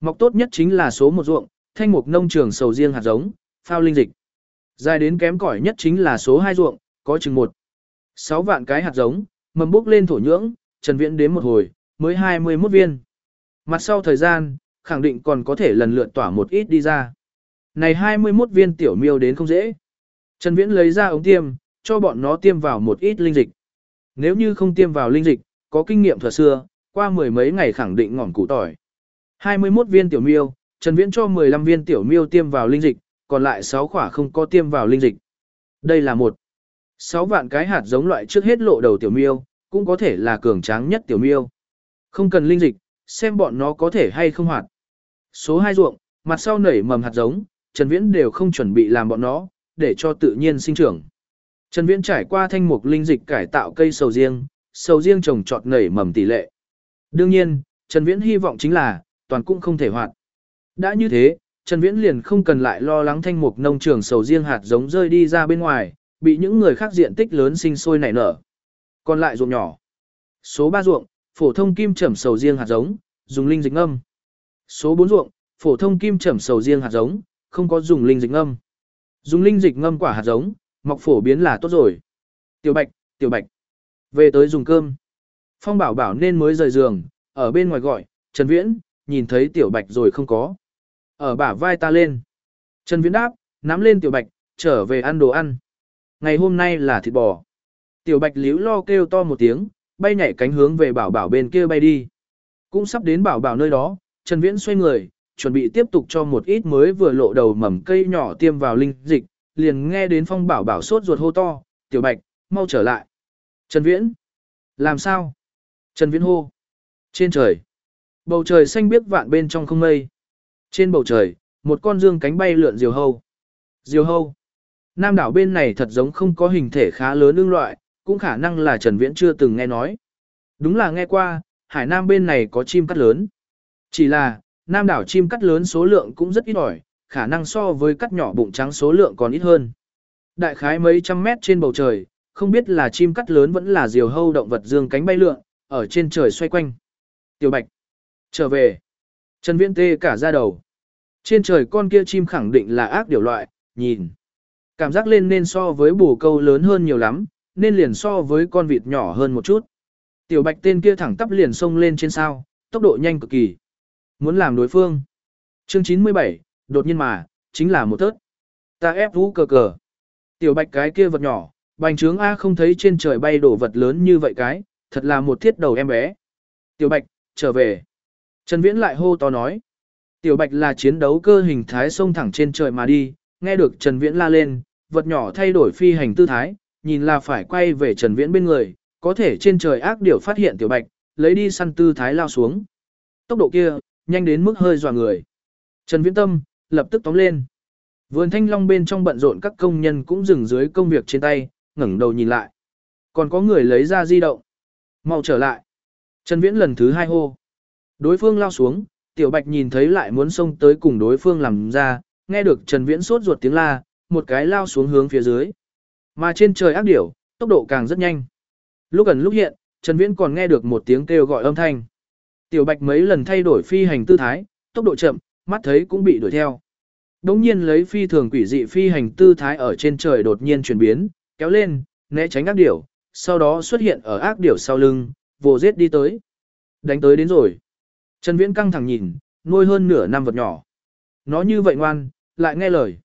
Mọc tốt nhất chính là số một ruộng, thanh mục nông trường sầu riêng hạt giống, phao linh dịch. Dài đến kém cỏi nhất chính là số hai ruộng, có chừng 1. 6 vạn cái hạt giống, mầm bốc lên thổ nhưỡng, Trần Viễn đếm một hồi, mới 21 viên. Mặt sau thời gian, khẳng định còn có thể lần lượt tỏa một ít đi ra. Này 21 viên tiểu miêu đến không dễ. Trần Viễn lấy ra ống tiêm, cho bọn nó tiêm vào một ít linh dịch. Nếu như không tiêm vào linh dịch, có kinh nghiệm thừa xưa, qua mười mấy ngày khẳng định ngỏm củ tỏi. 21 viên tiểu miêu, Trần Viễn cho 15 viên tiểu miêu tiêm vào linh dịch, còn lại 6 khỏa không có tiêm vào linh dịch. Đây là một 6 vạn cái hạt giống loại trước hết lộ đầu tiểu miêu, cũng có thể là cường tráng nhất tiểu miêu. Không cần linh dịch, xem bọn nó có thể hay không hoạt. Số 2 ruộng, mặt sau nảy mầm hạt giống, Trần Viễn đều không chuẩn bị làm bọn nó, để cho tự nhiên sinh trưởng. Trần Viễn trải qua thanh mục linh dịch cải tạo cây sầu riêng, sầu riêng trồng trọt nảy mầm tỷ lệ. Đương nhiên, Trần Viễn hy vọng chính là, toàn cũng không thể hoạt. Đã như thế, Trần Viễn liền không cần lại lo lắng thanh mục nông trường sầu riêng hạt giống rơi đi ra bên ngoài, bị những người khác diện tích lớn sinh sôi nảy nở. Còn lại ruộng nhỏ. Số 3 ruộng, phổ thông kim trầm sầu riêng hạt giống, dùng linh dịch ngâm. Số 4 ruộng, phổ thông kim trầm sầu riêng hạt giống, không có dùng linh dịch ngâm. Dùng linh dịch ngâm quả hạt giống, mọc phổ biến là tốt rồi. Tiểu Bạch, Tiểu Bạch. Về tới dùng cơm. Phong bảo bảo nên mới rời giường, ở bên ngoài gọi, Trần Viễn, nhìn thấy Tiểu Bạch rồi không có. Ở bả vai ta lên. Trần Viễn đáp, nắm lên Tiểu Bạch, trở về ăn đồ ăn. Ngày hôm nay là thịt bò. Tiểu Bạch liếu lo kêu to một tiếng, bay nhảy cánh hướng về bảo bảo bên kia bay đi. Cũng sắp đến bảo bảo nơi đó, Trần Viễn xoay người, chuẩn bị tiếp tục cho một ít mới vừa lộ đầu mầm cây nhỏ tiêm vào linh dịch, liền nghe đến phong bảo bảo sốt ruột hô to, tiểu bạch, mau trở lại. Trần Viễn, làm sao? Trần Viễn hô. Trên trời, bầu trời xanh biếc vạn bên trong không mây. Trên bầu trời, một con dương cánh bay lượn diều hâu. Diều hâu. Nam đảo bên này thật giống không có hình thể khá lớn ương loại, cũng khả năng là Trần Viễn chưa từng nghe nói. Đúng là nghe qua, hải nam bên này có chim cắt lớn. Chỉ là, nam đảo chim cắt lớn số lượng cũng rất ít ỏi, khả năng so với cắt nhỏ bụng trắng số lượng còn ít hơn. Đại khái mấy trăm mét trên bầu trời, không biết là chim cắt lớn vẫn là diều hâu động vật dương cánh bay lượn, ở trên trời xoay quanh. Tiểu Bạch, trở về. Trần Viễn tê cả ra đầu. Trên trời con kia chim khẳng định là ác điều loại, nhìn. Cảm giác lên nên so với bù câu lớn hơn nhiều lắm, nên liền so với con vịt nhỏ hơn một chút. Tiểu Bạch tên kia thẳng tắp liền xông lên trên sao, tốc độ nhanh cực kỳ. Muốn làm đối phương. Chương 97, đột nhiên mà, chính là một tớt. Ta ép vũ cờ cờ. Tiểu bạch cái kia vật nhỏ, bành trướng A không thấy trên trời bay đổ vật lớn như vậy cái, thật là một thiết đầu em bé. Tiểu bạch, trở về. Trần Viễn lại hô to nói. Tiểu bạch là chiến đấu cơ hình thái sông thẳng trên trời mà đi, nghe được Trần Viễn la lên, vật nhỏ thay đổi phi hành tư thái, nhìn là phải quay về Trần Viễn bên người, có thể trên trời ác điểu phát hiện tiểu bạch, lấy đi săn tư thái lao xuống. Tốc độ kia, nhanh đến mức hơi dọa người. Trần Viễn Tâm, lập tức tóm lên. Vườn thanh long bên trong bận rộn các công nhân cũng dừng dưới công việc trên tay, ngẩng đầu nhìn lại. Còn có người lấy ra di động. Mau trở lại. Trần Viễn lần thứ hai hô. Đối phương lao xuống, Tiểu Bạch nhìn thấy lại muốn xông tới cùng đối phương làm ra, nghe được Trần Viễn sốt ruột tiếng la, một cái lao xuống hướng phía dưới. Mà trên trời ác điểu, tốc độ càng rất nhanh. Lúc gần lúc hiện, Trần Viễn còn nghe được một tiếng kêu gọi âm thanh. Tiểu Bạch mấy lần thay đổi phi hành tư thái, tốc độ chậm, mắt thấy cũng bị đuổi theo. Đống nhiên lấy phi thường quỷ dị phi hành tư thái ở trên trời đột nhiên chuyển biến, kéo lên, né tránh ác điểu, sau đó xuất hiện ở ác điểu sau lưng, vồ giết đi tới. Đánh tới đến rồi. Trần Viễn căng thẳng nhìn, nuôi hơn nửa năm vật nhỏ. Nó như vậy ngoan, lại nghe lời.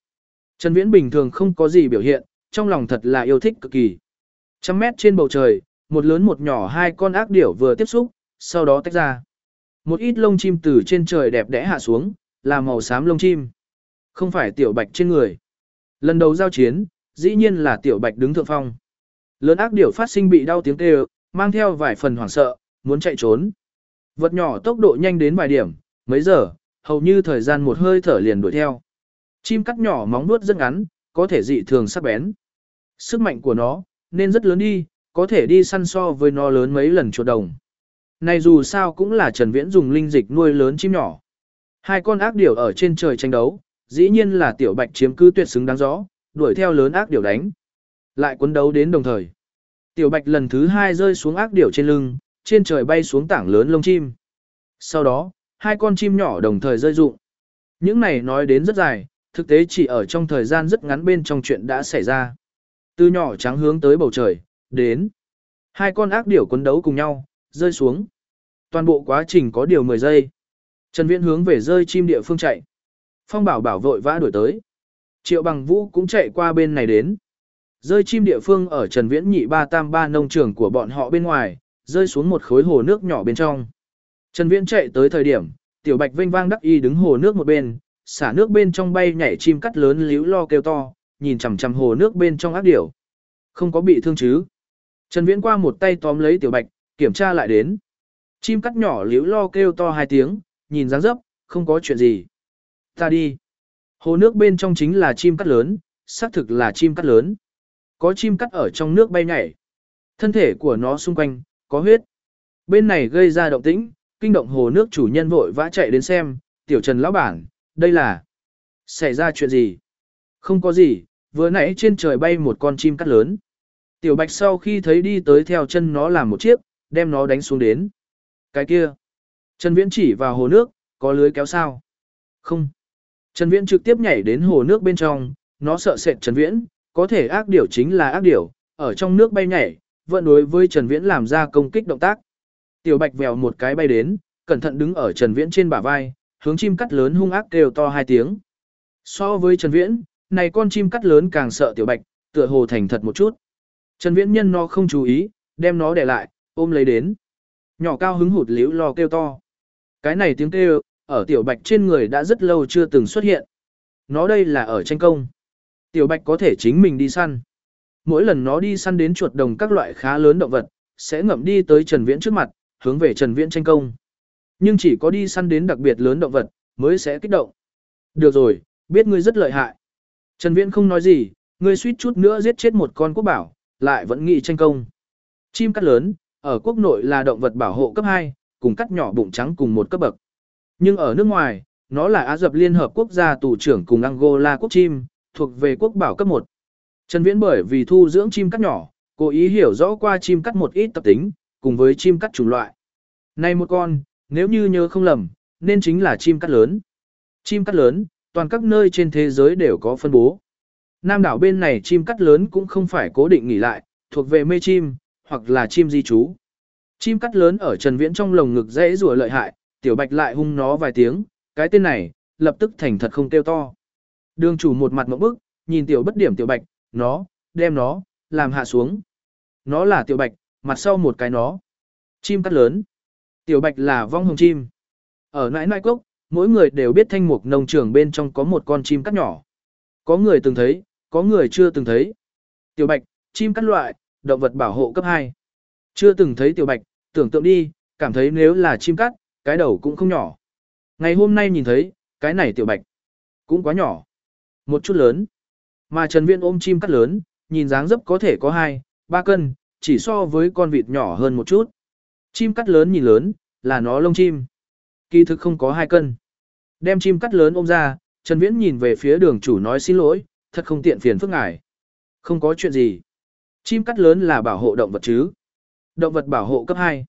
Trần Viễn bình thường không có gì biểu hiện, trong lòng thật là yêu thích cực kỳ. Trăm mét trên bầu trời, một lớn một nhỏ hai con ác điểu vừa tiếp xúc, sau đó tách ra. Một ít lông chim từ trên trời đẹp đẽ hạ xuống, là màu xám lông chim. Không phải tiểu bạch trên người. Lần đầu giao chiến, dĩ nhiên là tiểu bạch đứng thượng phong. Lớn ác điểu phát sinh bị đau tiếng kêu, mang theo vài phần hoảng sợ, muốn chạy trốn. Vật nhỏ tốc độ nhanh đến vài điểm, mấy giờ, hầu như thời gian một hơi thở liền đuổi theo. Chim cắt nhỏ móng vuốt rất ngắn, có thể dị thường sắc bén. Sức mạnh của nó, nên rất lớn đi, có thể đi săn so với nó lớn mấy lần chuột đồng. Này dù sao cũng là Trần Viễn dùng linh dịch nuôi lớn chim nhỏ. Hai con ác điểu ở trên trời tranh đấu, dĩ nhiên là tiểu bạch chiếm cứ tuyệt xứng đáng rõ, đuổi theo lớn ác điểu đánh. Lại cuốn đấu đến đồng thời. Tiểu bạch lần thứ hai rơi xuống ác điểu trên lưng, trên trời bay xuống tảng lớn lông chim. Sau đó, hai con chim nhỏ đồng thời rơi rụng. Những này nói đến rất dài, thực tế chỉ ở trong thời gian rất ngắn bên trong chuyện đã xảy ra. Từ nhỏ trắng hướng tới bầu trời, đến. Hai con ác điểu quấn đấu cùng nhau, rơi xuống. Toàn bộ quá trình có điều 10 giây. Trần Viễn hướng về rơi chim địa phương chạy. Phong bảo bảo vội vã đuổi tới. Triệu bằng vũ cũng chạy qua bên này đến. Rơi chim địa phương ở Trần Viễn nhị ba tam ba nông trường của bọn họ bên ngoài, rơi xuống một khối hồ nước nhỏ bên trong. Trần Viễn chạy tới thời điểm, Tiểu Bạch vênh vang đắc y đứng hồ nước một bên, xả nước bên trong bay nhảy chim cắt lớn líu lo kêu to, nhìn chằm chằm hồ nước bên trong ác điểu. Không có bị thương chứ? Trần Viễn qua một tay tóm lấy Tiểu Bạch, kiểm tra lại đến. Chim cắt nhỏ líu lo kêu to hai tiếng, nhìn dáng dấp, không có chuyện gì. Ta đi. Hồ nước bên trong chính là chim cắt lớn, xác thực là chim cắt lớn. Có chim cắt ở trong nước bay nhảy. Thân thể của nó xung quanh, có huyết. Bên này gây ra động tĩnh, kinh động hồ nước chủ nhân vội vã chạy đến xem, tiểu trần lão bản, đây là... Xảy ra chuyện gì? Không có gì, vừa nãy trên trời bay một con chim cắt lớn. Tiểu bạch sau khi thấy đi tới theo chân nó làm một chiếc, đem nó đánh xuống đến. Cái kia. Trần Viễn chỉ vào hồ nước, có lưới kéo sao? Không. Trần Viễn trực tiếp nhảy đến hồ nước bên trong, nó sợ sệt Trần Viễn, có thể ác điểu chính là ác điểu, ở trong nước bay nhảy, vẫn đối với Trần Viễn làm ra công kích động tác. Tiểu Bạch vèo một cái bay đến, cẩn thận đứng ở Trần Viễn trên bả vai, hướng chim cắt lớn hung ác kêu to hai tiếng. So với Trần Viễn, này con chim cắt lớn càng sợ Tiểu Bạch, tựa hồ thành thật một chút. Trần Viễn nhân nó không chú ý, đem nó để lại, ôm lấy đến. Nhỏ cao hứng hụt liễu lo kêu to. Cái này tiếng kêu, ở Tiểu Bạch trên người đã rất lâu chưa từng xuất hiện. Nó đây là ở tranh công. Tiểu Bạch có thể chính mình đi săn. Mỗi lần nó đi săn đến chuột đồng các loại khá lớn động vật, sẽ ngậm đi tới Trần Viễn trước mặt, hướng về Trần Viễn tranh công. Nhưng chỉ có đi săn đến đặc biệt lớn động vật, mới sẽ kích động. Được rồi, biết ngươi rất lợi hại. Trần Viễn không nói gì, ngươi suýt chút nữa giết chết một con quốc bảo, lại vẫn nghĩ tranh công. Chim cắt lớn, ở quốc nội là động vật bảo hộ cấp 2, cùng cắt nhỏ bụng trắng cùng một cấp bậc. Nhưng ở nước ngoài, nó là Á Dập Liên Hợp Quốc gia tù trưởng cùng Angola quốc chim, thuộc về quốc bảo cấp 1. Trần Viễn bởi vì thu dưỡng chim cắt nhỏ, cố ý hiểu rõ qua chim cắt một ít tập tính, cùng với chim cắt chủng loại. Này một con, nếu như nhớ không lầm, nên chính là chim cắt lớn. Chim cắt lớn, toàn các nơi trên thế giới đều có phân bố. Nam đảo bên này chim cắt lớn cũng không phải cố định nghỉ lại, thuộc về mê chim, hoặc là chim di trú. Chim cắt lớn ở Trần Viễn trong lồng ngực dễ rùa lợi hại, tiểu bạch lại hung nó vài tiếng, cái tên này, lập tức thành thật không kêu to. Đường chủ một mặt mẫu bức, nhìn tiểu bất điểm tiểu bạch, nó, đem nó, làm hạ xuống. Nó là tiểu bạch, mặt sau một cái nó. Chim cắt lớn. Tiểu bạch là vong hồng chim. Ở nãi nãi cốc, mỗi người đều biết thanh mục nông trường bên trong có một con chim cắt nhỏ. Có người từng thấy, có người chưa từng thấy. Tiểu bạch, chim cắt loại, động vật bảo hộ cấp 2. Chưa từng thấy tiểu bạch, tưởng tượng đi, cảm thấy nếu là chim cắt, cái đầu cũng không nhỏ. Ngày hôm nay nhìn thấy, cái này tiểu bạch, cũng quá nhỏ. Một chút lớn. Mà Trần Viễn ôm chim cắt lớn, nhìn dáng dấp có thể có 2, 3 cân, chỉ so với con vịt nhỏ hơn một chút. Chim cắt lớn nhìn lớn, là nó lông chim. Kỳ thực không có 2 cân. Đem chim cắt lớn ôm ra, Trần Viễn nhìn về phía đường chủ nói xin lỗi, thật không tiện phiền phức ngài. Không có chuyện gì. Chim cắt lớn là bảo hộ động vật chứ. Động vật bảo hộ cấp 2.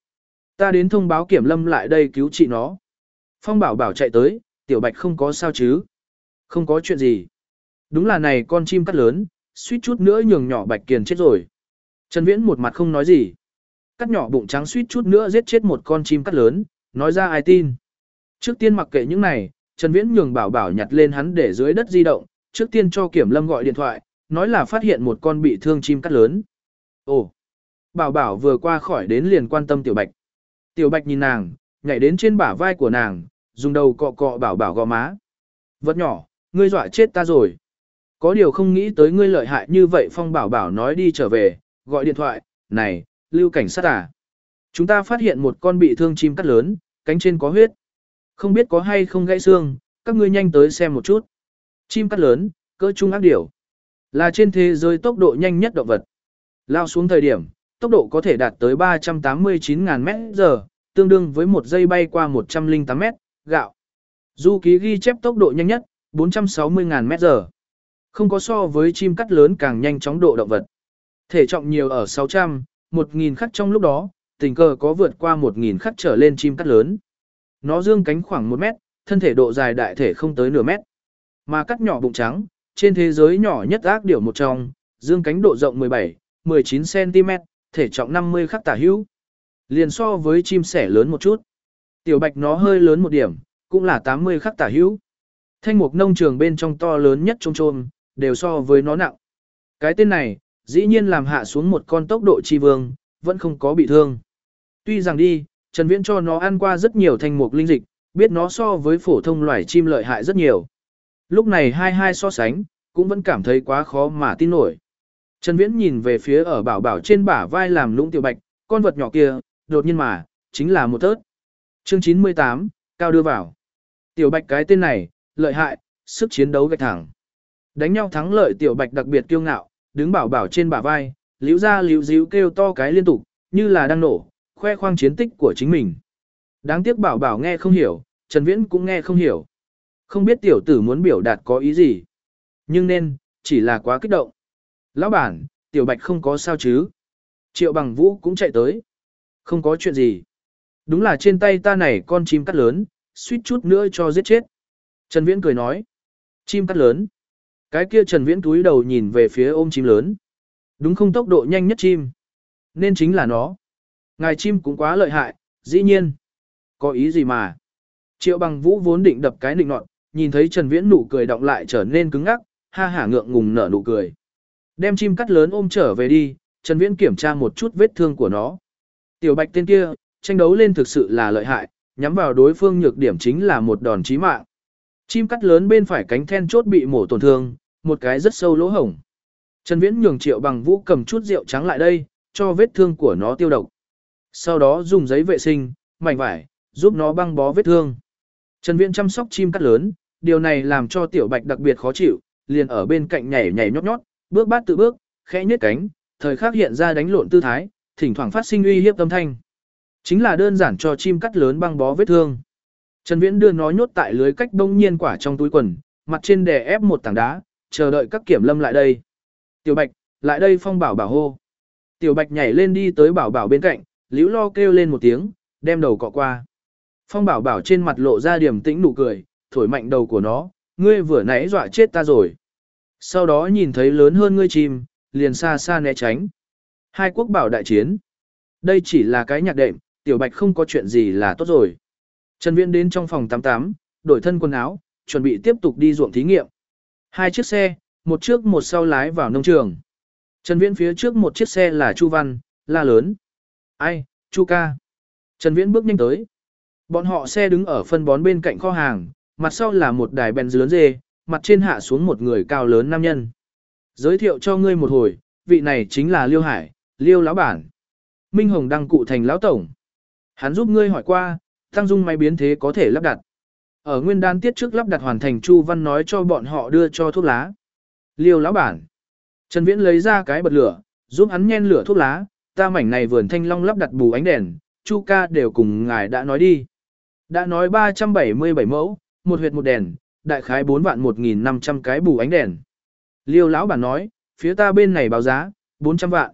Ta đến thông báo kiểm lâm lại đây cứu trị nó. Phong bảo bảo chạy tới, tiểu bạch không có sao chứ. Không có chuyện gì. Đúng là này con chim cắt lớn, suýt chút nữa nhường nhỏ bạch kiền chết rồi. Trần Viễn một mặt không nói gì. Cắt nhỏ bụng trắng suýt chút nữa giết chết một con chim cắt lớn, nói ra ai tin. Trước tiên mặc kệ những này, Trần Viễn nhường bảo bảo nhặt lên hắn để dưới đất di động, trước tiên cho Kiểm Lâm gọi điện thoại, nói là phát hiện một con bị thương chim cắt lớn. Ồ, bảo bảo vừa qua khỏi đến liền quan tâm Tiểu Bạch. Tiểu Bạch nhìn nàng, nhảy đến trên bả vai của nàng, dùng đầu cọ cọ bảo bảo gò má. Vật nhỏ, ngươi dọa chết ta rồi. Có điều không nghĩ tới ngươi lợi hại như vậy Phong bảo bảo nói đi trở về, gọi điện thoại, này, lưu cảnh sát à. Chúng ta phát hiện một con bị thương chim cắt lớn, cánh trên có huyết. Không biết có hay không gãy xương, các ngươi nhanh tới xem một chút. Chim cắt lớn, cỡ trung ác điểu. Là trên thế giới tốc độ nhanh nhất động vật. Lao xuống thời điểm, tốc độ có thể đạt tới 389.000 mét giờ, tương đương với một giây bay qua 108 mét, gạo. Du ký ghi chép tốc độ nhanh nhất, 460.000 mét giờ. Không có so với chim cắt lớn càng nhanh chóng độ động vật. Thể trọng nhiều ở 600, 1.000 khắc trong lúc đó, tình cờ có vượt qua 1.000 khắc trở lên chim cắt lớn. Nó dương cánh khoảng 1 mét, thân thể độ dài đại thể không tới nửa mét. Mà cắt nhỏ bụng trắng, trên thế giới nhỏ nhất ác điểu một trong, dương cánh độ rộng 17, 19 cm, thể trọng 50 khắc tả hữu. Liền so với chim sẻ lớn một chút. Tiểu bạch nó hơi lớn một điểm, cũng là 80 khắc tả hữu. Thanh mục nông trường bên trong to lớn nhất trông trôm, đều so với nó nặng. Cái tên này, dĩ nhiên làm hạ xuống một con tốc độ chi vương, vẫn không có bị thương. Tuy rằng đi, Trần Viễn cho nó ăn qua rất nhiều thanh mục linh dịch, biết nó so với phổ thông loài chim lợi hại rất nhiều. Lúc này hai hai so sánh, cũng vẫn cảm thấy quá khó mà tin nổi. Trần Viễn nhìn về phía ở bảo bảo trên bả vai làm lũng tiểu bạch, con vật nhỏ kia, đột nhiên mà, chính là một tớt. Chương 98, cao đưa vào. Tiểu bạch cái tên này, lợi hại, sức chiến đấu gạch thẳng. Đánh nhau thắng lợi tiểu bạch đặc biệt kiêu ngạo, đứng bảo bảo trên bả vai, liễu ra liễu díu kêu to cái liên tục, như là đang nổ, khoe khoang chiến tích của chính mình. Đáng tiếc bảo bảo nghe không hiểu, Trần Viễn cũng nghe không hiểu. Không biết tiểu tử muốn biểu đạt có ý gì. Nhưng nên, chỉ là quá kích động. Lão bản, tiểu bạch không có sao chứ. Triệu bằng vũ cũng chạy tới. Không có chuyện gì. Đúng là trên tay ta này con chim cắt lớn, suýt chút nữa cho giết chết. Trần Viễn cười nói. Chim cắt lớn. Cái kia Trần Viễn túi đầu nhìn về phía ôm chim lớn. Đúng không tốc độ nhanh nhất chim. Nên chính là nó. Ngài chim cũng quá lợi hại, dĩ nhiên. Có ý gì mà. Triệu bằng vũ vốn định đập cái nịnh nọt, nhìn thấy Trần Viễn nụ cười động lại trở nên cứng ngắc, ha hả ngượng ngùng nở nụ cười. Đem chim cắt lớn ôm trở về đi, Trần Viễn kiểm tra một chút vết thương của nó. Tiểu bạch tên kia, tranh đấu lên thực sự là lợi hại, nhắm vào đối phương nhược điểm chính là một đòn chí mạng. Chim cắt lớn bên phải cánh then chốt bị mổ tổn thương, một cái rất sâu lỗ hổng. Trần Viễn nhường Triệu Bằng Vũ cầm chút rượu trắng lại đây, cho vết thương của nó tiêu độc. Sau đó dùng giấy vệ sinh, mảnh vải, giúp nó băng bó vết thương. Trần Viễn chăm sóc chim cắt lớn, điều này làm cho Tiểu Bạch đặc biệt khó chịu, liền ở bên cạnh nhảy nhảy nhót nhót, bước bát tự bước, khẽ nhếch cánh, thời khắc hiện ra đánh lộn tư thái, thỉnh thoảng phát sinh uy hiếp âm thanh. Chính là đơn giản cho chim cắt lớn băng bó vết thương. Trần Viễn đưa nó nhốt tại lưới cách đông nhiên quả trong túi quần, mặt trên đè ép một tảng đá, chờ đợi các kiểm lâm lại đây. Tiểu Bạch, lại đây phong bảo bảo hô. Tiểu Bạch nhảy lên đi tới bảo bảo bên cạnh, liễu lo kêu lên một tiếng, đem đầu cọ qua. Phong bảo bảo trên mặt lộ ra điểm tĩnh nụ cười, thổi mạnh đầu của nó, ngươi vừa nãy dọa chết ta rồi. Sau đó nhìn thấy lớn hơn ngươi chim, liền xa xa né tránh. Hai quốc bảo đại chiến. Đây chỉ là cái nhạc đệm, tiểu bạch không có chuyện gì là tốt rồi. Trần Viễn đến trong phòng 88, đổi thân quần áo, chuẩn bị tiếp tục đi ruộng thí nghiệm. Hai chiếc xe, một trước một sau lái vào nông trường. Trần Viễn phía trước một chiếc xe là Chu Văn, la lớn. Ai, Chu ca. Trần Viễn bước nhanh tới. Bọn họ xe đứng ở phân bón bên cạnh kho hàng, mặt sau là một đài bèn lớn dê, mặt trên hạ xuống một người cao lớn nam nhân. Giới thiệu cho ngươi một hồi, vị này chính là Liêu Hải, Liêu lão bản. Minh Hồng đăng cụ thành lão tổng. Hắn giúp ngươi hỏi qua, tăng dung máy biến thế có thể lắp đặt. Ở nguyên đan tiết trước lắp đặt hoàn thành Chu Văn nói cho bọn họ đưa cho thuốc lá. Liêu lão bản. Trần Viễn lấy ra cái bật lửa, giúp hắn nhen lửa thuốc lá, ta mảnh này vườn thanh long lắp đặt bù ánh đèn, Chu ca đều cùng ngài đã nói đi. Đã nói 377 mẫu, một huyệt một đèn, đại khái 4 vạn 1.500 cái bù ánh đèn. Liêu lão bản nói, phía ta bên này báo giá, 400 vạn.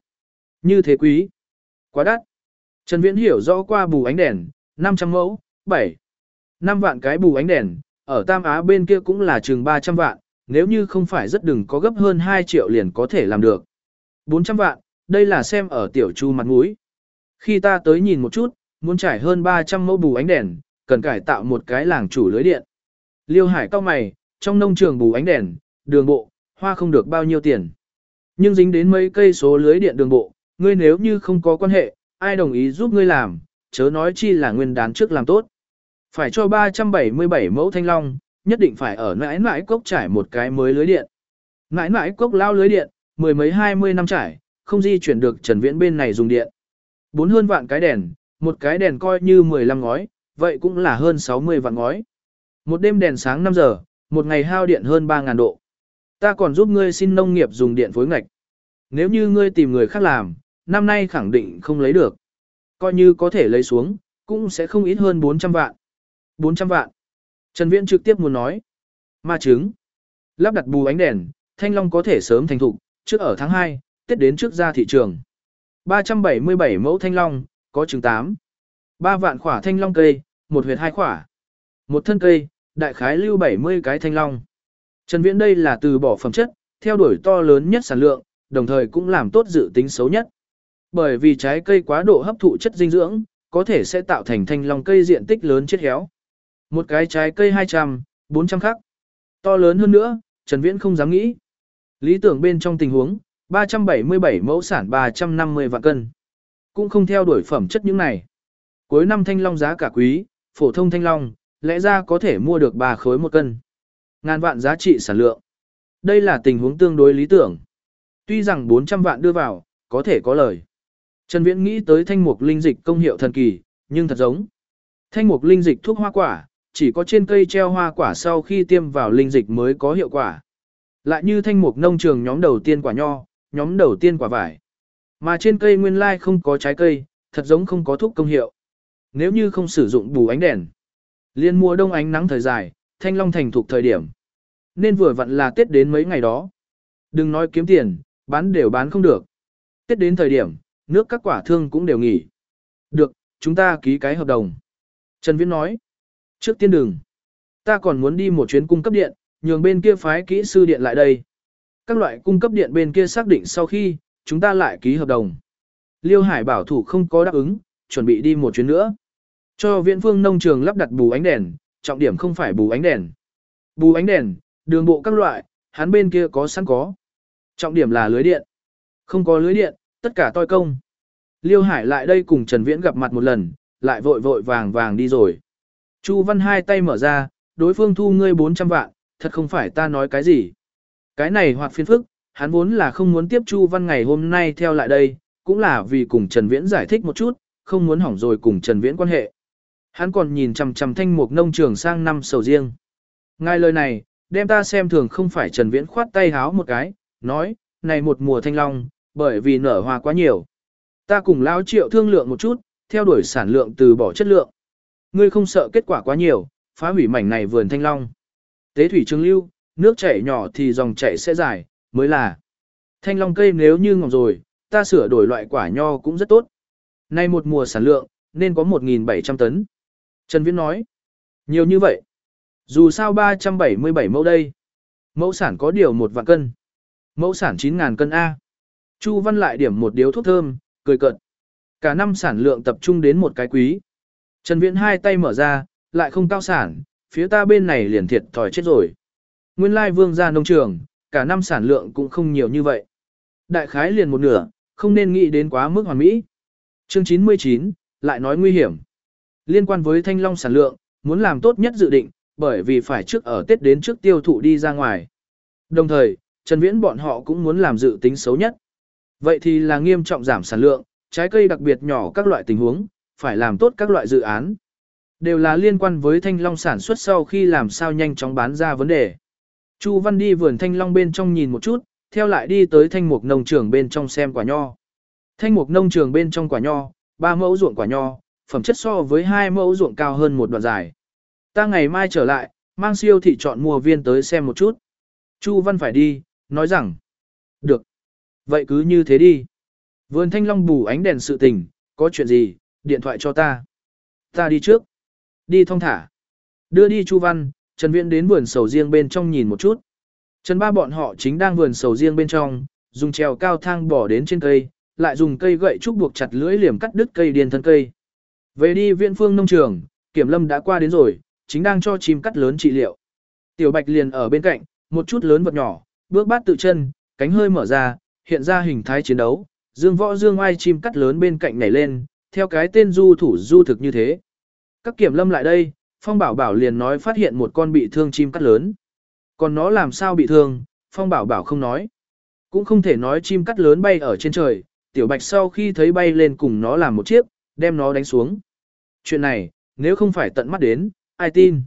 Như thế quý. Quá đắt. Trần Viễn hiểu rõ qua bù ánh đèn, 500 mẫu, 7. 5 vạn cái bù ánh đèn, ở Tam Á bên kia cũng là chừng 300 vạn, nếu như không phải rất đừng có gấp hơn 2 triệu liền có thể làm được. 400 vạn, đây là xem ở tiểu chu mặt mũi. Khi ta tới nhìn một chút, muốn trải hơn 300 mẫu bù ánh đèn, cần cải tạo một cái làng chủ lưới điện. Liêu Hải cao mày, trong nông trường bù ánh đèn, đường bộ, hoa không được bao nhiêu tiền. Nhưng dính đến mấy cây số lưới điện đường bộ, ngươi nếu như không có quan hệ, ai đồng ý giúp ngươi làm, chớ nói chi là nguyên đán trước làm tốt. Phải cho 377 mẫu thanh long, nhất định phải ở nãi nãi cốc trải một cái mới lưới điện. Nãi nãi cốc lao lưới điện, mười mấy hai mươi năm trải, không di chuyển được Trần Viễn bên này dùng điện. Bốn hơn vạn cái đèn, một cái đèn coi như 15 ngói, vậy cũng là hơn 60 vạn ngói. Một đêm đèn sáng 5 giờ, một ngày hao điện hơn 3.000 độ. Ta còn giúp ngươi xin nông nghiệp dùng điện phối ngạch. Nếu như ngươi tìm người khác làm, năm nay khẳng định không lấy được. Coi như có thể lấy xuống, cũng sẽ không ít hơn 400 vạn. 400 vạn. Trần Viễn trực tiếp muốn nói. Ma trứng. Lắp đặt bù ánh đèn, thanh long có thể sớm thành thục, trước ở tháng 2, Tết đến trước ra thị trường. 377 mẫu thanh long, có trứng 8. 3 vạn khỏa thanh long cây, một huyệt hai khỏa. Một thân cây, đại khái lưu 70 cái thanh long. Trần Viễn đây là từ bỏ phẩm chất, theo đuổi to lớn nhất sản lượng, đồng thời cũng làm tốt dự tính xấu nhất. Bởi vì trái cây quá độ hấp thụ chất dinh dưỡng, có thể sẽ tạo thành thanh long cây diện tích lớn chết héo. Một cái trái cây 200, 400 khắc. To lớn hơn nữa, Trần Viễn không dám nghĩ. Lý tưởng bên trong tình huống, 377 mẫu sản 350 vạn cân. Cũng không theo đuổi phẩm chất những này. Cuối năm thanh long giá cả quý, phổ thông thanh long, lẽ ra có thể mua được 3 khối một cân. Ngàn vạn giá trị sản lượng. Đây là tình huống tương đối lý tưởng. Tuy rằng 400 vạn đưa vào, có thể có lời. Trần Viễn nghĩ tới thanh mục linh dịch công hiệu thần kỳ, nhưng thật giống. Thanh mục linh dịch thuốc hoa quả, chỉ có trên cây treo hoa quả sau khi tiêm vào linh dịch mới có hiệu quả. Lại như thanh mục nông trường nhóm đầu tiên quả nho, nhóm đầu tiên quả vải. Mà trên cây nguyên lai không có trái cây, thật giống không có thuốc công hiệu. Nếu như không sử dụng bù ánh đèn, liên mùa đông ánh nắng thời dài, thanh long thành thuộc thời điểm. Nên vừa vặn là Tết đến mấy ngày đó. Đừng nói kiếm tiền, bán đều bán không được. Tết đến thời điểm, nước các quả thương cũng đều nghỉ. Được, chúng ta ký cái hợp đồng. Trần Viễn nói. Trước tiên đừng. Ta còn muốn đi một chuyến cung cấp điện, nhường bên kia phái kỹ sư điện lại đây. Các loại cung cấp điện bên kia xác định sau khi, chúng ta lại ký hợp đồng. Liêu Hải bảo thủ không có đáp ứng, chuẩn bị đi một chuyến nữa. Cho viện phương nông trường lắp đặt bù ánh đèn, trọng điểm không phải bù ánh đèn. Bù ánh đèn, đường bộ các loại, hắn bên kia có sẵn có. Trọng điểm là lưới điện. Không có lưới điện, tất cả toi công. Liêu Hải lại đây cùng Trần Viễn gặp mặt một lần, lại vội vội vàng vàng đi rồi. Chu Văn hai tay mở ra, đối phương thu ngươi 400 vạn, thật không phải ta nói cái gì. Cái này hoặc phiên phức, hắn vốn là không muốn tiếp Chu Văn ngày hôm nay theo lại đây, cũng là vì cùng Trần Viễn giải thích một chút, không muốn hỏng rồi cùng Trần Viễn quan hệ. Hắn còn nhìn chằm chằm thanh mục nông trường sang năm sầu riêng. Ngay lời này, đem ta xem thường không phải Trần Viễn khoát tay háo một cái, nói, này một mùa thanh long, bởi vì nở hoa quá nhiều. Ta cùng lão triệu thương lượng một chút, theo đuổi sản lượng từ bỏ chất lượng. Ngươi không sợ kết quả quá nhiều, phá hủy mảnh này vườn thanh long. Tế thủy trường lưu, nước chảy nhỏ thì dòng chảy sẽ dài, mới là. Thanh long cây nếu như ngọc rồi, ta sửa đổi loại quả nho cũng rất tốt. Nay một mùa sản lượng, nên có 1.700 tấn. Trần Viễn nói, nhiều như vậy. Dù sao 377 mẫu đây. Mẫu sản có điều một vạn cân. Mẫu sản 9.000 cân A. Chu Văn lại điểm một điếu thuốc thơm, cười cợt. Cả năm sản lượng tập trung đến một cái quý. Trần Viễn hai tay mở ra, lại không cao sản, phía ta bên này liền thiệt thòi chết rồi. Nguyên lai vương gia nông trường, cả năm sản lượng cũng không nhiều như vậy. Đại khái liền một nửa, không nên nghĩ đến quá mức hoàn mỹ. Chương 99, lại nói nguy hiểm. Liên quan với thanh long sản lượng, muốn làm tốt nhất dự định, bởi vì phải trước ở Tết đến trước tiêu thụ đi ra ngoài. Đồng thời, Trần Viễn bọn họ cũng muốn làm dự tính xấu nhất. Vậy thì là nghiêm trọng giảm sản lượng, trái cây đặc biệt nhỏ các loại tình huống, phải làm tốt các loại dự án. Đều là liên quan với thanh long sản xuất sau khi làm sao nhanh chóng bán ra vấn đề. Chu Văn đi vườn thanh long bên trong nhìn một chút, theo lại đi tới thanh mục nông trường bên trong xem quả nho. Thanh mục nông trường bên trong quả nho, ba mẫu ruộng quả nho, phẩm chất so với hai mẫu ruộng cao hơn một đoạn dài. Ta ngày mai trở lại, mang siêu thị chọn mua viên tới xem một chút. Chu Văn phải đi, nói rằng, được. Vậy cứ như thế đi. Vườn thanh long bù ánh đèn sự tình, có chuyện gì, điện thoại cho ta. Ta đi trước. Đi thong thả. Đưa đi Chu Văn, Trần Viễn đến vườn sầu riêng bên trong nhìn một chút. Trần ba bọn họ chính đang vườn sầu riêng bên trong, dùng trèo cao thang bỏ đến trên cây, lại dùng cây gậy trúc buộc chặt lưỡi liềm cắt đứt cây điền thân cây. Về đi viện phương nông trường, Kiểm Lâm đã qua đến rồi, chính đang cho chim cắt lớn trị liệu. Tiểu Bạch liền ở bên cạnh, một chút lớn vật nhỏ, bước bát tự chân, cánh hơi mở ra, hiện ra hình thái chiến đấu, dương võ dương ai chim cắt lớn bên cạnh nhảy lên, theo cái tên du thủ du thực như thế. Các kiểm lâm lại đây, Phong Bảo Bảo liền nói phát hiện một con bị thương chim cắt lớn. Còn nó làm sao bị thương, Phong Bảo Bảo không nói. Cũng không thể nói chim cắt lớn bay ở trên trời, Tiểu Bạch sau khi thấy bay lên cùng nó làm một chiếc, đem nó đánh xuống. Chuyện này, nếu không phải tận mắt đến, ai tin.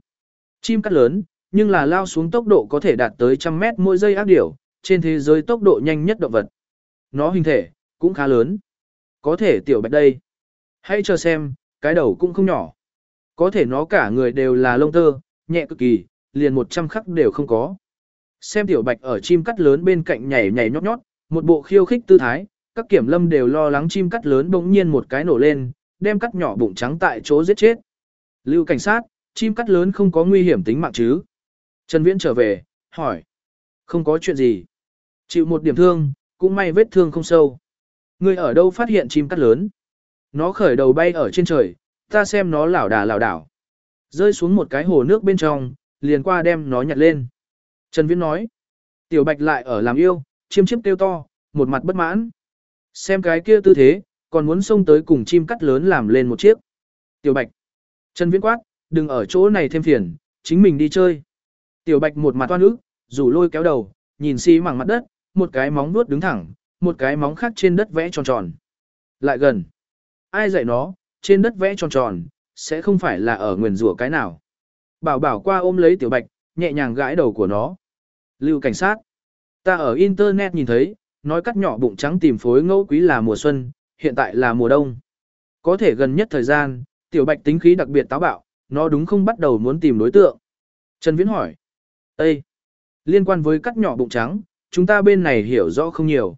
Chim cắt lớn, nhưng là lao xuống tốc độ có thể đạt tới trăm mét mỗi giây ác điểu, trên thế giới tốc độ nhanh nhất động vật. Nó hình thể, cũng khá lớn. Có thể tiểu bạch đây. Hãy chờ xem, cái đầu cũng không nhỏ. Có thể nó cả người đều là lông tơ, nhẹ cực kỳ, liền 100 khắc đều không có. Xem tiểu bạch ở chim cắt lớn bên cạnh nhảy nhảy nhót nhót, một bộ khiêu khích tư thái, các kiểm lâm đều lo lắng chim cắt lớn bỗng nhiên một cái nổ lên, đem cắt nhỏ bụng trắng tại chỗ giết chết. Lưu cảnh sát, chim cắt lớn không có nguy hiểm tính mạng chứ? Trần Viễn trở về, hỏi. Không có chuyện gì. Chịu một điểm thương, cũng may vết thương không sâu. Người ở đâu phát hiện chim cắt lớn? Nó khởi đầu bay ở trên trời, ta xem nó lảo đà lảo đảo. Rơi xuống một cái hồ nước bên trong, liền qua đem nó nhặt lên. Trần Viễn nói. Tiểu Bạch lại ở làm yêu, chiêm chiếp kêu to, một mặt bất mãn. Xem cái kia tư thế, còn muốn xông tới cùng chim cắt lớn làm lên một chiếc. Tiểu Bạch. Trần Viễn quát, đừng ở chỗ này thêm phiền, chính mình đi chơi. Tiểu Bạch một mặt toan ức, rủ lôi kéo đầu, nhìn xi si mảng mặt đất, một cái móng vuốt đứng thẳng, một cái móng khác trên đất vẽ tròn tròn. Lại gần. Ai dạy nó, trên đất vẽ tròn tròn, sẽ không phải là ở nguyền rủa cái nào. Bảo bảo qua ôm lấy tiểu bạch, nhẹ nhàng gãi đầu của nó. Lưu cảnh sát. Ta ở internet nhìn thấy, nói cắt nhỏ bụng trắng tìm phối ngẫu quý là mùa xuân, hiện tại là mùa đông. Có thể gần nhất thời gian, tiểu bạch tính khí đặc biệt táo bạo, nó đúng không bắt đầu muốn tìm đối tượng. Trần Viễn hỏi. Ê! Liên quan với cắt nhỏ bụng trắng, chúng ta bên này hiểu rõ không nhiều.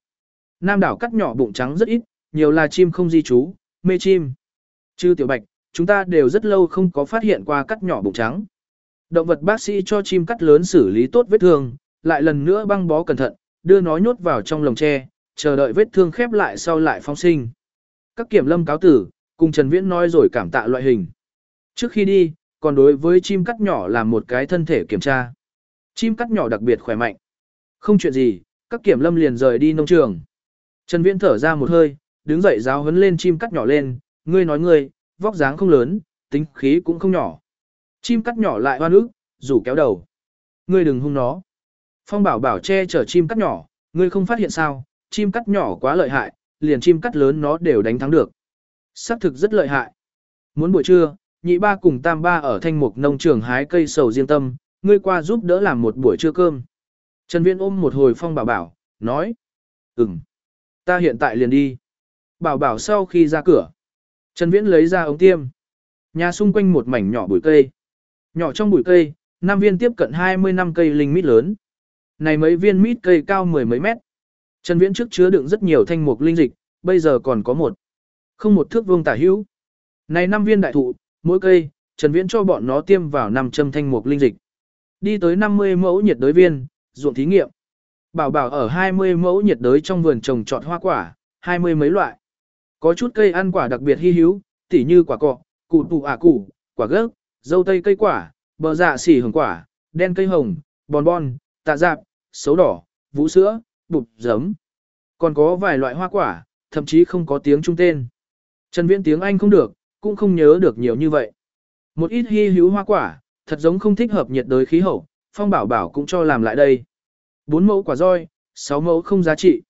Nam đảo cắt nhỏ bụng trắng rất ít, nhiều là chim không di trú, mê chim. Chư tiểu bạch, chúng ta đều rất lâu không có phát hiện qua cắt nhỏ bụng trắng. Động vật bác sĩ cho chim cắt lớn xử lý tốt vết thương, lại lần nữa băng bó cẩn thận, đưa nó nhốt vào trong lồng tre, chờ đợi vết thương khép lại sau lại phong sinh. Các kiểm lâm cáo tử, cùng Trần Viễn nói rồi cảm tạ loại hình. Trước khi đi, còn đối với chim cắt nhỏ làm một cái thân thể kiểm tra. Chim cắt nhỏ đặc biệt khỏe mạnh. Không chuyện gì, các kiểm lâm liền rời đi nông trường. Trần Viễn thở ra một hơi, đứng dậy giáo huấn lên chim cắt nhỏ lên, ngươi nói ngươi, vóc dáng không lớn, tính khí cũng không nhỏ. Chim cắt nhỏ lại hoa ức, rủ kéo đầu. Ngươi đừng hung nó. Phong bảo bảo che chở chim cắt nhỏ, ngươi không phát hiện sao, chim cắt nhỏ quá lợi hại, liền chim cắt lớn nó đều đánh thắng được. Sắc thực rất lợi hại. Muốn buổi trưa, nhị ba cùng tam ba ở thanh mục nông trường hái cây sầu riêng tâm, ngươi qua giúp đỡ làm một buổi trưa cơm. Trần Viễn ôm một hồi phong bảo bảo, nói. Ừm, ta hiện tại liền đi. Bảo bảo sau khi ra cửa. Trần Viễn lấy ra ống tiêm. Nhà xung quanh một mảnh nhỏ bụi cây. Nhỏ trong bụi cây, năm viên tiếp cận 20 năm cây linh mít lớn. Này mấy viên mít cây cao mười mấy mét. Trần Viễn trước chứa đựng rất nhiều thanh mục linh dịch, bây giờ còn có một. Không một thước vuông tả hữu. Này năm viên đại thụ, mỗi cây, Trần Viễn cho bọn nó tiêm vào 500 thanh mục linh dịch. Đi tới 50 mẫu nhiệt đới viên, ruộng thí nghiệm. Bảo bảo ở 20 mẫu nhiệt đới trong vườn trồng trọt hoa quả, 20 mấy loại. Có chút cây ăn quả đặc biệt hy hữu, tỉ như quả cọ, củ tù ả củ, quả gấc, dâu tây cây quả, bờ dạ xỉ hồng quả, đen cây hồng, bòn bon, tạ dạp, xấu đỏ, vũ sữa, bụt, giấm. Còn có vài loại hoa quả, thậm chí không có tiếng trung tên. Trần Viễn tiếng Anh không được, cũng không nhớ được nhiều như vậy. Một ít hy hữu hoa quả, thật giống không thích hợp nhiệt đới khí hậu, Phong Bảo Bảo cũng cho làm lại đây. 4 mẫu quả roi, 6 mẫu không giá trị.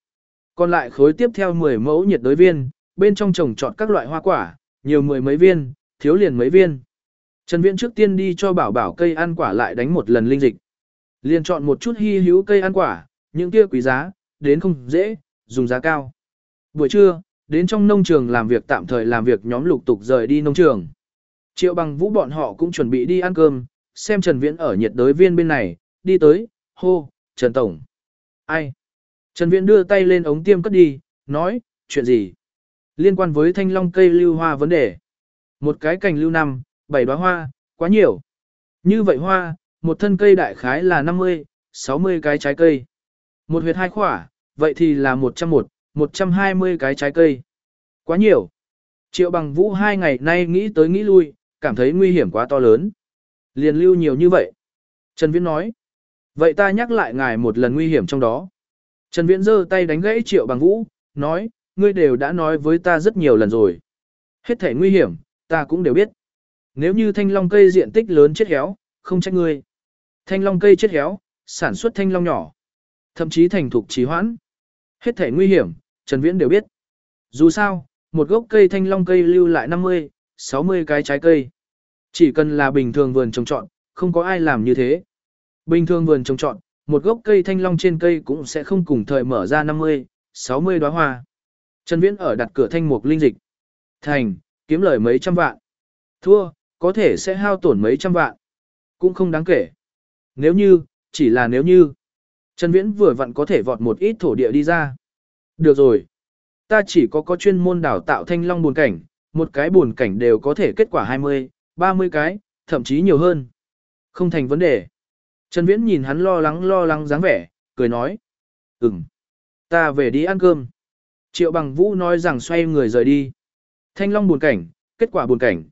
Còn lại khối tiếp theo 10 mẫu nhiệt đới viên, bên trong trồng trọt các loại hoa quả, nhiều mười mấy viên, thiếu liền mấy viên. Trần Viễn trước tiên đi cho Bảo Bảo cây ăn quả lại đánh một lần linh dịch. Liền chọn một chút hy hữu cây ăn quả, những kia quý giá, đến không dễ, dùng giá cao. Buổi trưa, đến trong nông trường làm việc tạm thời làm việc nhóm lục tục rời đi nông trường. Triệu bằng vũ bọn họ cũng chuẩn bị đi ăn cơm, xem Trần Viễn ở nhiệt đới viên bên này, đi tới, hô, Trần Tổng. Ai? Trần Viễn đưa tay lên ống tiêm cất đi, nói, chuyện gì? Liên quan với thanh long cây lưu hoa vấn đề. Một cái cành lưu năm, bảy đóa hoa, quá nhiều. Như vậy hoa, một thân cây đại khái là 50, 60 cái trái cây. Một huyệt hai khỏa, vậy thì là 101, 120 cái trái cây. Quá nhiều. Triệu bằng vũ hai ngày nay nghĩ tới nghĩ lui, cảm thấy nguy hiểm quá to lớn. Liền lưu nhiều như vậy. Trần Viễn nói. Vậy ta nhắc lại ngài một lần nguy hiểm trong đó. Trần Viễn giơ tay đánh gãy triệu bằng vũ, nói, ngươi đều đã nói với ta rất nhiều lần rồi. Hết thể nguy hiểm, ta cũng đều biết. Nếu như thanh long cây diện tích lớn chết héo, không trách ngươi. Thanh long cây chết héo, sản xuất thanh long nhỏ. Thậm chí thành thục trì hoãn. Hết thể nguy hiểm, Trần Viễn đều biết. Dù sao, một gốc cây thanh long cây lưu lại 50, 60 cái trái cây. Chỉ cần là bình thường vườn trồng trọt, không có ai làm như thế. Bình thường vườn trồng trọt, một gốc cây thanh long trên cây cũng sẽ không cùng thời mở ra 50, 60 đóa hoa. Trần Viễn ở đặt cửa thanh mục linh dịch. Thành, kiếm lời mấy trăm vạn. Thua, có thể sẽ hao tổn mấy trăm vạn. Cũng không đáng kể. Nếu như, chỉ là nếu như. Trần Viễn vừa vặn có thể vọt một ít thổ địa đi ra. Được rồi. Ta chỉ có có chuyên môn đào tạo thanh long buồn cảnh, một cái buồn cảnh đều có thể kết quả 20, 30 cái, thậm chí nhiều hơn. Không thành vấn đề. Trần Viễn nhìn hắn lo lắng lo lắng dáng vẻ, cười nói. Ừm, ta về đi ăn cơm. Triệu bằng vũ nói rằng xoay người rời đi. Thanh long buồn cảnh, kết quả buồn cảnh.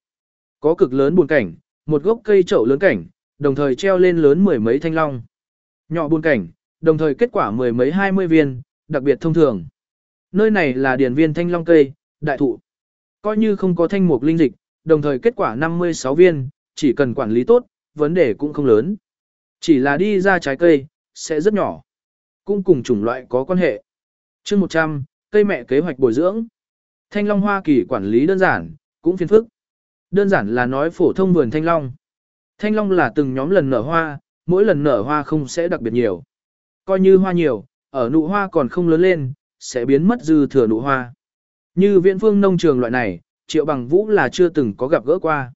Có cực lớn buồn cảnh, một gốc cây trậu lớn cảnh, đồng thời treo lên lớn mười mấy thanh long. Nhỏ buồn cảnh, đồng thời kết quả mười mấy hai mươi viên, đặc biệt thông thường. Nơi này là điển viên thanh long cây, đại thụ. Coi như không có thanh mục linh dịch, đồng thời kết quả 56 viên, chỉ cần quản lý tốt, vấn đề cũng không lớn. Chỉ là đi ra trái cây, sẽ rất nhỏ. Cũng cùng chủng loại có quan hệ. chương 100, cây mẹ kế hoạch bồi dưỡng. Thanh long Hoa Kỳ quản lý đơn giản, cũng phiền phức. Đơn giản là nói phổ thông vườn thanh long. Thanh long là từng nhóm lần nở hoa, mỗi lần nở hoa không sẽ đặc biệt nhiều. Coi như hoa nhiều, ở nụ hoa còn không lớn lên, sẽ biến mất dư thừa nụ hoa. Như viễn phương nông trường loại này, triệu bằng vũ là chưa từng có gặp gỡ qua.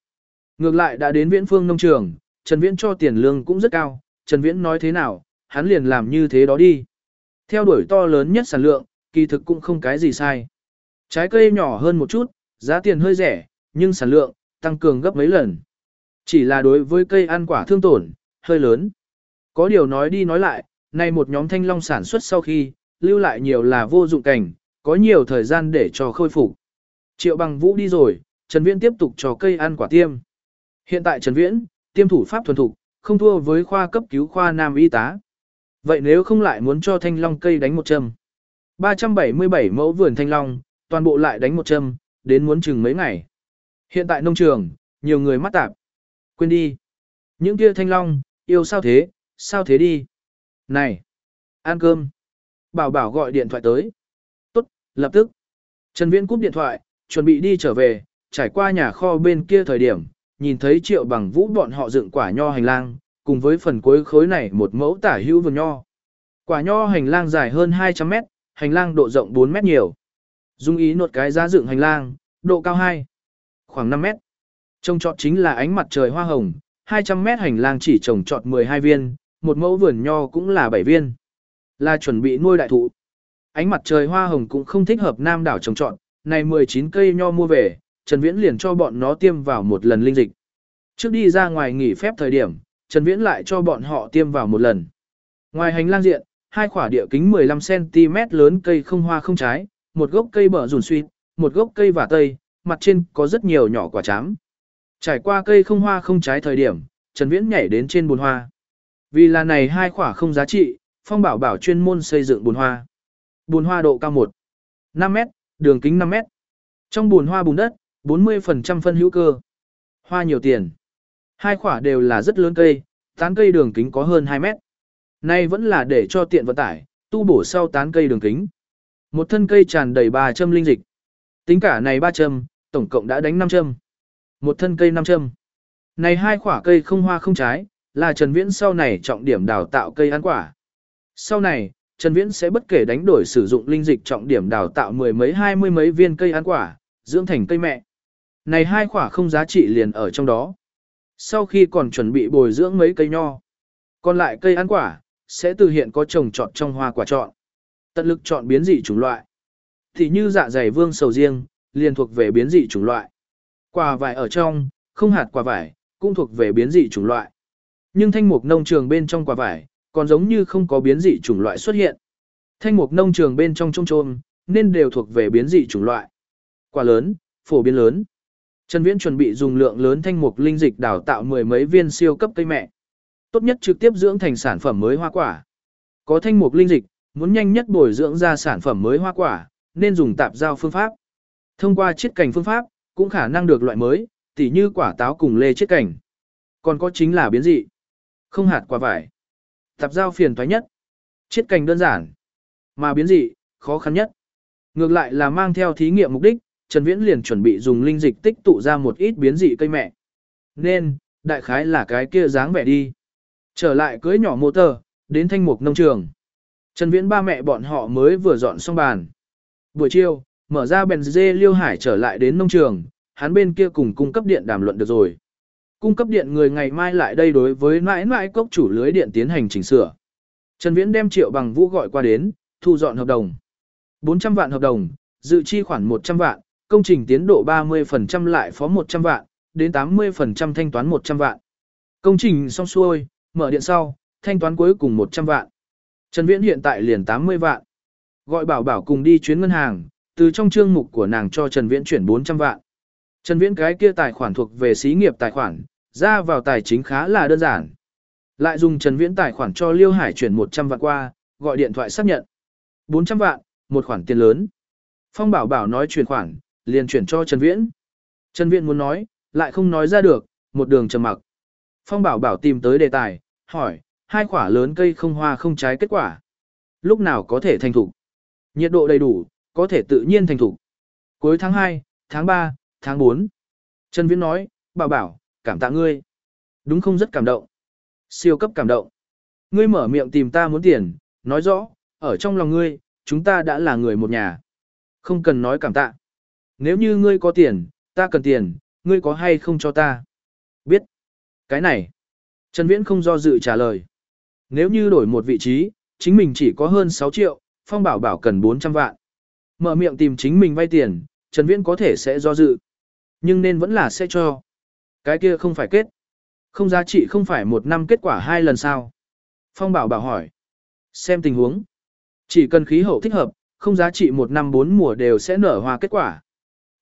Ngược lại đã đến viễn phương nông trường, Trần Viễn cho tiền lương cũng rất cao, Trần Viễn nói thế nào, hắn liền làm như thế đó đi. Theo đuổi to lớn nhất sản lượng, kỳ thực cũng không cái gì sai. Trái cây nhỏ hơn một chút, giá tiền hơi rẻ, nhưng sản lượng, tăng cường gấp mấy lần. Chỉ là đối với cây ăn quả thương tổn, hơi lớn. Có điều nói đi nói lại, nay một nhóm thanh long sản xuất sau khi, lưu lại nhiều là vô dụng cảnh, có nhiều thời gian để cho khôi phục. Triệu bằng vũ đi rồi, Trần Viễn tiếp tục cho cây ăn quả tiêm. Hiện tại Trần Viễn, tiêm thủ pháp thuần thục, không thua với khoa cấp cứu khoa nam y tá. Vậy nếu không lại muốn cho thanh long cây đánh một châm. 377 mẫu vườn thanh long, toàn bộ lại đánh một châm, đến muốn chừng mấy ngày. Hiện tại nông trường, nhiều người mắt tạp. Quên đi. Những kia thanh long, yêu sao thế, sao thế đi. Này, ăn cơm. Bảo bảo gọi điện thoại tới. Tốt, lập tức. Trần Viễn cúp điện thoại, chuẩn bị đi trở về, trải qua nhà kho bên kia thời điểm, nhìn thấy triệu bằng vũ bọn họ dựng quả nho hành lang, cùng với phần cuối khối này một mẫu tả hữu vườn nho. Quả nho hành lang dài hơn 200 mét, hành lang độ rộng 4 mét nhiều. Dung ý nột cái giá dựng hành lang, độ cao 2, khoảng 5 mét. Trông trọt chính là ánh mặt trời hoa hồng, 200 mét hành lang chỉ trồng trọt 12 viên, một mẫu vườn nho cũng là 7 viên. Là chuẩn bị nuôi đại thụ. Ánh mặt trời hoa hồng cũng không thích hợp nam đảo trồng trọt, này 19 cây nho mua về, Trần Viễn liền cho bọn nó tiêm vào một lần linh dịch. Trước đi ra ngoài nghỉ phép thời điểm, Trần Viễn lại cho bọn họ tiêm vào một lần. Ngoài hành lang diện, hai khỏa địa kính 15cm lớn cây không hoa không trái, một gốc cây bở rùn suy, một gốc cây vả tây, mặt trên có rất nhiều nhỏ quả chám. Trải qua cây không hoa không trái thời điểm, Trần Viễn nhảy đến trên bồn hoa. Vì là này hai khỏa không giá trị, Phong Bảo Bảo chuyên môn xây dựng bồn hoa. Bồn hoa độ cao 1, 5 mét, đường kính 5 mét. Trong bồn hoa bùn đất, 40% phân hữu cơ. Hoa nhiều tiền. Hai khỏa đều là rất lớn cây, tán cây đường kính có hơn 2 mét. Nay vẫn là để cho tiện vận tải, tu bổ sau tán cây đường kính. Một thân cây tràn đầy ba châm linh dịch. Tính cả này ba châm, tổng cộng đã đánh 5 châm. Một thân cây 5 châm. Này hai quả cây không hoa không trái, là Trần Viễn sau này trọng điểm đào tạo cây ăn quả. Sau này, Trần Viễn sẽ bất kể đánh đổi sử dụng linh dịch trọng điểm đào tạo mười mấy hai mươi mấy viên cây ăn quả, dưỡng thành cây mẹ. Này hai quả không giá trị liền ở trong đó. Sau khi còn chuẩn bị bồi dưỡng mấy cây nho, còn lại cây ăn quả, sẽ từ hiện có trồng trọt trong hoa quả chọn. Tận lực chọn biến dị chủng loại. Thì như dạ dày vương sầu riêng, liền thuộc về biến dị chủng loại. Quả vải ở trong, không hạt quả vải, cũng thuộc về biến dị chủng loại. Nhưng thanh mục nông trường bên trong quả vải, còn giống như không có biến dị chủng loại xuất hiện. Thanh mục nông trường bên trong trông trôm, nên đều thuộc về biến dị chủng loại. Quả lớn, phổ biến lớn. Trần Viễn chuẩn bị dùng lượng lớn thanh mục linh dịch đào tạo mười mấy viên siêu cấp cây mẹ. Tốt nhất trực tiếp dưỡng thành sản phẩm mới hoa quả. Có thanh mục linh dịch, muốn nhanh nhất bồi dưỡng ra sản phẩm mới hoa quả, nên dùng tạp giao phương pháp. Thông qua chiết cảnh phương pháp, cũng khả năng được loại mới, tỉ như quả táo cùng lê chiết cảnh. Còn có chính là biến dị. Không hạt quả vải. Tạp giao phiền toái nhất. Chiết cảnh đơn giản. Mà biến dị, khó khăn nhất. Ngược lại là mang theo thí nghiệm mục đích, Trần Viễn liền chuẩn bị dùng linh dịch tích tụ ra một ít biến dị cây mẹ. Nên, đại khái là cái kia dáng vẻ đi. Trở lại cưới nhỏ mô tờ, đến thanh mục nông trường. Trần Viễn ba mẹ bọn họ mới vừa dọn xong bàn. Buổi chiều, mở ra bèn dê Liêu Hải trở lại đến nông trường, hắn bên kia cùng cung cấp điện đàm luận được rồi. Cung cấp điện người ngày mai lại đây đối với mãi mãi cốc chủ lưới điện tiến hành chỉnh sửa. Trần Viễn đem triệu bằng vũ gọi qua đến, thu dọn hợp đồng. 400 vạn hợp đồng, dự chi khoản 100 vạn, công trình tiến độ 30% lại phó 100 vạn, đến 80% thanh toán 100 vạn. Công trình xong xuôi, mở điện sau, thanh toán cuối cùng 100 vạn. Trần Viễn hiện tại liền 80 vạn. Gọi bảo bảo cùng đi chuyến ngân hàng, từ trong chương mục của nàng cho Trần Viễn chuyển 400 vạn. Trần Viễn cái kia tài khoản thuộc về xí nghiệp tài khoản, ra vào tài chính khá là đơn giản. Lại dùng Trần Viễn tài khoản cho Liêu Hải chuyển 100 vạn qua, gọi điện thoại xác nhận. 400 vạn, một khoản tiền lớn. Phong Bảo Bảo nói chuyển khoản, liền chuyển cho Trần Viễn. Trần Viễn muốn nói, lại không nói ra được, một đường trầm mặc. Phong Bảo Bảo tìm tới đề tài, hỏi, hai quả lớn cây không hoa không trái kết quả. Lúc nào có thể thành thủ? Nhiệt độ đầy đủ, có thể tự nhiên thành thủ. Cuối tháng 2, tháng 3, tháng 4. Trần Viễn nói, Bảo Bảo, cảm tạ ngươi. Đúng không rất cảm động. Siêu cấp cảm động. Ngươi mở miệng tìm ta muốn tiền, nói rõ, ở trong lòng ngươi, chúng ta đã là người một nhà. Không cần nói cảm tạ. Nếu như ngươi có tiền, ta cần tiền, ngươi có hay không cho ta? Cái này. Trần Viễn không do dự trả lời. Nếu như đổi một vị trí, chính mình chỉ có hơn 6 triệu, Phong Bảo Bảo cần 400 vạn. Mở miệng tìm chính mình vay tiền, Trần Viễn có thể sẽ do dự. Nhưng nên vẫn là sẽ cho. Cái kia không phải kết. Không giá trị không phải một năm kết quả hai lần sao. Phong Bảo Bảo hỏi. Xem tình huống. Chỉ cần khí hậu thích hợp, không giá trị một năm bốn mùa đều sẽ nở hoa kết quả.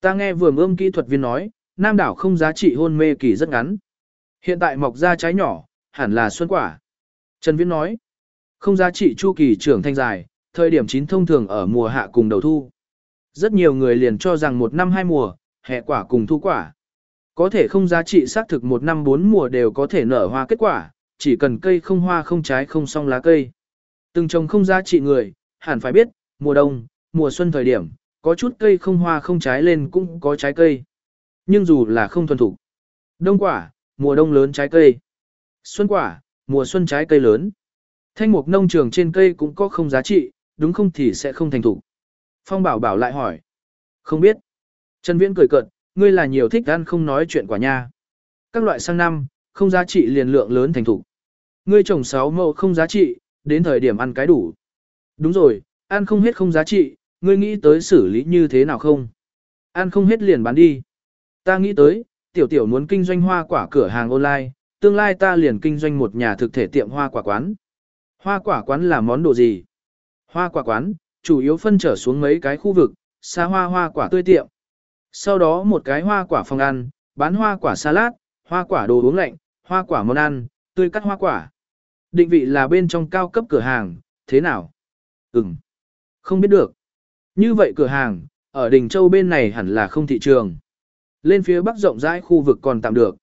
Ta nghe vừa ươm kỹ thuật viên nói, Nam đảo không giá trị hôn mê kỳ rất ngắn. Hiện tại mọc ra trái nhỏ, hẳn là xuân quả. Trần Viễn nói, không giá trị chu kỳ trưởng thanh dài, thời điểm chín thông thường ở mùa hạ cùng đầu thu. Rất nhiều người liền cho rằng một năm hai mùa, hè quả cùng thu quả. Có thể không giá trị xác thực một năm bốn mùa đều có thể nở hoa kết quả, chỉ cần cây không hoa không trái không song lá cây. Từng trồng không giá trị người, hẳn phải biết, mùa đông, mùa xuân thời điểm, có chút cây không hoa không trái lên cũng có trái cây. Nhưng dù là không thuần thủ. Đông quả, mùa đông lớn trái cây. Xuân quả, mùa xuân trái cây lớn. Thanh mục nông trường trên cây cũng có không giá trị, đúng không thì sẽ không thành thủ. Phong bảo bảo lại hỏi. Không biết. Trần Viễn cười cợt, ngươi là nhiều thích ăn không nói chuyện quả nha. Các loại sang năm, không giá trị liền lượng lớn thành thủ. Ngươi trồng 6 mẫu không giá trị, đến thời điểm ăn cái đủ. Đúng rồi, ăn không hết không giá trị, ngươi nghĩ tới xử lý như thế nào không? Ăn không hết liền bán đi. Ta nghĩ tới, tiểu tiểu muốn kinh doanh hoa quả cửa hàng online, tương lai ta liền kinh doanh một nhà thực thể tiệm hoa quả quán. Hoa quả quán là món đồ gì? Hoa quả quán, chủ yếu phân trở xuống mấy cái khu vực, xa hoa hoa quả tươi tiệm. Sau đó một cái hoa quả phòng ăn, bán hoa quả salad, hoa quả đồ uống lạnh, hoa quả món ăn, tươi cắt hoa quả. Định vị là bên trong cao cấp cửa hàng, thế nào? Ừm. Không biết được. Như vậy cửa hàng, ở Đình Châu bên này hẳn là không thị trường. Lên phía bắc rộng rãi khu vực còn tạm được.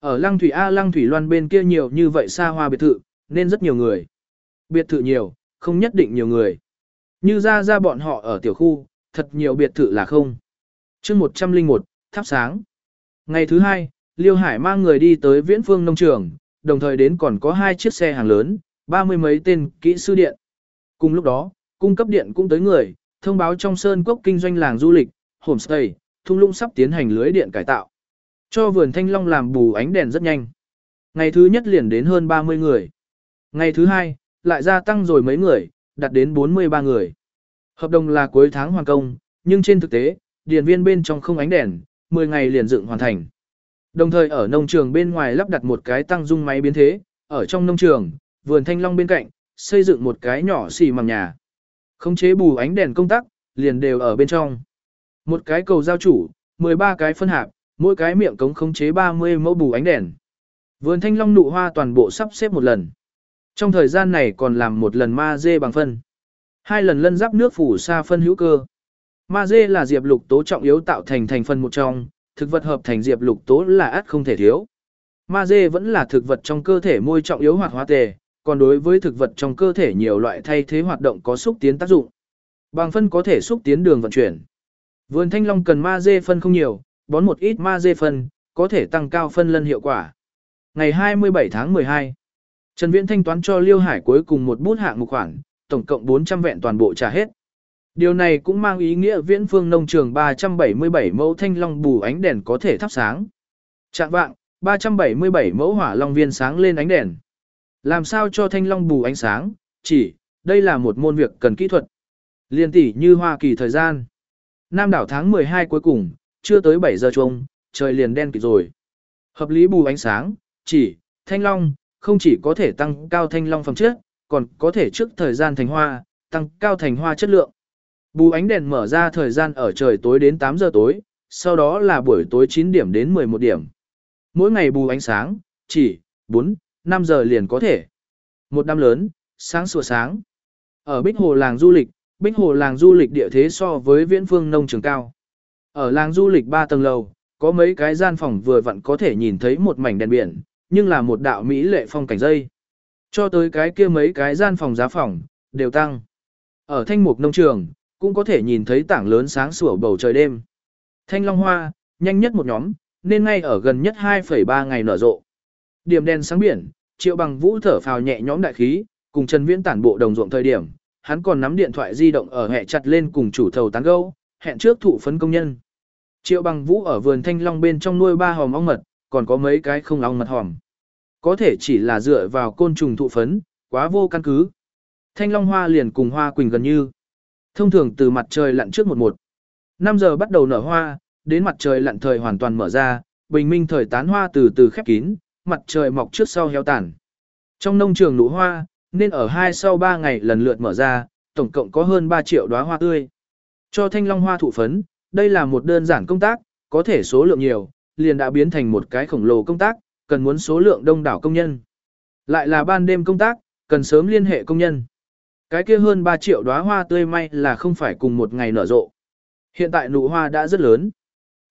Ở Lăng Thủy A Lăng Thủy Loan bên kia nhiều như vậy xa hoa biệt thự, nên rất nhiều người. Biệt thự nhiều, không nhất định nhiều người. Như ra ra bọn họ ở tiểu khu, thật nhiều biệt thự là không. chương 101, thắp sáng. Ngày thứ hai, Liêu Hải mang người đi tới Viễn Phương Nông Trường, đồng thời đến còn có hai chiếc xe hàng lớn, ba mươi mấy tên kỹ sư điện. Cùng lúc đó, cung cấp điện cũng tới người, thông báo trong Sơn Cốc kinh doanh làng du lịch, homestay, thung lũng sắp tiến hành lưới điện cải tạo. Cho vườn thanh long làm bù ánh đèn rất nhanh. Ngày thứ nhất liền đến hơn 30 người. Ngày thứ hai, lại gia tăng rồi mấy người, đạt đến 43 người. Hợp đồng là cuối tháng hoàn công, nhưng trên thực tế, điền viên bên trong không ánh đèn, 10 ngày liền dựng hoàn thành. Đồng thời ở nông trường bên ngoài lắp đặt một cái tăng dung máy biến thế, ở trong nông trường, vườn thanh long bên cạnh, xây dựng một cái nhỏ xì màng nhà. Khống chế bù ánh đèn công tắc, liền đều ở bên trong. Một cái cầu giao chủ, 13 cái phân hạp, mỗi cái miệng cống khống chế 30 mẫu bù ánh đèn. Vườn thanh long nụ hoa toàn bộ sắp xếp một lần. Trong thời gian này còn làm một lần ma dê bằng phân. Hai lần lân giáp nước phủ sa phân hữu cơ. Ma dê là diệp lục tố trọng yếu tạo thành thành phần một trong, thực vật hợp thành diệp lục tố là át không thể thiếu. Ma dê vẫn là thực vật trong cơ thể môi trọng yếu hoạt hóa tề, còn đối với thực vật trong cơ thể nhiều loại thay thế hoạt động có xúc tiến tác dụng. Bằng phân có thể xúc tiến đường vận chuyển. Vườn thanh long cần ma dê phân không nhiều, bón một ít ma dê phân, có thể tăng cao phân lân hiệu quả. Ngày 27 tháng 12, Trần Viễn thanh toán cho Liêu Hải cuối cùng một bút hạng mục khoản, tổng cộng 400 vẹn toàn bộ trả hết. Điều này cũng mang ý nghĩa viễn phương nông trường 377 mẫu thanh long bù ánh đèn có thể thắp sáng. Trạng vạng, 377 mẫu hỏa long viên sáng lên ánh đèn. Làm sao cho thanh long bù ánh sáng, chỉ, đây là một môn việc cần kỹ thuật. Liên tỷ như Hoa Kỳ thời gian. Nam đảo tháng 12 cuối cùng, chưa tới 7 giờ chung, trời liền đen kịt rồi. Hợp lý bù ánh sáng, chỉ, thanh long, không chỉ có thể tăng cao thanh long phẩm chất, còn có thể trước thời gian thành hoa, tăng cao thành hoa chất lượng. Bù ánh đèn mở ra thời gian ở trời tối đến 8 giờ tối, sau đó là buổi tối 9 điểm đến 11 điểm. Mỗi ngày bù ánh sáng, chỉ 4, 5 giờ liền có thể. Một năm lớn, sáng sủa sáng. Ở Bích Hồ làng du lịch, Bích Hồ làng du lịch địa thế so với Viễn Phương nông trường cao. Ở làng du lịch 3 tầng lầu, có mấy cái gian phòng vừa vặn có thể nhìn thấy một mảnh đèn biển, nhưng là một đạo mỹ lệ phong cảnh dây. Cho tới cái kia mấy cái gian phòng giá phòng, đều tăng. Ở thanh mục nông trường, cũng có thể nhìn thấy tảng lớn sáng sủa bầu trời đêm. Thanh long hoa, nhanh nhất một nhóm, nên ngay ở gần nhất 2,3 ngày nở rộ. Điểm đen sáng biển, triệu bằng vũ thở phào nhẹ nhõm đại khí, cùng Trần Viễn tản bộ đồng ruộng thời điểm, hắn còn nắm điện thoại di động ở hẹ chặt lên cùng chủ thầu tán gẫu, hẹn trước thụ phấn công nhân. Triệu bằng vũ ở vườn thanh long bên trong nuôi ba hòm ong mật, còn có mấy cái không ong mật hòm. Có thể chỉ là dựa vào côn trùng thụ phấn, quá vô căn cứ. Thanh long hoa liền cùng hoa quỳnh gần như. Thông thường từ mặt trời lặn trước một một. 5 giờ bắt đầu nở hoa, đến mặt trời lặn thời hoàn toàn mở ra, bình minh thời tán hoa từ từ khép kín, mặt trời mọc trước sau héo tàn. Trong nông trường nụ hoa, nên ở hai sau 3 ngày lần lượt mở ra, tổng cộng có hơn 3 triệu đóa hoa tươi. Cho thanh long hoa thụ phấn, đây là một đơn giản công tác, có thể số lượng nhiều, liền đã biến thành một cái khổng lồ công tác, cần muốn số lượng đông đảo công nhân. Lại là ban đêm công tác, cần sớm liên hệ công nhân. Cái kia hơn 3 triệu đóa hoa tươi may là không phải cùng một ngày nở rộ. Hiện tại nụ hoa đã rất lớn.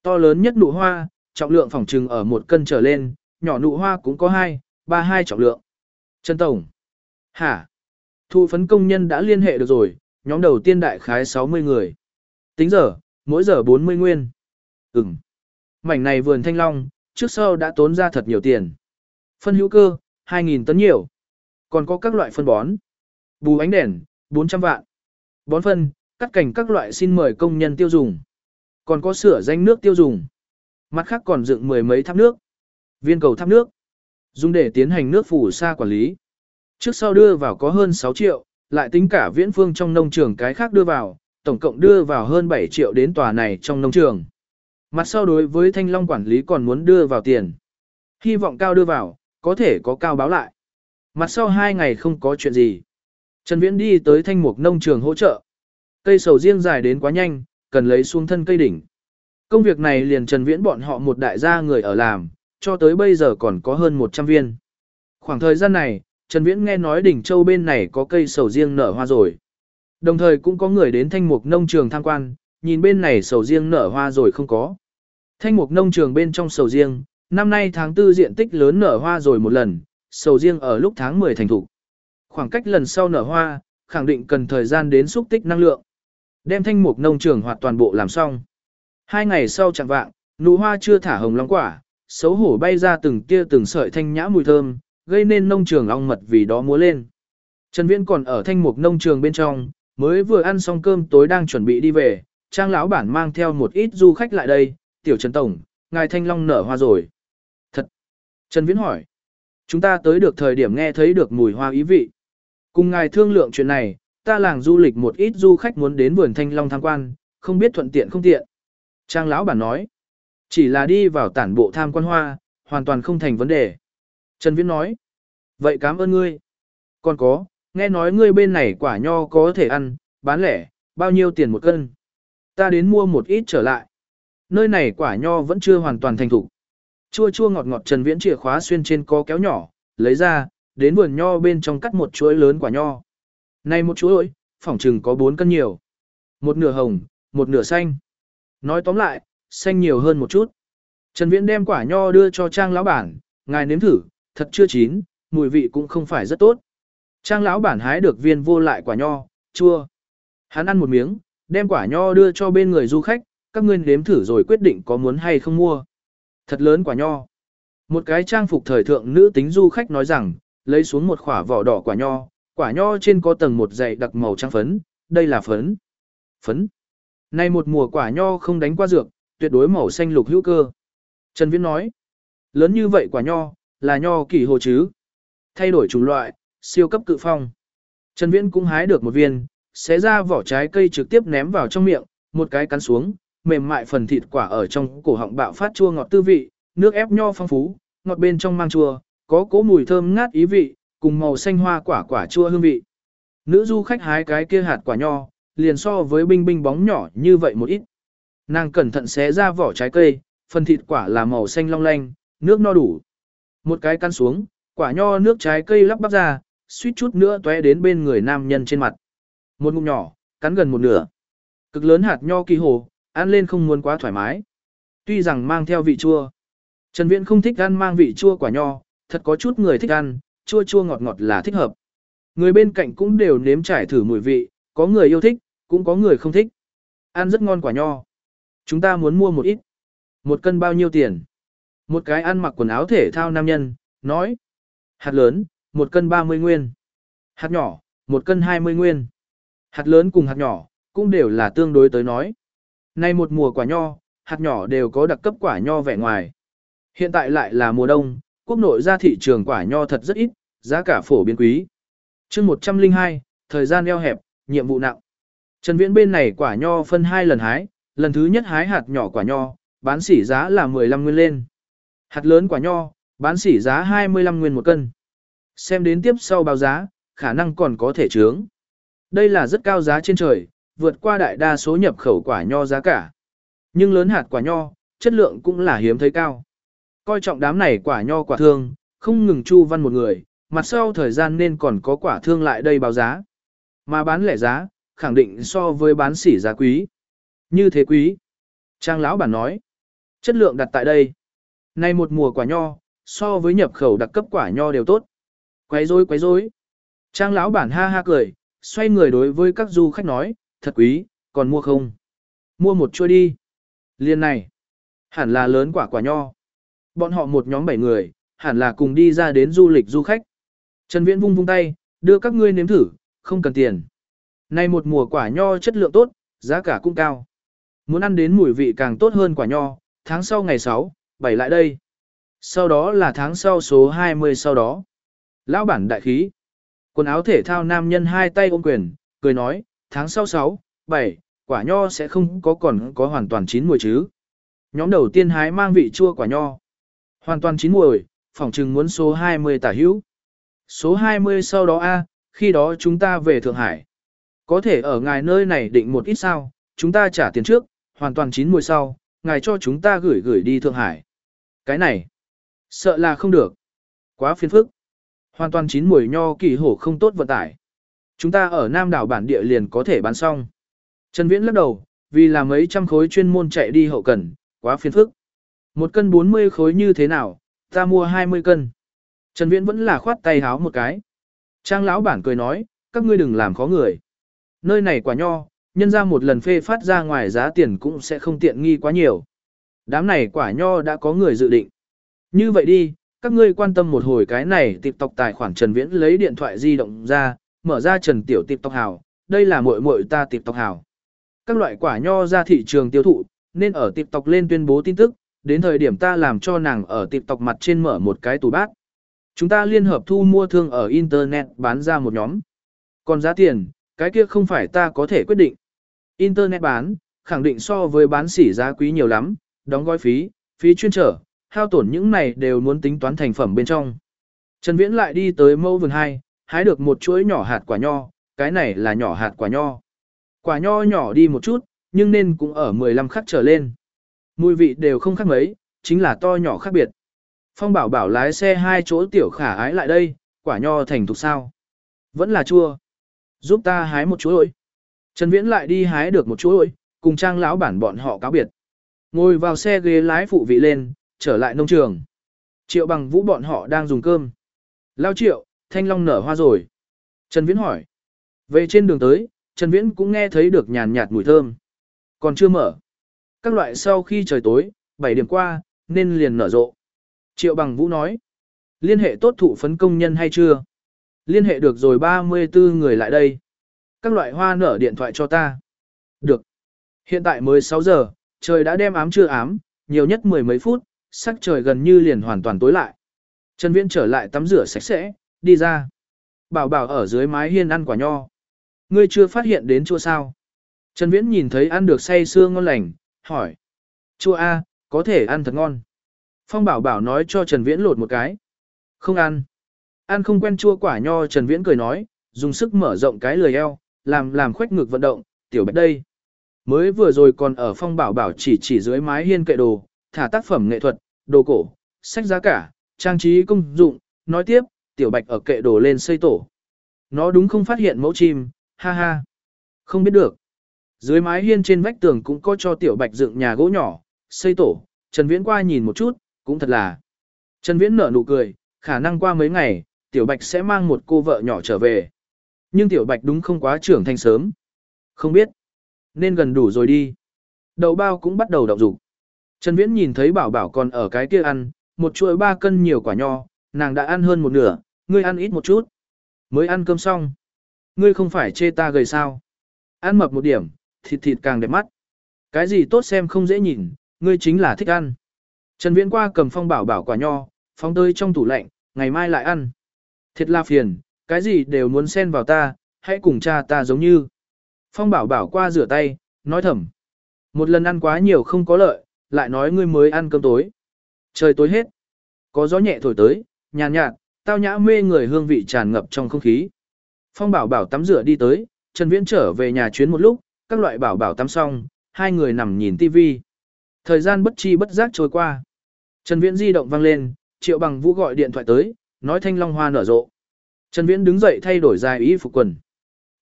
To lớn nhất nụ hoa, trọng lượng phòng trừng ở một cân trở lên, nhỏ nụ hoa cũng có 2, 3 2 trọng lượng. Trần Tổng. Hả? Thu phấn công nhân đã liên hệ được rồi, nhóm đầu tiên đại khái 60 người. Tính giờ, mỗi giờ 40 nguyên. Ừm. Mảnh này vườn thanh long, trước sau đã tốn ra thật nhiều tiền. Phân hữu cơ, 2.000 tấn nhiều. Còn có các loại phân bón. Bù ánh đèn, 400 vạn. Bón phân, cắt cảnh các loại xin mời công nhân tiêu dùng. Còn có sửa danh nước tiêu dùng. Mặt khác còn dựng mười mấy tháp nước. Viên cầu tháp nước. Dùng để tiến hành nước phủ xa quản lý. Trước sau đưa vào có hơn 6 triệu, lại tính cả viễn phương trong nông trường cái khác đưa vào, tổng cộng đưa vào hơn 7 triệu đến tòa này trong nông trường. Mặt sau đối với thanh long quản lý còn muốn đưa vào tiền. Hy vọng cao đưa vào, có thể có cao báo lại. Mặt sau hai ngày không có chuyện gì. Trần Viễn đi tới thanh mục nông trường hỗ trợ. Cây sầu riêng dài đến quá nhanh, cần lấy xuống thân cây đỉnh. Công việc này liền Trần Viễn bọn họ một đại gia người ở làm, cho tới bây giờ còn có hơn 100 viên. Khoảng thời gian này, Trần Viễn nghe nói đỉnh châu bên này có cây sầu riêng nở hoa rồi. Đồng thời cũng có người đến thanh mục nông trường tham quan, nhìn bên này sầu riêng nở hoa rồi không có. Thanh mục nông trường bên trong sầu riêng, năm nay tháng 4 diện tích lớn nở hoa rồi một lần, sầu riêng ở lúc tháng 10 thành thủ. Khoảng cách lần sau nở hoa, khẳng định cần thời gian đến xúc tích năng lượng. Đem thanh mục nông trường hoạt toàn bộ làm xong. Hai ngày sau chẳng vạng, nụ hoa chưa thả hồng long quả, xấu hổ bay ra từng tia từng sợi thanh nhã mùi thơm, gây nên nông trường ong mật vì đó múa lên. Trần Viễn còn ở thanh mục nông trường bên trong, mới vừa ăn xong cơm tối đang chuẩn bị đi về, trang lão bản mang theo một ít du khách lại đây, tiểu Trần Tổng, ngài thanh long nở hoa rồi. Thật. Trần Viễn hỏi. Chúng ta tới được thời điểm nghe thấy được mùi hoa ý vị. Cùng ngài thương lượng chuyện này, ta làng du lịch một ít du khách muốn đến vườn thanh long tham quan, không biết thuận tiện không tiện. Trang lão bản nói, chỉ là đi vào tản bộ tham quan hoa, hoàn toàn không thành vấn đề. Trần Viễn nói, vậy cảm ơn ngươi. Còn có, nghe nói ngươi bên này quả nho có thể ăn, bán lẻ, bao nhiêu tiền một cân. Ta đến mua một ít trở lại. Nơi này quả nho vẫn chưa hoàn toàn thành thủ. Chua chua ngọt ngọt Trần Viễn chìa khóa xuyên trên có kéo nhỏ, lấy ra, đến vườn nho bên trong cắt một chuỗi lớn quả nho. Này một chuỗi, phỏng chừng có 4 cân nhiều. Một nửa hồng, một nửa xanh. Nói tóm lại, xanh nhiều hơn một chút. Trần Viễn đem quả nho đưa cho Trang lão bản, ngài nếm thử, thật chưa chín, mùi vị cũng không phải rất tốt. Trang lão bản hái được viên vô lại quả nho, chua. Hắn ăn một miếng, đem quả nho đưa cho bên người du khách, các ngươi nếm thử rồi quyết định có muốn hay không mua. Thật lớn quả nho. Một cái trang phục thời thượng nữ tính du khách nói rằng, lấy xuống một quả vỏ đỏ quả nho, quả nho trên có tầng một dày đặc màu trắng phấn, đây là phấn. Phấn. Nay một mùa quả nho không đánh qua dược, tuyệt đối màu xanh lục hữu cơ. Trần Viễn nói, lớn như vậy quả nho, là nho kỳ hồ chứ. Thay đổi chủng loại, siêu cấp cự phong. Trần Viễn cũng hái được một viên, xé ra vỏ trái cây trực tiếp ném vào trong miệng, một cái cắn xuống, mềm mại phần thịt quả ở trong cổ họng bạo phát chua ngọt tư vị, nước ép nho phong phú, ngọt bên trong mang chua, có cỗ mùi thơm ngát ý vị, cùng màu xanh hoa quả quả chua hương vị. Nữ du khách hái cái kia hạt quả nho, liền so với binh binh bóng nhỏ như vậy một ít. Nàng cẩn thận xé ra vỏ trái cây, phần thịt quả là màu xanh long lanh, nước no đủ. Một cái căn xuống, quả nho nước trái cây lắp bắp ra, suýt chút nữa tóe đến bên người nam nhân trên mặt. Một ngụm nhỏ, cắn gần một nửa. Cực lớn hạt nho kỳ hồ, ăn lên không muốn quá thoải mái. Tuy rằng mang theo vị chua. Trần Viễn không thích ăn mang vị chua quả nho, thật có chút người thích ăn, chua chua ngọt ngọt là thích hợp. Người bên cạnh cũng đều nếm trải thử mùi vị, có người yêu thích, cũng có người không thích. Ăn rất ngon quả nho. Chúng ta muốn mua một ít. Một cân bao nhiêu tiền? Một cái ăn mặc quần áo thể thao nam nhân, nói. Hạt lớn, một cân 30 nguyên. Hạt nhỏ, một cân 20 nguyên. Hạt lớn cùng hạt nhỏ, cũng đều là tương đối tới nói. Nay một mùa quả nho, hạt nhỏ đều có đặc cấp quả nho vẻ ngoài. Hiện tại lại là mùa đông, quốc nội ra thị trường quả nho thật rất ít, giá cả phổ biến quý. chương 102, thời gian eo hẹp, nhiệm vụ nặng. Trần Viễn bên này quả nho phân hai lần hái, lần thứ nhất hái hạt nhỏ quả nho, bán sỉ giá là 15 nguyên lên. Hạt lớn quả nho, bán sỉ giá 25 nguyên một cân. Xem đến tiếp sau báo giá, khả năng còn có thể trướng. Đây là rất cao giá trên trời, vượt qua đại đa số nhập khẩu quả nho giá cả. Nhưng lớn hạt quả nho, chất lượng cũng là hiếm thấy cao. Coi trọng đám này quả nho quả thương, không ngừng chu văn một người, mặt sau thời gian nên còn có quả thương lại đây báo giá. Mà bán lẻ giá, khẳng định so với bán sỉ giá quý. Như thế quý. Trang lão bản nói. Chất lượng đặt tại đây. Nay một mùa quả nho, so với nhập khẩu đặc cấp quả nho đều tốt. Quấy rối quấy rối. Trang lão bản ha ha cười, xoay người đối với các du khách nói, thật quý, còn mua không? Mua một chuôi đi. Liên này, hẳn là lớn quả quả nho. Bọn họ một nhóm bảy người, hẳn là cùng đi ra đến du lịch du khách. Trần Viễn vung vung tay, đưa các ngươi nếm thử, không cần tiền. Nay một mùa quả nho chất lượng tốt, giá cả cũng cao. Muốn ăn đến mùi vị càng tốt hơn quả nho, tháng sau ngày 6, bảy lại đây. Sau đó là tháng sau số 20 sau đó. Lão bản đại khí. Quần áo thể thao nam nhân hai tay ôm quyền, cười nói, tháng sau 6, 7, quả nho sẽ không có còn có hoàn toàn chín mùi chứ. Nhóm đầu tiên hái mang vị chua quả nho. Hoàn toàn chín mùi, phỏng chừng muốn số 20 tả hữu. Số 20 sau đó A, khi đó chúng ta về Thượng Hải. Có thể ở ngài nơi này định một ít sao, chúng ta trả tiền trước, hoàn toàn chín mùi sau, ngài cho chúng ta gửi gửi đi Thượng Hải. Cái này, sợ là không được. Quá phiền phức. Hoàn toàn chín mùi nho kỳ hổ không tốt vận tải. Chúng ta ở Nam đảo bản địa liền có thể bán xong. Trần Viễn lắc đầu, vì là mấy trăm khối chuyên môn chạy đi hậu cần, quá phiền phức. Một cân 40 khối như thế nào, ta mua 20 cân. Trần Viễn vẫn là khoát tay háo một cái. Trang lão bản cười nói, các ngươi đừng làm khó người. Nơi này quả nho, nhân ra một lần phê phát ra ngoài giá tiền cũng sẽ không tiện nghi quá nhiều. Đám này quả nho đã có người dự định. Như vậy đi, các ngươi quan tâm một hồi cái này TikTok tài khoản Trần Viễn lấy điện thoại di động ra, mở ra Trần Tiểu TikTok hào, đây là muội muội ta TikTok hào. Các loại quả nho ra thị trường tiêu thụ, nên ở TikTok lên tuyên bố tin tức, đến thời điểm ta làm cho nàng ở TikTok mặt trên mở một cái tủ bát. Chúng ta liên hợp thu mua thương ở Internet bán ra một nhóm. Còn giá tiền, cái kia không phải ta có thể quyết định. Internet bán, khẳng định so với bán sỉ giá quý nhiều lắm, đóng gói phí, phí chuyên trở, hao tổn những này đều muốn tính toán thành phẩm bên trong. Trần Viễn lại đi tới mâu vườn 2, hái được một chuỗi nhỏ hạt quả nho, cái này là nhỏ hạt quả nho. Quả nho nhỏ đi một chút, nhưng nên cũng ở 15 khắc trở lên. Mùi vị đều không khác mấy, chính là to nhỏ khác biệt. Phong bảo bảo lái xe hai chỗ tiểu khả ái lại đây, quả nho thành thục sao. Vẫn là chua. Giúp ta hái một chuỗi. Trần Viễn lại đi hái được một chuỗi, cùng trang lão bản bọn họ cáo biệt. Ngồi vào xe ghế lái phụ vị lên, trở lại nông trường. Triệu bằng vũ bọn họ đang dùng cơm. Lao triệu, thanh long nở hoa rồi. Trần Viễn hỏi. Về trên đường tới, Trần Viễn cũng nghe thấy được nhàn nhạt mùi thơm. Còn chưa mở. Các loại sau khi trời tối, 7 điểm qua, nên liền nở rộ. Triệu bằng vũ nói. Liên hệ tốt thụ phấn công nhân hay chưa? Liên hệ được rồi 34 người lại đây. Các loại hoa nở điện thoại cho ta. Được. Hiện tại mới 6 giờ, trời đã đem ám chưa ám, nhiều nhất mười mấy phút, sắc trời gần như liền hoàn toàn tối lại. Trần Viễn trở lại tắm rửa sạch sẽ, đi ra. Bảo bảo ở dưới mái hiên ăn quả nho. Ngươi chưa phát hiện đến chua sao? Trần Viễn nhìn thấy ăn được say sưa ngon lành, hỏi. Chua A, có thể ăn thật ngon. Phong bảo bảo nói cho Trần Viễn lột một cái. Không ăn. Ăn không quen chua quả nho Trần Viễn cười nói, dùng sức mở rộng cái lười eo, làm làm khoách ngực vận động, tiểu bạch đây. Mới vừa rồi còn ở phong bảo bảo chỉ chỉ dưới mái hiên kệ đồ, thả tác phẩm nghệ thuật, đồ cổ, sách giá cả, trang trí công dụng, nói tiếp, tiểu bạch ở kệ đồ lên xây tổ. Nó đúng không phát hiện mẫu chim, ha ha. Không biết được. Dưới mái hiên trên vách tường cũng có cho tiểu bạch dựng nhà gỗ nhỏ, xây tổ, Trần Viễn qua nhìn một chút, cũng thật là. Trần Viễn nở nụ cười, khả năng qua mấy ngày, tiểu bạch sẽ mang một cô vợ nhỏ trở về. Nhưng tiểu bạch đúng không quá trưởng thành sớm. Không biết. Nên gần đủ rồi đi. Đầu bao cũng bắt đầu động dục. Trần Viễn nhìn thấy bảo bảo còn ở cái kia ăn, một chuỗi ba cân nhiều quả nho, nàng đã ăn hơn một nửa, ngươi ăn ít một chút. Mới ăn cơm xong. Ngươi không phải chê ta gầy sao. Ăn mập một điểm, thịt thịt càng đẹp mắt. Cái gì tốt xem không dễ nhìn, ngươi chính là thích ăn. Trần Viễn qua cầm phong bảo bảo quả nho, phóng tới trong tủ lạnh, ngày mai lại ăn. Thiệt là phiền, cái gì đều muốn xen vào ta, hãy cùng cha ta giống như. Phong bảo bảo qua rửa tay, nói thầm. Một lần ăn quá nhiều không có lợi, lại nói ngươi mới ăn cơm tối. Trời tối hết. Có gió nhẹ thổi tới, nhàn nhạt, tao nhã mê người hương vị tràn ngập trong không khí. Phong bảo bảo tắm rửa đi tới, Trần Viễn trở về nhà chuyến một lúc, các loại bảo bảo tắm xong, hai người nằm nhìn tivi. Thời gian bất chi bất giác trôi qua. Trần Viễn di động vang lên, Triệu Bằng Vũ gọi điện thoại tới, nói thanh long hoa nở rộ. Trần Viễn đứng dậy thay đổi dài y phục quần.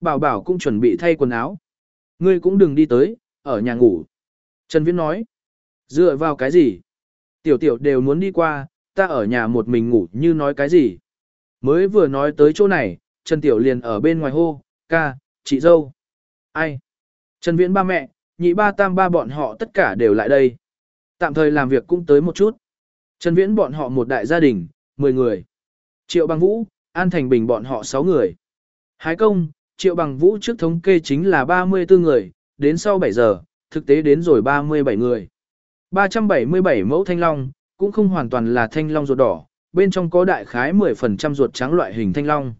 Bảo Bảo cũng chuẩn bị thay quần áo. Ngươi cũng đừng đi tới, ở nhà ngủ. Trần Viễn nói. Dựa vào cái gì? Tiểu tiểu đều muốn đi qua, ta ở nhà một mình ngủ như nói cái gì? Mới vừa nói tới chỗ này, Trần Tiểu liền ở bên ngoài hô, ca, chị dâu. Ai? Trần Viễn ba mẹ, nhị ba tam ba bọn họ tất cả đều lại đây. Tạm thời làm việc cũng tới một chút. Trần Viễn bọn họ một đại gia đình, 10 người. Triệu Bằng Vũ, An Thành Bình bọn họ 6 người. Hái công, Triệu Bằng Vũ trước thống kê chính là 34 người, đến sau 7 giờ, thực tế đến rồi 37 người. 377 mẫu thanh long, cũng không hoàn toàn là thanh long ruột đỏ, bên trong có đại khái 10% ruột trắng loại hình thanh long.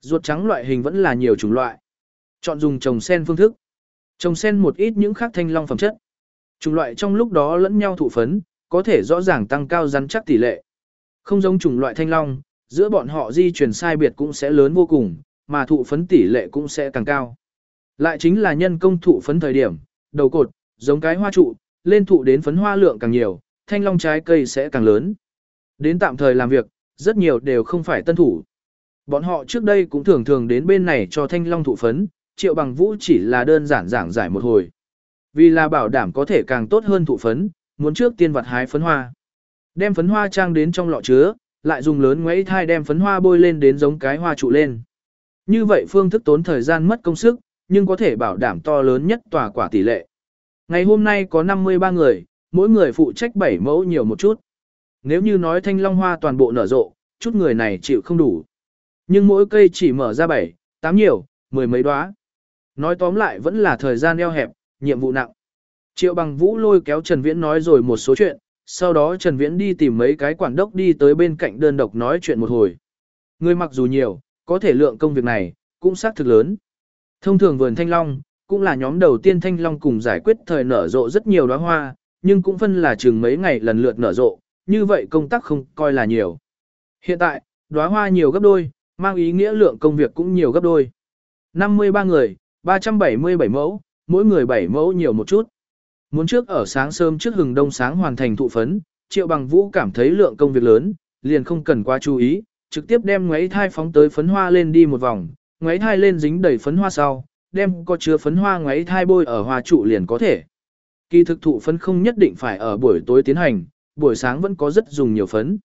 Ruột trắng loại hình vẫn là nhiều chủng loại. Chọn dùng trồng sen phương thức. Trồng sen một ít những khác thanh long phẩm chất. Chủng loại trong lúc đó lẫn nhau thụ phấn, có thể rõ ràng tăng cao rắn chắc tỷ lệ. Không giống chủng loại thanh long, giữa bọn họ di chuyển sai biệt cũng sẽ lớn vô cùng, mà thụ phấn tỷ lệ cũng sẽ càng cao. Lại chính là nhân công thụ phấn thời điểm, đầu cột, giống cái hoa trụ, lên thụ đến phấn hoa lượng càng nhiều, thanh long trái cây sẽ càng lớn. Đến tạm thời làm việc, rất nhiều đều không phải tân thủ. Bọn họ trước đây cũng thường thường đến bên này cho thanh long thụ phấn, triệu bằng vũ chỉ là đơn giản giảng giải một hồi. Vì là bảo đảm có thể càng tốt hơn thụ phấn, muốn trước tiên vặt hái phấn hoa. Đem phấn hoa trang đến trong lọ chứa, lại dùng lớn ngẫy thai đem phấn hoa bôi lên đến giống cái hoa trụ lên. Như vậy phương thức tốn thời gian mất công sức, nhưng có thể bảo đảm to lớn nhất tòa quả tỷ lệ. Ngày hôm nay có 53 người, mỗi người phụ trách 7 mẫu nhiều một chút. Nếu như nói thanh long hoa toàn bộ nở rộ, chút người này chịu không đủ. Nhưng mỗi cây chỉ mở ra 7, 8 nhiều, mười mấy đóa. Nói tóm lại vẫn là thời gian eo hẹp, nhiệm vụ nặng. Triệu bằng vũ lôi kéo Trần Viễn nói rồi một số chuyện, sau đó Trần Viễn đi tìm mấy cái quản đốc đi tới bên cạnh đơn độc nói chuyện một hồi. Người mặc dù nhiều, có thể lượng công việc này, cũng xác thực lớn. Thông thường vườn thanh long, cũng là nhóm đầu tiên thanh long cùng giải quyết thời nở rộ rất nhiều đóa hoa, nhưng cũng phân là chừng mấy ngày lần lượt nở rộ, như vậy công tác không coi là nhiều. Hiện tại, đóa hoa nhiều gấp đôi, mang ý nghĩa lượng công việc cũng nhiều gấp đôi. 53 người, 377 mẫu, mỗi người 7 mẫu nhiều một chút. Muốn trước ở sáng sớm trước hừng đông sáng hoàn thành thụ phấn, Triệu Bằng Vũ cảm thấy lượng công việc lớn, liền không cần quá chú ý, trực tiếp đem ngoáy thai phóng tới phấn hoa lên đi một vòng, ngoáy thai lên dính đầy phấn hoa sau, đem có chứa phấn hoa ngoáy thai bôi ở hoa trụ liền có thể. Kỳ thực thụ phấn không nhất định phải ở buổi tối tiến hành, buổi sáng vẫn có rất dùng nhiều phấn.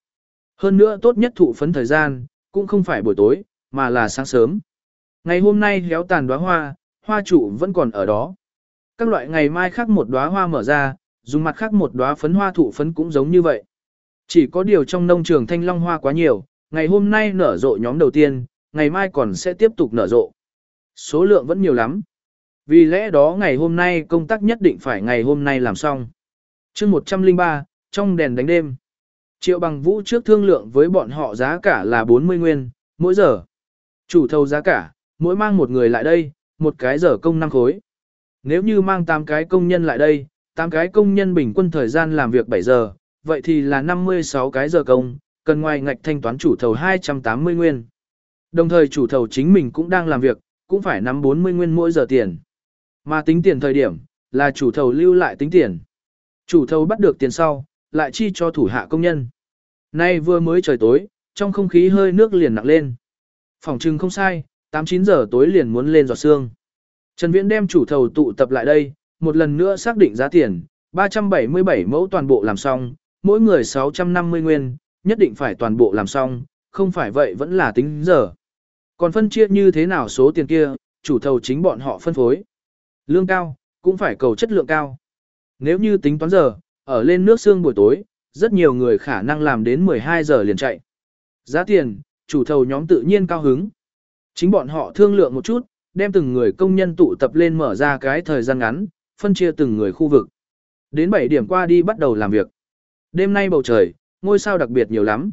Hơn nữa tốt nhất thụ phấn thời gian, cũng không phải buổi tối, mà là sáng sớm. Ngày hôm nay héo tàn đóa hoa, hoa trụ vẫn còn ở đó. Các loại ngày mai khác một đóa hoa mở ra, dùng mặt khác một đóa phấn hoa thụ phấn cũng giống như vậy. Chỉ có điều trong nông trường thanh long hoa quá nhiều, ngày hôm nay nở rộ nhóm đầu tiên, ngày mai còn sẽ tiếp tục nở rộ. Số lượng vẫn nhiều lắm. Vì lẽ đó ngày hôm nay công tác nhất định phải ngày hôm nay làm xong. chương 103, trong đèn đánh đêm. Triệu bằng vũ trước thương lượng với bọn họ giá cả là 40 nguyên, mỗi giờ. Chủ thầu giá cả, mỗi mang một người lại đây, một cái giờ công năm khối. Nếu như mang 8 cái công nhân lại đây, 8 cái công nhân bình quân thời gian làm việc 7 giờ, vậy thì là 56 cái giờ công, cần ngoài ngạch thanh toán chủ thầu 280 nguyên. Đồng thời chủ thầu chính mình cũng đang làm việc, cũng phải nắm 40 nguyên mỗi giờ tiền. Mà tính tiền thời điểm, là chủ thầu lưu lại tính tiền. Chủ thầu bắt được tiền sau, lại chi cho thủ hạ công nhân. Nay vừa mới trời tối, trong không khí hơi nước liền nặng lên. Phòng trưng không sai, 8-9 giờ tối liền muốn lên giọt xương. Trần Viễn đem chủ thầu tụ tập lại đây, một lần nữa xác định giá tiền, 377 mẫu toàn bộ làm xong, mỗi người 650 nguyên, nhất định phải toàn bộ làm xong, không phải vậy vẫn là tính giờ. Còn phân chia như thế nào số tiền kia, chủ thầu chính bọn họ phân phối. Lương cao, cũng phải cầu chất lượng cao. Nếu như tính toán giờ, ở lên nước xương buổi tối, rất nhiều người khả năng làm đến 12 giờ liền chạy. Giá tiền, chủ thầu nhóm tự nhiên cao hứng. Chính bọn họ thương lượng một chút, đem từng người công nhân tụ tập lên mở ra cái thời gian ngắn, phân chia từng người khu vực. Đến 7 điểm qua đi bắt đầu làm việc. Đêm nay bầu trời, ngôi sao đặc biệt nhiều lắm.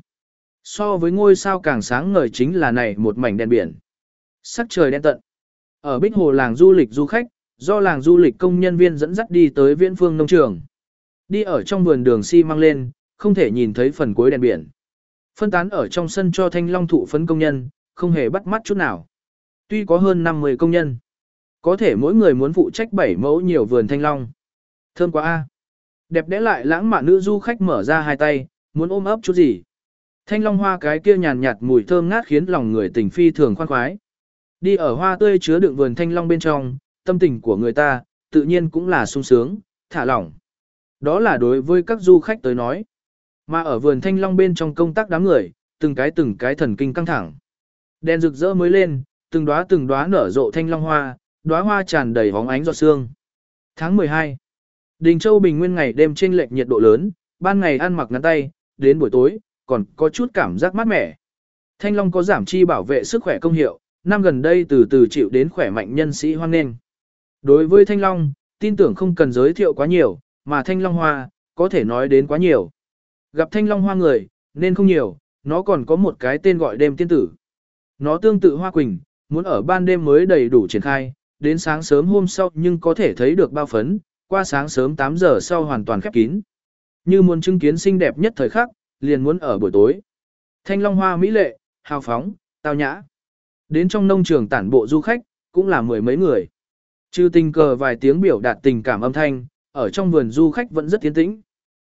So với ngôi sao càng sáng ngời chính là này một mảnh đen biển. Sắc trời đen tận. Ở Bích Hồ làng du lịch du khách, do làng du lịch công nhân viên dẫn dắt đi tới viễn phương nông trường. Đi ở trong vườn đường xi si mang lên, không thể nhìn thấy phần cuối đèn biển. Phân tán ở trong sân cho thanh long thụ phấn công nhân, không hề bắt mắt chút nào. Tuy có hơn 50 công nhân, có thể mỗi người muốn phụ trách 7 mẫu nhiều vườn thanh long. Thơm quá a. Đẹp đẽ lại lãng mạn nữ du khách mở ra hai tay, muốn ôm ấp chút gì. Thanh long hoa cái kia nhàn nhạt mùi thơm ngát khiến lòng người tình phi thường khoan khoái. Đi ở hoa tươi chứa đựng vườn thanh long bên trong, tâm tình của người ta, tự nhiên cũng là sung sướng, thả lỏng. Đó là đối với các du khách tới nói. Mà ở vườn thanh long bên trong công tác đám người, từng cái từng cái thần kinh căng thẳng. Đèn rực rỡ mới lên, từng đóa từng đóa nở rộ thanh long hoa, đóa hoa tràn đầy bóng ánh giọt sương. Tháng 12. Đình Châu Bình Nguyên ngày đêm chênh lệch nhiệt độ lớn, ban ngày ăn mặc ngắn tay, đến buổi tối còn có chút cảm giác mát mẻ. Thanh long có giảm chi bảo vệ sức khỏe công hiệu, năm gần đây từ từ chịu đến khỏe mạnh nhân sĩ hoan nghênh. Đối với thanh long, tin tưởng không cần giới thiệu quá nhiều, mà thanh long hoa có thể nói đến quá nhiều. Gặp thanh long hoa người, nên không nhiều, nó còn có một cái tên gọi đêm tiên tử. Nó tương tự hoa quỳnh, muốn ở ban đêm mới đầy đủ triển khai, đến sáng sớm hôm sau nhưng có thể thấy được bao phấn, qua sáng sớm 8 giờ sau hoàn toàn khép kín. Như muốn chứng kiến xinh đẹp nhất thời khắc, liền muốn ở buổi tối. Thanh long hoa mỹ lệ, hào phóng, tao nhã. Đến trong nông trường tản bộ du khách, cũng là mười mấy người. Trừ tình cờ vài tiếng biểu đạt tình cảm âm thanh, ở trong vườn du khách vẫn rất yên tĩnh.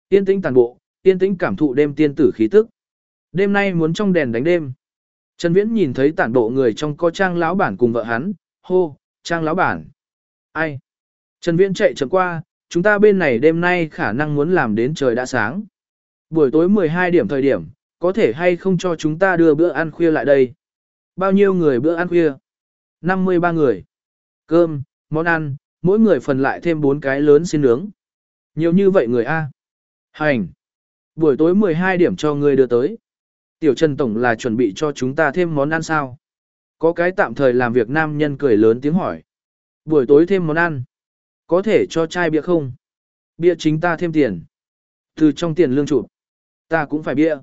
Yên tĩnh tản bộ, yên tĩnh cảm thụ đêm tiên tử khí tức. Đêm nay muốn trong đèn đánh đêm. Trần Viễn nhìn thấy tản bộ người trong co trang lão bản cùng vợ hắn, hô, trang lão bản. Ai? Trần Viễn chạy chậm qua, chúng ta bên này đêm nay khả năng muốn làm đến trời đã sáng. Buổi tối 12 điểm thời điểm, có thể hay không cho chúng ta đưa bữa ăn khuya lại đây? Bao nhiêu người bữa ăn khuya? 53 người. Cơm, món ăn, mỗi người phần lại thêm 4 cái lớn xin nướng. Nhiều như vậy người A. Hành. Buổi tối 12 điểm cho người đưa tới. Tiểu Trần Tổng là chuẩn bị cho chúng ta thêm món ăn sao? Có cái tạm thời làm việc nam nhân cười lớn tiếng hỏi. Buổi tối thêm món ăn. Có thể cho chai bia không? Bia chính ta thêm tiền. Từ trong tiền lương chụp. Ta cũng phải bia.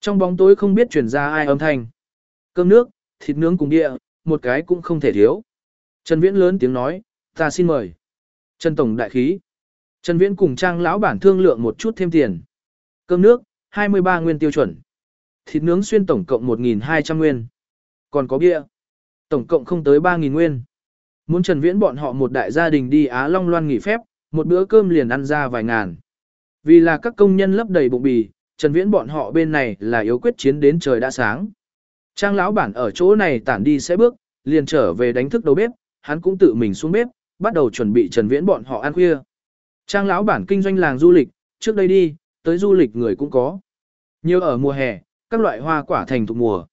Trong bóng tối không biết chuyển ra ai âm thanh. Cơm nước, thịt nướng cùng bia, một cái cũng không thể thiếu. Trần Viễn lớn tiếng nói, ta xin mời. Trần Tổng đại khí. Trần Viễn cùng trang lão bản thương lượng một chút thêm tiền. Cơm nước, 23 nguyên tiêu chuẩn. Thịt nướng xuyên tổng cộng 1.200 nguyên. Còn có bia. Tổng cộng không tới 3.000 nguyên. Muốn Trần Viễn bọn họ một đại gia đình đi Á Long Loan nghỉ phép, một bữa cơm liền ăn ra vài ngàn. Vì là các công nhân lấp đầy bụng bì, Trần Viễn bọn họ bên này là yếu quyết chiến đến trời đã sáng. Trang lão bản ở chỗ này tản đi sẽ bước, liền trở về đánh thức đầu bếp, hắn cũng tự mình xuống bếp, bắt đầu chuẩn bị Trần Viễn bọn họ ăn khuya. Trang lão bản kinh doanh làng du lịch, trước đây đi, tới du lịch người cũng có. Nhiều ở mùa hè, các loại hoa quả thành thuộc mùa.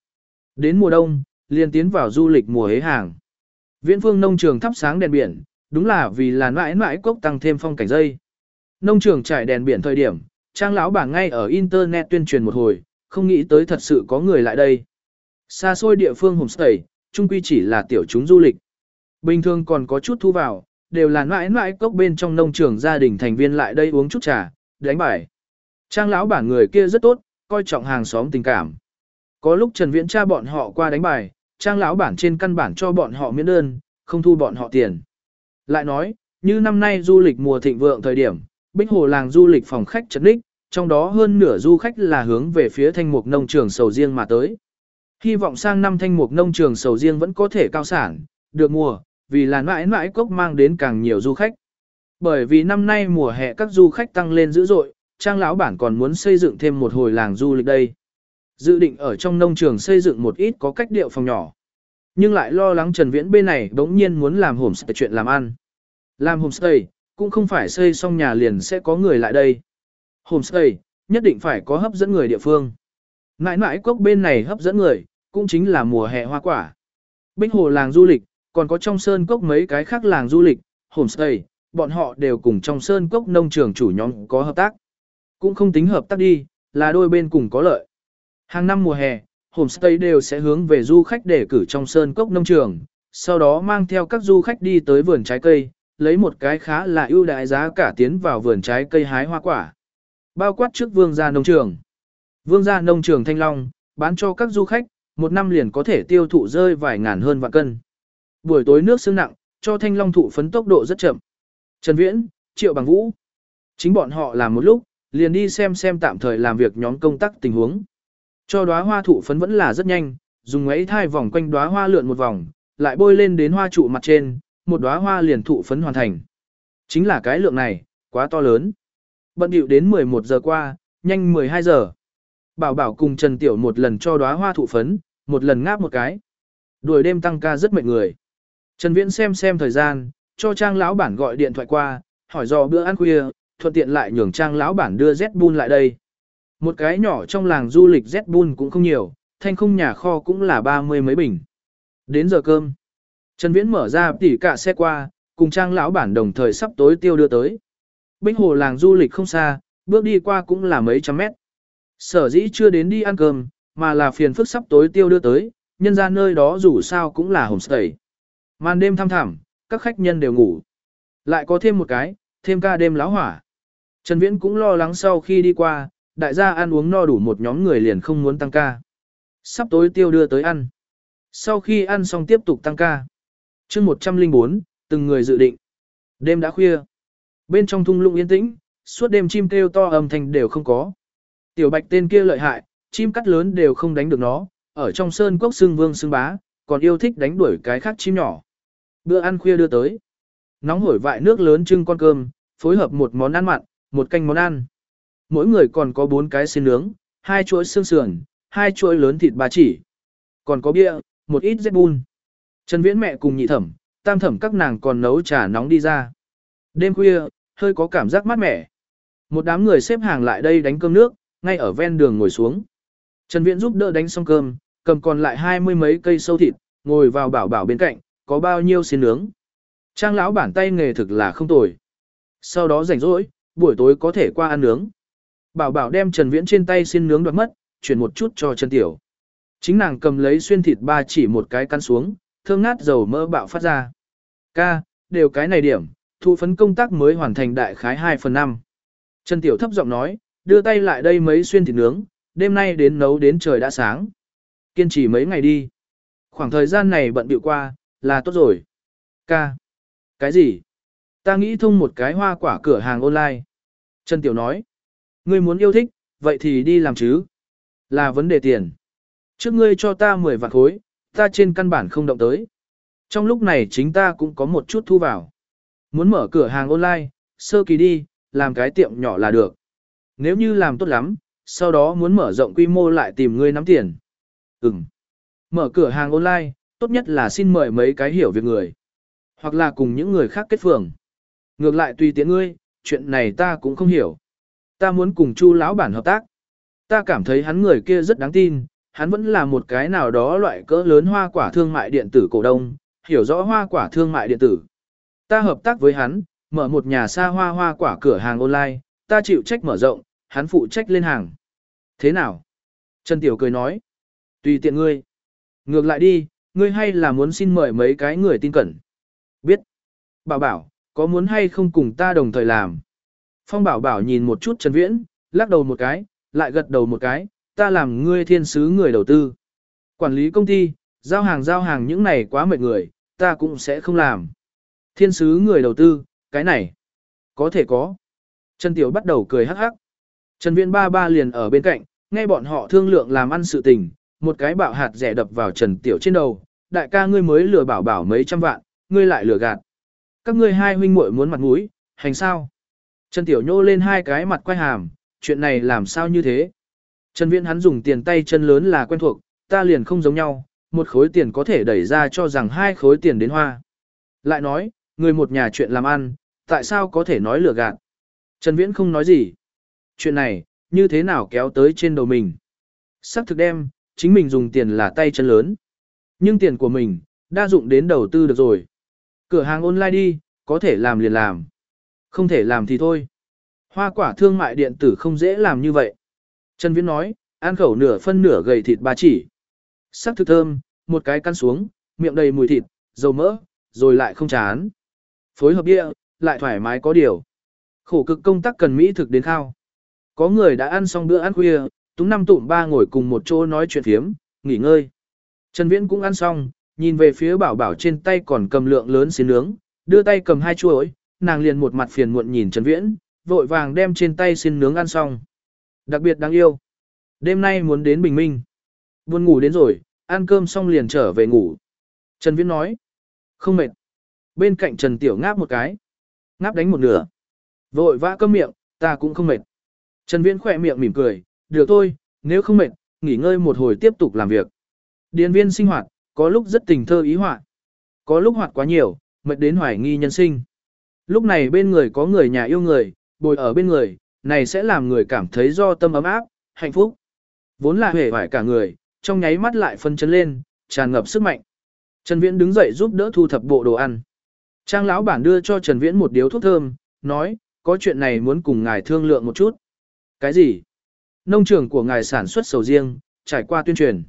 Đến mùa đông, liền tiến vào du lịch mùa hế hàng. Viễn phương nông trường thắp sáng đèn biển, đúng là vì là mãi mãi cốc tăng thêm phong cảnh dây. Nông trường trải đèn biển thời điểm, trang lão bảng ngay ở internet tuyên truyền một hồi, không nghĩ tới thật sự có người lại đây. Xa xôi địa phương homestay, chung quy chỉ là tiểu chúng du lịch. Bình thường còn có chút thu vào, đều là mãi mãi cốc bên trong nông trường gia đình thành viên lại đây uống chút trà, đánh bài. Trang lão bản người kia rất tốt, coi trọng hàng xóm tình cảm. Có lúc Trần Viễn cha bọn họ qua đánh bài, trang lão bản trên căn bản cho bọn họ miễn đơn, không thu bọn họ tiền. Lại nói, như năm nay du lịch mùa thịnh vượng thời điểm, Bích Hồ làng du lịch phòng khách chật ních, trong đó hơn nửa du khách là hướng về phía thanh mục nông trường sầu riêng mà tới. Hy vọng sang năm thanh mục nông trường sầu riêng vẫn có thể cao sản, được mùa, vì là mãi mãi cốc mang đến càng nhiều du khách. Bởi vì năm nay mùa hè các du khách tăng lên dữ dội, trang lão bản còn muốn xây dựng thêm một hồi làng du lịch đây. Dự định ở trong nông trường xây dựng một ít có cách điệu phòng nhỏ. Nhưng lại lo lắng Trần Viễn bên này bỗng nhiên muốn làm homestay chuyện làm ăn. Làm homestay, cũng không phải xây xong nhà liền sẽ có người lại đây. Homestay, nhất định phải có hấp dẫn người địa phương. Mãi mãi cốc bên này hấp dẫn người, cũng chính là mùa hè hoa quả. Bích hồ làng du lịch, còn có trong sơn cốc mấy cái khác làng du lịch, homestay, bọn họ đều cùng trong sơn cốc nông trường chủ nhóm có hợp tác. Cũng không tính hợp tác đi, là đôi bên cùng có lợi. Hàng năm mùa hè, homestay đều sẽ hướng về du khách để cử trong sơn cốc nông trường, sau đó mang theo các du khách đi tới vườn trái cây, lấy một cái khá là ưu đại giá cả tiến vào vườn trái cây hái hoa quả. Bao quát trước vương gia nông trường. Vương gia nông trường Thanh Long, bán cho các du khách, một năm liền có thể tiêu thụ rơi vài ngàn hơn vạn cân. Buổi tối nước sương nặng, cho Thanh Long thụ phấn tốc độ rất chậm. Trần Viễn, Triệu Bằng Vũ. Chính bọn họ làm một lúc, liền đi xem xem tạm thời làm việc nhóm công tác tình huống. Cho đóa hoa thụ phấn vẫn là rất nhanh, dùng ấy thai vòng quanh đóa hoa lượn một vòng, lại bôi lên đến hoa trụ mặt trên, một đóa hoa liền thụ phấn hoàn thành. Chính là cái lượng này, quá to lớn. Bận điệu đến 11 giờ qua, nhanh 12 giờ. Bảo bảo cùng Trần Tiểu một lần cho đóa hoa thụ phấn, một lần ngáp một cái. Đuổi đêm tăng ca rất mệt người. Trần Viễn xem xem thời gian, cho Trang lão bản gọi điện thoại qua, hỏi do bữa ăn khuya, thuận tiện lại nhường Trang lão bản đưa Z-Bun lại đây. Một cái nhỏ trong làng du lịch Z-Bun cũng không nhiều, thanh không nhà kho cũng là ba mươi mấy bình. Đến giờ cơm, Trần Viễn mở ra tỉ cả xe qua, cùng Trang lão bản đồng thời sắp tối tiêu đưa tới. Bích hồ làng du lịch không xa, bước đi qua cũng là mấy trăm mét. Sở dĩ chưa đến đi ăn cơm, mà là phiền phức sắp tối tiêu đưa tới, nhân ra nơi đó dù sao cũng là homestay. Màn đêm thăm thẳm, các khách nhân đều ngủ. Lại có thêm một cái, thêm ca đêm láo hỏa. Trần Viễn cũng lo lắng sau khi đi qua, đại gia ăn uống no đủ một nhóm người liền không muốn tăng ca. Sắp tối tiêu đưa tới ăn. Sau khi ăn xong tiếp tục tăng ca. chương 104, từng người dự định. Đêm đã khuya. Bên trong thung lũng yên tĩnh, suốt đêm chim kêu to âm thanh đều không có. Tiểu bạch tên kia lợi hại, chim cắt lớn đều không đánh được nó, ở trong sơn quốc xương vương xương bá, còn yêu thích đánh đuổi cái khác chim nhỏ. Bữa ăn khuya đưa tới. Nóng hổi vại nước lớn trưng con cơm, phối hợp một món ăn mặn, một canh món ăn. Mỗi người còn có bốn cái xiên nướng, hai chuỗi xương sườn, hai chuỗi lớn thịt ba chỉ. Còn có bia, một ít dép bun. Trần Viễn mẹ cùng nhị thẩm, tam thẩm các nàng còn nấu trà nóng đi ra. Đêm khuya, hơi có cảm giác mát mẻ. Một đám người xếp hàng lại đây đánh cơm nước, ngay ở ven đường ngồi xuống. Trần Viễn giúp đỡ đánh xong cơm, cầm còn lại hai mươi mấy cây sâu thịt, ngồi vào bảo bảo bên cạnh, có bao nhiêu xiên nướng. Trang lão bản tay nghề thực là không tồi. Sau đó rảnh rỗi, buổi tối có thể qua ăn nướng. Bảo bảo đem Trần Viễn trên tay xin nướng đoạt mất, chuyển một chút cho Trần Tiểu. Chính nàng cầm lấy xuyên thịt ba chỉ một cái căn xuống, thơm ngát dầu mỡ bạo phát ra. Ca, đều cái này điểm, thụ phấn công tác mới hoàn thành đại khái 2 phần 5. Trần Tiểu thấp giọng nói, đưa tay lại đây mấy xuyên thịt nướng, đêm nay đến nấu đến trời đã sáng. Kiên trì mấy ngày đi. Khoảng thời gian này bận bịu qua, là tốt rồi. Ca. Cái gì? Ta nghĩ thông một cái hoa quả cửa hàng online. Trần Tiểu nói. Ngươi muốn yêu thích, vậy thì đi làm chứ. Là vấn đề tiền. Trước ngươi cho ta 10 vạn khối, ta trên căn bản không động tới. Trong lúc này chính ta cũng có một chút thu vào. Muốn mở cửa hàng online, sơ kỳ đi, làm cái tiệm nhỏ là được. Nếu như làm tốt lắm, sau đó muốn mở rộng quy mô lại tìm ngươi nắm tiền. Ừm. Mở cửa hàng online, tốt nhất là xin mời mấy cái hiểu việc người. Hoặc là cùng những người khác kết phường. Ngược lại tùy tiện ngươi, chuyện này ta cũng không hiểu. Ta muốn cùng Chu lão bản hợp tác. Ta cảm thấy hắn người kia rất đáng tin, hắn vẫn là một cái nào đó loại cỡ lớn hoa quả thương mại điện tử cổ đông, hiểu rõ hoa quả thương mại điện tử. Ta hợp tác với hắn, mở một nhà xa hoa hoa quả cửa hàng online, ta chịu trách mở rộng, hắn phụ trách lên hàng. Thế nào? Trần Tiểu cười nói. Tùy tiện ngươi. Ngược lại đi, ngươi hay là muốn xin mời mấy cái người tin cẩn. Biết. Bảo bảo, có muốn hay không cùng ta đồng thời làm? Phong bảo bảo nhìn một chút Trần Viễn, lắc đầu một cái, lại gật đầu một cái, ta làm ngươi thiên sứ người đầu tư. Quản lý công ty, giao hàng giao hàng những này quá mệt người, ta cũng sẽ không làm. Thiên sứ người đầu tư, cái này, có thể có. Trần Tiểu bắt đầu cười hắc hắc. Trần Viễn ba ba liền ở bên cạnh, nghe bọn họ thương lượng làm ăn sự tình, một cái bạo hạt rẻ đập vào Trần Tiểu trên đầu, đại ca ngươi mới lừa bảo bảo mấy trăm vạn, ngươi lại lừa gạt. Các ngươi hai huynh muội muốn mặt mũi, hành sao? Trần Tiểu nhô lên hai cái mặt quay hàm, chuyện này làm sao như thế? Trần Viễn hắn dùng tiền tay chân lớn là quen thuộc, ta liền không giống nhau, một khối tiền có thể đẩy ra cho rằng hai khối tiền đến hoa. Lại nói, người một nhà chuyện làm ăn, tại sao có thể nói lừa gạt? Trần Viễn không nói gì. Chuyện này, như thế nào kéo tới trên đầu mình? Sắc thực đem, chính mình dùng tiền là tay chân lớn. Nhưng tiền của mình, đa dụng đến đầu tư được rồi. Cửa hàng online đi, có thể làm liền làm. Không thể làm thì thôi. Hoa quả thương mại điện tử không dễ làm như vậy. Trần Viễn nói, ăn khẩu nửa phân nửa gầy thịt ba chỉ. Sắc thực thơm, một cái căn xuống, miệng đầy mùi thịt, dầu mỡ, rồi lại không chán. Phối hợp địa, lại thoải mái có điều. Khổ cực công tác cần mỹ thực đến khao. Có người đã ăn xong bữa ăn khuya, túng năm tụm ba ngồi cùng một chỗ nói chuyện phiếm, nghỉ ngơi. Trần Viễn cũng ăn xong, nhìn về phía bảo bảo trên tay còn cầm lượng lớn xiên nướng, đưa tay cầm hai chuối, nàng liền một mặt phiền muộn nhìn Trần Viễn, vội vàng đem trên tay xin nướng ăn xong. Đặc biệt đáng yêu. Đêm nay muốn đến bình minh. Buồn ngủ đến rồi, ăn cơm xong liền trở về ngủ. Trần Viễn nói. Không mệt. Bên cạnh Trần Tiểu ngáp một cái. Ngáp đánh một nửa. Vội vã cơm miệng, ta cũng không mệt. Trần Viễn khỏe miệng mỉm cười, được thôi, nếu không mệt, nghỉ ngơi một hồi tiếp tục làm việc. Điền viên sinh hoạt, có lúc rất tình thơ ý họa. Có lúc hoạt quá nhiều, mệt đến hoài nghi nhân sinh. Lúc này bên người có người nhà yêu người, bồi ở bên người, này sẽ làm người cảm thấy do tâm ấm áp, hạnh phúc. Vốn là hề hoài cả người, trong nháy mắt lại phân chấn lên, tràn ngập sức mạnh. Trần Viễn đứng dậy giúp đỡ thu thập bộ đồ ăn. Trang lão bản đưa cho Trần Viễn một điếu thuốc thơm, nói, có chuyện này muốn cùng ngài thương lượng một chút. Cái gì? Nông trường của ngài sản xuất sầu riêng, trải qua tuyên truyền.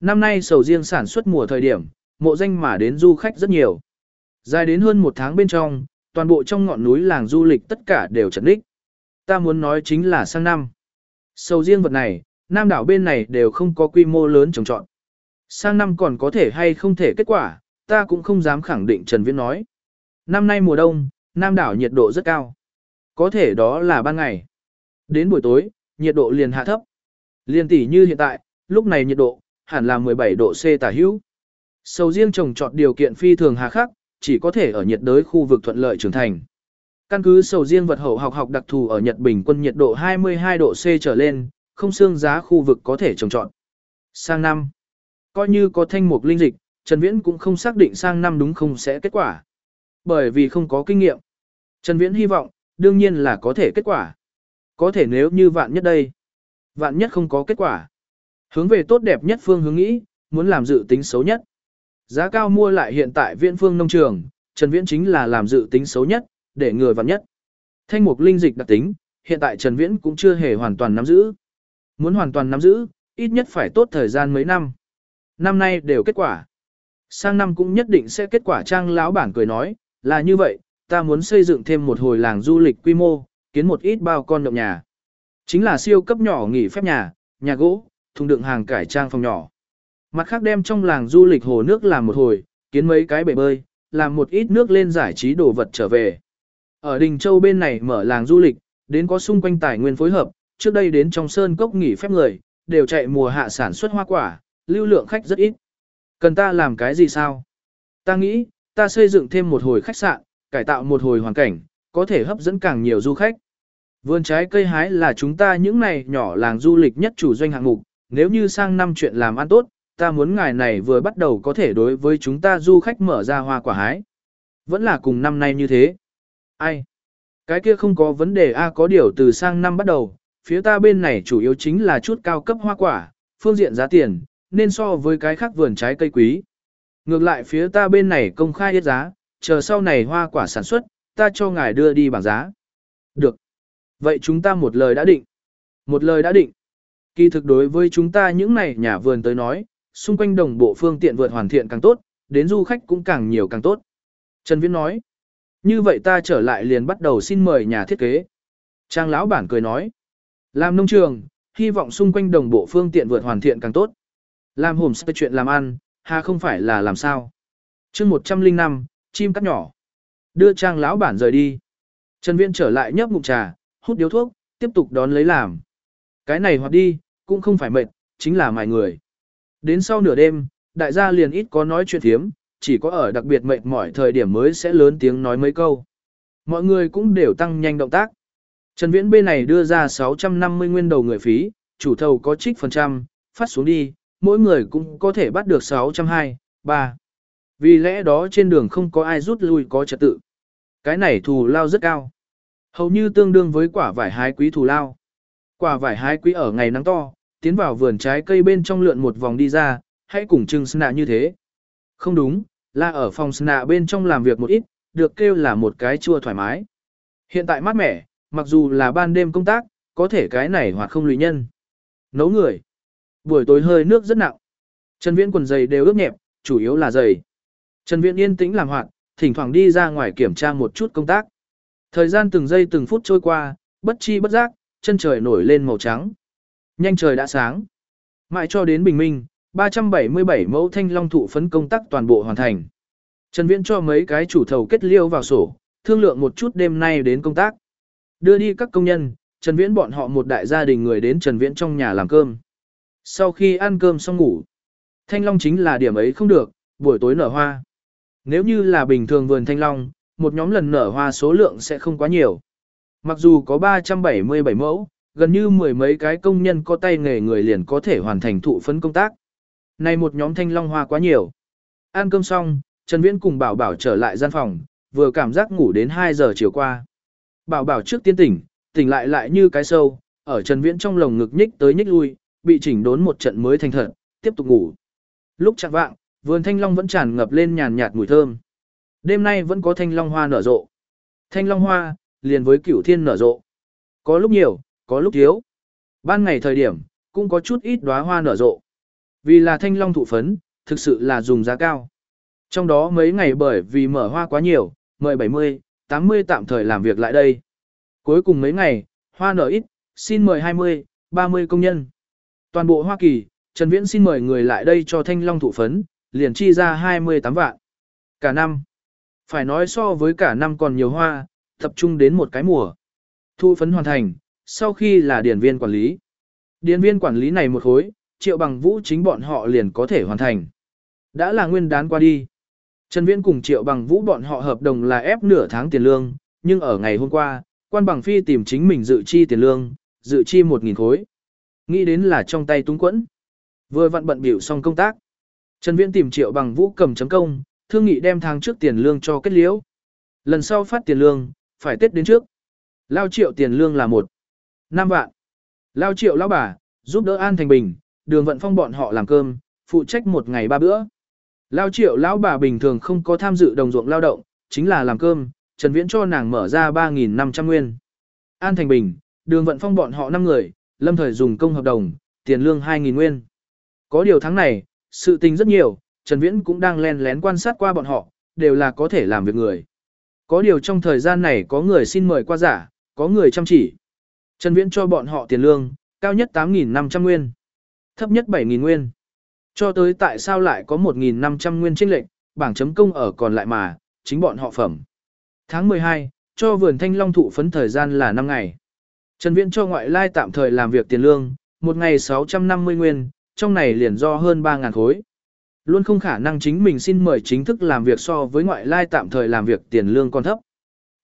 Năm nay sầu riêng sản xuất mùa thời điểm, mộ danh mà đến du khách rất nhiều. Dài đến hơn một tháng bên trong, toàn bộ trong ngọn núi làng du lịch tất cả đều chật ních. Ta muốn nói chính là sang năm. Sầu riêng vật này, nam đảo bên này đều không có quy mô lớn trồng trọn. Sang năm còn có thể hay không thể kết quả, ta cũng không dám khẳng định Trần Viễn nói. Năm nay mùa đông, nam đảo nhiệt độ rất cao. Có thể đó là ban ngày. Đến buổi tối, nhiệt độ liền hạ thấp. Liên tỷ như hiện tại, lúc này nhiệt độ, hẳn là 17 độ C tả hữu. Sầu riêng trồng trọt điều kiện phi thường hà khắc, chỉ có thể ở nhiệt đới khu vực thuận lợi trưởng thành. Căn cứ sầu riêng vật hậu học học đặc thù ở Nhật Bình quân nhiệt độ 22 độ C trở lên, không xương giá khu vực có thể trồng trọt. Sang năm, coi như có thanh mục linh dịch, Trần Viễn cũng không xác định sang năm đúng không sẽ kết quả. Bởi vì không có kinh nghiệm. Trần Viễn hy vọng, đương nhiên là có thể kết quả. Có thể nếu như vạn nhất đây. Vạn nhất không có kết quả. Hướng về tốt đẹp nhất phương hướng nghĩ, muốn làm dự tính xấu nhất. Giá cao mua lại hiện tại viện phương nông trường, Trần Viễn chính là làm dự tính xấu nhất, để ngừa vặn nhất. Thanh mục linh dịch đặc tính, hiện tại Trần Viễn cũng chưa hề hoàn toàn nắm giữ. Muốn hoàn toàn nắm giữ, ít nhất phải tốt thời gian mấy năm. Năm nay đều kết quả. Sang năm cũng nhất định sẽ kết quả trang lão bản cười nói, là như vậy, ta muốn xây dựng thêm một hồi làng du lịch quy mô, kiến một ít bao con động nhà. Chính là siêu cấp nhỏ nghỉ phép nhà, nhà gỗ, thùng đựng hàng cải trang phòng nhỏ. Mặt khác đem trong làng du lịch hồ nước làm một hồi, kiến mấy cái bể bơi, làm một ít nước lên giải trí đồ vật trở về. Ở Đình Châu bên này mở làng du lịch, đến có xung quanh tài nguyên phối hợp, trước đây đến trong sơn cốc nghỉ phép người, đều chạy mùa hạ sản xuất hoa quả, lưu lượng khách rất ít. Cần ta làm cái gì sao? Ta nghĩ, ta xây dựng thêm một hồi khách sạn, cải tạo một hồi hoàn cảnh, có thể hấp dẫn càng nhiều du khách. Vườn trái cây hái là chúng ta những này nhỏ làng du lịch nhất chủ doanh hạng mục, nếu như sang năm chuyện làm ăn tốt, ta muốn ngài này vừa bắt đầu có thể đối với chúng ta du khách mở ra hoa quả hái. Vẫn là cùng năm nay như thế. Ai? Cái kia không có vấn đề A có điều từ sang năm bắt đầu, phía ta bên này chủ yếu chính là chút cao cấp hoa quả, phương diện giá tiền, nên so với cái khác vườn trái cây quý. Ngược lại phía ta bên này công khai hết giá, chờ sau này hoa quả sản xuất, ta cho ngài đưa đi bảng giá. Được. Vậy chúng ta một lời đã định. Một lời đã định. Kỳ thực đối với chúng ta những này nhà vườn tới nói, xung quanh đồng bộ phương tiện vượt hoàn thiện càng tốt, đến du khách cũng càng nhiều càng tốt. Trần Viễn nói. Như vậy ta trở lại liền bắt đầu xin mời nhà thiết kế. Trang lão bản cười nói. Làm nông trường, hy vọng xung quanh đồng bộ phương tiện vượt hoàn thiện càng tốt. Làm homestay chuyện làm ăn, hà không phải là làm sao. chương 105, chim cắt nhỏ. Đưa trang lão bản rời đi. Trần Viễn trở lại nhấp ngụm trà, hút điếu thuốc, tiếp tục đón lấy làm. Cái này hoặc đi, cũng không phải mệt, chính là mài người. Đến sau nửa đêm, đại gia liền ít có nói chuyện thiếm, chỉ có ở đặc biệt mệt mỏi thời điểm mới sẽ lớn tiếng nói mấy câu. Mọi người cũng đều tăng nhanh động tác. Trần Viễn bên này đưa ra 650 nguyên đầu người phí, chủ thầu có trích phần trăm, phát xuống đi, mỗi người cũng có thể bắt được 620, 3. Vì lẽ đó trên đường không có ai rút lui có trật tự. Cái này thù lao rất cao. Hầu như tương đương với quả vải hái quý thù lao. Quả vải hái quý ở ngày nắng to, tiến vào vườn trái cây bên trong lượn một vòng đi ra, hãy cùng trưng sna như thế. Không đúng, là ở phòng sna bên trong làm việc một ít, được kêu là một cái chua thoải mái. Hiện tại mát mẻ, mặc dù là ban đêm công tác, có thể cái này hoặc không lụy nhân. Nấu người. Buổi tối hơi nước rất nặng. Trần Viễn quần giày đều ướt nhẹp, chủ yếu là giày. Trần Viễn yên tĩnh làm hoạt, thỉnh thoảng đi ra ngoài kiểm tra một chút công tác. Thời gian từng giây từng phút trôi qua, bất chi bất giác, chân trời nổi lên màu trắng. Nhanh trời đã sáng. Mãi cho đến bình minh, 377 mẫu thanh long thụ phấn công tác toàn bộ hoàn thành. Trần Viễn cho mấy cái chủ thầu kết liêu vào sổ, thương lượng một chút đêm nay đến công tác. Đưa đi các công nhân, Trần Viễn bọn họ một đại gia đình người đến Trần Viễn trong nhà làm cơm. Sau khi ăn cơm xong ngủ, thanh long chính là điểm ấy không được, buổi tối nở hoa. Nếu như là bình thường vườn thanh long, một nhóm lần nở hoa số lượng sẽ không quá nhiều. Mặc dù có 377 mẫu, gần như mười mấy cái công nhân có tay nghề người liền có thể hoàn thành thụ phấn công tác. Này một nhóm thanh long hoa quá nhiều. Ăn cơm xong, Trần Viễn cùng Bảo Bảo trở lại gian phòng, vừa cảm giác ngủ đến 2 giờ chiều qua. Bảo Bảo trước tiên tỉnh, tỉnh lại lại như cái sâu, ở Trần Viễn trong lồng ngực nhích tới nhích lui, bị chỉnh đốn một trận mới thành thật, tiếp tục ngủ. Lúc chạng vạng, vườn thanh long vẫn tràn ngập lên nhàn nhạt mùi thơm. Đêm nay vẫn có thanh long hoa nở rộ. Thanh long hoa, liền với cửu thiên nở rộ. Có lúc nhiều, có lúc thiếu. Ban ngày thời điểm, cũng có chút ít đóa hoa nở rộ. Vì là thanh long thụ phấn, thực sự là dùng giá cao. Trong đó mấy ngày bởi vì mở hoa quá nhiều, mời 70, 80 tạm thời làm việc lại đây. Cuối cùng mấy ngày, hoa nở ít, xin mời 20, 30 công nhân. Toàn bộ Hoa Kỳ, Trần Viễn xin mời người lại đây cho thanh long thụ phấn, liền chi ra 28 vạn. Cả năm. Phải nói so với cả năm còn nhiều hoa, tập trung đến một cái mùa. thu phấn hoàn thành, sau khi là điển viên quản lý. Điển viên quản lý này một khối, triệu bằng vũ chính bọn họ liền có thể hoàn thành. Đã là nguyên đán qua đi. Trần Viễn cùng triệu bằng vũ bọn họ hợp đồng là ép nửa tháng tiền lương, nhưng ở ngày hôm qua, quan bằng phi tìm chính mình dự chi tiền lương, dự chi 1.000 khối. Nghĩ đến là trong tay túng quẫn. Vừa vặn bận biểu xong công tác. Trần Viễn tìm triệu bằng vũ cầm chấm công, thương nghị đem tháng trước tiền lương cho kết liễu. Lần sau phát tiền lương, phải tết đến trước. Lao triệu tiền lương là một 5 vạn. Lao triệu lão bà, giúp đỡ An Thành Bình, đường vận phong bọn họ làm cơm, phụ trách một ngày ba bữa. Lao triệu lão bà bình thường không có tham dự đồng ruộng lao động, chính là làm cơm, Trần Viễn cho nàng mở ra 3.500 nguyên. An Thành Bình, đường vận phong bọn họ 5 người, lâm thời dùng công hợp đồng, tiền lương 2.000 nguyên. Có điều tháng này, sự tình rất nhiều, Trần Viễn cũng đang len lén quan sát qua bọn họ, đều là có thể làm việc người. Có điều trong thời gian này có người xin mời qua giả, có người chăm chỉ. Trần Viễn cho bọn họ tiền lương, cao nhất 8.500 nguyên, thấp nhất 7.000 nguyên. Cho tới tại sao lại có 1.500 nguyên trinh lệnh, bảng chấm công ở còn lại mà, chính bọn họ phẩm. Tháng 12, cho vườn thanh long thụ phấn thời gian là 5 ngày. Trần Viễn cho ngoại lai tạm thời làm việc tiền lương, một ngày 650 nguyên, trong này liền do hơn 3.000 khối. Luôn không khả năng chính mình xin mời chính thức làm việc so với ngoại lai tạm thời làm việc tiền lương còn thấp.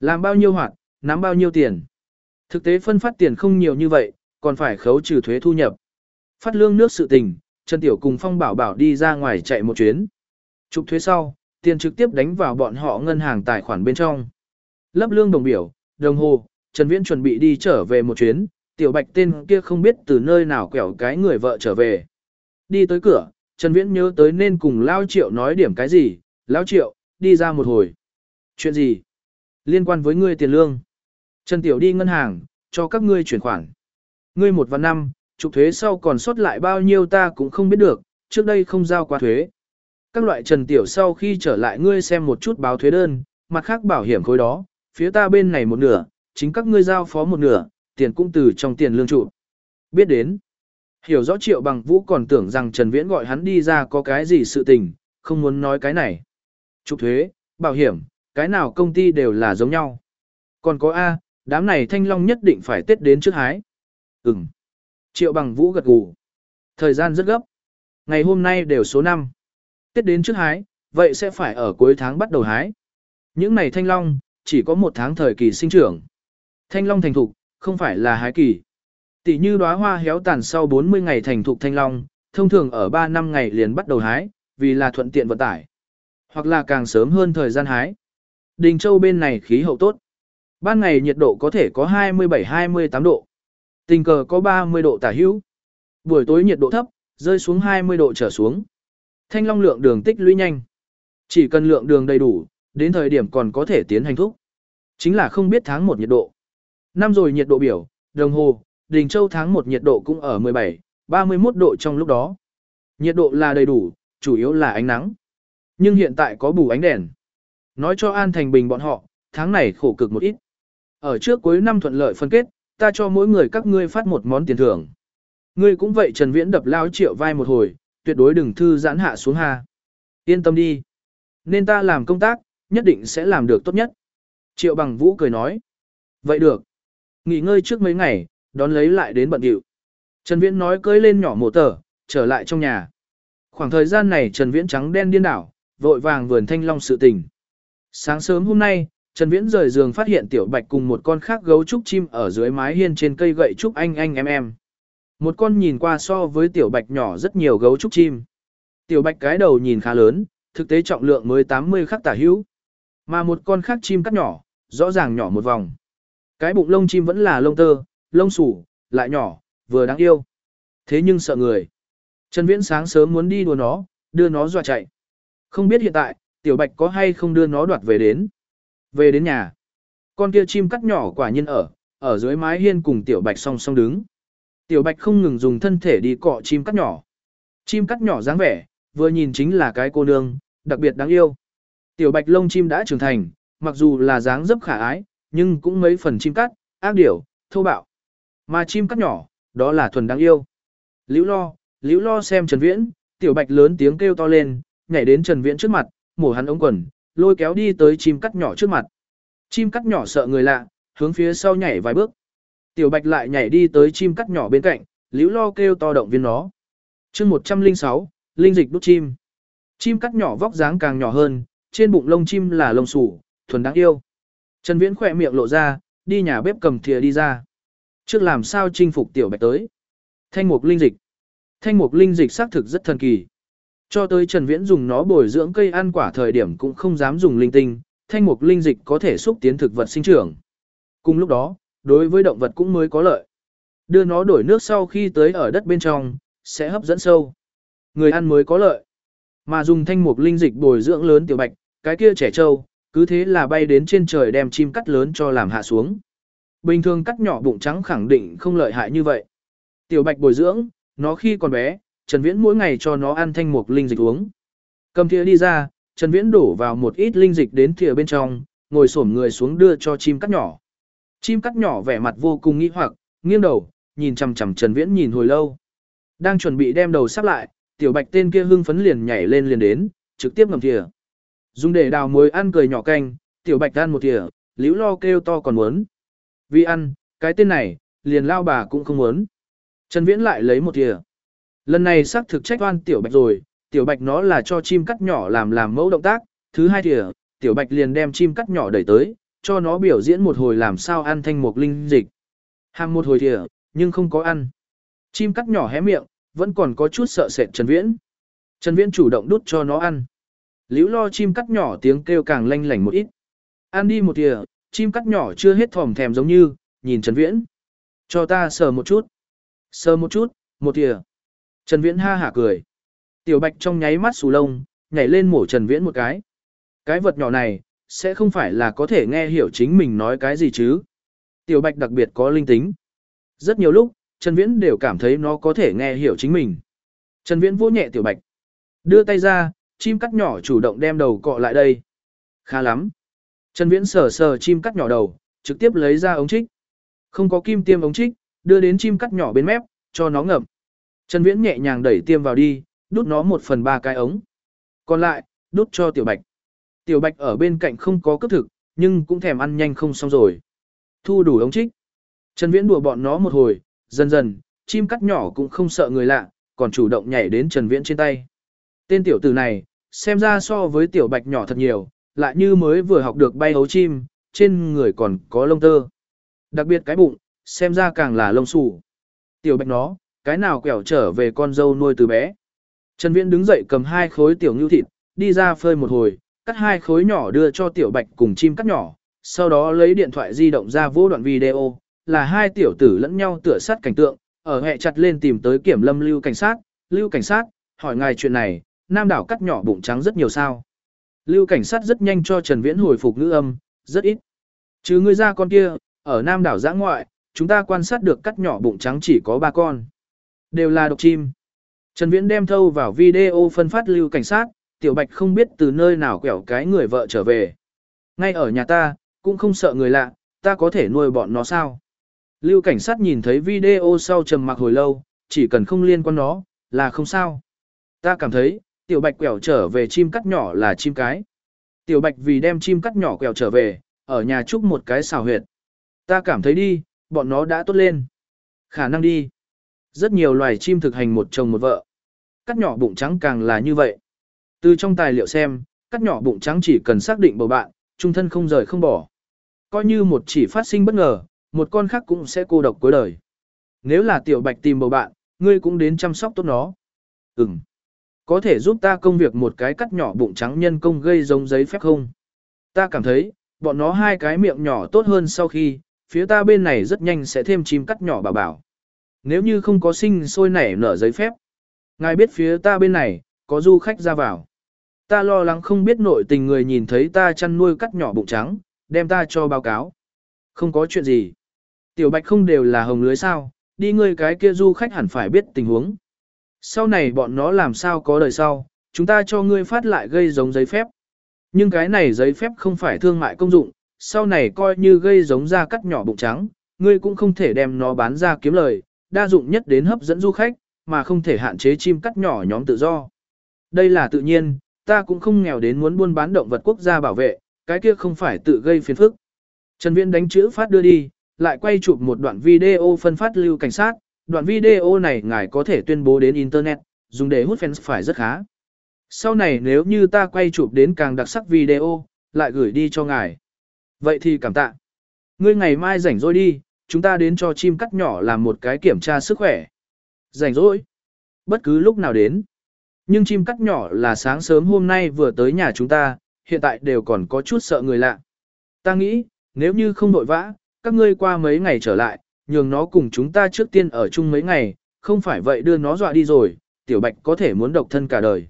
Làm bao nhiêu hoạt, nắm bao nhiêu tiền. Thực tế phân phát tiền không nhiều như vậy, còn phải khấu trừ thuế thu nhập. Phát lương nước sự tình, Trần Tiểu cùng Phong Bảo Bảo đi ra ngoài chạy một chuyến. Trục thuế sau, tiền trực tiếp đánh vào bọn họ ngân hàng tài khoản bên trong. Lấp lương đồng biểu, đồng hồ, Trần Viễn chuẩn bị đi trở về một chuyến, Tiểu Bạch tên kia không biết từ nơi nào quẹo cái người vợ trở về. Đi tới cửa, Trần Viễn nhớ tới nên cùng Lao Triệu nói điểm cái gì, Lao Triệu, đi ra một hồi. Chuyện gì? Liên quan với ngươi tiền lương. Trần Tiểu đi ngân hàng, cho các ngươi chuyển khoản. Ngươi một và năm, trục thuế sau còn sót lại bao nhiêu ta cũng không biết được, trước đây không giao qua thuế. Các loại Trần Tiểu sau khi trở lại ngươi xem một chút báo thuế đơn, mặt khác bảo hiểm khối đó, phía ta bên này một nửa, chính các ngươi giao phó một nửa, tiền cũng từ trong tiền lương trụ. Biết đến. Hiểu rõ triệu bằng vũ còn tưởng rằng Trần Viễn gọi hắn đi ra có cái gì sự tình, không muốn nói cái này. Trục thuế, bảo hiểm, cái nào công ty đều là giống nhau. Còn có A, Đám này thanh long nhất định phải tết đến trước hái. Ừm. Triệu bằng vũ gật gù. Thời gian rất gấp. Ngày hôm nay đều số 5. Tết đến trước hái, vậy sẽ phải ở cuối tháng bắt đầu hái. Những này thanh long, chỉ có một tháng thời kỳ sinh trưởng. Thanh long thành thục, không phải là hái kỳ. Tỷ như đóa hoa héo tàn sau 40 ngày thành thục thanh long, thông thường ở 3 năm ngày liền bắt đầu hái, vì là thuận tiện vận tải. Hoặc là càng sớm hơn thời gian hái. Đình Châu bên này khí hậu tốt. Ban ngày nhiệt độ có thể có 27-28 độ. Tình cờ có 30 độ tả hữu. Buổi tối nhiệt độ thấp, rơi xuống 20 độ trở xuống. Thanh long lượng đường tích lũy nhanh. Chỉ cần lượng đường đầy đủ, đến thời điểm còn có thể tiến hành thúc. Chính là không biết tháng 1 nhiệt độ. Năm rồi nhiệt độ biểu, đồng hồ, Đình Châu tháng 1 nhiệt độ cũng ở 17, 31 độ trong lúc đó. Nhiệt độ là đầy đủ, chủ yếu là ánh nắng. Nhưng hiện tại có bù ánh đèn. Nói cho An Thành Bình bọn họ, tháng này khổ cực một ít. Ở trước cuối năm thuận lợi phân kết, ta cho mỗi người các ngươi phát một món tiền thưởng. Ngươi cũng vậy Trần Viễn đập lao triệu vai một hồi, tuyệt đối đừng thư giãn hạ xuống ha. Yên tâm đi. Nên ta làm công tác, nhất định sẽ làm được tốt nhất. Triệu bằng vũ cười nói. Vậy được. Nghỉ ngơi trước mấy ngày, đón lấy lại đến bận điệu. Trần Viễn nói cơi lên nhỏ mộ tờ, trở lại trong nhà. Khoảng thời gian này Trần Viễn trắng đen điên đảo, vội vàng vườn thanh long sự tình. Sáng sớm hôm nay, Trần Viễn rời giường phát hiện Tiểu Bạch cùng một con khác gấu trúc chim ở dưới mái hiên trên cây gậy trúc anh anh em em. Một con nhìn qua so với Tiểu Bạch nhỏ rất nhiều gấu trúc chim. Tiểu Bạch cái đầu nhìn khá lớn, thực tế trọng lượng mới 80 khắc tả hữu. Mà một con khác chim cắt nhỏ, rõ ràng nhỏ một vòng. Cái bụng lông chim vẫn là lông tơ, lông sủ, lại nhỏ, vừa đáng yêu. Thế nhưng sợ người. Trần Viễn sáng sớm muốn đi đùa nó, đưa nó dọa chạy. Không biết hiện tại, Tiểu Bạch có hay không đưa nó đoạt về đến. Về đến nhà. Con kia chim cắt nhỏ quả nhiên ở, ở dưới mái hiên cùng Tiểu Bạch song song đứng. Tiểu Bạch không ngừng dùng thân thể đi cọ chim cắt nhỏ. Chim cắt nhỏ dáng vẻ, vừa nhìn chính là cái cô nương, đặc biệt đáng yêu. Tiểu Bạch lông chim đã trưởng thành, mặc dù là dáng dấp khả ái, nhưng cũng mấy phần chim cắt, ác điểu, thô bạo. Mà chim cắt nhỏ, đó là thuần đáng yêu. Liễu lo, liễu lo xem Trần Viễn, Tiểu Bạch lớn tiếng kêu to lên, nhảy đến Trần Viễn trước mặt, mổ hắn ống quần, lôi kéo đi tới chim cắt nhỏ trước mặt. Chim cắt nhỏ sợ người lạ, hướng phía sau nhảy vài bước. Tiểu Bạch lại nhảy đi tới chim cắt nhỏ bên cạnh, liễu lo kêu to động viên nó. chương 106, Linh dịch đút chim. Chim cắt nhỏ vóc dáng càng nhỏ hơn, trên bụng lông chim là lông sủ, thuần đáng yêu. Trần Viễn khỏe miệng lộ ra, đi nhà bếp cầm thìa đi ra. Trước làm sao chinh phục Tiểu Bạch tới. Thanh mục linh dịch. Thanh mục linh dịch xác thực rất thần kỳ. Cho tới Trần Viễn dùng nó bồi dưỡng cây ăn quả thời điểm cũng không dám dùng linh tinh, thanh mục linh dịch có thể xúc tiến thực vật sinh trưởng. Cùng lúc đó, đối với động vật cũng mới có lợi. Đưa nó đổi nước sau khi tới ở đất bên trong, sẽ hấp dẫn sâu. Người ăn mới có lợi. Mà dùng thanh mục linh dịch bồi dưỡng lớn tiểu bạch, cái kia trẻ trâu, cứ thế là bay đến trên trời đem chim cắt lớn cho làm hạ xuống. Bình thường cắt nhỏ bụng trắng khẳng định không lợi hại như vậy. Tiểu bạch bồi dưỡng, nó khi còn bé, Trần Viễn mỗi ngày cho nó ăn thanh mục linh dịch uống. Cầm thìa đi ra, Trần Viễn đổ vào một ít linh dịch đến thìa bên trong, ngồi xổm người xuống đưa cho chim cắt nhỏ. Chim cắt nhỏ vẻ mặt vô cùng nghi hoặc, nghiêng đầu, nhìn chằm chằm Trần Viễn nhìn hồi lâu. Đang chuẩn bị đem đầu sắp lại, tiểu bạch tên kia hưng phấn liền nhảy lên liền đến, trực tiếp ngậm thìa. Dùng để đào muối ăn cười nhỏ canh, tiểu bạch ăn một thìa, liễu lo kêu to còn muốn. Vì ăn, cái tên này, liền lao bà cũng không muốn. Trần Viễn lại lấy một thìa. Lần này xác thực trách oan tiểu bạch rồi, tiểu bạch nó là cho chim cắt nhỏ làm làm mẫu động tác, thứ hai thìa, tiểu bạch liền đem chim cắt nhỏ đẩy tới, cho nó biểu diễn một hồi làm sao ăn thanh mục linh dịch. Hàng một hồi thìa, nhưng không có ăn. Chim cắt nhỏ hé miệng, vẫn còn có chút sợ sệt Trần Viễn. Trần Viễn chủ động đút cho nó ăn. Liễu lo chim cắt nhỏ tiếng kêu càng lanh lảnh một ít. Ăn đi một thìa, chim cắt nhỏ chưa hết thòm thèm giống như, nhìn Trần Viễn. Cho ta sờ một chút. Sờ một chút, một thìa. Trần Viễn ha hả cười. Tiểu Bạch trong nháy mắt sù lông, nhảy lên mổ Trần Viễn một cái. Cái vật nhỏ này, sẽ không phải là có thể nghe hiểu chính mình nói cái gì chứ. Tiểu Bạch đặc biệt có linh tính. Rất nhiều lúc, Trần Viễn đều cảm thấy nó có thể nghe hiểu chính mình. Trần Viễn vỗ nhẹ Tiểu Bạch. Đưa tay ra, chim cắt nhỏ chủ động đem đầu cọ lại đây. Khá lắm. Trần Viễn sờ sờ chim cắt nhỏ đầu, trực tiếp lấy ra ống trích. Không có kim tiêm ống trích, đưa đến chim cắt nhỏ bên mép, cho nó ngậm. Trần Viễn nhẹ nhàng đẩy tiêm vào đi, đút nó một phần ba cái ống. Còn lại, đút cho Tiểu Bạch. Tiểu Bạch ở bên cạnh không có cấp thực, nhưng cũng thèm ăn nhanh không xong rồi. Thu đủ ống trích. Trần Viễn đùa bọn nó một hồi, dần dần, chim cắt nhỏ cũng không sợ người lạ, còn chủ động nhảy đến Trần Viễn trên tay. Tên tiểu tử này, xem ra so với tiểu bạch nhỏ thật nhiều, lại như mới vừa học được bay hấu chim, trên người còn có lông tơ. Đặc biệt cái bụng, xem ra càng là lông xù. Tiểu bạch nó, cái nào quẹo trở về con dâu nuôi từ bé. Trần Viễn đứng dậy cầm hai khối tiểu ngưu thịt, đi ra phơi một hồi, cắt hai khối nhỏ đưa cho tiểu bạch cùng chim cắt nhỏ, sau đó lấy điện thoại di động ra vô đoạn video, là hai tiểu tử lẫn nhau tựa sát cảnh tượng, ở hệ chặt lên tìm tới kiểm lâm lưu cảnh sát, lưu cảnh sát, hỏi ngài chuyện này, nam đảo cắt nhỏ bụng trắng rất nhiều sao. Lưu cảnh sát rất nhanh cho Trần Viễn hồi phục ngữ âm, rất ít. Chứ ngươi ra con kia, ở nam đảo giã ngoại, chúng ta quan sát được cắt nhỏ bụng trắng chỉ có ba con. Đều là độc chim. Trần Viễn đem thâu vào video phân phát lưu cảnh sát, tiểu bạch không biết từ nơi nào quẹo cái người vợ trở về. Ngay ở nhà ta, cũng không sợ người lạ, ta có thể nuôi bọn nó sao? Lưu cảnh sát nhìn thấy video sau trầm mặc hồi lâu, chỉ cần không liên quan nó, là không sao. Ta cảm thấy, tiểu bạch quẹo trở về chim cắt nhỏ là chim cái. Tiểu bạch vì đem chim cắt nhỏ quẹo trở về, ở nhà chúc một cái xào huyệt. Ta cảm thấy đi, bọn nó đã tốt lên. Khả năng đi. Rất nhiều loài chim thực hành một chồng một vợ. Cắt nhỏ bụng trắng càng là như vậy. Từ trong tài liệu xem, cắt nhỏ bụng trắng chỉ cần xác định bầu bạn, trung thân không rời không bỏ. Coi như một chỉ phát sinh bất ngờ, một con khác cũng sẽ cô độc cuối đời. Nếu là tiểu bạch tìm bầu bạn, ngươi cũng đến chăm sóc tốt nó. Ừm. Có thể giúp ta công việc một cái cắt nhỏ bụng trắng nhân công gây giống giấy phép không? Ta cảm thấy, bọn nó hai cái miệng nhỏ tốt hơn sau khi, phía ta bên này rất nhanh sẽ thêm chim cắt nhỏ bảo bảo. Nếu như không có sinh sôi nảy nở giấy phép, ngài biết phía ta bên này, có du khách ra vào. Ta lo lắng không biết nội tình người nhìn thấy ta chăn nuôi cắt nhỏ bụng trắng, đem ta cho báo cáo. Không có chuyện gì. Tiểu bạch không đều là hồng lưới sao, đi ngươi cái kia du khách hẳn phải biết tình huống. Sau này bọn nó làm sao có đời sau, chúng ta cho ngươi phát lại gây giống giấy phép. Nhưng cái này giấy phép không phải thương mại công dụng, sau này coi như gây giống ra cắt nhỏ bụng trắng, ngươi cũng không thể đem nó bán ra kiếm lời, đa dụng nhất đến hấp dẫn du khách, mà không thể hạn chế chim cắt nhỏ nhóm tự do. Đây là tự nhiên, ta cũng không nghèo đến muốn buôn bán động vật quốc gia bảo vệ, cái kia không phải tự gây phiền phức. Trần Viễn đánh chữ phát đưa đi, lại quay chụp một đoạn video phân phát lưu cảnh sát, đoạn video này ngài có thể tuyên bố đến Internet, dùng để hút fans phải rất khá. Sau này nếu như ta quay chụp đến càng đặc sắc video, lại gửi đi cho ngài. Vậy thì cảm tạ. Ngươi ngày mai rảnh rỗi đi, chúng ta đến cho chim cắt nhỏ làm một cái kiểm tra sức khỏe. Rảnh rỗi. Bất cứ lúc nào đến. Nhưng chim cắt nhỏ là sáng sớm hôm nay vừa tới nhà chúng ta, hiện tại đều còn có chút sợ người lạ. Ta nghĩ, nếu như không đội vã, các ngươi qua mấy ngày trở lại, nhường nó cùng chúng ta trước tiên ở chung mấy ngày, không phải vậy đưa nó dọa đi rồi, tiểu bạch có thể muốn độc thân cả đời.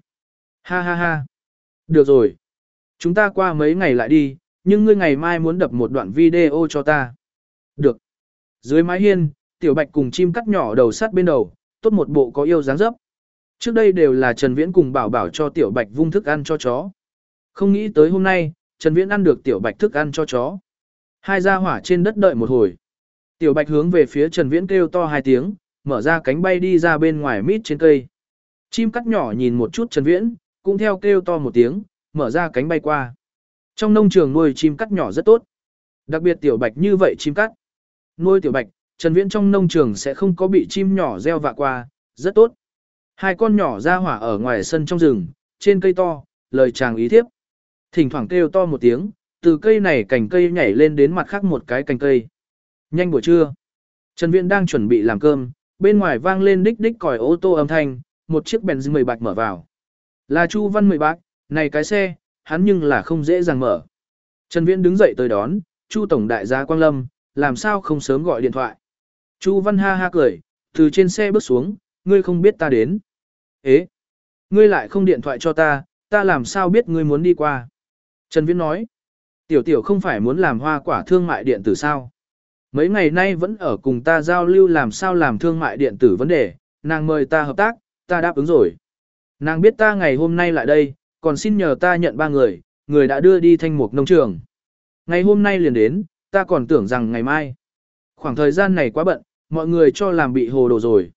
Ha ha ha. Được rồi. Chúng ta qua mấy ngày lại đi, nhưng ngươi ngày mai muốn đập một đoạn video cho ta. Được. Dưới mái hiên, tiểu bạch cùng chim cắt nhỏ đầu sát bên đầu, tốt một bộ có yêu dáng dấp. Trước đây đều là Trần Viễn cùng bảo bảo cho tiểu bạch vung thức ăn cho chó. Không nghĩ tới hôm nay, Trần Viễn ăn được tiểu bạch thức ăn cho chó. Hai gia hỏa trên đất đợi một hồi. Tiểu bạch hướng về phía Trần Viễn kêu to hai tiếng, mở ra cánh bay đi ra bên ngoài mít trên cây. Chim cắt nhỏ nhìn một chút Trần Viễn, cũng theo kêu to một tiếng, mở ra cánh bay qua. Trong nông trường nuôi chim cắt nhỏ rất tốt. Đặc biệt tiểu bạch như vậy chim cắt. Nuôi tiểu bạch, Trần Viễn trong nông trường sẽ không có bị chim nhỏ gieo vạ qua, rất tốt. Hai con nhỏ ra hỏa ở ngoài sân trong rừng, trên cây to, lời chàng ý thiếp. Thỉnh thoảng kêu to một tiếng, từ cây này cành cây nhảy lên đến mặt khác một cái cành cây. Nhanh buổi trưa. Trần Viễn đang chuẩn bị làm cơm, bên ngoài vang lên đích đích còi ô tô âm thanh, một chiếc bèn mười bạch mở vào. Là Chu Văn mười bạc, này cái xe, hắn nhưng là không dễ dàng mở. Trần Viễn đứng dậy tới đón, Chu Tổng Đại gia Quang Lâm, làm sao không sớm gọi điện thoại. Chu Văn ha ha cười, từ trên xe bước xuống, ngươi không biết ta đến. Ế, ngươi lại không điện thoại cho ta, ta làm sao biết ngươi muốn đi qua. Trần Viễn nói, tiểu tiểu không phải muốn làm hoa quả thương mại điện tử sao. Mấy ngày nay vẫn ở cùng ta giao lưu làm sao làm thương mại điện tử vấn đề, nàng mời ta hợp tác, ta đáp ứng rồi. Nàng biết ta ngày hôm nay lại đây, còn xin nhờ ta nhận ba người, người đã đưa đi thanh mục nông trường. Ngày hôm nay liền đến, ta còn tưởng rằng ngày mai. Khoảng thời gian này quá bận, mọi người cho làm bị hồ đồ rồi.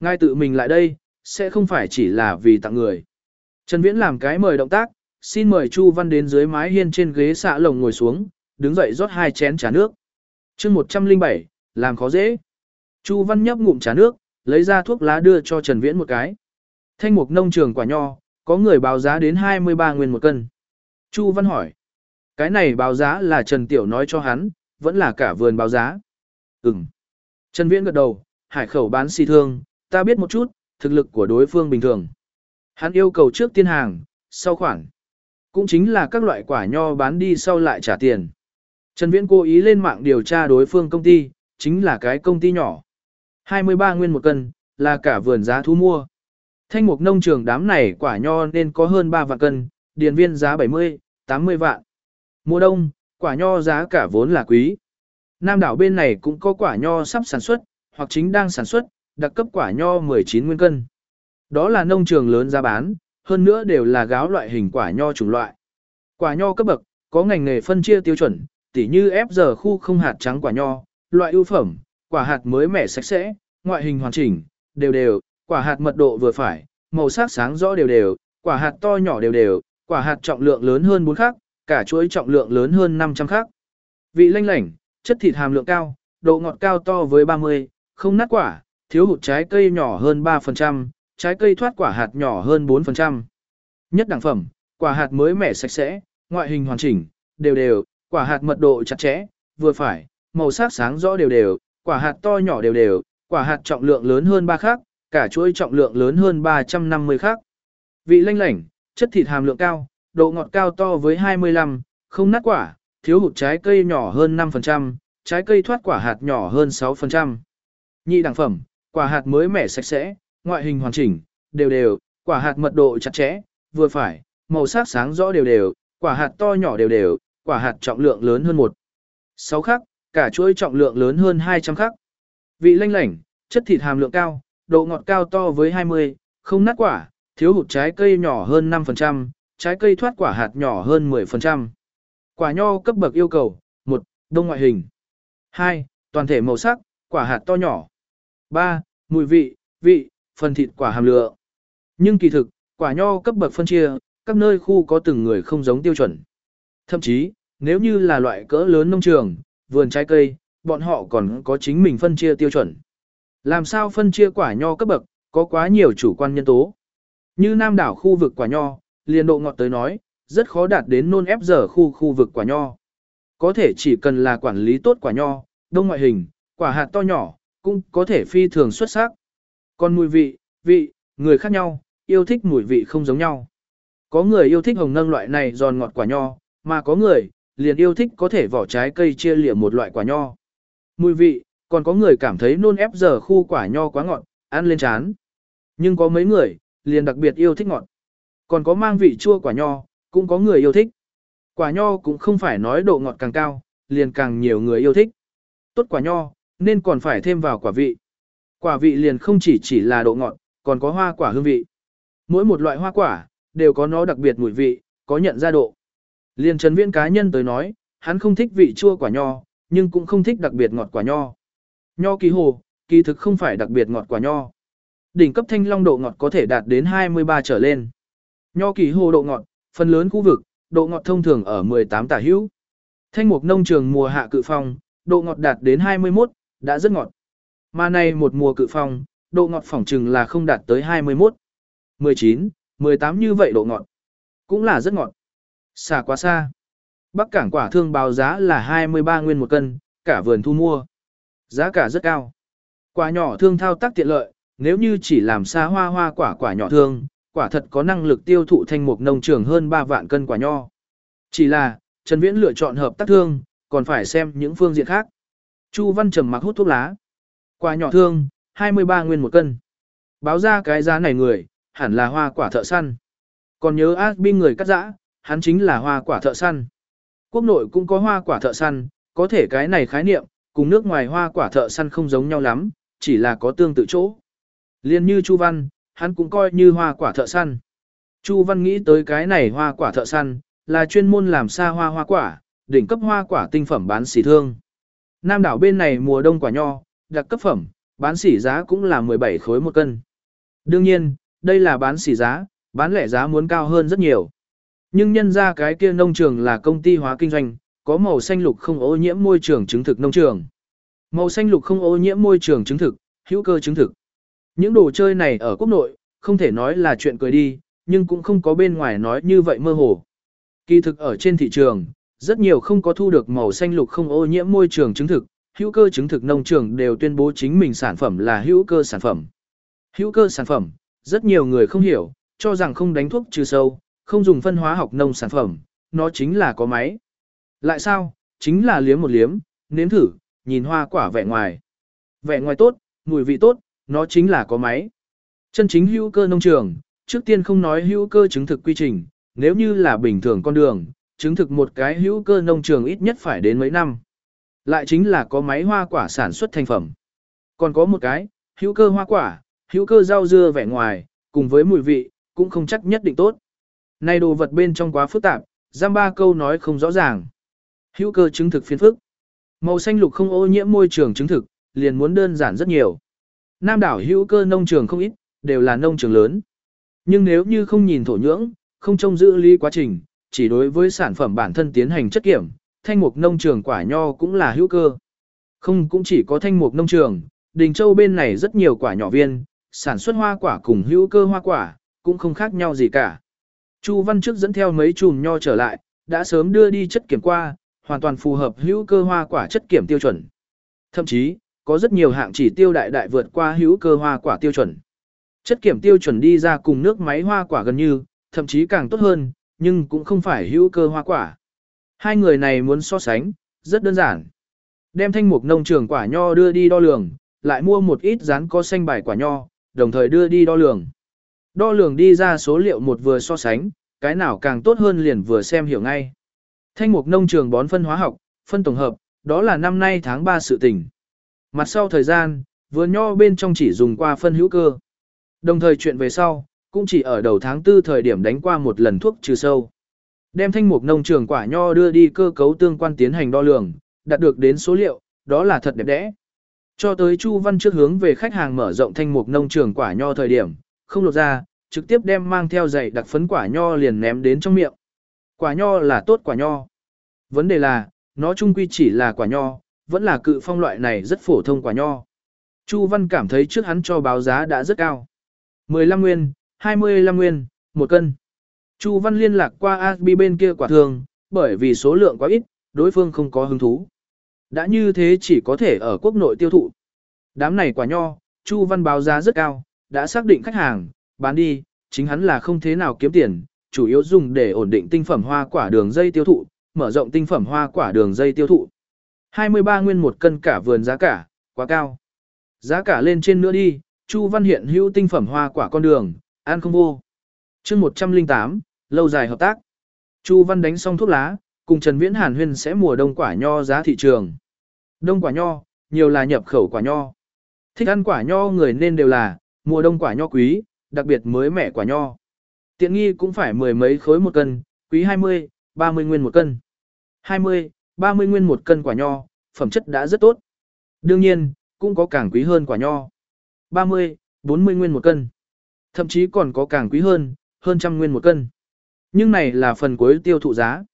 Ngay tự mình lại đây, sẽ không phải chỉ là vì tặng người. Trần Viễn làm cái mời động tác, xin mời Chu Văn đến dưới mái hiên trên ghế xạ lồng ngồi xuống, đứng dậy rót hai chén trà nước. chương 107, làm khó dễ. Chu Văn nhấp ngụm trà nước, lấy ra thuốc lá đưa cho Trần Viễn một cái. Thanh mục nông trường quả nho, có người báo giá đến 23 nguyên một cân. Chu Văn hỏi, cái này báo giá là Trần Tiểu nói cho hắn, vẫn là cả vườn báo giá. Ừm. Trần Viễn gật đầu, hải khẩu bán xì thương, ta biết một chút, thực lực của đối phương bình thường. Hắn yêu cầu trước tiên hàng, sau khoản. Cũng chính là các loại quả nho bán đi sau lại trả tiền. Trần Viễn cố ý lên mạng điều tra đối phương công ty, chính là cái công ty nhỏ. 23 nguyên một cân, là cả vườn giá thu mua. Thanh mục nông trường đám này quả nho nên có hơn 3 vạn cân, điền viên giá 70, 80 vạn. Mùa đông, quả nho giá cả vốn là quý. Nam đảo bên này cũng có quả nho sắp sản xuất, hoặc chính đang sản xuất, đặc cấp quả nho 19 nguyên cân. Đó là nông trường lớn giá bán, hơn nữa đều là gáo loại hình quả nho chủng loại. Quả nho cấp bậc, có ngành nghề phân chia tiêu chuẩn, tỉ như ép giờ khu không hạt trắng quả nho, loại ưu phẩm, quả hạt mới mẻ sạch sẽ, ngoại hình hoàn chỉnh, đều đều, quả hạt mật độ vừa phải, màu sắc sáng rõ đều đều, quả hạt to nhỏ đều đều, quả hạt trọng lượng lớn hơn 4 khác, cả chuỗi trọng lượng lớn hơn 500 khác. Vị lanh lảnh, chất thịt hàm lượng cao, độ ngọt cao to với 30, không nát quả, thiếu hụt trái cây nhỏ hơn 3%, trái cây thoát quả hạt nhỏ hơn 4%. Nhất đẳng phẩm, quả hạt mới mẻ sạch sẽ, ngoại hình hoàn chỉnh, đều đều, quả hạt mật độ chặt chẽ, vừa phải, màu sắc sáng rõ đều đều, quả hạt to nhỏ đều đều, quả hạt trọng lượng lớn hơn 3 khác, cả chuỗi trọng lượng lớn hơn 350 khác. Vị lanh lảnh, chất thịt hàm lượng cao, độ ngọt cao to với 25, không nát quả, thiếu hụt trái cây nhỏ hơn 5%, trái cây thoát quả hạt nhỏ hơn 6%. Nhị đẳng phẩm, quả hạt mới mẻ sạch sẽ, ngoại hình hoàn chỉnh, đều đều, quả hạt mật độ chặt chẽ, vừa phải, màu sắc sáng rõ đều đều, quả hạt to nhỏ đều đều, quả hạt trọng lượng lớn hơn 1. 6 khắc, cả chuỗi trọng lượng lớn hơn 200 khắc. Vị lanh lảnh, chất thịt hàm lượng cao, độ ngọt cao to với 20, không nát quả, thiếu hụt trái cây nhỏ hơn 5%, trái cây thoát quả hạt nhỏ hơn 10%. Quả nho cấp bậc yêu cầu, 1. Đông ngoại hình. 2. Toàn thể màu sắc, quả hạt to nhỏ. 3. Mùi vị, vị, phần thịt quả hàm lượng. Nhưng kỳ thực, quả nho cấp bậc phân chia, các nơi khu có từng người không giống tiêu chuẩn. Thậm chí, nếu như là loại cỡ lớn nông trường, vườn trái cây, bọn họ còn có chính mình phân chia tiêu chuẩn. Làm sao phân chia quả nho cấp bậc, có quá nhiều chủ quan nhân tố. Như Nam đảo khu vực quả nho, liền độ ngọt tới nói, rất khó đạt đến nôn ép giờ khu khu vực quả nho. Có thể chỉ cần là quản lý tốt quả nho, đông ngoại hình, quả hạt to nhỏ, cũng có thể phi thường xuất sắc. Còn mùi vị, vị, người khác nhau, yêu thích mùi vị không giống nhau. Có người yêu thích hồng nâng loại này giòn ngọt quả nho, mà có người, liền yêu thích có thể vỏ trái cây chia liệm một loại quả nho. Mùi vị, còn có người cảm thấy nôn ép giờ khu quả nho quá ngọt, ăn lên chán. Nhưng có mấy người, liền đặc biệt yêu thích ngọt. Còn có mang vị chua quả nho, cũng có người yêu thích. Quả nho cũng không phải nói độ ngọt càng cao, liền càng nhiều người yêu thích. Tốt quả nho, nên còn phải thêm vào quả vị. Quả vị liền không chỉ chỉ là độ ngọt, còn có hoa quả hương vị. Mỗi một loại hoa quả, đều có nó đặc biệt mùi vị, có nhận ra độ. Liền Trần Viễn cá nhân tới nói, hắn không thích vị chua quả nho, nhưng cũng không thích đặc biệt ngọt quả nho. Nho kỳ hồ, kỳ thực không phải đặc biệt ngọt quả nho. Đỉnh cấp thanh long độ ngọt có thể đạt đến 23 trở lên. Nho kỳ hồ độ ngọt, phần lớn khu vực, độ ngọt thông thường ở 18 tả hữu. Thanh mục nông trường mùa hạ cự phong, độ ngọt đạt đến 21, đã rất ngọt. Mà này một mùa cự phong, độ ngọt phỏng chừng là không đạt tới 21. 19, 18 như vậy độ ngọt. Cũng là rất ngọt. Xa quá xa. Bắc cảng quả thương báo giá là 23 nguyên một cân, cả vườn thu mua. Giá cả rất cao. Quả nhỏ thương thao tác tiện lợi, nếu như chỉ làm xa hoa hoa quả quả nhỏ thương, quả thật có năng lực tiêu thụ thanh mục nông trường hơn 3 vạn cân quả nho. Chỉ là, Trần Viễn lựa chọn hợp tác thương, còn phải xem những phương diện khác. Chu Văn trầm mặc hút thuốc lá. Quả nhỏ thương, 23 nguyên một cân. Báo ra cái giá này người, hẳn là hoa quả thợ săn. Còn nhớ Asbin người cắt giã, hắn chính là hoa quả thợ săn. Quốc nội cũng có hoa quả thợ săn, có thể cái này khái niệm, cùng nước ngoài hoa quả thợ săn không giống nhau lắm, chỉ là có tương tự chỗ. Liên như Chu Văn, hắn cũng coi như hoa quả thợ săn. Chu Văn nghĩ tới cái này hoa quả thợ săn, là chuyên môn làm xa hoa hoa quả, đỉnh cấp hoa quả tinh phẩm bán xỉ thương. Nam đảo bên này mùa đông quả nho, đặc cấp phẩm, bán xỉ giá cũng là 17 khối một cân. Đương nhiên, đây là bán xỉ giá, bán lẻ giá muốn cao hơn rất nhiều. Nhưng nhân ra cái kia nông trường là công ty hóa kinh doanh, có màu xanh lục không ô nhiễm môi trường chứng thực nông trường. Màu xanh lục không ô nhiễm môi trường chứng thực, hữu cơ chứng thực. Những đồ chơi này ở quốc nội, không thể nói là chuyện cười đi, nhưng cũng không có bên ngoài nói như vậy mơ hồ. Kỳ thực ở trên thị trường, rất nhiều không có thu được màu xanh lục không ô nhiễm môi trường chứng thực, hữu cơ chứng thực nông trường đều tuyên bố chính mình sản phẩm là hữu cơ sản phẩm. Hữu cơ sản phẩm, rất nhiều người không hiểu, cho rằng không đánh thuốc trừ sâu, không dùng phân hóa học nông sản phẩm, nó chính là có máy. Lại sao, chính là liếm một liếm, nếm thử, nhìn hoa quả vẻ ngoài. Vẻ ngoài tốt, mùi vị tốt, nó chính là có máy. Chân chính hữu cơ nông trường, trước tiên không nói hữu cơ chứng thực quy trình, nếu như là bình thường con đường, chứng thực một cái hữu cơ nông trường ít nhất phải đến mấy năm. Lại chính là có máy hoa quả sản xuất thành phẩm. Còn có một cái, hữu cơ hoa quả, hữu cơ rau dưa vẻ ngoài, cùng với mùi vị, cũng không chắc nhất định tốt. Này đồ vật bên trong quá phức tạp, giam ba câu nói không rõ ràng. Hữu cơ chứng thực phiên phức. Màu xanh lục không ô nhiễm môi trường chứng thực, liền muốn đơn giản rất nhiều. Nam đảo hữu cơ nông trường không ít, đều là nông trường lớn. Nhưng nếu như không nhìn thổ nhưỡng, không trông giữ lý quá trình, chỉ đối với sản phẩm bản thân tiến hành chất kiểm, thanh mục nông trường quả nho cũng là hữu cơ. Không cũng chỉ có thanh mục nông trường, Đình Châu bên này rất nhiều quả nhỏ viên, sản xuất hoa quả cùng hữu cơ hoa quả, cũng không khác nhau gì cả. Chu Văn trước dẫn theo mấy chùm nho trở lại, đã sớm đưa đi chất kiểm qua, hoàn toàn phù hợp hữu cơ hoa quả chất kiểm tiêu chuẩn. Thậm chí, có rất nhiều hạng chỉ tiêu đại đại vượt qua hữu cơ hoa quả tiêu chuẩn. Chất kiểm tiêu chuẩn đi ra cùng nước máy hoa quả gần như, thậm chí càng tốt hơn, nhưng cũng không phải hữu cơ hoa quả. Hai người này muốn so sánh, rất đơn giản. Đem thanh mục nông trường quả nho đưa đi đo lường, lại mua một ít rán có xanh bài quả nho, đồng thời đưa đi đo lường. Đo lường đi ra số liệu một vừa so sánh, cái nào càng tốt hơn liền vừa xem hiểu ngay. Thanh mục nông trường bón phân hóa học, phân tổng hợp, đó là năm nay tháng 3 sự tình. Mặt sau thời gian, vườn nho bên trong chỉ dùng qua phân hữu cơ. Đồng thời chuyện về sau, cũng chỉ ở đầu tháng 4 thời điểm đánh qua một lần thuốc trừ sâu. Đem thanh mục nông trường quả nho đưa đi cơ cấu tương quan tiến hành đo lường, đạt được đến số liệu, đó là thật đẹp đẽ. Cho tới Chu Văn trước hướng về khách hàng mở rộng thanh mục nông trường quả nho thời điểm, không lột ra, trực tiếp đem mang theo giày đặc phấn quả nho liền ném đến trong miệng. Quả nho là tốt quả nho. Vấn đề là, nó chung quy chỉ là quả nho, vẫn là cự phong loại này rất phổ thông quả nho. Chu Văn cảm thấy trước hắn cho báo giá đã rất cao. 15 nguyên, 25 nguyên, một cân. Chu Văn liên lạc qua Asbi bên kia quả thường, bởi vì số lượng quá ít, đối phương không có hứng thú. Đã như thế chỉ có thể ở quốc nội tiêu thụ. Đám này quả nho, Chu Văn báo giá rất cao, đã xác định khách hàng, bán đi, chính hắn là không thế nào kiếm tiền, chủ yếu dùng để ổn định tinh phẩm hoa quả đường dây tiêu thụ, mở rộng tinh phẩm hoa quả đường dây tiêu thụ. 23 nguyên một cân cả vườn giá cả, quá cao. Giá cả lên trên nữa đi, Chu Văn hiện hữu tinh phẩm hoa quả con đường, ăn không vô. chương 108, lâu dài hợp tác. Chu Văn đánh xong thuốc lá, cùng Trần Viễn Hàn huyên sẽ mùa đông quả nho giá thị trường. Đông quả nho, nhiều là nhập khẩu quả nho. Thích ăn quả nho người nên đều là, mùa đông quả nho quý, đặc biệt mới mẻ quả nho. Tiện nghi cũng phải mười mấy khối một cân, quý 20, 30 nguyên một cân. 20, 30 nguyên một cân quả nho, phẩm chất đã rất tốt. Đương nhiên, cũng có càng quý hơn quả nho. 30, 40 nguyên một cân. Thậm chí còn có càng quý hơn, hơn trăm nguyên một cân. Nhưng này là phần cuối tiêu thụ giá.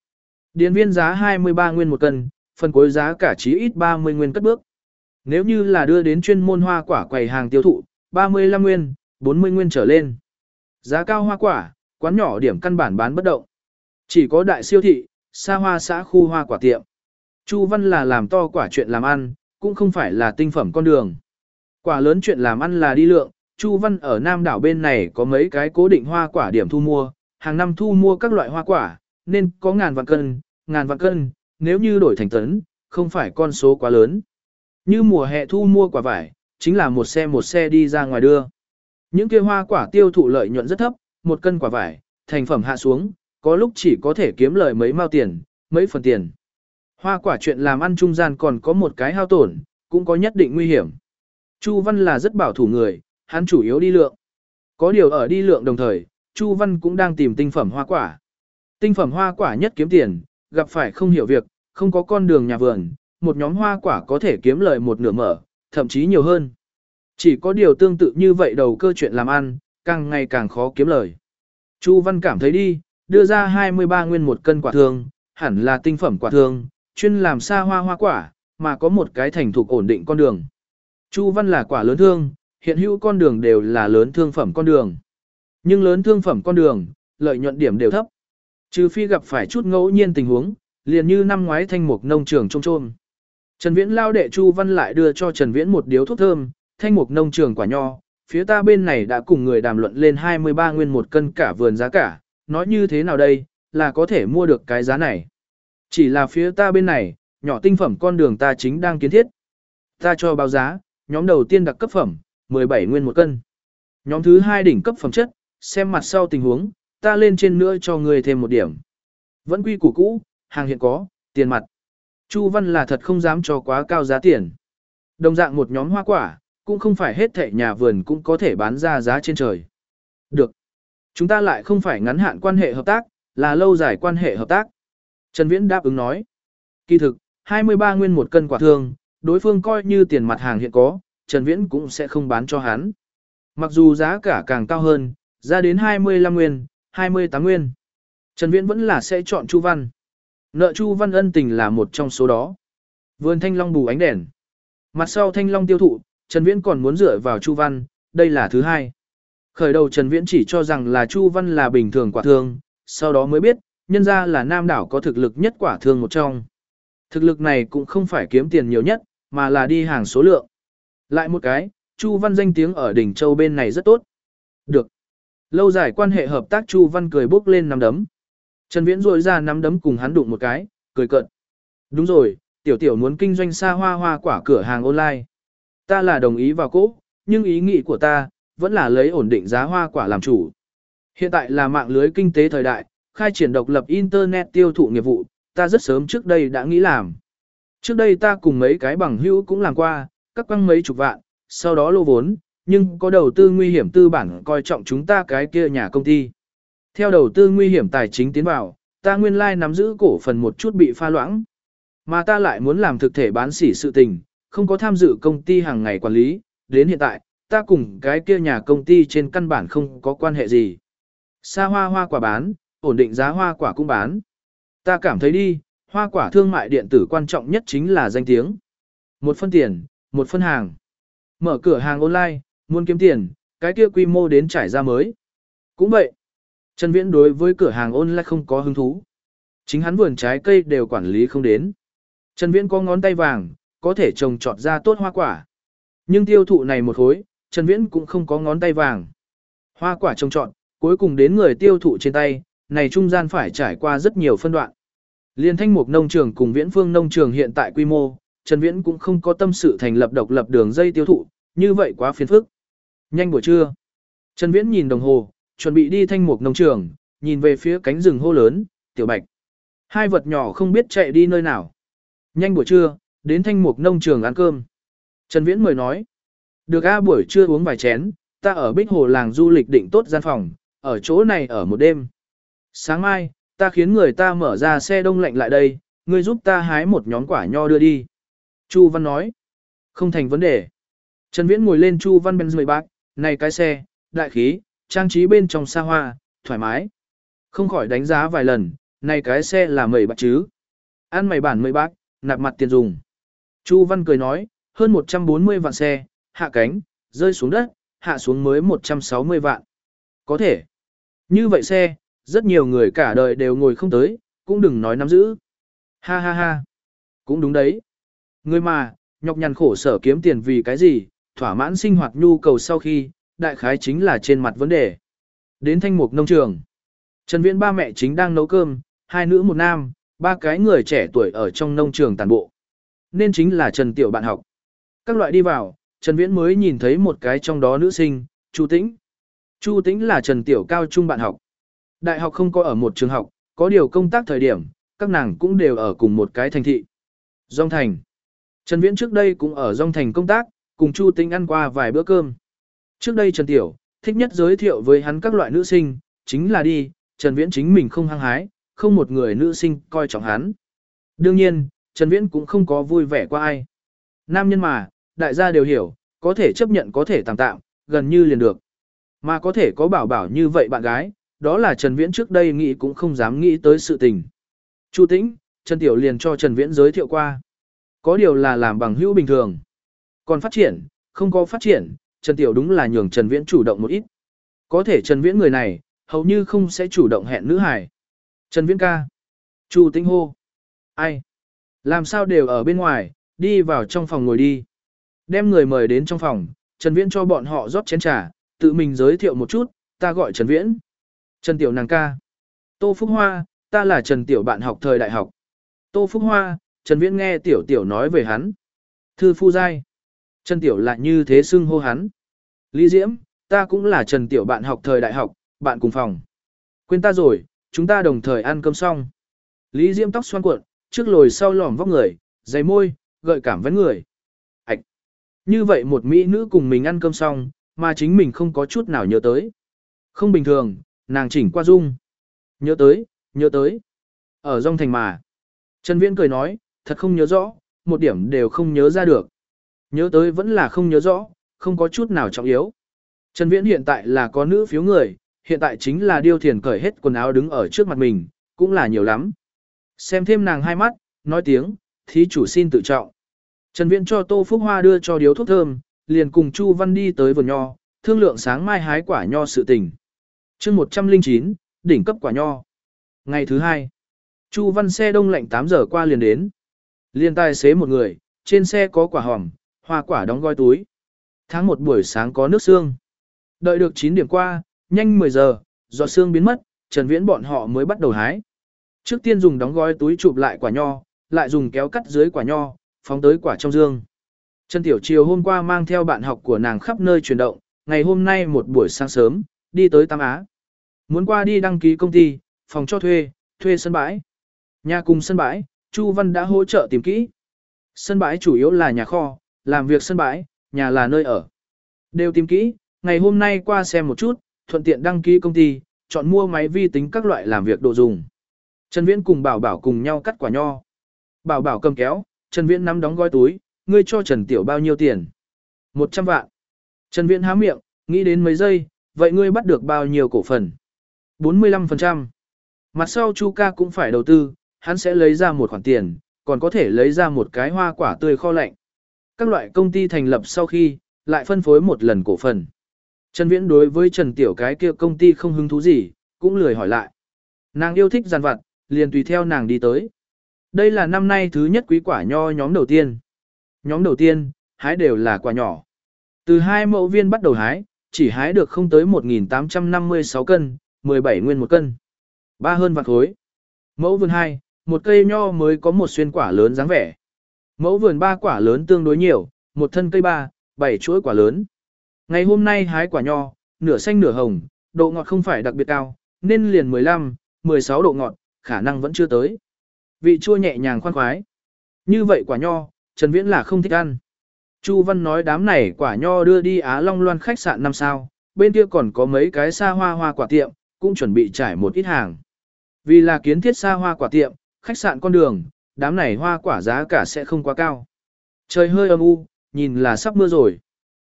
Điền viên giá 23 nguyên một cân, phần cuối giá cả chí ít 30 nguyên cất bước. Nếu như là đưa đến chuyên môn hoa quả quầy hàng tiêu thụ, 35 nguyên, 40 nguyên trở lên. Giá cao hoa quả, quán nhỏ điểm căn bản bán bất động. Chỉ có đại siêu thị, xa hoa xã khu hoa quả tiệm. Chu Văn là làm to quả chuyện làm ăn, cũng không phải là tinh phẩm con đường. Quả lớn chuyện làm ăn là đi lượng, Chu Văn ở Nam đảo bên này có mấy cái cố định hoa quả điểm thu mua, hàng năm thu mua các loại hoa quả, nên có ngàn vạn cân, ngàn vạn cân, nếu như đổi thành tấn, không phải con số quá lớn. Như mùa hè thu mua quả vải, chính là một xe một xe đi ra ngoài đưa. Những kia hoa quả tiêu thụ lợi nhuận rất thấp, một cân quả vải, thành phẩm hạ xuống, có lúc chỉ có thể kiếm lời mấy mao tiền, mấy phần tiền. Hoa quả chuyện làm ăn trung gian còn có một cái hao tổn, cũng có nhất định nguy hiểm. Chu Văn là rất bảo thủ người, hắn chủ yếu đi lượng. Có điều ở đi lượng đồng thời, Chu Văn cũng đang tìm tinh phẩm hoa quả. Tinh phẩm hoa quả nhất kiếm tiền, gặp phải không hiểu việc, không có con đường nhà vườn, một nhóm hoa quả có thể kiếm lời một nửa mở, thậm chí nhiều hơn. Chỉ có điều tương tự như vậy đầu cơ chuyện làm ăn, càng ngày càng khó kiếm lời. Chu Văn cảm thấy đi, đưa ra 23 nguyên một cân quả thương, hẳn là tinh phẩm quả thương, chuyên làm xa hoa hoa quả, mà có một cái thành thục ổn định con đường. Chu Văn là quả lớn thương, hiện hữu con đường đều là lớn thương phẩm con đường. Nhưng lớn thương phẩm con đường, lợi nhuận điểm đều thấp. Trừ phi gặp phải chút ngẫu nhiên tình huống, liền như năm ngoái thanh mục nông trường trông trôm. Trần Viễn lao đệ Chu Văn lại đưa cho Trần Viễn một điếu thuốc thơm, thanh mục nông trường quả nho, phía ta bên này đã cùng người đàm luận lên 23 nguyên một cân cả vườn giá cả, nói như thế nào đây, là có thể mua được cái giá này. Chỉ là phía ta bên này, nhỏ tinh phẩm con đường ta chính đang kiến thiết. Ta cho báo giá, nhóm đầu tiên đặc cấp phẩm, 17 nguyên một cân. Nhóm thứ hai đỉnh cấp phẩm chất, xem mặt sau tình huống, ta lên trên nữa cho người thêm một điểm. Vẫn quy củ cũ, hàng hiện có, tiền mặt. Chu Văn là thật không dám cho quá cao giá tiền. Đồng dạng một nhóm hoa quả, cũng không phải hết thảy nhà vườn cũng có thể bán ra giá trên trời. Được. Chúng ta lại không phải ngắn hạn quan hệ hợp tác, là lâu dài quan hệ hợp tác. Trần Viễn đáp ứng nói. Kỳ thực, 23 nguyên một cân quả thương, đối phương coi như tiền mặt hàng hiện có, Trần Viễn cũng sẽ không bán cho hắn. Mặc dù giá cả càng cao hơn, ra đến 25 nguyên, 28 nguyên. Trần Viễn vẫn là sẽ chọn Chu Văn. Nợ Chu Văn ân tình là một trong số đó. Vườn thanh long bù ánh đèn. Mặt sau thanh long tiêu thụ, Trần Viễn còn muốn dựa vào Chu Văn, đây là thứ hai. Khởi đầu Trần Viễn chỉ cho rằng là Chu Văn là bình thường quả thương, sau đó mới biết, nhân ra là nam đảo có thực lực nhất quả thương một trong. Thực lực này cũng không phải kiếm tiền nhiều nhất, mà là đi hàng số lượng. Lại một cái, Chu Văn danh tiếng ở đỉnh châu bên này rất tốt. Được. Lâu dài quan hệ hợp tác Chu Văn cười bốc lên nắm đấm. Trần Viễn rôi ra nắm đấm cùng hắn đụng một cái, cười cận. Đúng rồi, tiểu tiểu muốn kinh doanh xa hoa hoa quả cửa hàng online. Ta là đồng ý vào cỗ, nhưng ý nghĩ của ta, vẫn là lấy ổn định giá hoa quả làm chủ. Hiện tại là mạng lưới kinh tế thời đại, khai triển độc lập Internet tiêu thụ nghiệp vụ, ta rất sớm trước đây đã nghĩ làm. Trước đây ta cùng mấy cái bằng hữu cũng làm qua, các quăng mấy chục vạn, sau đó lô vốn, nhưng có đầu tư nguy hiểm tư bản coi trọng chúng ta cái kia nhà công ty. Theo đầu tư nguy hiểm tài chính tiến vào, ta nguyên lai nắm giữ cổ phần một chút bị pha loãng. Mà ta lại muốn làm thực thể bán sỉ sự tình, không có tham dự công ty hàng ngày quản lý, đến hiện tại, ta cùng cái kia nhà công ty trên căn bản không có quan hệ gì. Sa hoa hoa quả bán, ổn định giá hoa quả cũng bán. Ta cảm thấy đi, hoa quả thương mại điện tử quan trọng nhất chính là danh tiếng. Một phân tiền, một phân hàng. Mở cửa hàng online, muốn kiếm tiền, cái kia quy mô đến trải ra mới. Cũng vậy. Trần Viễn đối với cửa hàng online không có hứng thú. Chính hắn vườn trái cây đều quản lý không đến. Trần Viễn có ngón tay vàng, có thể trồng trọt ra tốt hoa quả. Nhưng tiêu thụ này một khối, Trần Viễn cũng không có ngón tay vàng. Hoa quả trồng trọt, cuối cùng đến người tiêu thụ trên tay, này trung gian phải trải qua rất nhiều phân đoạn. Liên thanh mục nông trường cùng viễn phương nông trường hiện tại quy mô, Trần Viễn cũng không có tâm sự thành lập độc lập đường dây tiêu thụ, như vậy quá phiền phức. Nhanh buổi trưa. Trần Viễn nhìn đồng hồ, chuẩn bị đi thanh mục nông trường, nhìn về phía cánh rừng hô lớn, tiểu bạch. Hai vật nhỏ không biết chạy đi nơi nào. Nhanh buổi trưa, đến thanh mục nông trường ăn cơm. Trần Viễn mời nói. Được A buổi trưa uống vài chén, ta ở Bích Hồ làng du lịch định tốt gian phòng, ở chỗ này ở một đêm. Sáng mai, ta khiến người ta mở ra xe đông lạnh lại đây, ngươi giúp ta hái một nhóm quả nho đưa đi. Chu Văn nói. Không thành vấn đề. Trần Viễn ngồi lên Chu Văn bên dưới bác, này cái xe, đại khí, trang trí bên trong xa hoa, thoải mái. Không khỏi đánh giá vài lần, này cái xe là mười bạc chứ. Ăn mày bản mười bác, nạp mặt tiền dùng. Chu Văn cười nói, hơn 140 vạn xe, hạ cánh, rơi xuống đất, hạ xuống mới 160 vạn. Có thể. Như vậy xe, rất nhiều người cả đời đều ngồi không tới, cũng đừng nói nắm giữ. Ha ha ha. Cũng đúng đấy. Người mà, nhọc nhằn khổ sở kiếm tiền vì cái gì, thỏa mãn sinh hoạt nhu cầu sau khi, đại khái chính là trên mặt vấn đề. Đến thanh mục nông trường. Trần Viễn ba mẹ chính đang nấu cơm, hai nữ một nam, ba cái người trẻ tuổi ở trong nông trường tàn bộ. Nên chính là Trần Tiểu bạn học. Các loại đi vào, Trần Viễn mới nhìn thấy một cái trong đó nữ sinh, Chu Tĩnh. Chu Tĩnh là Trần Tiểu cao trung bạn học. Đại học không có ở một trường học, có điều công tác thời điểm, các nàng cũng đều ở cùng một cái thành thị. Dông Thành. Trần Viễn trước đây cũng ở Dông Thành công tác, cùng Chu Tĩnh ăn qua vài bữa cơm. Trước đây Trần Tiểu, thích nhất giới thiệu với hắn các loại nữ sinh, chính là đi, Trần Viễn chính mình không hăng hái, không một người nữ sinh coi trọng hắn. Đương nhiên, Trần Viễn cũng không có vui vẻ qua ai. Nam nhân mà, đại gia đều hiểu, có thể chấp nhận có thể tạm tạm, gần như liền được. Mà có thể có bảo bảo như vậy bạn gái, đó là Trần Viễn trước đây nghĩ cũng không dám nghĩ tới sự tình. Chu Tĩnh, Trần Tiểu liền cho Trần Viễn giới thiệu qua. Có điều là làm bằng hữu bình thường. Còn phát triển, không có phát triển, Trần Tiểu đúng là nhường Trần Viễn chủ động một ít. Có thể Trần Viễn người này, hầu như không sẽ chủ động hẹn nữ hải. Trần Viễn ca. Chu Tĩnh hô. Ai? Làm sao đều ở bên ngoài, đi vào trong phòng ngồi đi. Đem người mời đến trong phòng, Trần Viễn cho bọn họ rót chén trà, tự mình giới thiệu một chút, ta gọi Trần Viễn. Trần Tiểu nàng ca. Tô Phúc Hoa, ta là Trần Tiểu bạn học thời đại học. Tô Phúc Hoa, Trần Viễn nghe Tiểu Tiểu nói về hắn. Thư Phu Giai. Trần Tiểu lại như thế xưng hô hắn. Lý Diễm, ta cũng là Trần Tiểu bạn học thời đại học, bạn cùng phòng. Quên ta rồi, chúng ta đồng thời ăn cơm xong. Lý Diễm tóc xoăn cuộn, trước lồi sau lỏm vóc người, dày môi, gợi cảm vấn người. Ảch! Như vậy một mỹ nữ cùng mình ăn cơm xong, mà chính mình không có chút nào nhớ tới. Không bình thường, nàng chỉnh qua dung. Nhớ tới, nhớ tới. Ở rong thành mà. Trần Viễn cười nói, thật không nhớ rõ, một điểm đều không nhớ ra được. Nhớ tới vẫn là không nhớ rõ, không có chút nào trọng yếu. Trần Viễn hiện tại là có nữ phiếu người, hiện tại chính là điêu thiền cởi hết quần áo đứng ở trước mặt mình, cũng là nhiều lắm. Xem thêm nàng hai mắt, nói tiếng, thí chủ xin tự trọng. Trần Viễn cho Tô Phúc Hoa đưa cho điếu thuốc thơm, liền cùng Chu Văn đi tới vườn nho, thương lượng sáng mai hái quả nho sự tình chương 109, đỉnh cấp quả nho. Ngày thứ hai, Chu Văn xe đông lạnh 8 giờ qua liền đến. Liên tài xế một người, trên xe có quả hòm, hoa quả đóng gói túi. Tháng một buổi sáng có nước xương. Đợi được 9 điểm qua, nhanh 10 giờ, giọt xương biến mất, Trần Viễn bọn họ mới bắt đầu hái. Trước tiên dùng đóng gói túi chụp lại quả nho, lại dùng kéo cắt dưới quả nho, phóng tới quả trong dương. Trần Tiểu Triều hôm qua mang theo bạn học của nàng khắp nơi chuyển động, ngày hôm nay một buổi sáng sớm, đi tới Tam Á. Muốn qua đi đăng ký công ty, phòng cho thuê, thuê sân bãi. Nhà cùng sân bãi, Chu Văn đã hỗ trợ tìm kỹ. Sân bãi chủ yếu là nhà kho, làm việc sân bãi, nhà là nơi ở. Đều tìm kỹ, ngày hôm nay qua xem một chút, thuận tiện đăng ký công ty, chọn mua máy vi tính các loại làm việc đồ dùng. Trần Viễn cùng Bảo Bảo cùng nhau cắt quả nho. Bảo Bảo cầm kéo, Trần Viễn nắm đóng gói túi, ngươi cho Trần Tiểu bao nhiêu tiền? 100 vạn. Trần Viễn há miệng, nghĩ đến mấy giây, vậy ngươi bắt được bao nhiêu cổ phần? 45%. Mặt sau Chu ca cũng phải đầu tư, hắn sẽ lấy ra một khoản tiền, còn có thể lấy ra một cái hoa quả tươi kho lạnh. Các loại công ty thành lập sau khi, lại phân phối một lần cổ phần. Trần Viễn đối với Trần Tiểu cái kia công ty không hứng thú gì, cũng lười hỏi lại. Nàng yêu thích giàn vặt, liền tùy theo nàng đi tới. Đây là năm nay thứ nhất quý quả nho nhóm đầu tiên. Nhóm đầu tiên, hái đều là quả nhỏ. Từ hai mẫu viên bắt đầu hái, chỉ hái được không tới 1.856 cân, 17 nguyên một cân. Ba hơn vạn khối. Mẫu vườn 2, một cây nho mới có một xuyên quả lớn dáng vẻ. Mẫu vườn ba quả lớn tương đối nhiều, một thân cây ba, bảy chuỗi quả lớn. Ngày hôm nay hái quả nho, nửa xanh nửa hồng, độ ngọt không phải đặc biệt cao, nên liền 15, 16 độ ngọt, khả năng vẫn chưa tới. Vị chua nhẹ nhàng khoan khoái. Như vậy quả nho, Trần Viễn là không thích ăn. Chu Văn nói đám này quả nho đưa đi Á Long Loan khách sạn năm sao, bên kia còn có mấy cái xa hoa hoa quả tiệm, cũng chuẩn bị trải một ít hàng. Vì là kiến thiết xa hoa quả tiệm, khách sạn con đường, đám này hoa quả giá cả sẽ không quá cao. Trời hơi âm u, nhìn là sắp mưa rồi.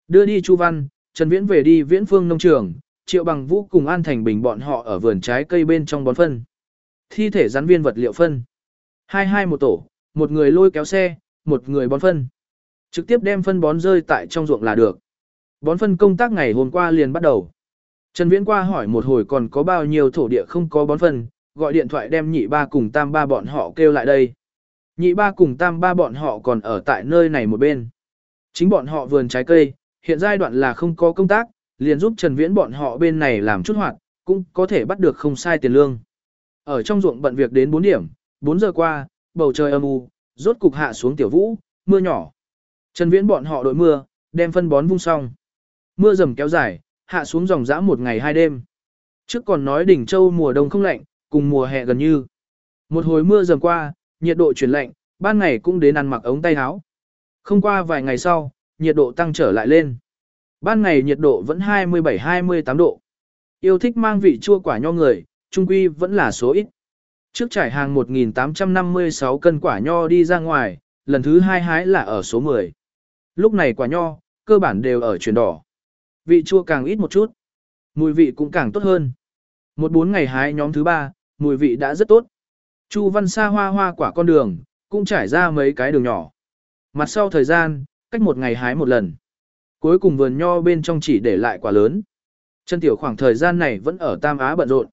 Đưa đi Chu Văn, Trần Viễn về đi Viễn Phương nông trường, Triệu Bằng Vũ cùng An Thành Bình bọn họ ở vườn trái cây bên trong bón phân. Thi thể rắn viên vật liệu phân. Hai hai một tổ, một người lôi kéo xe, một người bón phân. Trực tiếp đem phân bón rơi tại trong ruộng là được. Bón phân công tác ngày hôm qua liền bắt đầu. Trần Viễn qua hỏi một hồi còn có bao nhiêu thổ địa không có bón phân, gọi điện thoại đem nhị ba cùng tam ba bọn họ kêu lại đây. Nhị ba cùng tam ba bọn họ còn ở tại nơi này một bên. Chính bọn họ vườn trái cây, hiện giai đoạn là không có công tác, liền giúp Trần Viễn bọn họ bên này làm chút hoạt, cũng có thể bắt được không sai tiền lương. Ở trong ruộng bận việc đến 4 điểm, 4 giờ qua, bầu trời âm u, rốt cục hạ xuống tiểu vũ, mưa nhỏ. Trần Viễn bọn họ đội mưa, đem phân bón vung xong. Mưa rầm kéo dài, hạ xuống dòng dã một ngày hai đêm. Trước còn nói đỉnh châu mùa đông không lạnh, cùng mùa hè gần như. Một hồi mưa rầm qua, nhiệt độ chuyển lạnh, ban ngày cũng đến ăn mặc ống tay áo. Không qua vài ngày sau, nhiệt độ tăng trở lại lên. Ban ngày nhiệt độ vẫn 27-28 độ. Yêu thích mang vị chua quả nho người, trung quy vẫn là số ít. Trước trải hàng 1.856 cân quả nho đi ra ngoài, lần thứ hai hái là ở số 10. Lúc này quả nho, cơ bản đều ở chuyển đỏ. Vị chua càng ít một chút. Mùi vị cũng càng tốt hơn. Một bốn ngày hái nhóm thứ ba, mùi vị đã rất tốt. Chu Văn Sa hoa hoa quả con đường, cũng trải ra mấy cái đường nhỏ. Mặt sau thời gian, cách một ngày hái một lần. Cuối cùng vườn nho bên trong chỉ để lại quả lớn. Trần Tiểu khoảng thời gian này vẫn ở Tam Á bận rộn.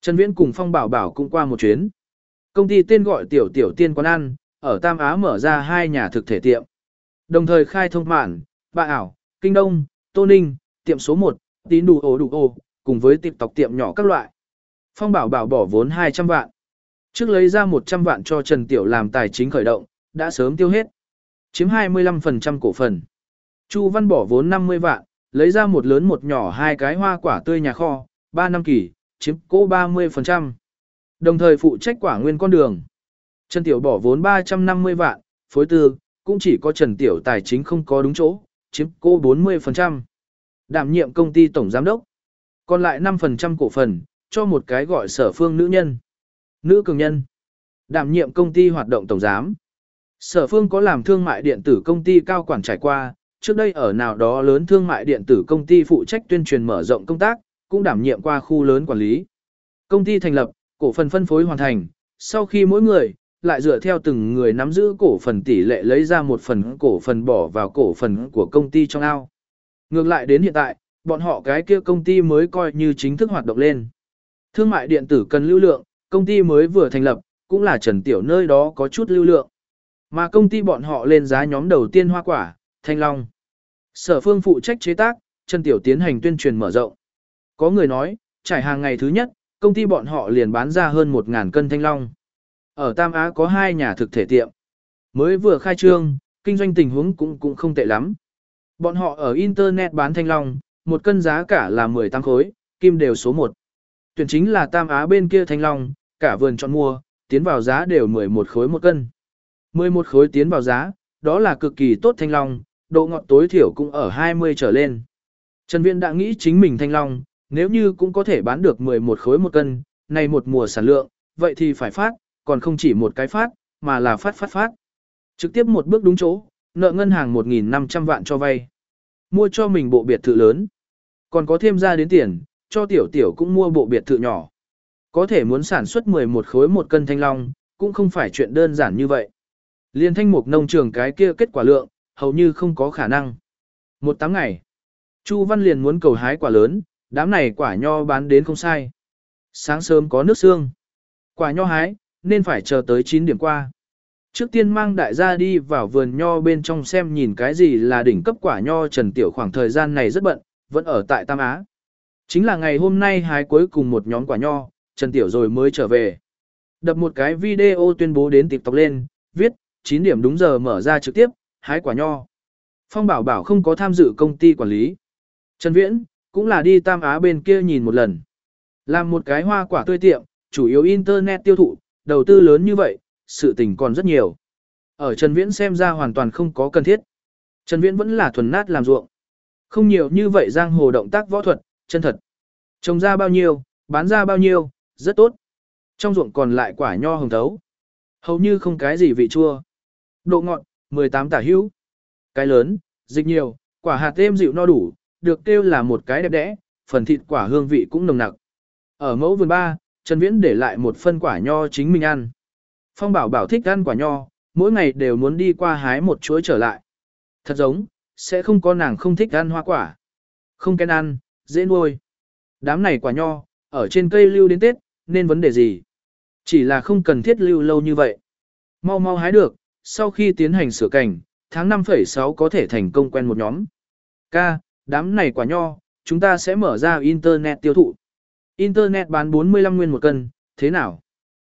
Trần Viễn cùng Phong Bảo Bảo cũng qua một chuyến. Công ty tên gọi Tiểu Tiểu Tiên Quán Ăn, ở Tam Á mở ra hai nhà thực thể tiệm. Đồng thời khai thông mạn, bạ ảo, Kinh Đông, Tô Ninh, tiệm số 1, tín đủ ổ đủ ổ, cùng với tiệm tộc tiệm nhỏ các loại. Phong Bảo Bảo bỏ vốn 200 vạn. Trước lấy ra 100 vạn cho Trần Tiểu làm tài chính khởi động, đã sớm tiêu hết. Chiếm 25% cổ phần. Chu Văn bỏ vốn 50 vạn, lấy ra một lớn một nhỏ hai cái hoa quả tươi nhà kho, 3 năm kỳ, chiếm cố 30%. Đồng thời phụ trách quả nguyên con đường. Trần Tiểu bỏ vốn 350 vạn, phối tư, cũng chỉ có Trần Tiểu tài chính không có đúng chỗ, chiếm cô 40%. Đảm nhiệm công ty tổng giám đốc. Còn lại 5% cổ phần, cho một cái gọi sở phương nữ nhân. Nữ cường nhân. Đảm nhiệm công ty hoạt động tổng giám. Sở phương có làm thương mại điện tử công ty cao quản trải qua, trước đây ở nào đó lớn thương mại điện tử công ty phụ trách tuyên truyền mở rộng công tác, cũng đảm nhiệm qua khu lớn quản lý. Công ty thành lập, cổ phần phân phối hoàn thành, sau khi mỗi người, lại dựa theo từng người nắm giữ cổ phần tỷ lệ lấy ra một phần cổ phần bỏ vào cổ phần của công ty trong ao. Ngược lại đến hiện tại, bọn họ cái kia công ty mới coi như chính thức hoạt động lên. Thương mại điện tử cần lưu lượng, công ty mới vừa thành lập, cũng là trần tiểu nơi đó có chút lưu lượng. Mà công ty bọn họ lên giá nhóm đầu tiên hoa quả, Thanh Long. Sở phương phụ trách chế tác, Trần Tiểu tiến hành tuyên truyền mở rộng. Có người nói, trải hàng ngày thứ nhất, công ty bọn họ liền bán ra hơn 1.000 cân Thanh Long. Ở Tam Á có hai nhà thực thể tiệm. Mới vừa khai trương, kinh doanh tình huống cũng cũng không tệ lắm. Bọn họ ở Internet bán Thanh Long, một cân giá cả là 18 khối, kim đều số 1. Tuyển chính là Tam Á bên kia Thanh Long, cả vườn chọn mua, tiến vào giá đều 11 khối một cân. 11 khối tiến vào giá, đó là cực kỳ tốt Thanh Long, độ ngọt tối thiểu cũng ở 20 trở lên. Trần Viễn đã nghĩ chính mình thanh long, nếu như cũng có thể bán được 11 khối một cân, này một mùa sản lượng, vậy thì phải phát, còn không chỉ một cái phát, mà là phát phát phát. Trực tiếp một bước đúng chỗ, nợ ngân hàng 1.500 vạn cho vay. Mua cho mình bộ biệt thự lớn. Còn có thêm ra đến tiền, cho tiểu tiểu cũng mua bộ biệt thự nhỏ. Có thể muốn sản xuất 11 khối một cân thanh long, cũng không phải chuyện đơn giản như vậy. Liên thanh mục nông trường cái kia kết quả lượng, hầu như không có khả năng. Một tám ngày, Chu Văn liền muốn cầu hái quả lớn, đám này quả nho bán đến không sai. Sáng sớm có nước xương. Quả nho hái, nên phải chờ tới 9 điểm qua. Trước tiên mang đại gia đi vào vườn nho bên trong xem nhìn cái gì là đỉnh cấp quả nho Trần Tiểu khoảng thời gian này rất bận, vẫn ở tại Tam Á. Chính là ngày hôm nay hái cuối cùng một nhóm quả nho, Trần Tiểu rồi mới trở về. Đập một cái video tuyên bố đến TikTok lên, viết, 9 điểm đúng giờ mở ra trực tiếp, hái quả nho. Phong bảo bảo không có tham dự công ty quản lý. Trần Viễn, cũng là đi Tam Á bên kia nhìn một lần. Làm một cái hoa quả tươi tiệm, chủ yếu Internet tiêu thụ, đầu tư lớn như vậy, sự tình còn rất nhiều. Ở Trần Viễn xem ra hoàn toàn không có cần thiết. Trần Viễn vẫn là thuần nát làm ruộng. Không nhiều như vậy giang hồ động tác võ thuật, chân thật. Trồng ra bao nhiêu, bán ra bao nhiêu, rất tốt. Trong ruộng còn lại quả nho hồng thấu. Hầu như không cái gì vị chua. Độ ngọt, 18 tả hữu. Cái lớn, dịch nhiều, quả hạt êm dịu no đủ, được kêu là một cái đẹp đẽ, phần thịt quả hương vị cũng nồng nặc. Ở mẫu vườn ba, Trần Viễn để lại một phân quả nho chính mình ăn. Phong bảo bảo thích ăn quả nho, mỗi ngày đều muốn đi qua hái một chuối trở lại. Thật giống, sẽ không có nàng không thích ăn hoa quả. Không kén ăn, dễ nuôi. Đám này quả nho, ở trên cây lưu đến Tết, nên vấn đề gì? Chỉ là không cần thiết lưu lâu như vậy. Mau mau hái được, sau khi tiến hành sửa cảnh, tháng 5,6 có thể thành công quen một nhóm. Ca, đám này quả nho, chúng ta sẽ mở ra Internet tiêu thụ. Internet bán 45 nguyên một cân, thế nào?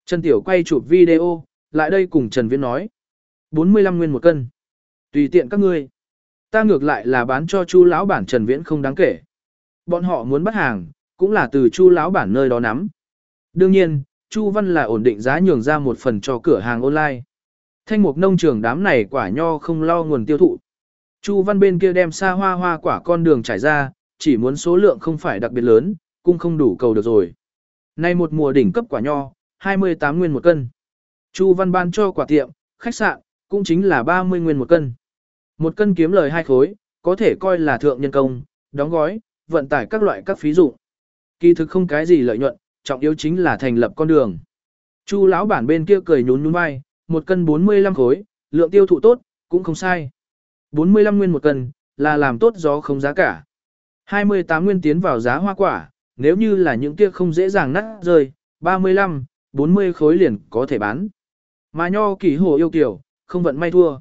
Trần Tiểu quay chụp video, lại đây cùng Trần Viễn nói. 45 nguyên một cân. Tùy tiện các ngươi. Ta ngược lại là bán cho Chu lão bản Trần Viễn không đáng kể. Bọn họ muốn bắt hàng, cũng là từ Chu lão bản nơi đó nắm. Đương nhiên, Chu Văn là ổn định giá nhường ra một phần cho cửa hàng online. Thanh mục nông trường đám này quả nho không lo nguồn tiêu thụ. Chu văn bên kia đem xa hoa hoa quả con đường trải ra, chỉ muốn số lượng không phải đặc biệt lớn, cũng không đủ cầu được rồi. Nay một mùa đỉnh cấp quả nho, 28 nguyên một cân. Chu văn ban cho quả tiệm, khách sạn, cũng chính là 30 nguyên một cân. Một cân kiếm lời hai khối, có thể coi là thượng nhân công, đóng gói, vận tải các loại các phí dụng. Kỳ thực không cái gì lợi nhuận, trọng yếu chính là thành lập con đường. Chu lão bản bên kia cười nhún nhún vai, một cân 45 khối, lượng tiêu thụ tốt, cũng không sai. 45 nguyên một cân, là làm tốt gió không giá cả. 28 nguyên tiến vào giá hoa quả, nếu như là những kia không dễ dàng nát rơi, 35, 40 khối liền có thể bán. Mà nho kỳ hồ yêu kiểu, không vận may thua.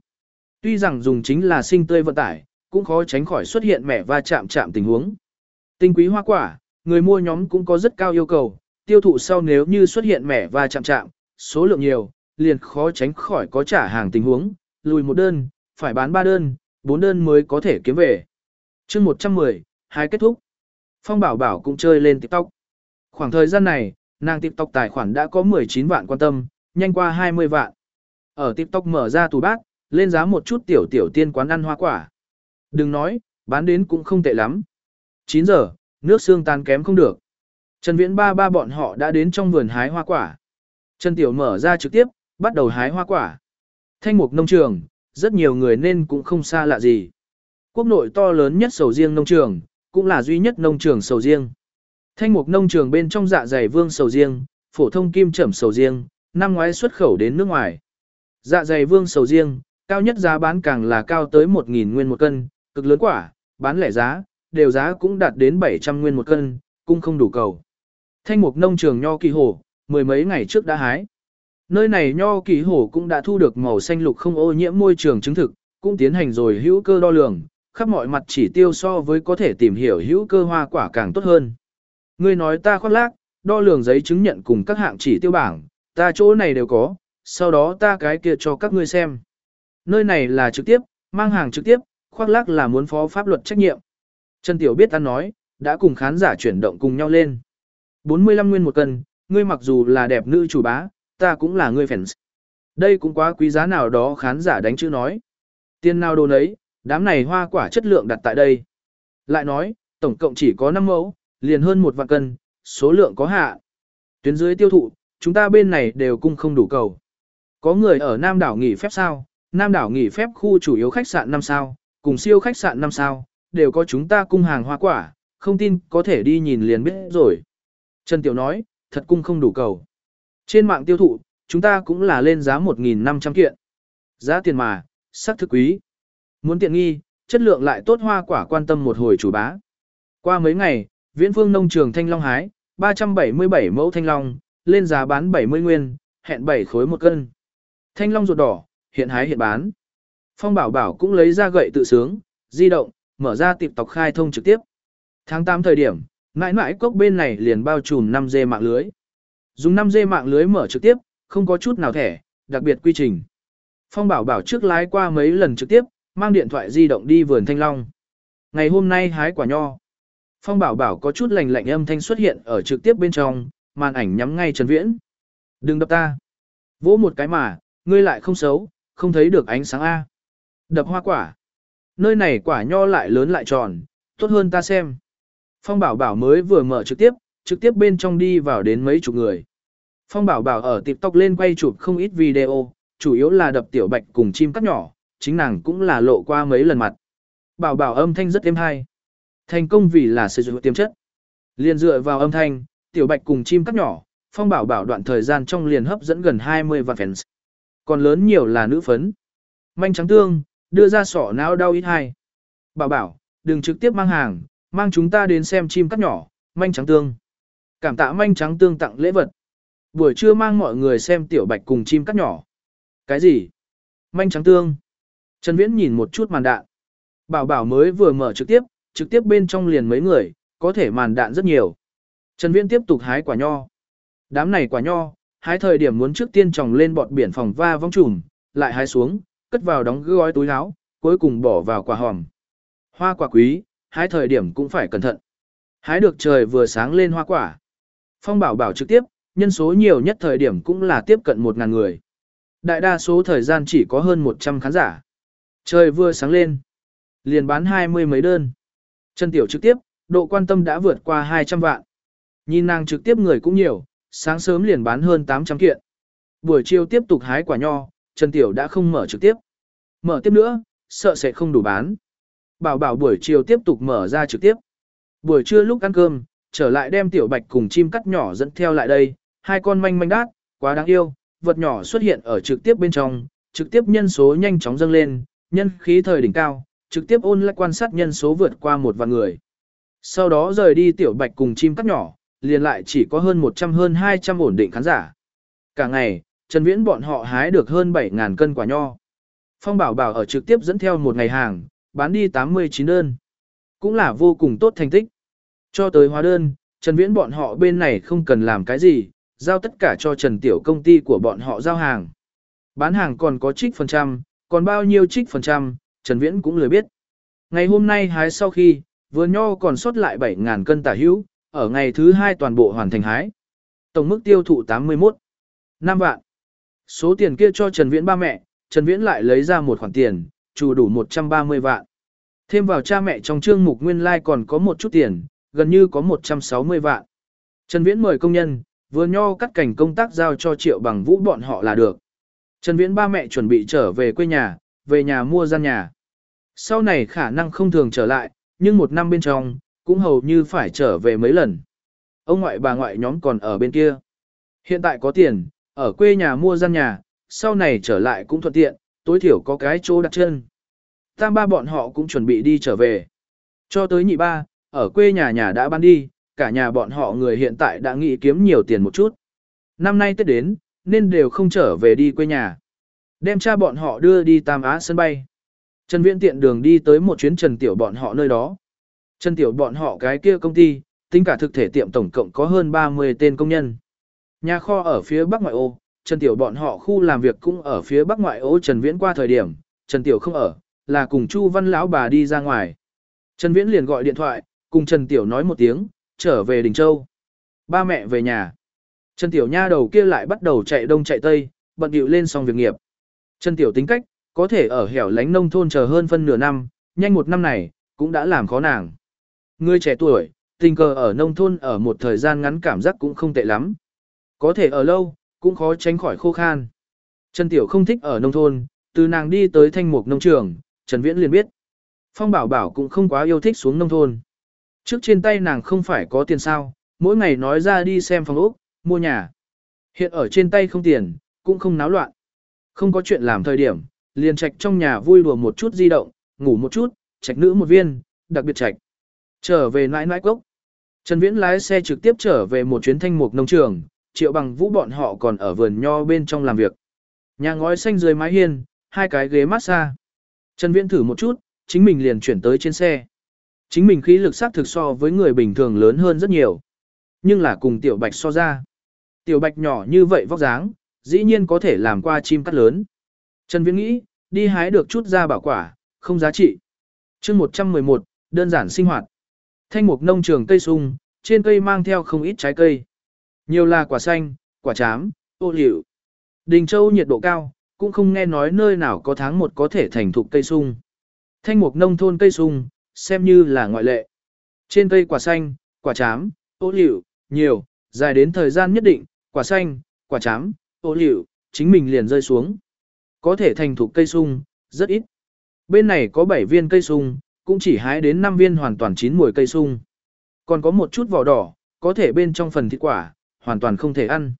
Tuy rằng dùng chính là sinh tươi vận tải, cũng khó tránh khỏi xuất hiện mẻ va chạm chạm tình huống. Tinh quý hoa quả, người mua nhóm cũng có rất cao yêu cầu, tiêu thụ sau nếu như xuất hiện mẻ va chạm chạm, số lượng nhiều, liền khó tránh khỏi có trả hàng tình huống, lùi một đơn, phải bán ba đơn, bốn đơn mới có thể kiếm về. chương 110, hai kết thúc. Phong Bảo Bảo cũng chơi lên TikTok. Khoảng thời gian này, nàng TikTok tài khoản đã có 19 vạn quan tâm, nhanh qua 20 vạn. Ở TikTok mở ra tủ bát, lên giá một chút tiểu tiểu tiên quán ăn hoa quả. Đừng nói, bán đến cũng không tệ lắm. 9 giờ, nước xương tan kém không được. Trần Viễn ba ba bọn họ đã đến trong vườn hái hoa quả. Trần Tiểu mở ra trực tiếp, bắt đầu hái hoa quả. Thanh mục nông trường, rất nhiều người nên cũng không xa lạ gì. Quốc nội to lớn nhất sầu riêng nông trường, cũng là duy nhất nông trường sầu riêng. Thanh mục nông trường bên trong dạ dày vương sầu riêng, phổ thông kim trẩm sầu riêng, năm ngoái xuất khẩu đến nước ngoài. Dạ dày vương sầu riêng, cao nhất giá bán càng là cao tới 1.000 nguyên một cân, cực lớn quả, bán lẻ giá, đều giá cũng đạt đến 700 nguyên một cân, cũng không đủ cầu. Thanh mục nông trường nho kỳ hổ, mười mấy ngày trước đã hái. Nơi này nho kỳ hổ cũng đã thu được màu xanh lục không ô nhiễm môi trường chứng thực, cũng tiến hành rồi hữu cơ đo lường, khắp mọi mặt chỉ tiêu so với có thể tìm hiểu hữu cơ hoa quả càng tốt hơn. Ngươi nói ta khoác lác, đo lường giấy chứng nhận cùng các hạng chỉ tiêu bảng, ta chỗ này đều có, sau đó ta cái kia cho các ngươi xem. Nơi này là trực tiếp, mang hàng trực tiếp, khoác lác là muốn phó pháp luật trách nhiệm. Trần Tiểu biết ta nói, đã cùng khán giả chuyển động cùng nhau lên. 45 nguyên một cân, ngươi mặc dù là đẹp nữ chủ bá, ta cũng là ngươi fans. Đây cũng quá quý giá nào đó khán giả đánh chữ nói. Tiền nào đồ nấy, đám này hoa quả chất lượng đặt tại đây. Lại nói, tổng cộng chỉ có 5 mẫu, liền hơn một vạn cân, số lượng có hạ. Tuyến dưới tiêu thụ, chúng ta bên này đều cung không đủ cầu. Có người ở Nam đảo nghỉ phép sao, Nam đảo nghỉ phép khu chủ yếu khách sạn 5 sao, cùng siêu khách sạn 5 sao, đều có chúng ta cung hàng hoa quả, không tin có thể đi nhìn liền biết rồi. Trần Tiểu nói, thật cung không đủ cầu. Trên mạng tiêu thụ, chúng ta cũng là lên giá 1.500 kiện. Giá tiền mà, sắc thực quý. Muốn tiện nghi, chất lượng lại tốt hoa quả quan tâm một hồi chủ bá. Qua mấy ngày, viễn phương nông trường Thanh Long hái, 377 mẫu Thanh Long, lên giá bán 70 nguyên, hẹn 7 khối một cân. Thanh Long ruột đỏ, hiện hái hiện bán. Phong Bảo Bảo cũng lấy ra gậy tự sướng, di động, mở ra tiệp tộc khai thông trực tiếp. Tháng 8 thời điểm, mãi mãi cốc bên này liền bao trùm 5G mạng lưới. Dùng 5G mạng lưới mở trực tiếp, không có chút nào thẻ, đặc biệt quy trình. Phong Bảo Bảo trước lái qua mấy lần trực tiếp, mang điện thoại di động đi vườn thanh long. Ngày hôm nay hái quả nho. Phong Bảo Bảo có chút lành lạnh âm thanh xuất hiện ở trực tiếp bên trong, màn ảnh nhắm ngay Trần Viễn. Đừng đập ta. Vỗ một cái mà, ngươi lại không xấu, không thấy được ánh sáng A. Đập hoa quả. Nơi này quả nho lại lớn lại tròn, tốt hơn ta xem. Phong Bảo Bảo mới vừa mở trực tiếp, trực tiếp bên trong đi vào đến mấy chục người. Phong Bảo Bảo ở TikTok lên quay chụp không ít video, chủ yếu là đập tiểu bạch cùng chim cắt nhỏ, chính nàng cũng là lộ qua mấy lần mặt. Bảo Bảo âm thanh rất êm hay. Thành công vì là sử dụng tiềm chất. Liền dựa vào âm thanh, tiểu bạch cùng chim cắt nhỏ, Phong Bảo Bảo đoạn thời gian trong liền hấp dẫn gần 20 vạn fans. Còn lớn nhiều là nữ phấn. Manh trắng tương, đưa ra sỏ não đau ít hai. Bảo Bảo, đừng trực tiếp mang hàng, mang chúng ta đến xem chim cắt nhỏ, manh trắng tương. Cảm tạ manh trắng tương tặng lễ vật. Buổi trưa mang mọi người xem tiểu bạch cùng chim cắt nhỏ. Cái gì? Manh trắng tương. Trần Viễn nhìn một chút màn đạn. Bảo bảo mới vừa mở trực tiếp, trực tiếp bên trong liền mấy người, có thể màn đạn rất nhiều. Trần Viễn tiếp tục hái quả nho. Đám này quả nho, hái thời điểm muốn trước tiên trồng lên bọt biển phòng va vong trùm, lại hái xuống, cất vào đóng gói túi áo, cuối cùng bỏ vào quả hòm. Hoa quả quý, hái thời điểm cũng phải cẩn thận. Hái được trời vừa sáng lên hoa quả. Phong bảo bảo trực tiếp, nhân số nhiều nhất thời điểm cũng là tiếp cận 1.000 người. Đại đa số thời gian chỉ có hơn 100 khán giả. Trời vừa sáng lên. Liền bán hai mươi mấy đơn. Trần Tiểu trực tiếp, độ quan tâm đã vượt qua 200 vạn. Nhìn nàng trực tiếp người cũng nhiều, sáng sớm liền bán hơn 800 kiện. Buổi chiều tiếp tục hái quả nho, Trần Tiểu đã không mở trực tiếp. Mở tiếp nữa, sợ sẽ không đủ bán. Bảo bảo buổi chiều tiếp tục mở ra trực tiếp. Buổi trưa lúc ăn cơm, trở lại đem tiểu bạch cùng chim cắt nhỏ dẫn theo lại đây, hai con manh manh đát, quá đáng yêu, vật nhỏ xuất hiện ở trực tiếp bên trong, trực tiếp nhân số nhanh chóng dâng lên, nhân khí thời đỉnh cao, trực tiếp ôn lại quan sát nhân số vượt qua một vạn người. Sau đó rời đi tiểu bạch cùng chim cắt nhỏ, liền lại chỉ có hơn 100 hơn 200 ổn định khán giả. Cả ngày, Trần Viễn bọn họ hái được hơn 7.000 cân quả nho. Phong Bảo Bảo ở trực tiếp dẫn theo một ngày hàng, bán đi 89 đơn. Cũng là vô cùng tốt thành tích. Cho tới hóa đơn, Trần Viễn bọn họ bên này không cần làm cái gì, giao tất cả cho Trần Tiểu công ty của bọn họ giao hàng. Bán hàng còn có trích phần trăm, còn bao nhiêu trích phần trăm, Trần Viễn cũng lười biết. Ngày hôm nay hái sau khi, vườn nho còn sót lại 7.000 cân tả hữu, ở ngày thứ hai toàn bộ hoàn thành hái. Tổng mức tiêu thụ 81. 5 vạn. Số tiền kia cho Trần Viễn ba mẹ, Trần Viễn lại lấy ra một khoản tiền, chủ đủ 130 vạn. Thêm vào cha mẹ trong chương mục nguyên lai like còn có một chút tiền, gần như có 160 vạn. Trần Viễn mời công nhân, vừa nho cắt cảnh công tác giao cho triệu bằng vũ bọn họ là được. Trần Viễn ba mẹ chuẩn bị trở về quê nhà, về nhà mua gian nhà. Sau này khả năng không thường trở lại, nhưng một năm bên trong, cũng hầu như phải trở về mấy lần. Ông ngoại bà ngoại nhóm còn ở bên kia. Hiện tại có tiền, ở quê nhà mua gian nhà, sau này trở lại cũng thuận tiện, tối thiểu có cái chỗ đặt chân. Tam ba bọn họ cũng chuẩn bị đi trở về. Cho tới nhị ba, ở quê nhà nhà đã bán đi, cả nhà bọn họ người hiện tại đã nghĩ kiếm nhiều tiền một chút. Năm nay Tết đến, nên đều không trở về đi quê nhà. Đem cha bọn họ đưa đi Tam Á sân bay. Trần Viễn tiện đường đi tới một chuyến Trần Tiểu bọn họ nơi đó. Trần Tiểu bọn họ cái kia công ty, tính cả thực thể tiệm tổng cộng có hơn 30 tên công nhân. Nhà kho ở phía bắc ngoại ô, Trần Tiểu bọn họ khu làm việc cũng ở phía bắc ngoại ô Trần Viễn qua thời điểm, Trần Tiểu không ở, là cùng Chu Văn lão bà đi ra ngoài. Trần Viễn liền gọi điện thoại, cùng Trần Tiểu nói một tiếng, trở về Đình Châu. Ba mẹ về nhà. Trần Tiểu nha đầu kia lại bắt đầu chạy đông chạy tây, bận điệu lên xong việc nghiệp. Trần Tiểu tính cách, có thể ở hẻo lánh nông thôn chờ hơn phân nửa năm, nhanh một năm này, cũng đã làm khó nàng. Người trẻ tuổi, tình cờ ở nông thôn ở một thời gian ngắn cảm giác cũng không tệ lắm. Có thể ở lâu, cũng khó tránh khỏi khô khan. Trần Tiểu không thích ở nông thôn, từ nàng đi tới thanh mục nông trường, Trần Viễn liền biết. Phong Bảo Bảo cũng không quá yêu thích xuống nông thôn. Trước trên tay nàng không phải có tiền sao, mỗi ngày nói ra đi xem phòng ốc, mua nhà. Hiện ở trên tay không tiền, cũng không náo loạn. Không có chuyện làm thời điểm, liền trạch trong nhà vui đùa một chút di động, ngủ một chút, trạch nữ một viên, đặc biệt trạch. Trở về nãi nãi cốc. Trần Viễn lái xe trực tiếp trở về một chuyến thanh mục nông trường, triệu bằng vũ bọn họ còn ở vườn nho bên trong làm việc. Nhà ngói xanh dưới mái hiên, hai cái ghế massage. Trần Viễn thử một chút, chính mình liền chuyển tới trên xe. Chính mình khí lực sát thực so với người bình thường lớn hơn rất nhiều. Nhưng là cùng tiểu bạch so ra. Tiểu bạch nhỏ như vậy vóc dáng, dĩ nhiên có thể làm qua chim cắt lớn. Trần Viễn nghĩ, đi hái được chút ra bảo quả, không giá trị. chương 111, đơn giản sinh hoạt. Thanh mục nông trường cây sung, trên cây mang theo không ít trái cây. Nhiều là quả xanh, quả chám, ô liu. Đình Châu nhiệt độ cao, cũng không nghe nói nơi nào có tháng một có thể thành thục cây sung. Thanh mục nông thôn cây sung, xem như là ngoại lệ. Trên cây quả xanh, quả chám, ô liu, nhiều, dài đến thời gian nhất định, quả xanh, quả chám, ô liu, chính mình liền rơi xuống. Có thể thành thục cây sung, rất ít. Bên này có 7 viên cây sung, cũng chỉ hái đến 5 viên hoàn toàn chín mùi cây sung. Còn có một chút vỏ đỏ, có thể bên trong phần thịt quả, hoàn toàn không thể ăn.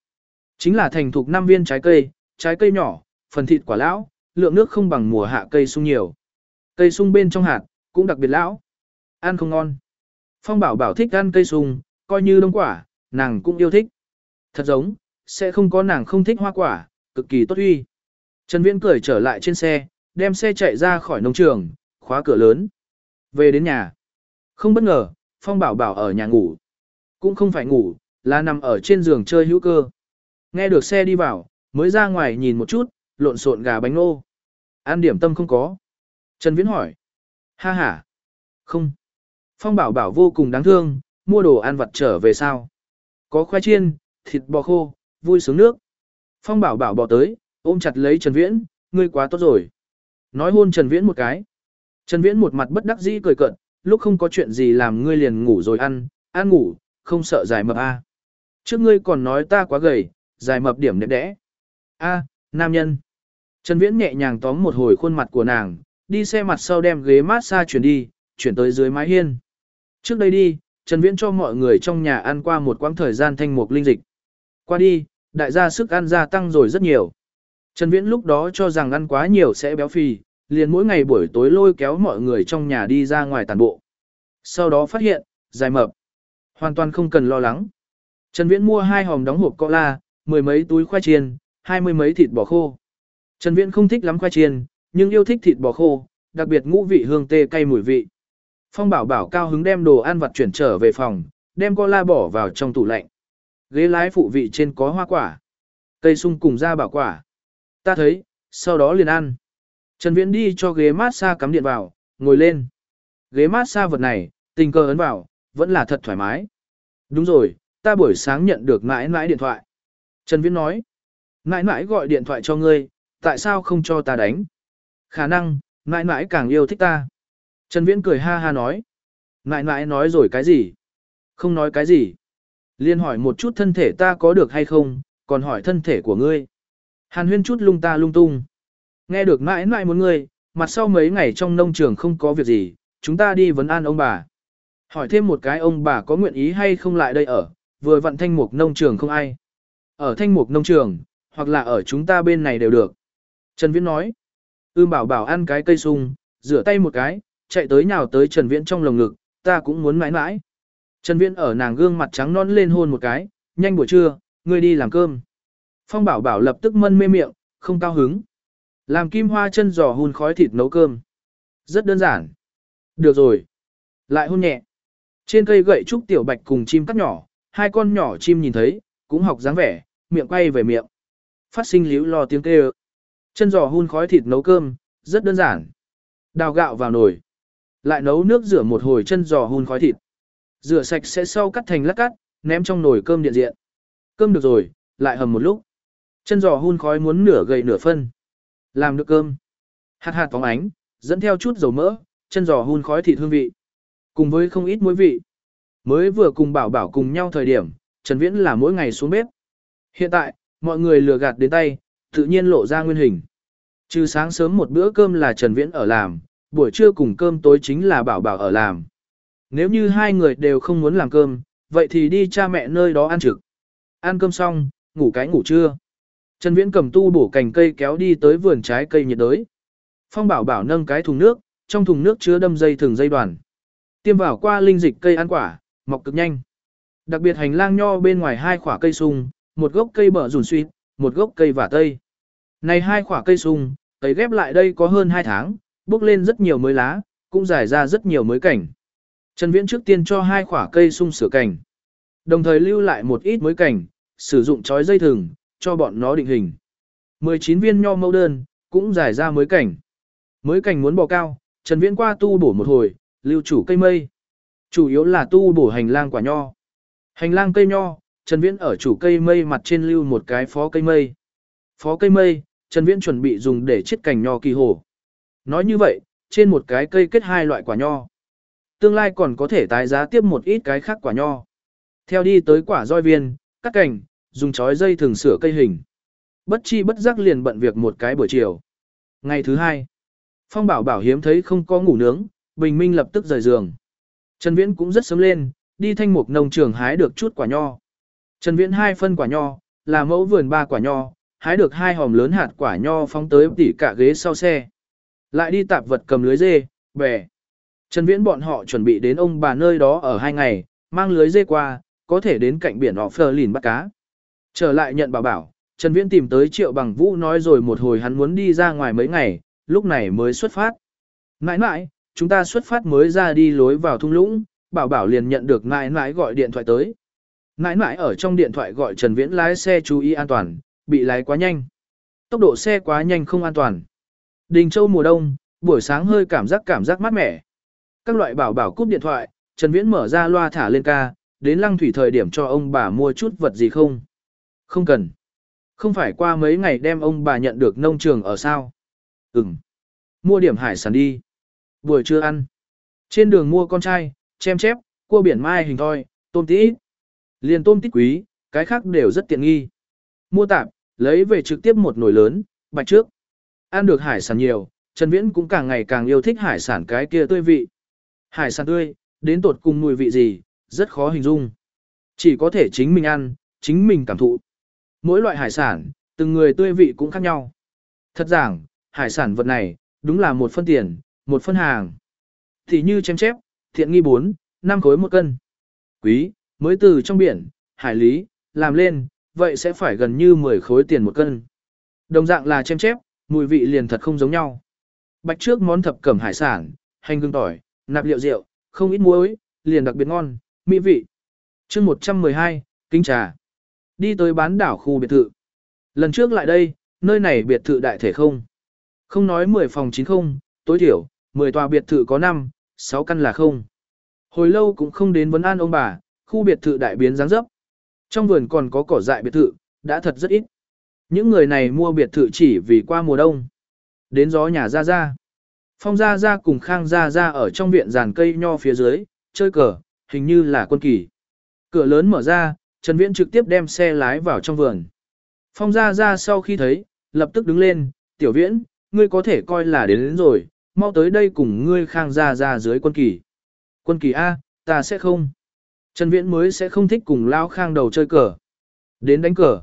Chính là thành thục 5 viên trái cây, trái cây nhỏ, phần thịt quả lão, lượng nước không bằng mùa hạ cây sung nhiều. Cây sung bên trong hạt, cũng đặc biệt lão. Ăn không ngon. Phong bảo bảo thích ăn cây sung, coi như đông quả, nàng cũng yêu thích. Thật giống, sẽ không có nàng không thích hoa quả, cực kỳ tốt uy. Trần Viễn cười trở lại trên xe, đem xe chạy ra khỏi nông trường, khóa cửa lớn. Về đến nhà. Không bất ngờ, Phong bảo bảo ở nhà ngủ. Cũng không phải ngủ, là nằm ở trên giường chơi hữu cơ. Nghe được xe đi vào, mới ra ngoài nhìn một chút, lộn xộn gà bánh nô. an điểm tâm không có. Trần Viễn hỏi. Ha ha. Không. Phong bảo bảo vô cùng đáng thương, mua đồ ăn vặt trở về sao. Có khoai chiên, thịt bò khô, vui sướng nước. Phong bảo bảo bò tới, ôm chặt lấy Trần Viễn, ngươi quá tốt rồi. Nói hôn Trần Viễn một cái. Trần Viễn một mặt bất đắc dĩ cười cợt, lúc không có chuyện gì làm ngươi liền ngủ rồi ăn, ăn ngủ, không sợ dài mập a. À. Trước ngươi còn nói ta quá gầy, dài mập điểm đẹp đẽ. A, nam nhân. Trần Viễn nhẹ nhàng tóm một hồi khuôn mặt của nàng, đi xe mặt sau đem ghế massage chuyển đi, chuyển tới dưới mái hiên. Trước đây đi, Trần Viễn cho mọi người trong nhà ăn qua một quãng thời gian thanh mục linh dịch. Qua đi, đại gia sức ăn gia tăng rồi rất nhiều. Trần Viễn lúc đó cho rằng ăn quá nhiều sẽ béo phì, liền mỗi ngày buổi tối lôi kéo mọi người trong nhà đi ra ngoài tàn bộ. Sau đó phát hiện, dài mập. Hoàn toàn không cần lo lắng. Trần Viễn mua hai hòm đóng hộp cola, mười mấy túi khoai chiên, hai mươi mấy thịt bò khô. Trần Viễn không thích lắm khoai chiên, nhưng yêu thích thịt bò khô, đặc biệt ngũ vị hương tê cay mùi vị. Phong Bảo Bảo cao hứng đem đồ ăn vặt chuyển trở về phòng, đem cola bỏ vào trong tủ lạnh. Ghế lái phụ vị trên có hoa quả, cây sung cùng da bảo quả. Ta thấy, sau đó liền ăn. Trần Viễn đi cho ghế massage cắm điện vào, ngồi lên. Ghế massage vật này, tình cờ ấn vào, vẫn là thật thoải mái. Đúng rồi, ta buổi sáng nhận được mãi mãi điện thoại. Trần Viễn nói, mãi mãi gọi điện thoại cho ngươi, tại sao không cho ta đánh? Khả năng, mãi mãi càng yêu thích ta. Trần Viễn cười ha ha nói, mãi mãi nói rồi cái gì? Không nói cái gì. Liên hỏi một chút thân thể ta có được hay không, còn hỏi thân thể của ngươi. Hàn huyên chút lung ta lung tung. Nghe được mãi mãi muốn ngươi, mặt sau mấy ngày trong nông trường không có việc gì, chúng ta đi vấn an ông bà. Hỏi thêm một cái ông bà có nguyện ý hay không lại đây ở, vừa vận thanh mục nông trường không ai. Ở thanh mục nông trường, hoặc là ở chúng ta bên này đều được. Trần Viễn nói, ưm bảo bảo ăn cái cây sung, rửa tay một cái, chạy tới nhào tới Trần Viễn trong lồng ngực, ta cũng muốn mãi mãi. Trần Viễn ở nàng gương mặt trắng non lên hôn một cái, nhanh buổi trưa, ngươi đi làm cơm. Phong bảo bảo lập tức mân mê miệng, không cao hứng. Làm kim hoa chân giò hun khói thịt nấu cơm. Rất đơn giản. Được rồi. Lại hôn nhẹ. Trên cây gậy trúc tiểu bạch cùng chim cắt nhỏ, hai con nhỏ chim nhìn thấy, cũng học dáng vẻ, miệng quay về miệng. Phát sinh líu lo tiếng kêu. Chân giò hun khói thịt nấu cơm, rất đơn giản. Đào gạo vào nồi. Lại nấu nước rửa một hồi chân giò hun khói thịt. Rửa sạch sẽ sau cắt thành lát cắt, ném trong nồi cơm điện diện. Cơm được rồi, lại hầm một lúc. Chân giò hun khói muốn nửa gầy nửa phân. Làm được cơm. Hạt hạt phóng ánh, dẫn theo chút dầu mỡ, chân giò hun khói thịt hương vị. Cùng với không ít muối vị. Mới vừa cùng bảo bảo cùng nhau thời điểm, Trần Viễn là mỗi ngày xuống bếp. Hiện tại, mọi người lừa gạt đến tay, tự nhiên lộ ra nguyên hình. Trừ sáng sớm một bữa cơm là Trần Viễn ở làm, buổi trưa cùng cơm tối chính là bảo bảo ở làm. Nếu như hai người đều không muốn làm cơm, vậy thì đi cha mẹ nơi đó ăn trực. Ăn cơm xong, ngủ cái ngủ trưa. Trần Viễn cầm tu bổ cành cây kéo đi tới vườn trái cây nhiệt đới. Phong bảo bảo nâng cái thùng nước, trong thùng nước chứa đâm dây thường dây đoàn. Tiêm vào qua linh dịch cây ăn quả, mọc cực nhanh. Đặc biệt hành lang nho bên ngoài hai khỏa cây sung, một gốc cây bở rủn suy, một gốc cây vả tây. Này hai khỏa cây sung, tấy ghép lại đây có hơn 2 tháng, bước lên rất nhiều mới lá, cũng giải ra rất nhiều mới cảnh. Trần Viễn trước tiên cho hai khỏa cây sung sửa cảnh. Đồng thời lưu lại một ít mới cảnh, sử dụng chói dây thừng, cho bọn nó định hình. 19 viên nho mẫu đơn, cũng giải ra mới cảnh. Mới cảnh muốn bò cao, Trần Viễn qua tu bổ một hồi, lưu chủ cây mây. Chủ yếu là tu bổ hành lang quả nho. Hành lang cây nho, Trần Viễn ở chủ cây mây mặt trên lưu một cái phó cây mây. Phó cây mây, Trần Viễn chuẩn bị dùng để chiết cành nho kỳ hồ. Nói như vậy, trên một cái cây kết hai loại quả nho. Tương lai còn có thể tái giá tiếp một ít cái khác quả nho. Theo đi tới quả roi viên, cắt cành, dùng chói dây thường sửa cây hình. Bất chi bất giác liền bận việc một cái buổi chiều. Ngày thứ hai, Phong Bảo Bảo hiếm thấy không có ngủ nướng, Bình Minh lập tức rời giường. Trần Viễn cũng rất sớm lên, đi thanh mục nông trường hái được chút quả nho. Trần Viễn hai phân quả nho, là mẫu vườn ba quả nho, hái được hai hòm lớn hạt quả nho phóng tới tỉ cả ghế sau xe. Lại đi tạp vật cầm lưới dê, bè. Trần Viễn bọn họ chuẩn bị đến ông bà nơi đó ở hai ngày, mang lưới dê qua, có thể đến cạnh biển họ phờ lìn bắt cá. Trở lại nhận bảo bảo, Trần Viễn tìm tới Triệu Bằng Vũ nói rồi một hồi hắn muốn đi ra ngoài mấy ngày, lúc này mới xuất phát. Nãi nãi, chúng ta xuất phát mới ra đi lối vào thung lũng, bảo bảo liền nhận được nãi nãi gọi điện thoại tới. Nãi nãi ở trong điện thoại gọi Trần Viễn lái xe chú ý an toàn, bị lái quá nhanh. Tốc độ xe quá nhanh không an toàn. Đình Châu mùa đông, buổi sáng hơi cảm giác cảm giác mát mẻ. Các loại bảo bảo cúp điện thoại, Trần Viễn mở ra loa thả lên ca, đến lăng thủy thời điểm cho ông bà mua chút vật gì không? Không cần. Không phải qua mấy ngày đem ông bà nhận được nông trường ở sao? Ừm. Mua điểm hải sản đi. Buổi trưa ăn. Trên đường mua con trai, chem chép, cua biển mai hình thoi, tôm tít. Liền tôm tít quý, cái khác đều rất tiện nghi. Mua tạp, lấy về trực tiếp một nồi lớn, bạch trước. Ăn được hải sản nhiều, Trần Viễn cũng càng ngày càng yêu thích hải sản cái kia tươi vị. Hải sản tươi, đến tột cùng mùi vị gì, rất khó hình dung. Chỉ có thể chính mình ăn, chính mình cảm thụ. Mỗi loại hải sản, từng người tươi vị cũng khác nhau. Thật giảng, hải sản vật này, đúng là một phân tiền, một phân hàng. Thì như chém chép, thiện nghi 4, 5 khối một cân. Quý, mới từ trong biển, hải lý, làm lên, vậy sẽ phải gần như 10 khối tiền một cân. Đồng dạng là chém chép, mùi vị liền thật không giống nhau. Bạch trước món thập cẩm hải sản, hành gừng tỏi, nạp liệu rượu, không ít muối, liền đặc biệt ngon, mỹ vị. chương 112, Kinh Trà. Đi tới bán đảo khu biệt thự. Lần trước lại đây, nơi này biệt thự đại thể không. Không nói 10 phòng 90, tối thiểu, 10 tòa biệt thự có 5, 6 căn là không. Hồi lâu cũng không đến vấn an ông bà, khu biệt thự đại biến dáng dấp. Trong vườn còn có cỏ dại biệt thự, đã thật rất ít. Những người này mua biệt thự chỉ vì qua mùa đông. Đến gió nhà ra ra. Phong Gia Gia cùng Khang Gia Gia ở trong viện giàn cây nho phía dưới, chơi cờ, hình như là quân kỳ. Cửa lớn mở ra, Trần Viễn trực tiếp đem xe lái vào trong vườn. Phong Gia Gia sau khi thấy, lập tức đứng lên, tiểu viễn, ngươi có thể coi là đến, đến rồi, mau tới đây cùng ngươi Khang Gia Gia dưới quân kỳ. Quân kỳ A, ta sẽ không. Trần Viễn mới sẽ không thích cùng Lao Khang đầu chơi cờ. Đến đánh cờ.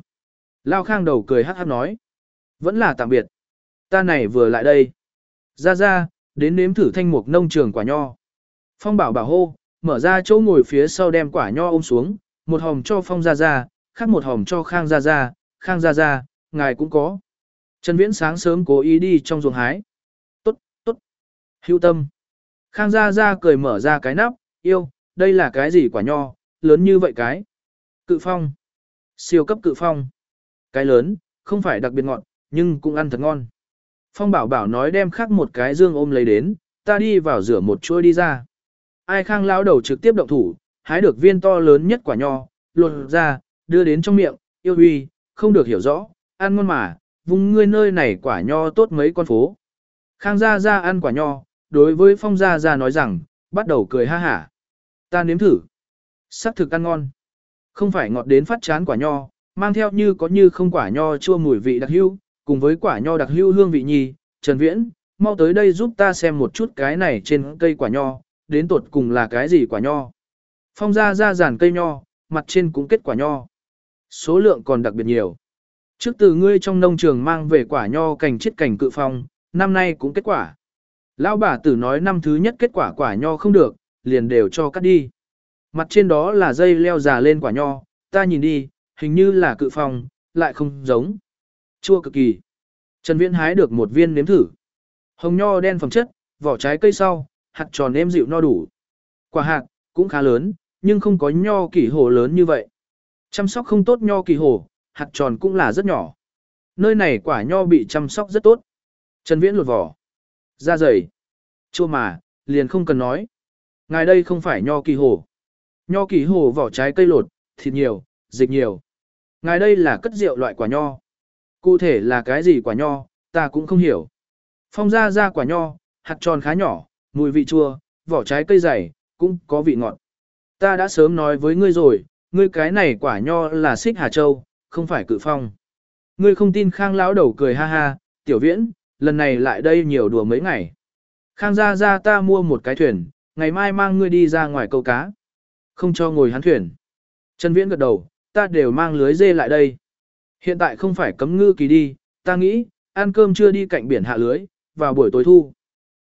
Lao Khang đầu cười hát hát nói. Vẫn là tạm biệt. Ta này vừa lại đây. Ra ra, đến nếm thử thanh mục nông trường quả nho. Phong bảo bảo hô, mở ra chỗ ngồi phía sau đem quả nho ôm xuống, một hòm cho Phong ra ra, khác một hòm cho Khang ra ra, Khang ra ra, ngài cũng có. Trần Viễn sáng sớm cố ý đi trong ruộng hái. Tốt, tốt. Hưu tâm. Khang ra ra cười mở ra cái nắp, yêu, đây là cái gì quả nho, lớn như vậy cái. Cự phong. Siêu cấp cự phong. Cái lớn, không phải đặc biệt ngọt, nhưng cũng ăn thật ngon. Phong bảo bảo nói đem khắc một cái dương ôm lấy đến, ta đi vào rửa một chuôi đi ra. Ai khang lão đầu trực tiếp động thủ, hái được viên to lớn nhất quả nho, lột ra, đưa đến trong miệng, yêu huy, không được hiểu rõ, ăn ngon mà, vùng ngươi nơi này quả nho tốt mấy con phố. Khang gia gia ăn quả nho, đối với phong gia gia nói rằng, bắt đầu cười ha hả. Ta nếm thử. Sắc thực ăn ngon. Không phải ngọt đến phát chán quả nho, mang theo như có như không quả nho chua mùi vị đặc hữu, cùng với quả nho đặc hưu hương vị nhì, Trần Viễn, mau tới đây giúp ta xem một chút cái này trên cây quả nho, đến tột cùng là cái gì quả nho. Phong ra ra giàn cây nho, mặt trên cũng kết quả nho. Số lượng còn đặc biệt nhiều. Trước từ ngươi trong nông trường mang về quả nho cành chiết cành cự phong, năm nay cũng kết quả. Lão bà tử nói năm thứ nhất kết quả quả nho không được, liền đều cho cắt đi. Mặt trên đó là dây leo già lên quả nho, ta nhìn đi, hình như là cự phong, lại không giống. Chua cực kỳ. Trần Viễn hái được một viên nếm thử. Hồng nho đen phẩm chất, vỏ trái cây sau, hạt tròn êm dịu no đủ. Quả hạt, cũng khá lớn, nhưng không có nho kỳ hồ lớn như vậy. Chăm sóc không tốt nho kỳ hồ, hạt tròn cũng là rất nhỏ. Nơi này quả nho bị chăm sóc rất tốt. Trần Viễn lột vỏ. Da dày. Chua mà, liền không cần nói. Ngài đây không phải nho kỳ hồ. Nho kỳ hồ vỏ trái cây lột, thịt nhiều, dịch nhiều. Ngài đây là cất rượu loại quả nho. Cụ thể là cái gì quả nho, ta cũng không hiểu. Phong ra ra quả nho, hạt tròn khá nhỏ, mùi vị chua, vỏ trái cây dày, cũng có vị ngọt. Ta đã sớm nói với ngươi rồi, ngươi cái này quả nho là xích Hà Châu, không phải cự phong. Ngươi không tin Khang lão đầu cười ha ha, tiểu viễn, lần này lại đây nhiều đùa mấy ngày. Khang ra ra ta mua một cái thuyền, ngày mai mang ngươi đi ra ngoài câu cá. Không cho ngồi hắn thuyền. Trần Viễn gật đầu, ta đều mang lưới dê lại đây. Hiện tại không phải cấm ngư kỳ đi, ta nghĩ, ăn cơm chưa đi cạnh biển hạ lưới, vào buổi tối thu.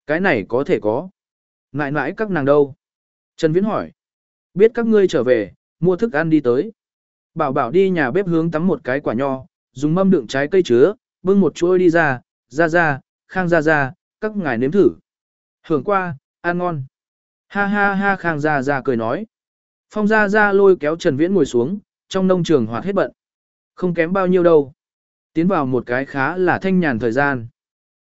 Cái này có thể có. Ngại ngại các nàng đâu? Trần Viễn hỏi. Biết các ngươi trở về, mua thức ăn đi tới. Bảo bảo đi nhà bếp hướng tắm một cái quả nho, dùng mâm đựng trái cây chứa, bưng một chuỗi đi ra, ra ra, khang ra ra, các ngài nếm thử. Hưởng qua, ăn ngon. Ha ha ha khang ra ra cười nói. Phong ra ra lôi kéo Trần Viễn ngồi xuống, trong nông trường hoạt hết bận. Không kém bao nhiêu đâu. Tiến vào một cái khá là thanh nhàn thời gian.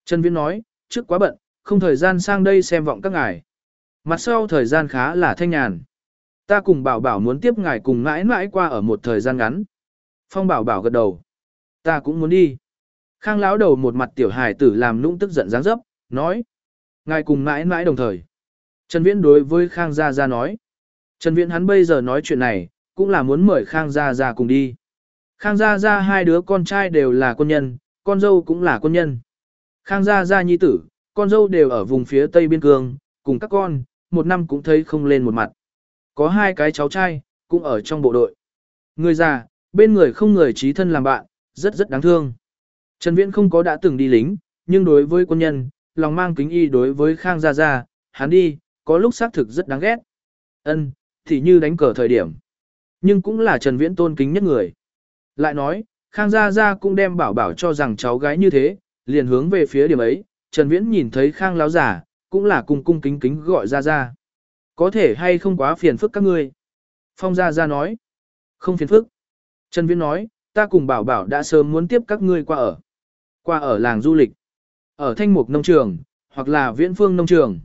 Trần Viễn nói, trước quá bận, không thời gian sang đây xem vọng các ngài. Mặt sau thời gian khá là thanh nhàn. Ta cùng bảo bảo muốn tiếp ngài cùng mãi mãi qua ở một thời gian ngắn. Phong bảo bảo gật đầu. Ta cũng muốn đi. Khang lão đầu một mặt tiểu hài tử làm nũng tức giận dáng dấp, nói. Ngài cùng mãi mãi đồng thời. Trần Viễn đối với Khang Gia Gia nói. Trần Viễn hắn bây giờ nói chuyện này, cũng là muốn mời Khang Gia Gia cùng đi. Khang Gia Gia hai đứa con trai đều là quân nhân, con dâu cũng là quân nhân. Khang Gia Gia nhi tử, con dâu đều ở vùng phía Tây Biên Cương, cùng các con, một năm cũng thấy không lên một mặt. Có hai cái cháu trai, cũng ở trong bộ đội. Người già, bên người không người trí thân làm bạn, rất rất đáng thương. Trần Viễn không có đã từng đi lính, nhưng đối với quân nhân, lòng mang kính y đối với Khang Gia Gia, hắn đi, có lúc xác thực rất đáng ghét. Ân, thì như đánh cờ thời điểm. Nhưng cũng là Trần Viễn tôn kính nhất người. Lại nói, Khang Gia Gia cũng đem bảo bảo cho rằng cháu gái như thế, liền hướng về phía điểm ấy, Trần Viễn nhìn thấy Khang láo giả, cũng là cung cung kính kính gọi Gia Gia. Có thể hay không quá phiền phức các ngươi. Phong Gia Gia nói, không phiền phức. Trần Viễn nói, ta cùng bảo bảo đã sớm muốn tiếp các ngươi qua ở. Qua ở làng du lịch, ở thanh mục nông trường, hoặc là viễn phương nông trường.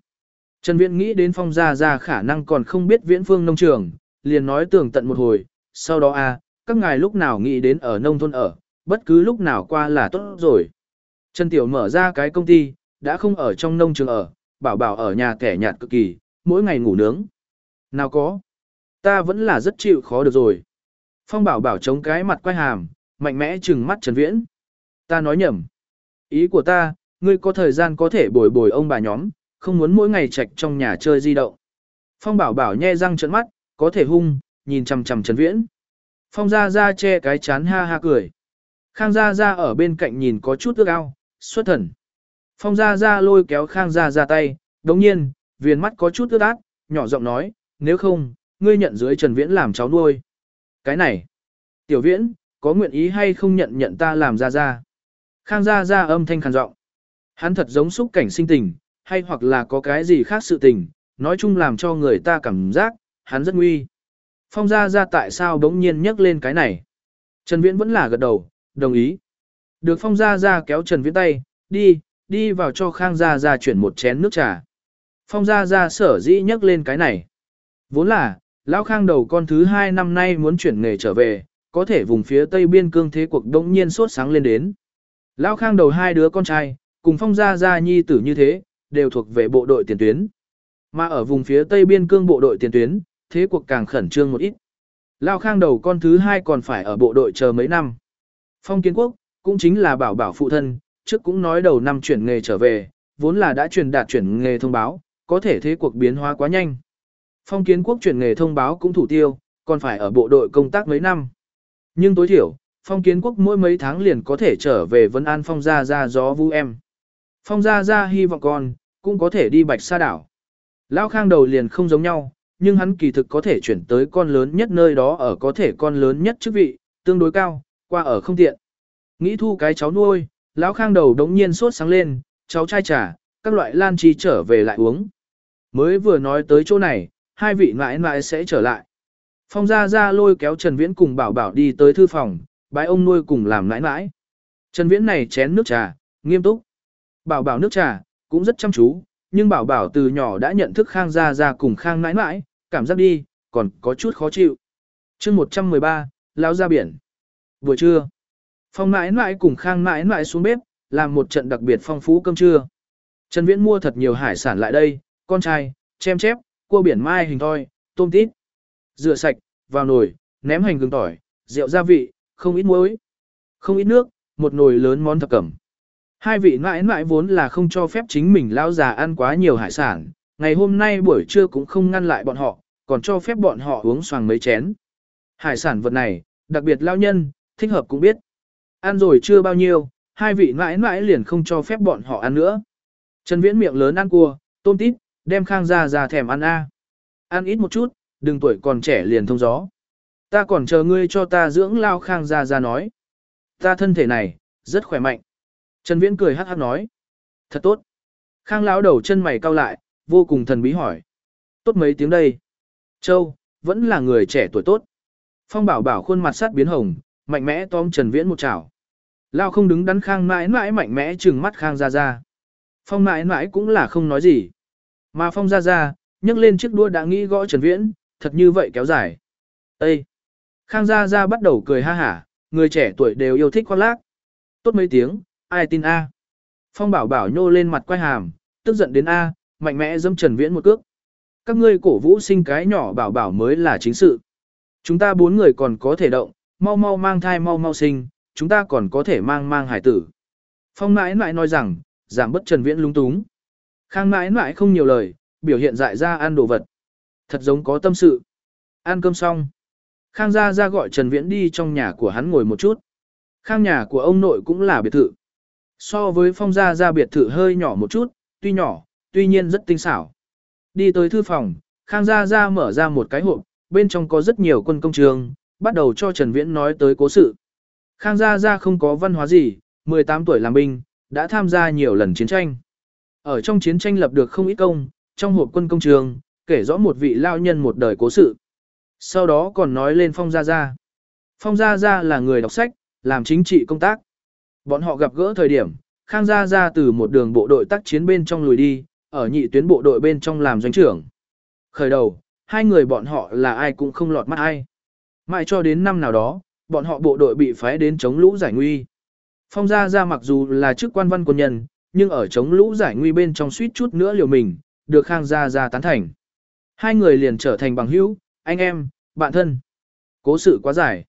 Trần Viễn nghĩ đến phong gia gia khả năng còn không biết viễn phương nông trường, liền nói tường tận một hồi, sau đó a, à, các ngài lúc nào nghĩ đến ở nông thôn ở, bất cứ lúc nào qua là tốt rồi. Trần Tiểu mở ra cái công ty, đã không ở trong nông trường ở, bảo bảo ở nhà kẻ nhạt cực kỳ, mỗi ngày ngủ nướng. Nào có, ta vẫn là rất chịu khó được rồi. Phong bảo bảo chống cái mặt quay hàm, mạnh mẽ trừng mắt Trần Viễn. Ta nói nhầm. Ý của ta, ngươi có thời gian có thể bồi bồi ông bà nhóm, không muốn mỗi ngày trạch trong nhà chơi di động. Phong bảo bảo nhe răng trợn mắt, có thể hung, nhìn chằm chằm Trần Viễn. Phong gia gia che cái chán ha ha cười. Khang Gia Gia ở bên cạnh nhìn có chút ước ao, xuất thần. Phong Gia Gia lôi kéo Khang Gia Gia tay, đồng nhiên, viền mắt có chút ước ác, nhỏ giọng nói, nếu không, ngươi nhận dưới Trần Viễn làm cháu nuôi. Cái này, Tiểu Viễn, có nguyện ý hay không nhận nhận ta làm Gia Gia? Khang Gia Gia âm thanh khàn giọng. Hắn thật giống xúc cảnh sinh tình, hay hoặc là có cái gì khác sự tình, nói chung làm cho người ta cảm giác, hắn rất nguy. Phong Gia Gia tại sao đống nhiên nhắc lên cái này? Trần Viễn vẫn là gật đầu, đồng ý. Được Phong Gia Gia kéo Trần Viễn tay, đi, đi vào cho Khang Gia Gia chuyển một chén nước trà. Phong Gia Gia sở dĩ nhắc lên cái này. Vốn là, Lão Khang đầu con thứ hai năm nay muốn chuyển nghề trở về, có thể vùng phía tây biên cương thế cuộc đống nhiên sốt sáng lên đến. Lão Khang đầu hai đứa con trai, cùng Phong Gia Gia nhi tử như thế, đều thuộc về bộ đội tiền tuyến. Mà ở vùng phía tây biên cương bộ đội tiền tuyến, thế cuộc càng khẩn trương một ít. Lao Khang đầu con thứ hai còn phải ở bộ đội chờ mấy năm. Phong Kiến Quốc, cũng chính là bảo bảo phụ thân, trước cũng nói đầu năm chuyển nghề trở về, vốn là đã truyền đạt chuyển nghề thông báo, có thể thế cuộc biến hóa quá nhanh. Phong Kiến Quốc chuyển nghề thông báo cũng thủ tiêu, còn phải ở bộ đội công tác mấy năm. Nhưng tối thiểu, Phong Kiến Quốc mỗi mấy tháng liền có thể trở về Vân An Phong Gia Gia gió vu em. Phong Gia Gia hy vọng con, cũng có thể đi bạch sa đảo. Lao Khang đầu liền không giống nhau, nhưng hắn kỳ thực có thể chuyển tới con lớn nhất nơi đó ở có thể con lớn nhất chức vị, tương đối cao, qua ở không tiện. Nghĩ thu cái cháu nuôi, lão khang đầu đống nhiên sốt sáng lên, cháu trai trà, các loại lan chi trở về lại uống. Mới vừa nói tới chỗ này, hai vị mãi mãi sẽ trở lại. Phong Gia Gia lôi kéo Trần Viễn cùng bảo bảo đi tới thư phòng, bái ông nuôi cùng làm nãi nãi. Trần Viễn này chén nước trà, nghiêm túc. Bảo bảo nước trà, cũng rất chăm chú, nhưng bảo bảo từ nhỏ đã nhận thức Khang Gia Gia cùng Khang nãi nãi, cảm giác đi, còn có chút khó chịu. chương 113, lao ra biển. Buổi trưa, phong mãi mãi cùng khang mãi mãi xuống bếp, làm một trận đặc biệt phong phú cơm trưa. Trần Viễn mua thật nhiều hải sản lại đây, con trai, chem chép, cua biển mai hình thoi, tôm tít. Rửa sạch, vào nồi, ném hành gừng tỏi, rượu gia vị, không ít muối, không ít nước, một nồi lớn món thập cẩm. Hai vị mãi mãi vốn là không cho phép chính mình lao già ăn quá nhiều hải sản, ngày hôm nay buổi trưa cũng không ngăn lại bọn họ, còn cho phép bọn họ uống xoàng mấy chén. Hải sản vật này, đặc biệt lao nhân, thích hợp cũng biết. Ăn rồi chưa bao nhiêu, hai vị mãi mãi liền không cho phép bọn họ ăn nữa. Trần Viễn miệng lớn ăn cua, tôm tít, đem Khang ra ra thèm ăn a. Ăn ít một chút, đừng tuổi còn trẻ liền thông gió. Ta còn chờ ngươi cho ta dưỡng lao Khang ra ra nói. Ta thân thể này, rất khỏe mạnh. Trần Viễn cười hát hát nói. Thật tốt. Khang lão đầu chân mày cau lại, vô cùng thần bí hỏi. Tốt mấy tiếng đây. Châu, vẫn là người trẻ tuổi tốt. Phong bảo bảo khuôn mặt sát biến hồng, mạnh mẽ tóm Trần Viễn một chảo. Lao không đứng đắn khang mãi mãi mạnh mẽ trừng mắt khang ra ra. Phong mãi mãi cũng là không nói gì. Mà phong ra ra, nhấc lên chiếc đua đã nghĩ gõ Trần Viễn, thật như vậy kéo dài. Ê! Khang ra ra bắt đầu cười ha hả, người trẻ tuổi đều yêu thích khoác lác. Tốt mấy tiếng, ai tin A. Phong bảo bảo nhô lên mặt quay hàm, tức giận đến A, mạnh mẽ dâm Trần Viễn một cước. Các ngươi cổ vũ sinh cái nhỏ bảo bảo mới là chính sự. Chúng ta bốn người còn có thể động, mau mau mang thai mau mau sinh, chúng ta còn có thể mang mang hải tử. Phong mãi mãi nói rằng, giảm bất Trần Viễn lung túng. Khang mãi mãi không nhiều lời, biểu hiện dại ra ăn đồ vật. Thật giống có tâm sự. Ăn cơm xong. Khang Gia Gia gọi Trần Viễn đi trong nhà của hắn ngồi một chút. Khang nhà của ông nội cũng là biệt thự. So với Phong Gia Gia biệt thự hơi nhỏ một chút, tuy nhỏ, tuy nhiên rất tinh xảo. Đi tới thư phòng, Khang Gia Gia mở ra một cái hộp, bên trong có rất nhiều quân công trường, bắt đầu cho Trần Viễn nói tới cố sự. Khang Gia Gia không có văn hóa gì, 18 tuổi làm binh, đã tham gia nhiều lần chiến tranh. Ở trong chiến tranh lập được không ít công, trong hộp quân công trường, kể rõ một vị lao nhân một đời cố sự. Sau đó còn nói lên Phong Gia Gia. Phong Gia Gia là người đọc sách, làm chính trị công tác. Bọn họ gặp gỡ thời điểm, Khang Gia Gia từ một đường bộ đội tác chiến bên trong lùi đi, ở nhị tuyến bộ đội bên trong làm doanh trưởng. Khởi đầu, hai người bọn họ là ai cũng không lọt mắt ai. Mãi cho đến năm nào đó, bọn họ bộ đội bị phái đến chống lũ giải nguy. Phong Gia Gia mặc dù là chức quan văn quân nhân, nhưng ở chống lũ giải nguy bên trong suýt chút nữa liều mình, được Khang Gia Gia tán thành. Hai người liền trở thành bằng hữu, anh em, bạn thân. Cố sự quá dài.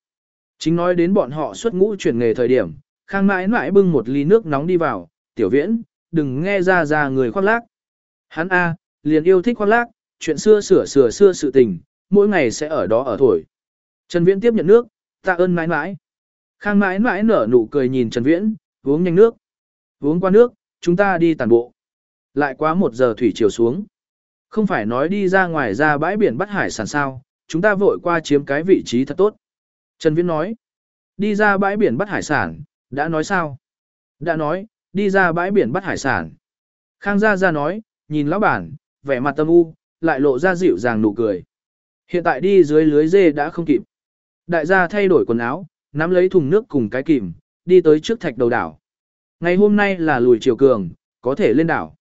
Chính nói đến bọn họ xuất ngũ chuyển nghề thời điểm, Khang mãi mãi bưng một ly nước nóng đi vào, tiểu viễn, đừng nghe gia gia người khoác lác. Hắn A, liền yêu thích khoác lác, chuyện xưa sửa sửa xưa sự tình, mỗi ngày sẽ ở đó ở thổi. Trần Viễn tiếp nhận nước, tạ ơn mãi mãi. Khang mãi mãi nở nụ cười nhìn Trần Viễn, uống nhanh nước. Uống qua nước, chúng ta đi tàn bộ. Lại quá một giờ thủy chiều xuống. Không phải nói đi ra ngoài ra bãi biển bắt hải sản sao, chúng ta vội qua chiếm cái vị trí thật tốt. Trần Viễn nói, đi ra bãi biển bắt hải sản, đã nói sao? Đã nói, đi ra bãi biển bắt hải sản. Khang Gia Gia nói, nhìn lão bản, vẻ mặt tâm u, lại lộ ra dịu dàng nụ cười. Hiện tại đi dưới lưới dê đã không kịp. Đại gia thay đổi quần áo, nắm lấy thùng nước cùng cái kìm, đi tới trước thạch đầu đảo. Ngày hôm nay là lùi chiều cường, có thể lên đảo.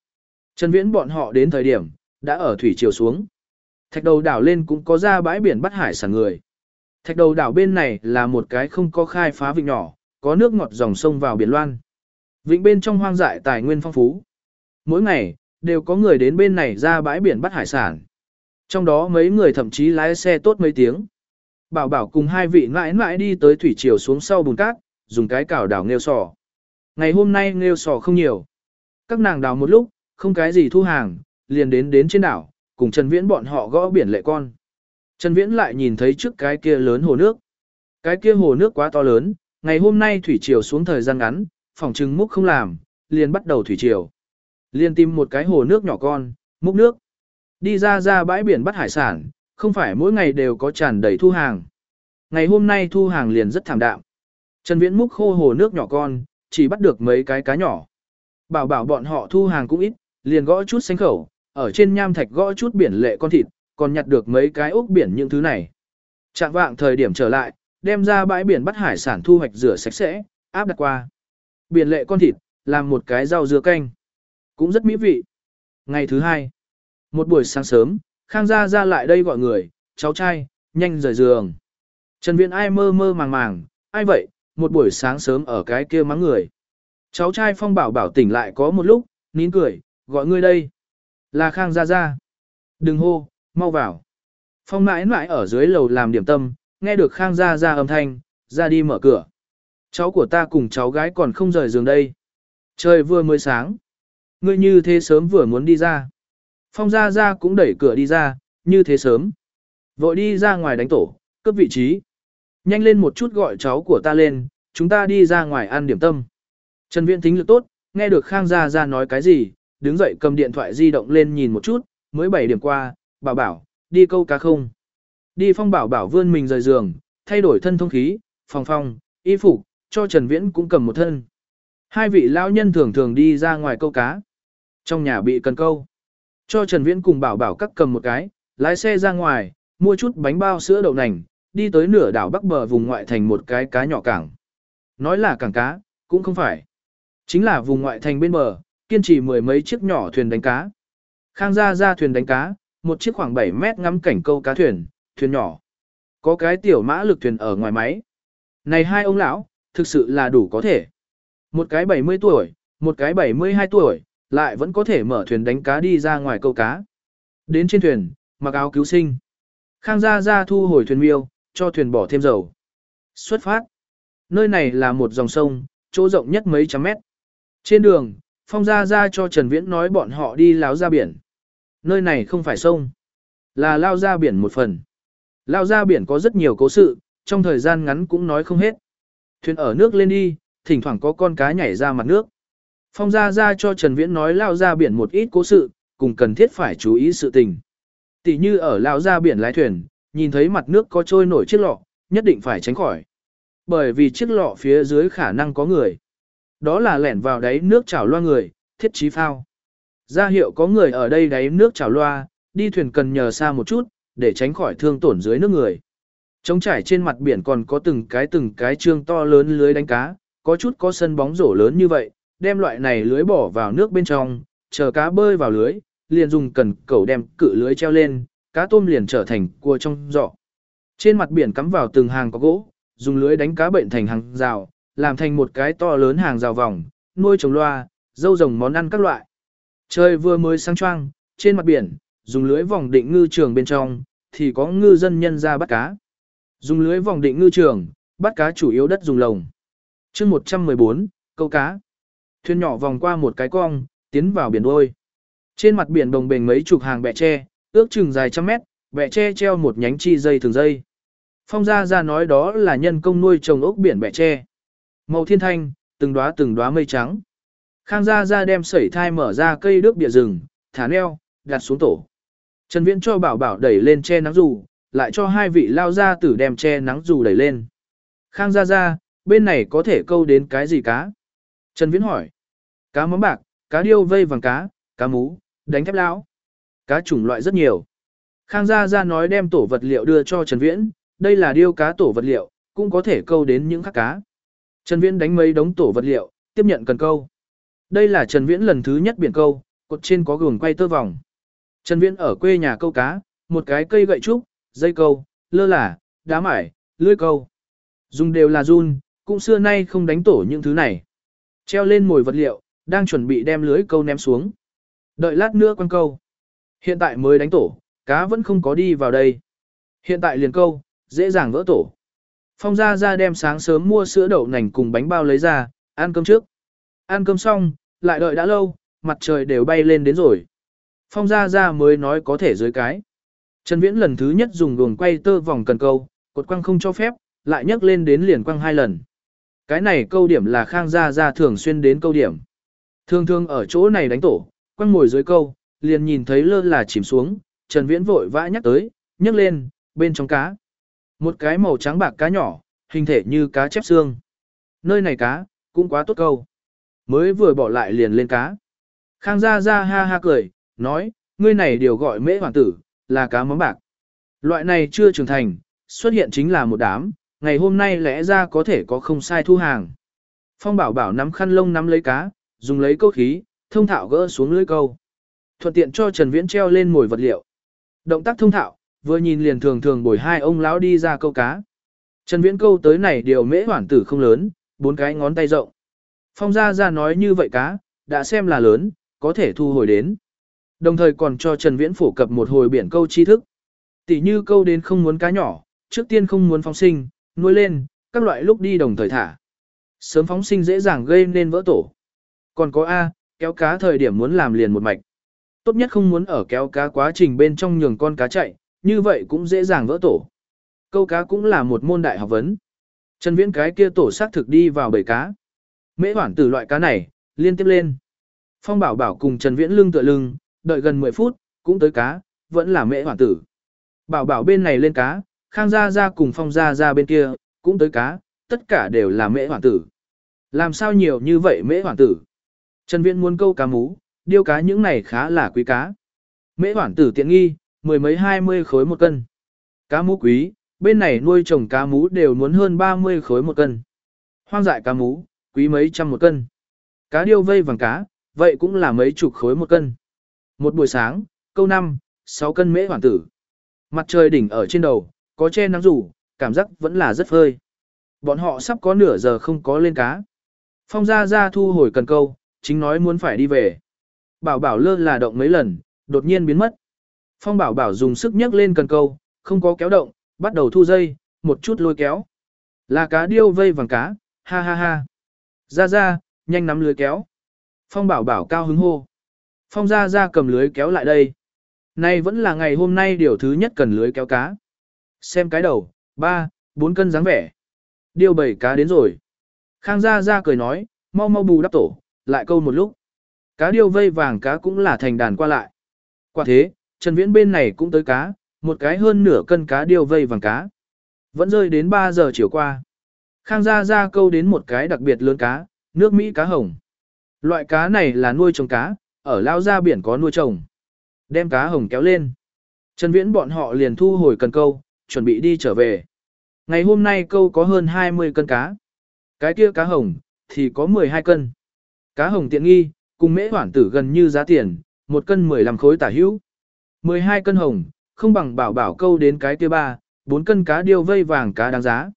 Trần Viễn bọn họ đến thời điểm, đã ở thủy chiều xuống. Thạch đầu đảo lên cũng có ra bãi biển bắt hải sản người. Thạch đầu đảo bên này là một cái không có khai phá vịnh nhỏ, có nước ngọt dòng sông vào biển loan. Vịnh bên trong hoang dại tài nguyên phong phú. Mỗi ngày, đều có người đến bên này ra bãi biển bắt hải sản. Trong đó mấy người thậm chí lái xe tốt mấy tiếng. Bảo bảo cùng hai vị mãi mãi đi tới thủy triều xuống sau bùn cát, dùng cái cào đào nghêu sò. Ngày hôm nay nghêu sò không nhiều. Các nàng đào một lúc, không cái gì thu hàng, liền đến đến trên đảo, cùng Trần Viễn bọn họ gõ biển lệ con. Trần Viễn lại nhìn thấy trước cái kia lớn hồ nước. Cái kia hồ nước quá to lớn, ngày hôm nay thủy triều xuống thời gian ngắn, phòng trừng múc không làm, liền bắt đầu thủy triều. Liền tìm một cái hồ nước nhỏ con, múc nước. Đi ra ra bãi biển bắt hải sản, không phải mỗi ngày đều có tràn đầy thu hàng. Ngày hôm nay thu hàng liền rất thảm đạm. Trần Viễn múc khô hồ nước nhỏ con, chỉ bắt được mấy cái cá nhỏ. Bảo bảo bọn họ thu hàng cũng ít, liền gõ chút xanh khẩu, ở trên nham thạch gõ chút biển lệ con thịt, còn nhặt được mấy cái ốc biển những thứ này. Trạng vạng thời điểm trở lại, đem ra bãi biển bắt hải sản thu hoạch rửa sạch sẽ, áp đặt qua. Biển lệ con thịt, làm một cái rau dưa canh. Cũng rất mỹ vị. Ngày thứ hai, một buổi sáng sớm, Khang Gia ra lại đây gọi người, cháu trai, nhanh rời giường. Trần Viễn ai mơ mơ màng màng, ai vậy, một buổi sáng sớm ở cái kia mắng người. Cháu trai Phong bảo bảo tỉnh lại có một lúc, nín cười, gọi ngươi đây. Là Khang Gia Gia. Đừng hô, mau vào. Phong mãi mãi ở dưới lầu làm điểm tâm, nghe được Khang Gia Gia âm thanh, ra đi mở cửa. Cháu của ta cùng cháu gái còn không rời giường đây. Trời vừa mới sáng. Ngươi như thế sớm vừa muốn đi ra. Phong Gia Gia cũng đẩy cửa đi ra, như thế sớm. Vội đi ra ngoài đánh tổ, cấp vị trí. Nhanh lên một chút gọi cháu của ta lên, chúng ta đi ra ngoài ăn điểm tâm. Trần Viễn tính lực tốt, nghe được Khang Gia Gia nói cái gì, đứng dậy cầm điện thoại di động lên nhìn một chút, mới 7 điểm qua, bảo bảo, đi câu cá không. Đi phong bảo bảo vươn mình rời giường, thay đổi thân thông khí, phòng phòng, y phục, cho Trần Viễn cũng cầm một thân. Hai vị lão nhân thường thường đi ra ngoài câu cá. Trong nhà bị cần câu. Cho Trần Viễn cùng bảo bảo các cầm một cái, lái xe ra ngoài, mua chút bánh bao sữa đậu nành, đi tới nửa đảo bắc bờ vùng ngoại thành một cái cá nhỏ cảng. Nói là cảng cá, cũng không phải. Chính là vùng ngoại thành bên bờ, kiên trì mười mấy chiếc nhỏ thuyền đánh cá. Khang ra ra thuyền đánh cá, một chiếc khoảng 7 mét ngắm cảnh câu cá thuyền, thuyền nhỏ. Có cái tiểu mã lực thuyền ở ngoài máy. Này hai ông lão, thực sự là đủ có thể. Một cái 70 tuổi, một cái 72 tuổi, lại vẫn có thể mở thuyền đánh cá đi ra ngoài câu cá. Đến trên thuyền, mặc áo cứu sinh. Khang gia gia thu hồi thuyền miêu, cho thuyền bỏ thêm dầu. Xuất phát. Nơi này là một dòng sông, chỗ rộng nhất mấy trăm mét. Trên đường, Phong Gia Gia cho Trần Viễn nói bọn họ đi láo ra biển. Nơi này không phải sông, là lao ra biển một phần. Lao ra biển có rất nhiều cố sự, trong thời gian ngắn cũng nói không hết. Thuyền ở nước lên đi, thỉnh thoảng có con cá nhảy ra mặt nước. Phong Gia Gia cho Trần Viễn nói Lao ra biển một ít cố sự, cùng cần thiết phải chú ý sự tình. Tỷ như ở Lao ra biển lái thuyền, nhìn thấy mặt nước có trôi nổi chiếc lọ, nhất định phải tránh khỏi. Bởi vì chiếc lọ phía dưới khả năng có người. Đó là lẻn vào đáy nước chảo loa người, thiết trí phao. Gia hiệu có người ở đây đáy nước chảo loa, đi thuyền cần nhờ xa một chút, để tránh khỏi thương tổn dưới nước người. Trống trải trên mặt biển còn có từng cái từng cái trương to lớn lưới đánh cá, có chút có sân bóng rổ lớn như vậy, đem loại này lưới bỏ vào nước bên trong, chờ cá bơi vào lưới, liền dùng cần cẩu đem cự lưới treo lên, cá tôm liền trở thành cua trong giỏ. Trên mặt biển cắm vào từng hàng có gỗ, dùng lưới đánh cá bệnh thành hàng rào, làm thành một cái to lớn hàng rào vòng, nuôi trồng loa, dâu rồng món ăn các loại. Trời vừa mới sáng choang, trên mặt biển, dùng lưới vòng định ngư trường bên trong, thì có ngư dân nhân ra bắt cá. Dùng lưới vòng định ngư trường, bắt cá chủ yếu đất dùng lồng. chương 114, câu cá. Thuyền nhỏ vòng qua một cái cong, tiến vào biển đôi. Trên mặt biển đồng bềnh mấy chục hàng bẹ tre, ước chừng dài trăm mét, bẹ tre treo một nhánh chi dây thường dây. Phong gia gia nói đó là nhân công nuôi trồng ốc biển bẹ tre. Màu thiên thanh, từng đóa từng đóa mây trắng. Khang gia gia đem sẩy thai mở ra cây đước bìa rừng, thả neo, đặt xuống tổ. Trần Viễn cho bảo bảo đẩy lên che nắng dù, lại cho hai vị lao ra tử đem che nắng dù đẩy lên. Khang gia gia, bên này có thể câu đến cái gì cá? Trần Viễn hỏi. Cá mắm bạc, cá điêu vây vàng cá, cá mú, đánh thép lão. Cá chủng loại rất nhiều. Khang gia Gia nói đem tổ vật liệu đưa cho Trần Viễn, đây là điêu cá tổ vật liệu, cũng có thể câu đến những khác cá. Trần Viễn đánh mấy đống tổ vật liệu, tiếp nhận cần câu. Đây là Trần Viễn lần thứ nhất biển câu, cột trên có gường quay tơ vòng. Trần Viễn ở quê nhà câu cá, một cái cây gậy trúc, dây câu, lơ là, đá mải, lưới câu. Dùng đều là run, cũng xưa nay không đánh tổ những thứ này. Treo lên mồi vật liệu, đang chuẩn bị đem lưới câu ném xuống. Đợi lát nữa quăng câu. Hiện tại mới đánh tổ, cá vẫn không có đi vào đây. Hiện tại liền câu, dễ dàng vỡ tổ. Phong ra ra đem sáng sớm mua sữa đậu nành cùng bánh bao lấy ra, ăn cơm trước. Ăn cơm xong, lại đợi đã lâu, mặt trời đều bay lên đến rồi. Phong ra ra mới nói có thể dưới cái. Trần Viễn lần thứ nhất dùng luồng quay tơ vòng cần câu, cột quăng không cho phép, lại nhấc lên đến liền quăng hai lần. Cái này câu điểm là khang gia gia thường xuyên đến câu điểm. Thường thường ở chỗ này đánh tổ, quăng ngồi dưới câu, liền nhìn thấy lơ là chìm xuống, Trần Viễn vội vã nhắc tới, nhấc lên, bên trong cá. Một cái màu trắng bạc cá nhỏ, hình thể như cá chép xương. Nơi này cá, cũng quá tốt câu. Mới vừa bỏ lại liền lên cá. Khang gia gia ha ha cười, nói, ngươi này điều gọi mễ hoàng tử, là cá mắm bạc. Loại này chưa trưởng thành, xuất hiện chính là một đám, ngày hôm nay lẽ ra có thể có không sai thu hàng. Phong bảo bảo nắm khăn lông nắm lấy cá, dùng lấy câu khí, thông thạo gỡ xuống lưới câu. Thuận tiện cho Trần Viễn treo lên mồi vật liệu. Động tác thông thạo, vừa nhìn liền thường thường bồi hai ông lão đi ra câu cá. Trần Viễn câu tới này điều mễ hoản tử không lớn, bốn cái ngón tay rộng. Phong gia Gia nói như vậy cá, đã xem là lớn, có thể thu hồi đến. Đồng thời còn cho Trần Viễn phổ cập một hồi biển câu tri thức. Tỷ như câu đến không muốn cá nhỏ, trước tiên không muốn phóng sinh, nuôi lên, các loại lúc đi đồng thời thả. Sớm phóng sinh dễ dàng gây nên vỡ tổ. Còn có A, kéo cá thời điểm muốn làm liền một mạch. Tốt nhất không muốn ở kéo cá quá trình bên trong nhường con cá chạy, như vậy cũng dễ dàng vỡ tổ. Câu cá cũng là một môn đại học vấn. Trần Viễn cái kia tổ xác thực đi vào bầy cá. Mễ hoản từ loại cá này, liên tiếp lên. Phong bảo bảo cùng Trần Viễn lưng tựa lưng, đợi gần 10 phút, cũng tới cá, vẫn là mễ hoản tử. Bảo bảo bên này lên cá, Khang Gia Gia cùng Phong Gia Gia bên kia, cũng tới cá, tất cả đều là mễ Hoàng tử. Làm sao nhiều như vậy mễ Hoàng tử? Trần Viễn muốn câu cá mú, điêu cá những này khá là quý cá. Mễ Hoàng tử tiện nghi, mười mấy hai mươi khối một cân. Cá mú quý, bên này nuôi trồng cá mú đều muốn hơn 30 khối một cân. Hoang dại cá mú, quý mấy trăm một cân. Cá điêu vây vàng cá, vậy cũng là mấy chục khối một cân. Một buổi sáng, câu năm, 6 cân mễ hoàn tử. Mặt trời đỉnh ở trên đầu, có che nắng rủ, cảm giác vẫn là rất phơi. Bọn họ sắp có nửa giờ không có lên cá. Phong ra ra thu hồi cần câu, chính nói muốn phải đi về. Bảo bảo lơ là động mấy lần, đột nhiên biến mất. Phong bảo bảo dùng sức nhấc lên cần câu, không có kéo động, bắt đầu thu dây, một chút lôi kéo. Là cá điêu vây vàng cá, ha ha ha. Ra ra, nhanh nắm lưới kéo. Phong bảo bảo cao hứng hô. Phong ra ra cầm lưới kéo lại đây. Nay vẫn là ngày hôm nay điều thứ nhất cần lưới kéo cá. Xem cái đầu, ba, bốn cân dáng vẻ. Điêu bảy cá đến rồi. Khang Gia Gia cười nói, mau mau bù đắp tổ, lại câu một lúc. Cá điêu vây vàng cá cũng là thành đàn qua lại. Quả thế, Trần Viễn bên này cũng tới cá, một cái hơn nửa cân cá điêu vây vàng cá. Vẫn rơi đến 3 giờ chiều qua. Khang Gia Gia câu đến một cái đặc biệt lớn cá, nước Mỹ cá hồng. Loại cá này là nuôi trồng cá, ở lao gia biển có nuôi trồng. Đem cá hồng kéo lên. Trần Viễn bọn họ liền thu hồi cần câu, chuẩn bị đi trở về. Ngày hôm nay câu có hơn 20 cân cá. Cái kia cá hồng, thì có 12 cân. Cá hồng tiện nghi, cùng mễ hoảng tử gần như giá tiền, một cân 15 khối tả hữu. 12 cân hồng, không bằng bảo bảo câu đến cái kia ba, 4 cân cá điêu vây vàng cá đáng giá.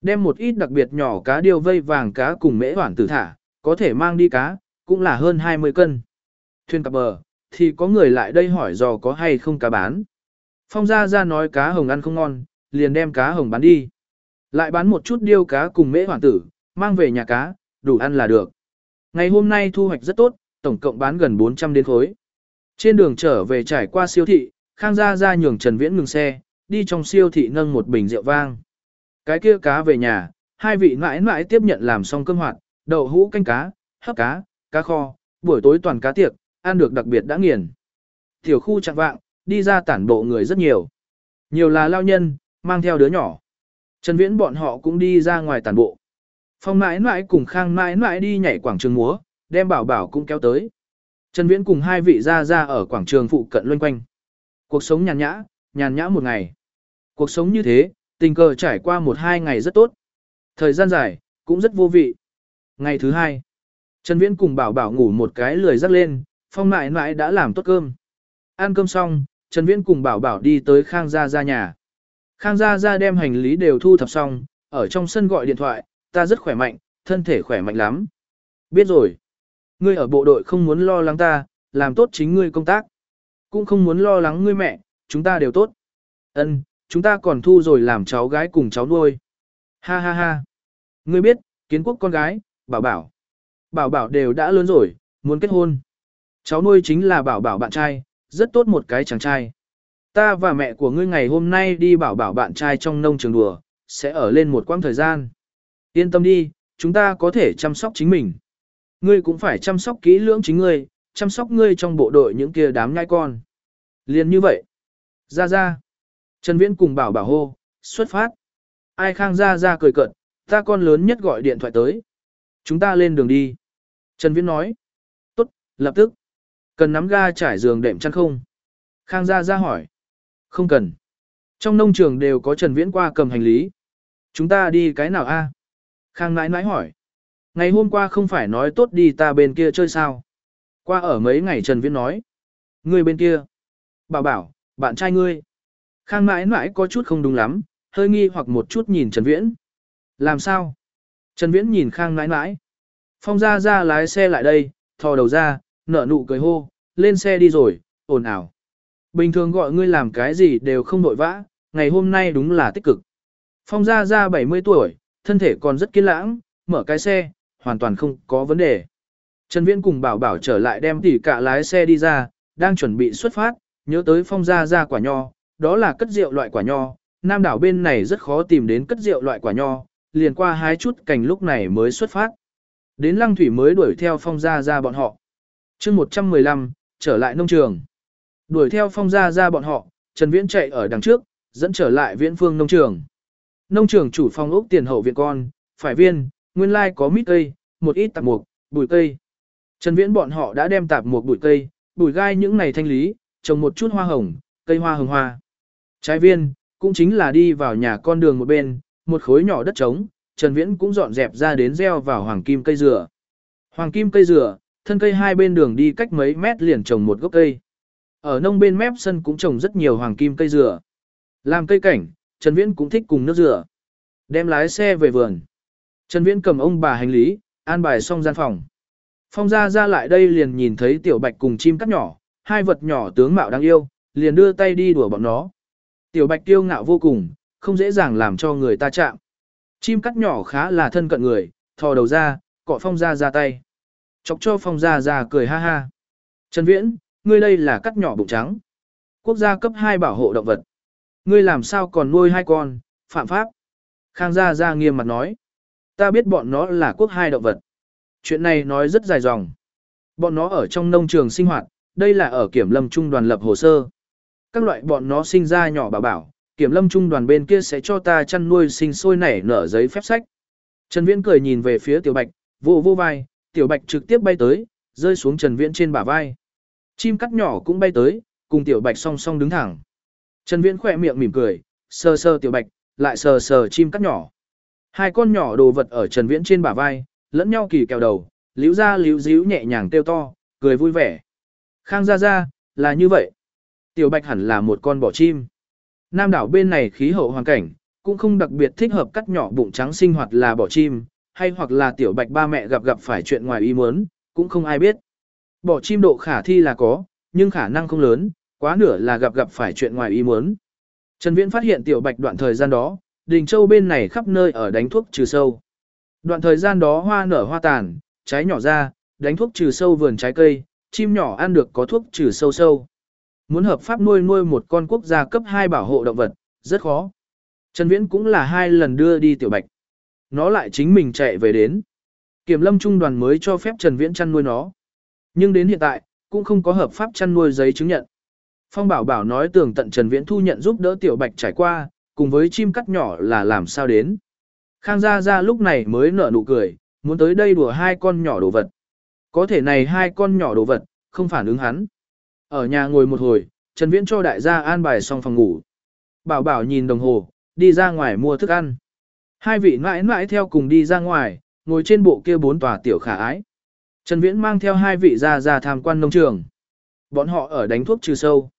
Đem một ít đặc biệt nhỏ cá điêu vây vàng cá cùng mễ hoảng tử thả, có thể mang đi cá, cũng là hơn 20 cân. Thuyền cặp bờ, thì có người lại đây hỏi dò có hay không cá bán. Phong Gia Gia nói cá hồng ăn không ngon, liền đem cá hồng bán đi. Lại bán một chút điêu cá cùng mễ hoàng tử, mang về nhà cá, đủ ăn là được. Ngày hôm nay thu hoạch rất tốt, tổng cộng bán gần 400 đến khối. Trên đường trở về trải qua siêu thị, Khang Gia Gia nhường Trần Viễn ngừng xe, đi trong siêu thị nâng một bình rượu vang. Cái kia cá về nhà, hai vị mãi mãi tiếp nhận làm xong cơm hoạt, đậu hũ canh cá, hấp cá, cá kho, buổi tối toàn cá tiệc, ăn được đặc biệt đã nghiền. Tiểu khu trạng vạng, đi ra tản bộ người rất nhiều. Nhiều là lao nhân, mang theo đứa nhỏ. Trần Viễn bọn họ cũng đi ra ngoài tản bộ. Phong mãi mãi cùng Khang mãi mãi đi nhảy quảng trường múa, đem bảo bảo cũng kéo tới. Trần Viễn cùng hai vị ra ra ở quảng trường phụ cận loanh quanh. Cuộc sống nhàn nhã, nhàn nhã một ngày. Cuộc sống như thế, tình cờ trải qua một hai ngày rất tốt. Thời gian dài, cũng rất vô vị. Ngày thứ hai, Trần Viễn cùng bảo bảo ngủ một cái lười rắc lên, phong mãi mãi đã làm tốt cơm. Ăn cơm xong, Trần Viễn cùng bảo bảo đi tới Khang Gia Gia nhà. Khang Gia Gia đem hành lý đều thu thập xong, ở trong sân gọi điện thoại, ta rất khỏe mạnh, thân thể khỏe mạnh lắm. Biết rồi. Ngươi ở bộ đội không muốn lo lắng ta, làm tốt chính ngươi công tác. Cũng không muốn lo lắng ngươi mẹ, chúng ta đều tốt. Ân, chúng ta còn thu rồi làm cháu gái cùng cháu nuôi. Ha ha ha. Ngươi biết, kiến quốc con gái, bảo bảo. Bảo bảo đều đã lớn rồi, muốn kết hôn. Cháu nuôi chính là bảo bảo bạn trai, rất tốt một cái chàng trai. Ta và mẹ của ngươi ngày hôm nay đi bảo bảo bạn trai trong nông trường đùa, sẽ ở lên một quãng thời gian. Yên tâm đi, chúng ta có thể chăm sóc chính mình. Ngươi cũng phải chăm sóc kỹ lưỡng chính ngươi, chăm sóc ngươi trong bộ đội những kia đám nhai con. Liền như vậy. Ra ra. Trần Viễn cùng bảo bảo hô, xuất phát. Ai khang ra ra cười cợt, ta con lớn nhất gọi điện thoại tới. Chúng ta lên đường đi. Trần Viễn nói. Tốt, lập tức. Cần nắm ga trải giường đệm chăn không? Khang Gia Gia hỏi. Không cần. Trong nông trường đều có Trần Viễn qua cầm hành lý. Chúng ta đi cái nào a? Khang nãi nãi hỏi. Ngày hôm qua không phải nói tốt đi ta bên kia chơi sao? Qua ở mấy ngày Trần Viễn nói. Ngươi bên kia. Bảo bảo, bạn trai ngươi. Khang nãi nãi có chút không đúng lắm, hơi nghi hoặc một chút nhìn Trần Viễn. Làm sao? Trần Viễn nhìn Khang nãi nãi. Phong Gia Gia lái xe lại đây, thò đầu ra, nở nụ cười hô, lên xe đi rồi, ồn ào. Bình thường gọi ngươi làm cái gì đều không nội vã, ngày hôm nay đúng là tích cực. Phong Gia Gia 70 tuổi, thân thể còn rất kiên lãng, mở cái xe, hoàn toàn không có vấn đề. Trần Viễn cùng bảo bảo trở lại đem tỉ cả lái xe đi ra, đang chuẩn bị xuất phát, nhớ tới Phong Gia Gia quả nho, đó là cất rượu loại quả nho, Nam đảo bên này rất khó tìm đến cất rượu loại quả nho, liền qua hái chút cành lúc này mới xuất phát. Đến Lăng Thủy mới đuổi theo Phong Gia Gia bọn họ chương 115, trở lại nông trường. Đuổi theo phong gia ra bọn họ, Trần Viễn chạy ở đằng trước, dẫn trở lại viễn phương nông trường. Nông trường chủ phong ốc tiền hậu viện con, phải viên, nguyên lai có mít cây, một ít tạp mục, bụi cây. Trần Viễn bọn họ đã đem tạp mục bụi cây, bụi gai những này thanh lý, trồng một chút hoa hồng, cây hoa hồng hoa. Trái viên, cũng chính là đi vào nhà con đường một bên, một khối nhỏ đất trống, Trần Viễn cũng dọn dẹp ra đến gieo vào hoàng kim cây dừa. Hoàng kim cây dừa, thân cây hai bên đường đi cách mấy mét liền trồng một gốc cây. Ở nông bên mép sân cũng trồng rất nhiều hoàng kim cây dừa. Làm cây cảnh, Trần Viễn cũng thích cùng nước dừa. Đem lái xe về vườn. Trần Viễn cầm ông bà hành lý, an bài xong gian phòng. Phong Gia ra lại đây liền nhìn thấy tiểu bạch cùng chim cắt nhỏ, hai vật nhỏ tướng mạo đáng yêu, liền đưa tay đi đùa bọn nó. Tiểu bạch kiêu ngạo vô cùng, không dễ dàng làm cho người ta chạm. Chim cắt nhỏ khá là thân cận người, thò đầu ra, cọ phong Gia ra tay. Chọc cho phong gia gia cười ha ha. Trần Viễn, ngươi đây là cắt nhỏ bụng trắng. Quốc gia cấp 2 bảo hộ động vật. Ngươi làm sao còn nuôi hai con, phạm pháp. Khang Gia Gia nghiêm mặt nói. Ta biết bọn nó là quốc hai động vật. Chuyện này nói rất dài dòng. Bọn nó ở trong nông trường sinh hoạt, đây là ở kiểm lâm trung đoàn lập hồ sơ. Các loại bọn nó sinh ra nhỏ bảo bảo, kiểm lâm trung đoàn bên kia sẽ cho ta chăn nuôi sinh sôi nảy nở giấy phép sách. Trần Viễn cười nhìn về phía Tiểu Bạch, vô vô vai, Tiểu Bạch trực tiếp bay tới, rơi xuống Trần Viễn trên bả vai. Chim cắt nhỏ cũng bay tới, cùng Tiểu Bạch song song đứng thẳng. Trần Viễn khỏe miệng mỉm cười, sờ sờ Tiểu Bạch, lại sờ sờ chim cắt nhỏ. Hai con nhỏ đồ vật ở Trần Viễn trên bả vai, lẫn nhau kỳ kèo đầu, liễu ra liễu díu nhẹ nhàng kêu to, cười vui vẻ. Khang gia gia, là như vậy. Tiểu Bạch hẳn là một con bỏ chim. Nam đảo bên này khí hậu hoàn cảnh, cũng không đặc biệt thích hợp cắt nhỏ bụng trắng sinh hoạt là bỏ chim, hay hoặc là tiểu bạch ba mẹ gặp gặp phải chuyện ngoài ý muốn, cũng không ai biết. Bỏ chim độ khả thi là có, nhưng khả năng không lớn, quá nửa là gặp gặp phải chuyện ngoài ý muốn. Trần Viễn phát hiện tiểu bạch đoạn thời gian đó, Đình Châu bên này khắp nơi ở đánh thuốc trừ sâu. Đoạn thời gian đó hoa nở hoa tàn, trái nhỏ ra, đánh thuốc trừ sâu vườn trái cây, chim nhỏ ăn được có thuốc trừ sâu sâu. Muốn hợp pháp nuôi nuôi một con quốc gia cấp 2 bảo hộ động vật, rất khó. Trần Viễn cũng là hai lần đưa đi tiểu bạch. Nó lại chính mình chạy về đến. Kiểm lâm trung đoàn mới cho phép Trần Viễn chăn nuôi nó. Nhưng đến hiện tại, cũng không có hợp pháp chăn nuôi giấy chứng nhận. Phong Bảo Bảo nói tưởng tận Trần Viễn thu nhận giúp đỡ tiểu bạch trải qua, cùng với chim cắt nhỏ là làm sao đến. Khang Gia Gia lúc này mới nở nụ cười, muốn tới đây đùa hai con nhỏ đồ vật. Có thể này hai con nhỏ đồ vật, không phản ứng hắn. Ở nhà ngồi một hồi, Trần Viễn cho đại gia an bài xong phòng ngủ. Bảo bảo nhìn đồng hồ, đi ra ngoài mua thức ăn. Hai vị mãi mãi theo cùng đi ra ngoài, ngồi trên bộ kia bốn tòa tiểu khả ái. Trần Viễn mang theo hai vị ra ra tham quan nông trường. Bọn họ ở đánh thuốc trừ sâu.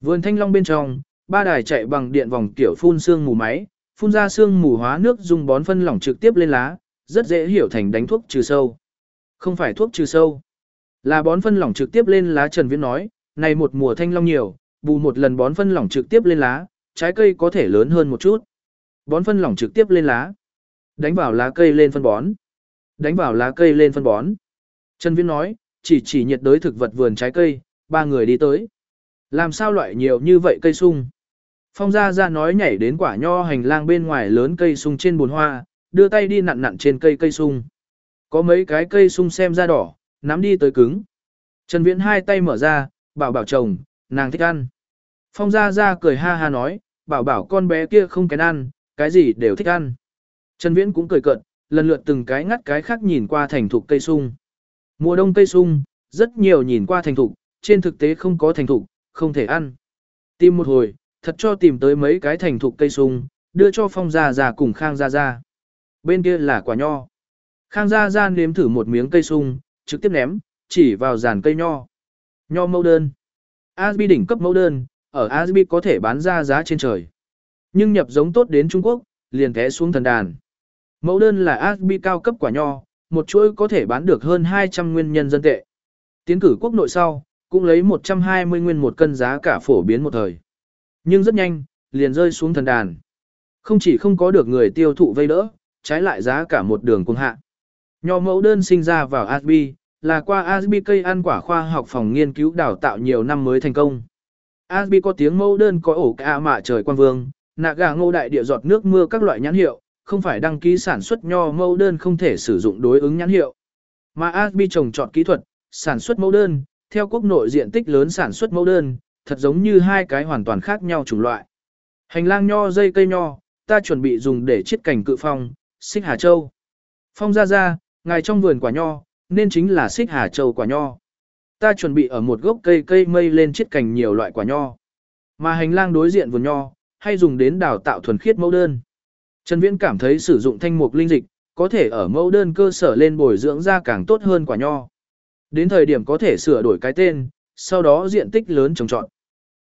Vườn thanh long bên trong, ba đài chạy bằng điện vòng kiểu phun xương mù máy, phun ra xương mù hóa nước dùng bón phân lỏng trực tiếp lên lá, rất dễ hiểu thành đánh thuốc trừ sâu. Không phải thuốc trừ sâu, là bón phân lỏng trực tiếp lên lá Trần Viễn nói, này một mùa thanh long nhiều, bù một lần bón phân lỏng trực tiếp lên lá, trái cây có thể lớn hơn một chút. Bón phân lỏng trực tiếp lên lá. Đánh vào lá cây lên phân bón. Đánh vào lá cây lên phân bón. Trần Viễn nói, chỉ chỉ nhiệt đới thực vật vườn trái cây, ba người đi tới. Làm sao loại nhiều như vậy cây sung? Phong Gia Gia nói nhảy đến quả nho hành lang bên ngoài lớn cây sung trên bồn hoa, đưa tay đi nặn nặn trên cây cây sung. Có mấy cái cây sung xem ra đỏ, nắm đi tới cứng. Trần Viễn hai tay mở ra, bảo bảo chồng, nàng thích ăn. Phong Gia Gia cười ha ha nói, bảo bảo con bé kia không kén ăn, cái gì đều thích ăn. Trần Viễn cũng cười cợt, lần lượt từng cái ngắt cái khác nhìn qua thành thục cây sung. Mùa đông cây sung, rất nhiều nhìn qua thành thục, trên thực tế không có thành thục, không thể ăn. Tìm một hồi, thật cho tìm tới mấy cái thành thục cây sung, đưa cho Phong Gia Gia cùng Khang Gia Gia. Bên kia là quả nho. Khang Gia Gia nếm thử một miếng cây sung, trực tiếp ném, chỉ vào giàn cây nho. Nho mẫu đơn. Asbi đỉnh cấp mẫu đơn, ở Asbi có thể bán ra giá trên trời. Nhưng nhập giống tốt đến Trung Quốc, liền té xuống thần đàn. Mẫu đơn là Asbi cao cấp quả nho, một chuỗi có thể bán được hơn 200 nguyên nhân dân tệ. Tiến cử quốc nội sau, cũng lấy 120 nguyên một cân giá cả phổ biến một thời. Nhưng rất nhanh, liền rơi xuống thần đàn. Không chỉ không có được người tiêu thụ vây đỡ, trái lại giá cả một đường cung hạ. Nho mẫu đơn sinh ra vào Asbi, là qua Asbi cây ăn quả khoa học phòng nghiên cứu đào tạo nhiều năm mới thành công. Asbi có tiếng mẫu đơn có ổ cả mạ trời quan vương, nạ gà ngô đại địa giọt nước mưa các loại nhãn hiệu, không phải đăng ký sản xuất nho mẫu đơn không thể sử dụng đối ứng nhãn hiệu. Mà Asbi trồng trọt kỹ thuật, sản xuất mẫu đơn, theo quốc nội diện tích lớn sản xuất mẫu đơn, thật giống như hai cái hoàn toàn khác nhau chủng loại. Hành lang nho dây cây nho, ta chuẩn bị dùng để chiết cảnh cự phong, xích hà châu. Phong ra ra, ngài trong vườn quả nho, nên chính là xích hà châu quả nho. Ta chuẩn bị ở một gốc cây cây mây lên chiết cành nhiều loại quả nho. Mà hành lang đối diện vườn nho, hay dùng đến đào tạo thuần khiết mẫu đơn. Trần Viễn cảm thấy sử dụng thanh mục linh dịch, có thể ở mẫu đơn cơ sở lên bồi dưỡng ra càng tốt hơn quả nho. Đến thời điểm có thể sửa đổi cái tên, sau đó diện tích lớn trồng trọt.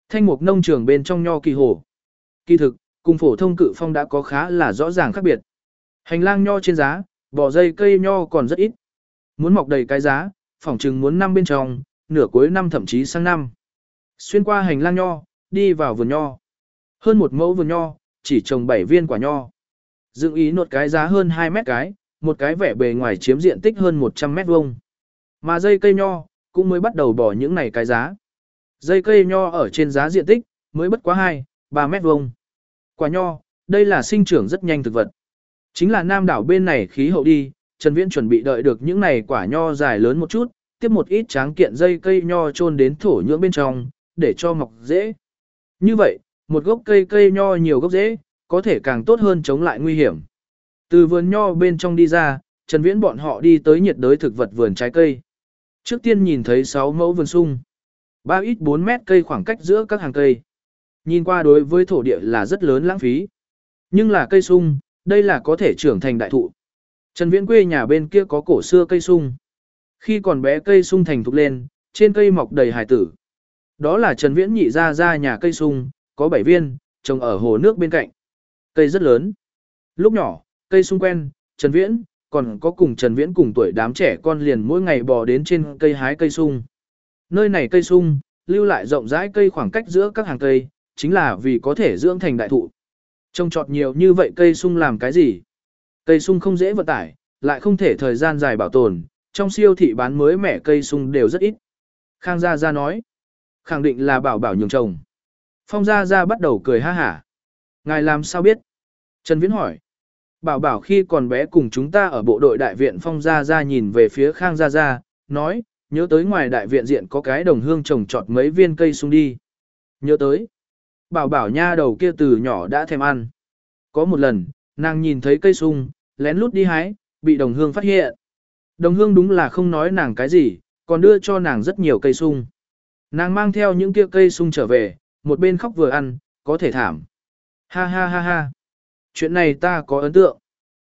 Thanh mục nông trường bên trong nho kỳ hồ. Kỳ thực, cùng phổ thông cự phong đã có khá là rõ ràng khác biệt. Hành lang nho trên giá, bỏ dây cây nho còn rất ít. Muốn mọc đầy cái giá, phỏng chừng muốn năm bên trong, nửa cuối năm thậm chí sang năm. Xuyên qua hành lang nho, đi vào vườn nho. Hơn một mẫu vườn nho, chỉ trồng 7 viên quả nho. Dựng ý nột cái giá hơn 2 mét cái, một cái vẻ bề ngoài chiếm diện tích hơn 100 mét vuông. Mà dây cây nho, cũng mới bắt đầu bỏ những này cái giá. Dây cây nho ở trên giá diện tích, mới bất quá 2, 3 mét vuông. Quả nho, đây là sinh trưởng rất nhanh thực vật. Chính là nam đảo bên này khí hậu đi, Trần Viễn chuẩn bị đợi được những này quả nho dài lớn một chút, tiếp một ít tráng kiện dây cây nho chôn đến thổ nhưỡng bên trong, để cho mọc dễ. Như vậy, một gốc cây cây nho nhiều gốc dễ, có thể càng tốt hơn chống lại nguy hiểm. Từ vườn nho bên trong đi ra, Trần Viễn bọn họ đi tới nhiệt đới thực vật vườn trái cây. Trước tiên nhìn thấy 6 mẫu vườn sung. 3 ít 4 mét cây khoảng cách giữa các hàng cây. Nhìn qua đối với thổ địa là rất lớn lãng phí. Nhưng là cây sung, đây là có thể trưởng thành đại thụ. Trần Viễn quê nhà bên kia có cổ xưa cây sung. Khi còn bé cây sung thành thục lên, trên cây mọc đầy hải tử. Đó là Trần Viễn nhị ra ra nhà cây sung, có 7 viên, trồng ở hồ nước bên cạnh. Cây rất lớn. Lúc nhỏ, cây sung quen, Trần Viễn, còn có cùng Trần Viễn cùng tuổi đám trẻ con liền mỗi ngày bò đến trên cây hái cây sung. Nơi này cây sung, lưu lại rộng rãi cây khoảng cách giữa các hàng cây, chính là vì có thể dưỡng thành đại thụ. Trông trọt nhiều như vậy cây sung làm cái gì? Cây sung không dễ vận tải, lại không thể thời gian dài bảo tồn, trong siêu thị bán mới mẻ cây sung đều rất ít. Khang Gia Gia nói, khẳng định là bảo bảo nhường trồng. Phong Gia Gia bắt đầu cười ha hả. Ngài làm sao biết? Trần Viễn hỏi. Bảo bảo khi còn bé cùng chúng ta ở bộ đội đại viện Phong Gia Gia nhìn về phía Khang Gia Gia, nói, nhớ tới ngoài đại viện diện có cái đồng hương trồng trọt mấy viên cây sung đi. Nhớ tới. Bảo bảo nha đầu kia từ nhỏ đã thèm ăn. Có một lần, nàng nhìn thấy cây sung, lén lút đi hái, bị đồng hương phát hiện. Đồng hương đúng là không nói nàng cái gì, còn đưa cho nàng rất nhiều cây sung. Nàng mang theo những kia cây sung trở về, một bên khóc vừa ăn, có thể thảm. Ha ha ha ha. Chuyện này ta có ấn tượng.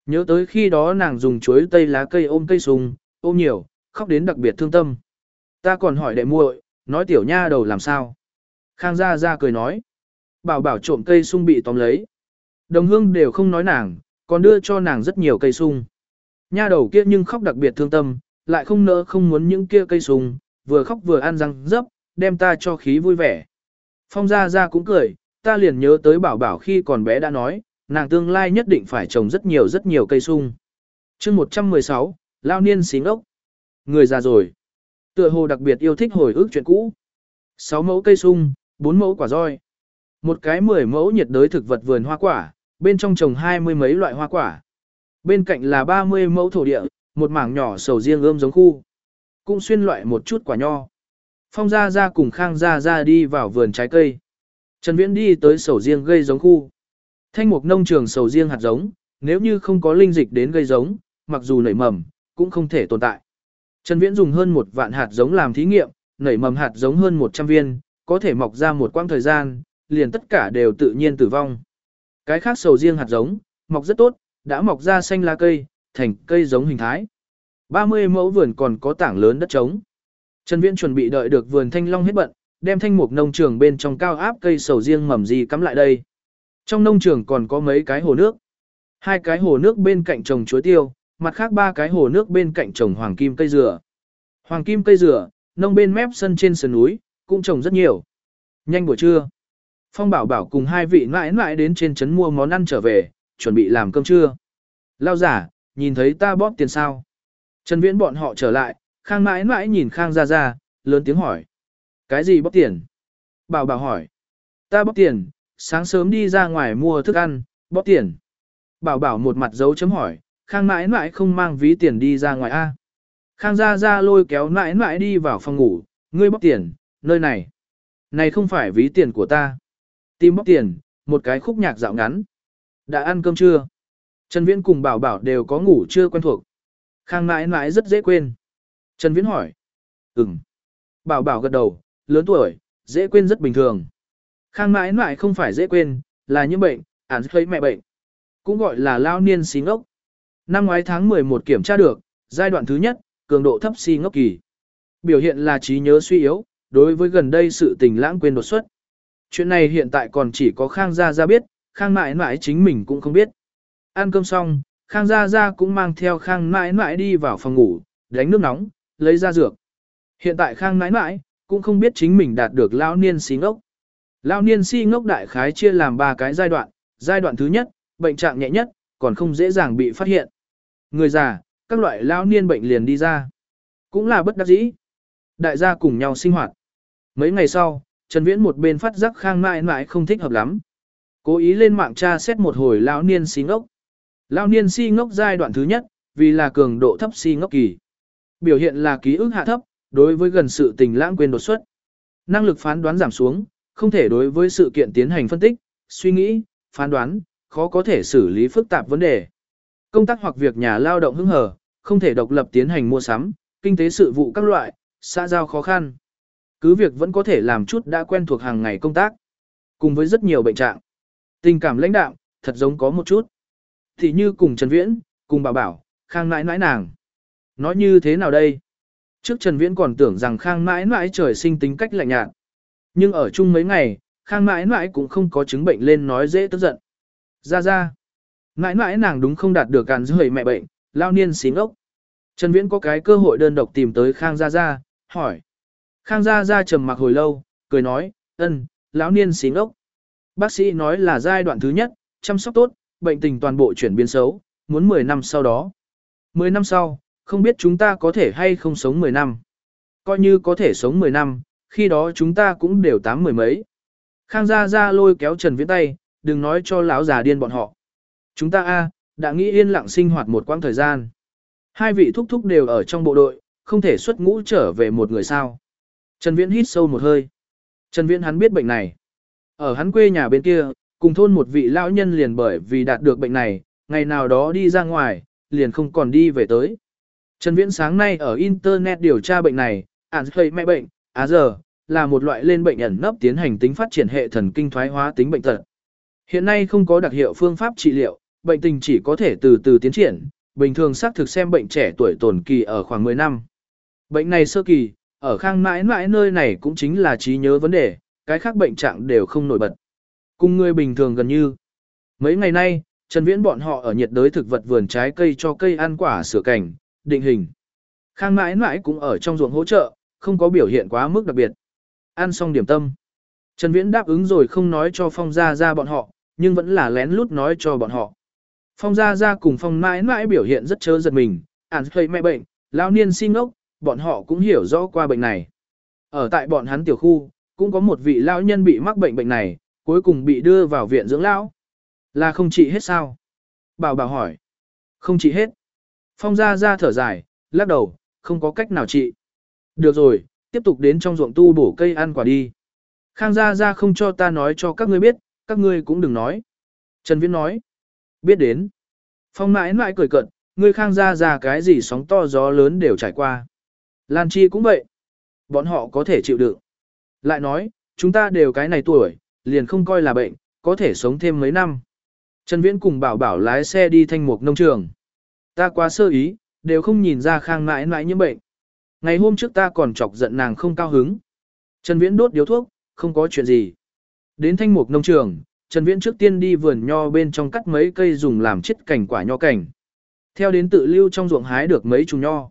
Nhớ tới khi đó nàng dùng chuối tây lá cây ôm cây sung, ôm nhiều, khóc đến đặc biệt thương tâm. Ta còn hỏi đệ muội, nói tiểu nha đầu làm sao. Khang Gia Gia cười nói. Bảo bảo trộm cây sung bị tóm lấy. Đồng hương đều không nói nàng, còn đưa cho nàng rất nhiều cây sung. Nha đầu kia nhưng khóc đặc biệt thương tâm, lại không nỡ không muốn những kia cây sung, vừa khóc vừa ăn răng dấp, đem ta cho khí vui vẻ. Phong Gia Gia cũng cười, ta liền nhớ tới bảo bảo khi còn bé đã nói, nàng tương lai nhất định phải trồng rất nhiều rất nhiều cây sung. chương 116, Lao Niên xí ngốc. Người già rồi. Tựa hồ đặc biệt yêu thích hồi ức chuyện cũ. 6 mẫu cây sung, 4 mẫu quả roi. Một cái 10 mẫu nhiệt đới thực vật vườn hoa quả, bên trong trồng hai mươi mấy loại hoa quả. Bên cạnh là 30 mẫu thổ địa, một mảng nhỏ sầu riêng ươm giống khu. Cũng xuyên loại một chút quả nho. Phong Gia Gia cùng Khang Gia Gia đi vào vườn trái cây. Trần Viễn đi tới sầu riêng gây giống khu. Thanh mục nông trường sầu riêng hạt giống, nếu như không có linh dịch đến gây giống, mặc dù nảy mầm, cũng không thể tồn tại. Trần Viễn dùng hơn một vạn hạt giống làm thí nghiệm, nảy mầm hạt giống hơn 100 viên, có thể mọc ra một quãng thời gian, liền tất cả đều tự nhiên tử vong. Cái khác sầu riêng hạt giống, mọc rất tốt, đã mọc ra xanh lá cây, thành cây giống hình thái. 30 mẫu vườn còn có tảng lớn đất trống. Trần Viễn chuẩn bị đợi được vườn thanh long hết bận, đem thanh mục nông trường bên trong cao áp cây sầu riêng mầm gì cắm lại đây. Trong nông trường còn có mấy cái hồ nước. Hai cái hồ nước bên cạnh trồng chuối tiêu, mặt khác ba cái hồ nước bên cạnh trồng hoàng kim cây dừa. Hoàng kim cây dừa, nông bên mép sân trên sườn núi, cũng trồng rất nhiều. Nhanh buổi trưa. Phong bảo bảo cùng hai vị mãi mãi đến trên trấn mua món ăn trở về, chuẩn bị làm cơm trưa. Lao giả, nhìn thấy ta bóp tiền sao? Trần Viễn bọn họ trở lại, Khang mãi mãi nhìn Khang ra ra, lớn tiếng hỏi. Cái gì bóc tiền? Bảo bảo hỏi. Ta bóc tiền, sáng sớm đi ra ngoài mua thức ăn, bóc tiền. Bảo bảo một mặt dấu chấm hỏi, Khang mãi mãi không mang ví tiền đi ra ngoài A. Khang ra ra lôi kéo mãi mãi đi vào phòng ngủ, ngươi bóc tiền, nơi này. Này không phải ví tiền của ta. Tim bóc tiền, một cái khúc nhạc dạo ngắn. Đã ăn cơm chưa? Trần Viễn cùng bảo bảo đều có ngủ chưa quen thuộc. Khang mãi mãi rất dễ quên. Trần Viễn hỏi. Ừm. Bảo bảo gật đầu, lớn tuổi, dễ quên rất bình thường. Khang mãi mãi không phải dễ quên, là những bệnh, án thấy mẹ bệnh. Cũng gọi là lao niên xí ngốc. Năm ngoái tháng 11 kiểm tra được, giai đoạn thứ nhất, cường độ thấp xí ngốc kỳ. Biểu hiện là trí nhớ suy yếu, đối với gần đây sự tình lãng quên đột xuất. Chuyện này hiện tại còn chỉ có Khang Gia Gia biết, Khang mãi mãi chính mình cũng không biết. Ăn cơm xong, Khang Gia Gia cũng mang theo Khang mãi mãi đi vào phòng ngủ, đánh nước nóng, lấy ra dược. Hiện tại Khang nãi nãi cũng không biết chính mình đạt được lão niên si ngốc. Lão niên si ngốc đại khái chia làm ba cái giai đoạn, giai đoạn thứ nhất, bệnh trạng nhẹ nhất, còn không dễ dàng bị phát hiện. Người già, các loại lão niên bệnh liền đi ra. Cũng là bất đắc dĩ. Đại gia cùng nhau sinh hoạt. Mấy ngày sau, Trần Viễn một bên phát giác khang mãi mãi không thích hợp lắm. Cố ý lên mạng tra xét một hồi lão niên si ngốc. Lão niên si ngốc giai đoạn thứ nhất, vì là cường độ thấp si ngốc kỳ. Biểu hiện là ký ức hạ thấp, đối với gần sự tình lãng quên đột xuất. Năng lực phán đoán giảm xuống, không thể đối với sự kiện tiến hành phân tích, suy nghĩ, phán đoán, khó có thể xử lý phức tạp vấn đề. Công tác hoặc việc nhà lao động hứng hở, không thể độc lập tiến hành mua sắm, kinh tế sự vụ các loại, xã giao khó khăn. Cứ việc vẫn có thể làm chút đã quen thuộc hàng ngày công tác, cùng với rất nhiều bệnh trạng. Tình cảm lãnh đạo, thật giống có một chút. Thì như cùng Trần Viễn, cùng bà bảo, khang nãi nãi nàng. Nói như thế nào đây? Trước Trần Viễn còn tưởng rằng khang nãi nãi trời sinh tính cách lạnh nhạt. Nhưng ở chung mấy ngày, khang nãi nãi cũng không có chứng bệnh lên nói dễ tức giận. Ra ra. Nãi nãi nàng đúng không đạt được càn rời mẹ bệnh, lao niên xín ốc. Trần Viễn có cái cơ hội đơn độc tìm tới Khang Gia Gia, hỏi. Khang Gia Gia trầm mặc hồi lâu, cười nói, ân, lão niên xín ốc. Bác sĩ nói là giai đoạn thứ nhất, chăm sóc tốt, bệnh tình toàn bộ chuyển biến xấu, muốn 10 năm sau đó. 10 năm sau, không biết chúng ta có thể hay không sống 10 năm. Coi như có thể sống 10 năm, khi đó chúng ta cũng đều tám mười mấy. Khang Gia Gia lôi kéo Trần Viễn tay, đừng nói cho lão già điên bọn họ. Chúng ta a đã nghĩ yên lặng sinh hoạt một quãng thời gian. Hai vị thúc thúc đều ở trong bộ đội, không thể xuất ngũ trở về một người sao. Trần Viễn hít sâu một hơi. Trần Viễn hắn biết bệnh này. Ở hắn quê nhà bên kia, cùng thôn một vị lão nhân liền bởi vì đạt được bệnh này, ngày nào đó đi ra ngoài, liền không còn đi về tới. Trần Viễn sáng nay ở Internet điều tra bệnh này, ản thầy mẹ bệnh, á giờ, là một loại lên bệnh ẩn nấp tiến hành tính phát triển hệ thần kinh thoái hóa tính bệnh tật. Hiện nay không có đặc hiệu phương pháp trị liệu, bệnh tình chỉ có thể từ từ tiến triển, bình thường xác thực xem bệnh trẻ tuổi tổn kỳ ở khoảng 10 năm. Bệnh này sơ kỳ, ở khang mãi mãi nơi này cũng chính là trí nhớ vấn đề, cái khác bệnh trạng đều không nổi bật. Cùng người bình thường gần như. Mấy ngày nay, Trần Viễn bọn họ ở nhiệt đới thực vật vườn trái cây cho cây ăn quả sửa cảnh, định hình. Khang mãi mãi cũng ở trong ruộng hỗ trợ, không có biểu hiện quá mức đặc biệt. Ăn xong điểm tâm. Trần Viễn đáp ứng rồi không nói cho Phong Gia Gia bọn họ, nhưng vẫn là lén lút nói cho bọn họ. Phong Gia Gia cùng Phong mãi mãi biểu hiện rất chớ giật mình, ản thầy mẹ bệnh, lão niên xin ngốc, bọn họ cũng hiểu rõ qua bệnh này. Ở tại bọn hắn tiểu khu, cũng có một vị lão nhân bị mắc bệnh bệnh này, cuối cùng bị đưa vào viện dưỡng lão. Là không trị hết sao? Bảo bảo hỏi. Không trị hết. Phong Gia Gia thở dài, lắc đầu, không có cách nào trị. Được rồi, tiếp tục đến trong ruộng tu bổ cây ăn quả đi. Khang Gia Gia không cho ta nói cho các ngươi biết, các ngươi cũng đừng nói. Trần Viễn nói. Biết đến. Phong mãi mãi cười cận, ngươi Khang Gia Gia cái gì sóng to gió lớn đều trải qua. Lan Chi cũng vậy. Bọn họ có thể chịu đựng. Lại nói, chúng ta đều cái này tuổi, liền không coi là bệnh, có thể sống thêm mấy năm. Trần Viễn cùng bảo bảo lái xe đi thanh mục nông trường. Ta quá sơ ý, đều không nhìn ra khang mãi mãi nhiễm bệnh. Ngày hôm trước ta còn chọc giận nàng không cao hứng. Trần Viễn đốt điếu thuốc, không có chuyện gì. Đến thanh mục nông trường, Trần Viễn trước tiên đi vườn nho bên trong cắt mấy cây dùng làm chiết cảnh quả nho cảnh. Theo đến tự lưu trong ruộng hái được mấy chùm nho.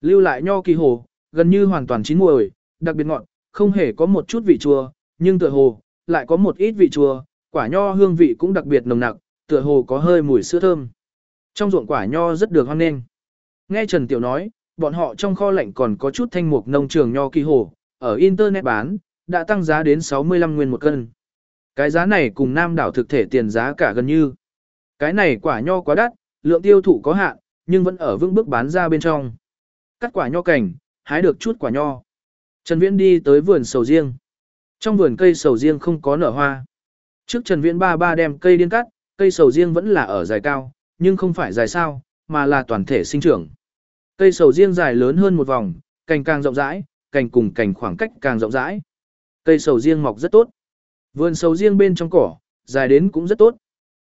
Lưu lại nho kỳ hồ, gần như hoàn toàn chín muồi, đặc biệt ngọt, không hề có một chút vị chua, nhưng tựa hồ lại có một ít vị chua, quả nho hương vị cũng đặc biệt nồng nặc, tựa hồ có hơi mùi sữa thơm. Trong ruộng quả nho rất được hoan nghênh. Nghe Trần Tiểu nói, bọn họ trong kho lạnh còn có chút thanh mục nông trường nho kỳ hồ, ở internet bán, đã tăng giá đến 65 nguyên một cân. Cái giá này cùng nam đảo thực thể tiền giá cả gần như. Cái này quả nho quá đắt, lượng tiêu thụ có hạn, nhưng vẫn ở vững bước bán ra bên trong. Cắt quả nho cảnh, hái được chút quả nho. Trần Viễn đi tới vườn sầu riêng. Trong vườn cây sầu riêng không có nở hoa. Trước Trần Viễn ba ba đem cây điên cắt, cây sầu riêng vẫn là ở dài cao, nhưng không phải dài sao, mà là toàn thể sinh trưởng. Cây sầu riêng dài lớn hơn một vòng, cành càng rộng rãi, cành cùng cành khoảng cách càng rộng rãi. Cây sầu riêng mọc rất tốt. Vườn sầu riêng bên trong cỏ, dài đến cũng rất tốt.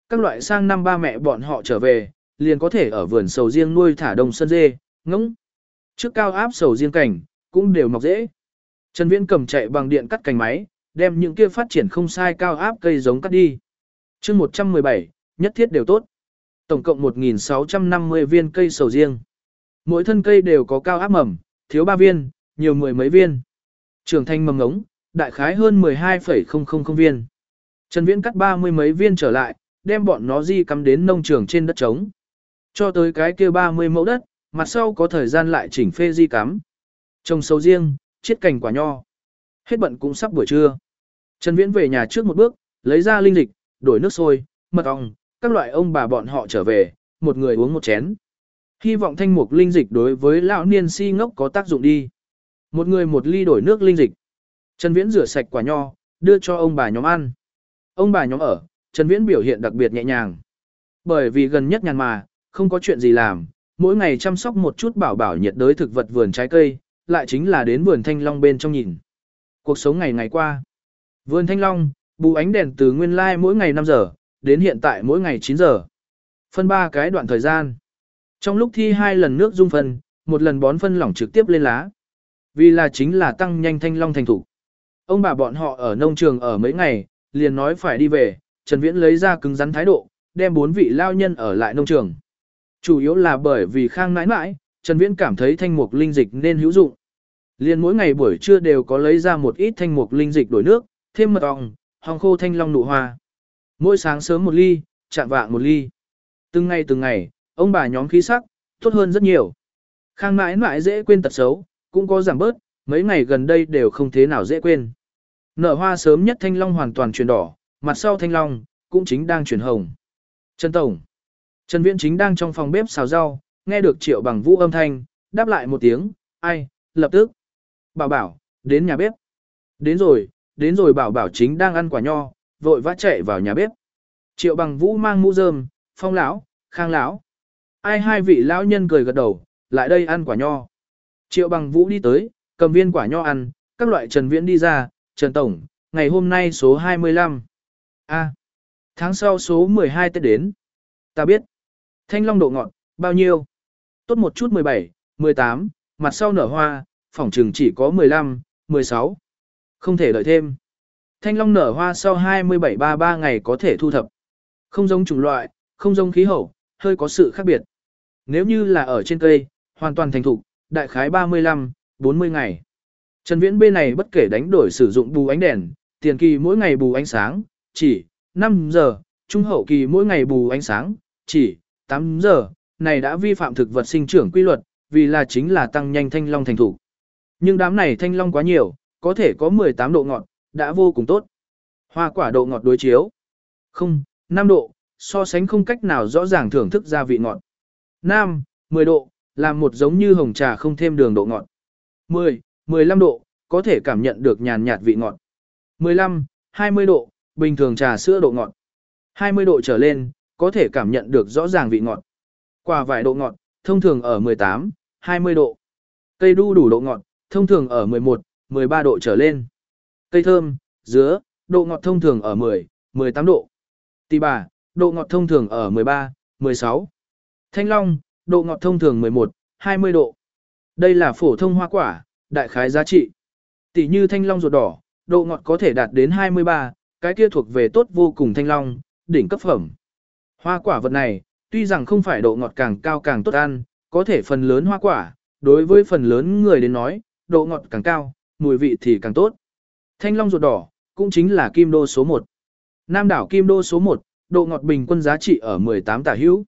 Các loại sang năm ba mẹ bọn họ trở về, liền có thể ở vườn sầu riêng nuôi thả đồng sân dê, ngỗng. Trước cao áp sầu riêng cảnh, cũng đều mọc dễ. Trần Viễn cầm chạy bằng điện cắt cành máy, đem những kia phát triển không sai cao áp cây giống cắt đi. chương 117, nhất thiết đều tốt. Tổng cộng 1.650 viên cây sầu riêng. Mỗi thân cây đều có cao áp mầm, thiếu 3 viên, nhiều mười mấy viên. Trưởng thành mầm ngống, đại khái hơn 12,000 viên. Trần Viễn cắt ba mươi mấy viên trở lại, đem bọn nó di cắm đến nông trường trên đất trống. Cho tới cái kia 30 mẫu đất, mặt sau có thời gian lại chỉnh phê di cắm. Trồng sầu riêng, chiết cành quả nho. Hết bận cũng sắp buổi trưa. Trần Viễn về nhà trước một bước, lấy ra linh dịch, đổi nước sôi, mật ong, các loại ông bà bọn họ trở về, một người uống một chén. Hy vọng thanh mục linh dịch đối với lão niên si ngốc có tác dụng đi. Một người một ly đổi nước linh dịch. Trần Viễn rửa sạch quả nho, đưa cho ông bà nhóm ăn. Ông bà nhóm ở, Trần Viễn biểu hiện đặc biệt nhẹ nhàng. Bởi vì gần nhất nhàn mà, không có chuyện gì làm, mỗi ngày chăm sóc một chút bảo bảo nhiệt đới thực vật vườn trái cây, lại chính là đến vườn thanh long bên trong nhìn. Cuộc sống ngày ngày qua. Vườn thanh long, bù ánh đèn từ nguyên lai like mỗi ngày 5 giờ, đến hiện tại mỗi ngày 9 giờ. Phân ba cái đoạn thời gian. Trong lúc thi hai lần nước dung phân, một lần bón phân lỏng trực tiếp lên lá. Vì là chính là tăng nhanh thanh long thành thủ. Ông bà bọn họ ở nông trường ở mấy ngày, liền nói phải đi về, Trần Viễn lấy ra cứng rắn thái độ, đem bốn vị lao nhân ở lại nông trường. Chủ yếu là bởi vì khang nãi nãi, Trần Viễn cảm thấy thanh mục linh dịch nên hữu dụng. Liền mỗi ngày buổi trưa đều có lấy ra một ít thanh mục linh dịch đổi nước, thêm mật ong, hong khô thanh long nụ hoa. Mỗi sáng sớm một ly, chạm vạng một ly. Từng ngày từng ngày, ông bà nhóm khí sắc, tốt hơn rất nhiều. Khang mãi mãi dễ quên tật xấu, cũng có giảm bớt, mấy ngày gần đây đều không thế nào dễ quên. Nở hoa sớm nhất thanh long hoàn toàn chuyển đỏ, mặt sau thanh long, cũng chính đang chuyển hồng. Trần Tổng. Trần Viễn chính đang trong phòng bếp xào rau, nghe được triệu bằng vũ âm thanh, đáp lại một tiếng, ai, lập tức. Bảo bảo, đến nhà bếp. Đến rồi, đến rồi bảo bảo chính đang ăn quả nho, vội vã chạy vào nhà bếp. Triệu bằng vũ mang mũ rơm, phong lão, khang lão. Ai hai vị lão nhân cười gật đầu, lại đây ăn quả nho. Triệu bằng vũ đi tới, cầm viên quả nho ăn, các loại Trần Viễn đi ra, Trần Tổng, ngày hôm nay số 25. A. tháng sau số 12 Tết đến. Ta biết. Thanh long độ ngọt, bao nhiêu? Tốt một chút 17, 18, mặt sau nở hoa, phỏng trừng chỉ có 15, 16. Không thể đợi thêm. Thanh long nở hoa sau 27-33 ngày có thể thu thập. Không giống chủng loại, không giống khí hậu, hơi có sự khác biệt. Nếu như là ở trên cây, hoàn toàn thành thục, đại khái 35, 40 ngày. Trần Viễn bên này bất kể đánh đổi sử dụng bù ánh đèn, tiền kỳ mỗi ngày bù ánh sáng, chỉ 5 giờ, trung hậu kỳ mỗi ngày bù ánh sáng, chỉ 8 giờ, này đã vi phạm thực vật sinh trưởng quy luật, vì là chính là tăng nhanh thanh long thành thủ. Nhưng đám này thanh long quá nhiều, có thể có 18 độ ngọt, đã vô cùng tốt. Hoa quả độ ngọt đối chiếu. Không, 5 độ, so sánh không cách nào rõ ràng thưởng thức gia vị ngọt. Nam, 10 độ, làm một giống như hồng trà không thêm đường độ ngọt. 10, 15 độ, có thể cảm nhận được nhàn nhạt vị ngọt. 15, 20 độ, bình thường trà sữa độ ngọt. 20 độ trở lên, có thể cảm nhận được rõ ràng vị ngọt. Quả vải độ ngọt, thông thường ở 18, 20 độ. Cây đu đủ độ ngọt, thông thường ở 11, 13 độ trở lên. Cây thơm, dứa, độ ngọt thông thường ở 10, 18 độ. Tỳ bà, độ ngọt thông thường ở 13, 16. Thanh long, độ ngọt thông thường 11, 20 độ. Đây là phổ thông hoa quả, đại khái giá trị. Tỷ như thanh long ruột đỏ, độ ngọt có thể đạt đến 23, cái kia thuộc về tốt vô cùng thanh long, đỉnh cấp phẩm. Hoa quả vật này, tuy rằng không phải độ ngọt càng cao càng tốt ăn, có thể phần lớn hoa quả, đối với phần lớn người đến nói, độ ngọt càng cao, mùi vị thì càng tốt. Thanh long ruột đỏ, cũng chính là kim đô số 1. Nam đảo kim đô số 1, độ ngọt bình quân giá trị ở 18 tả hữu.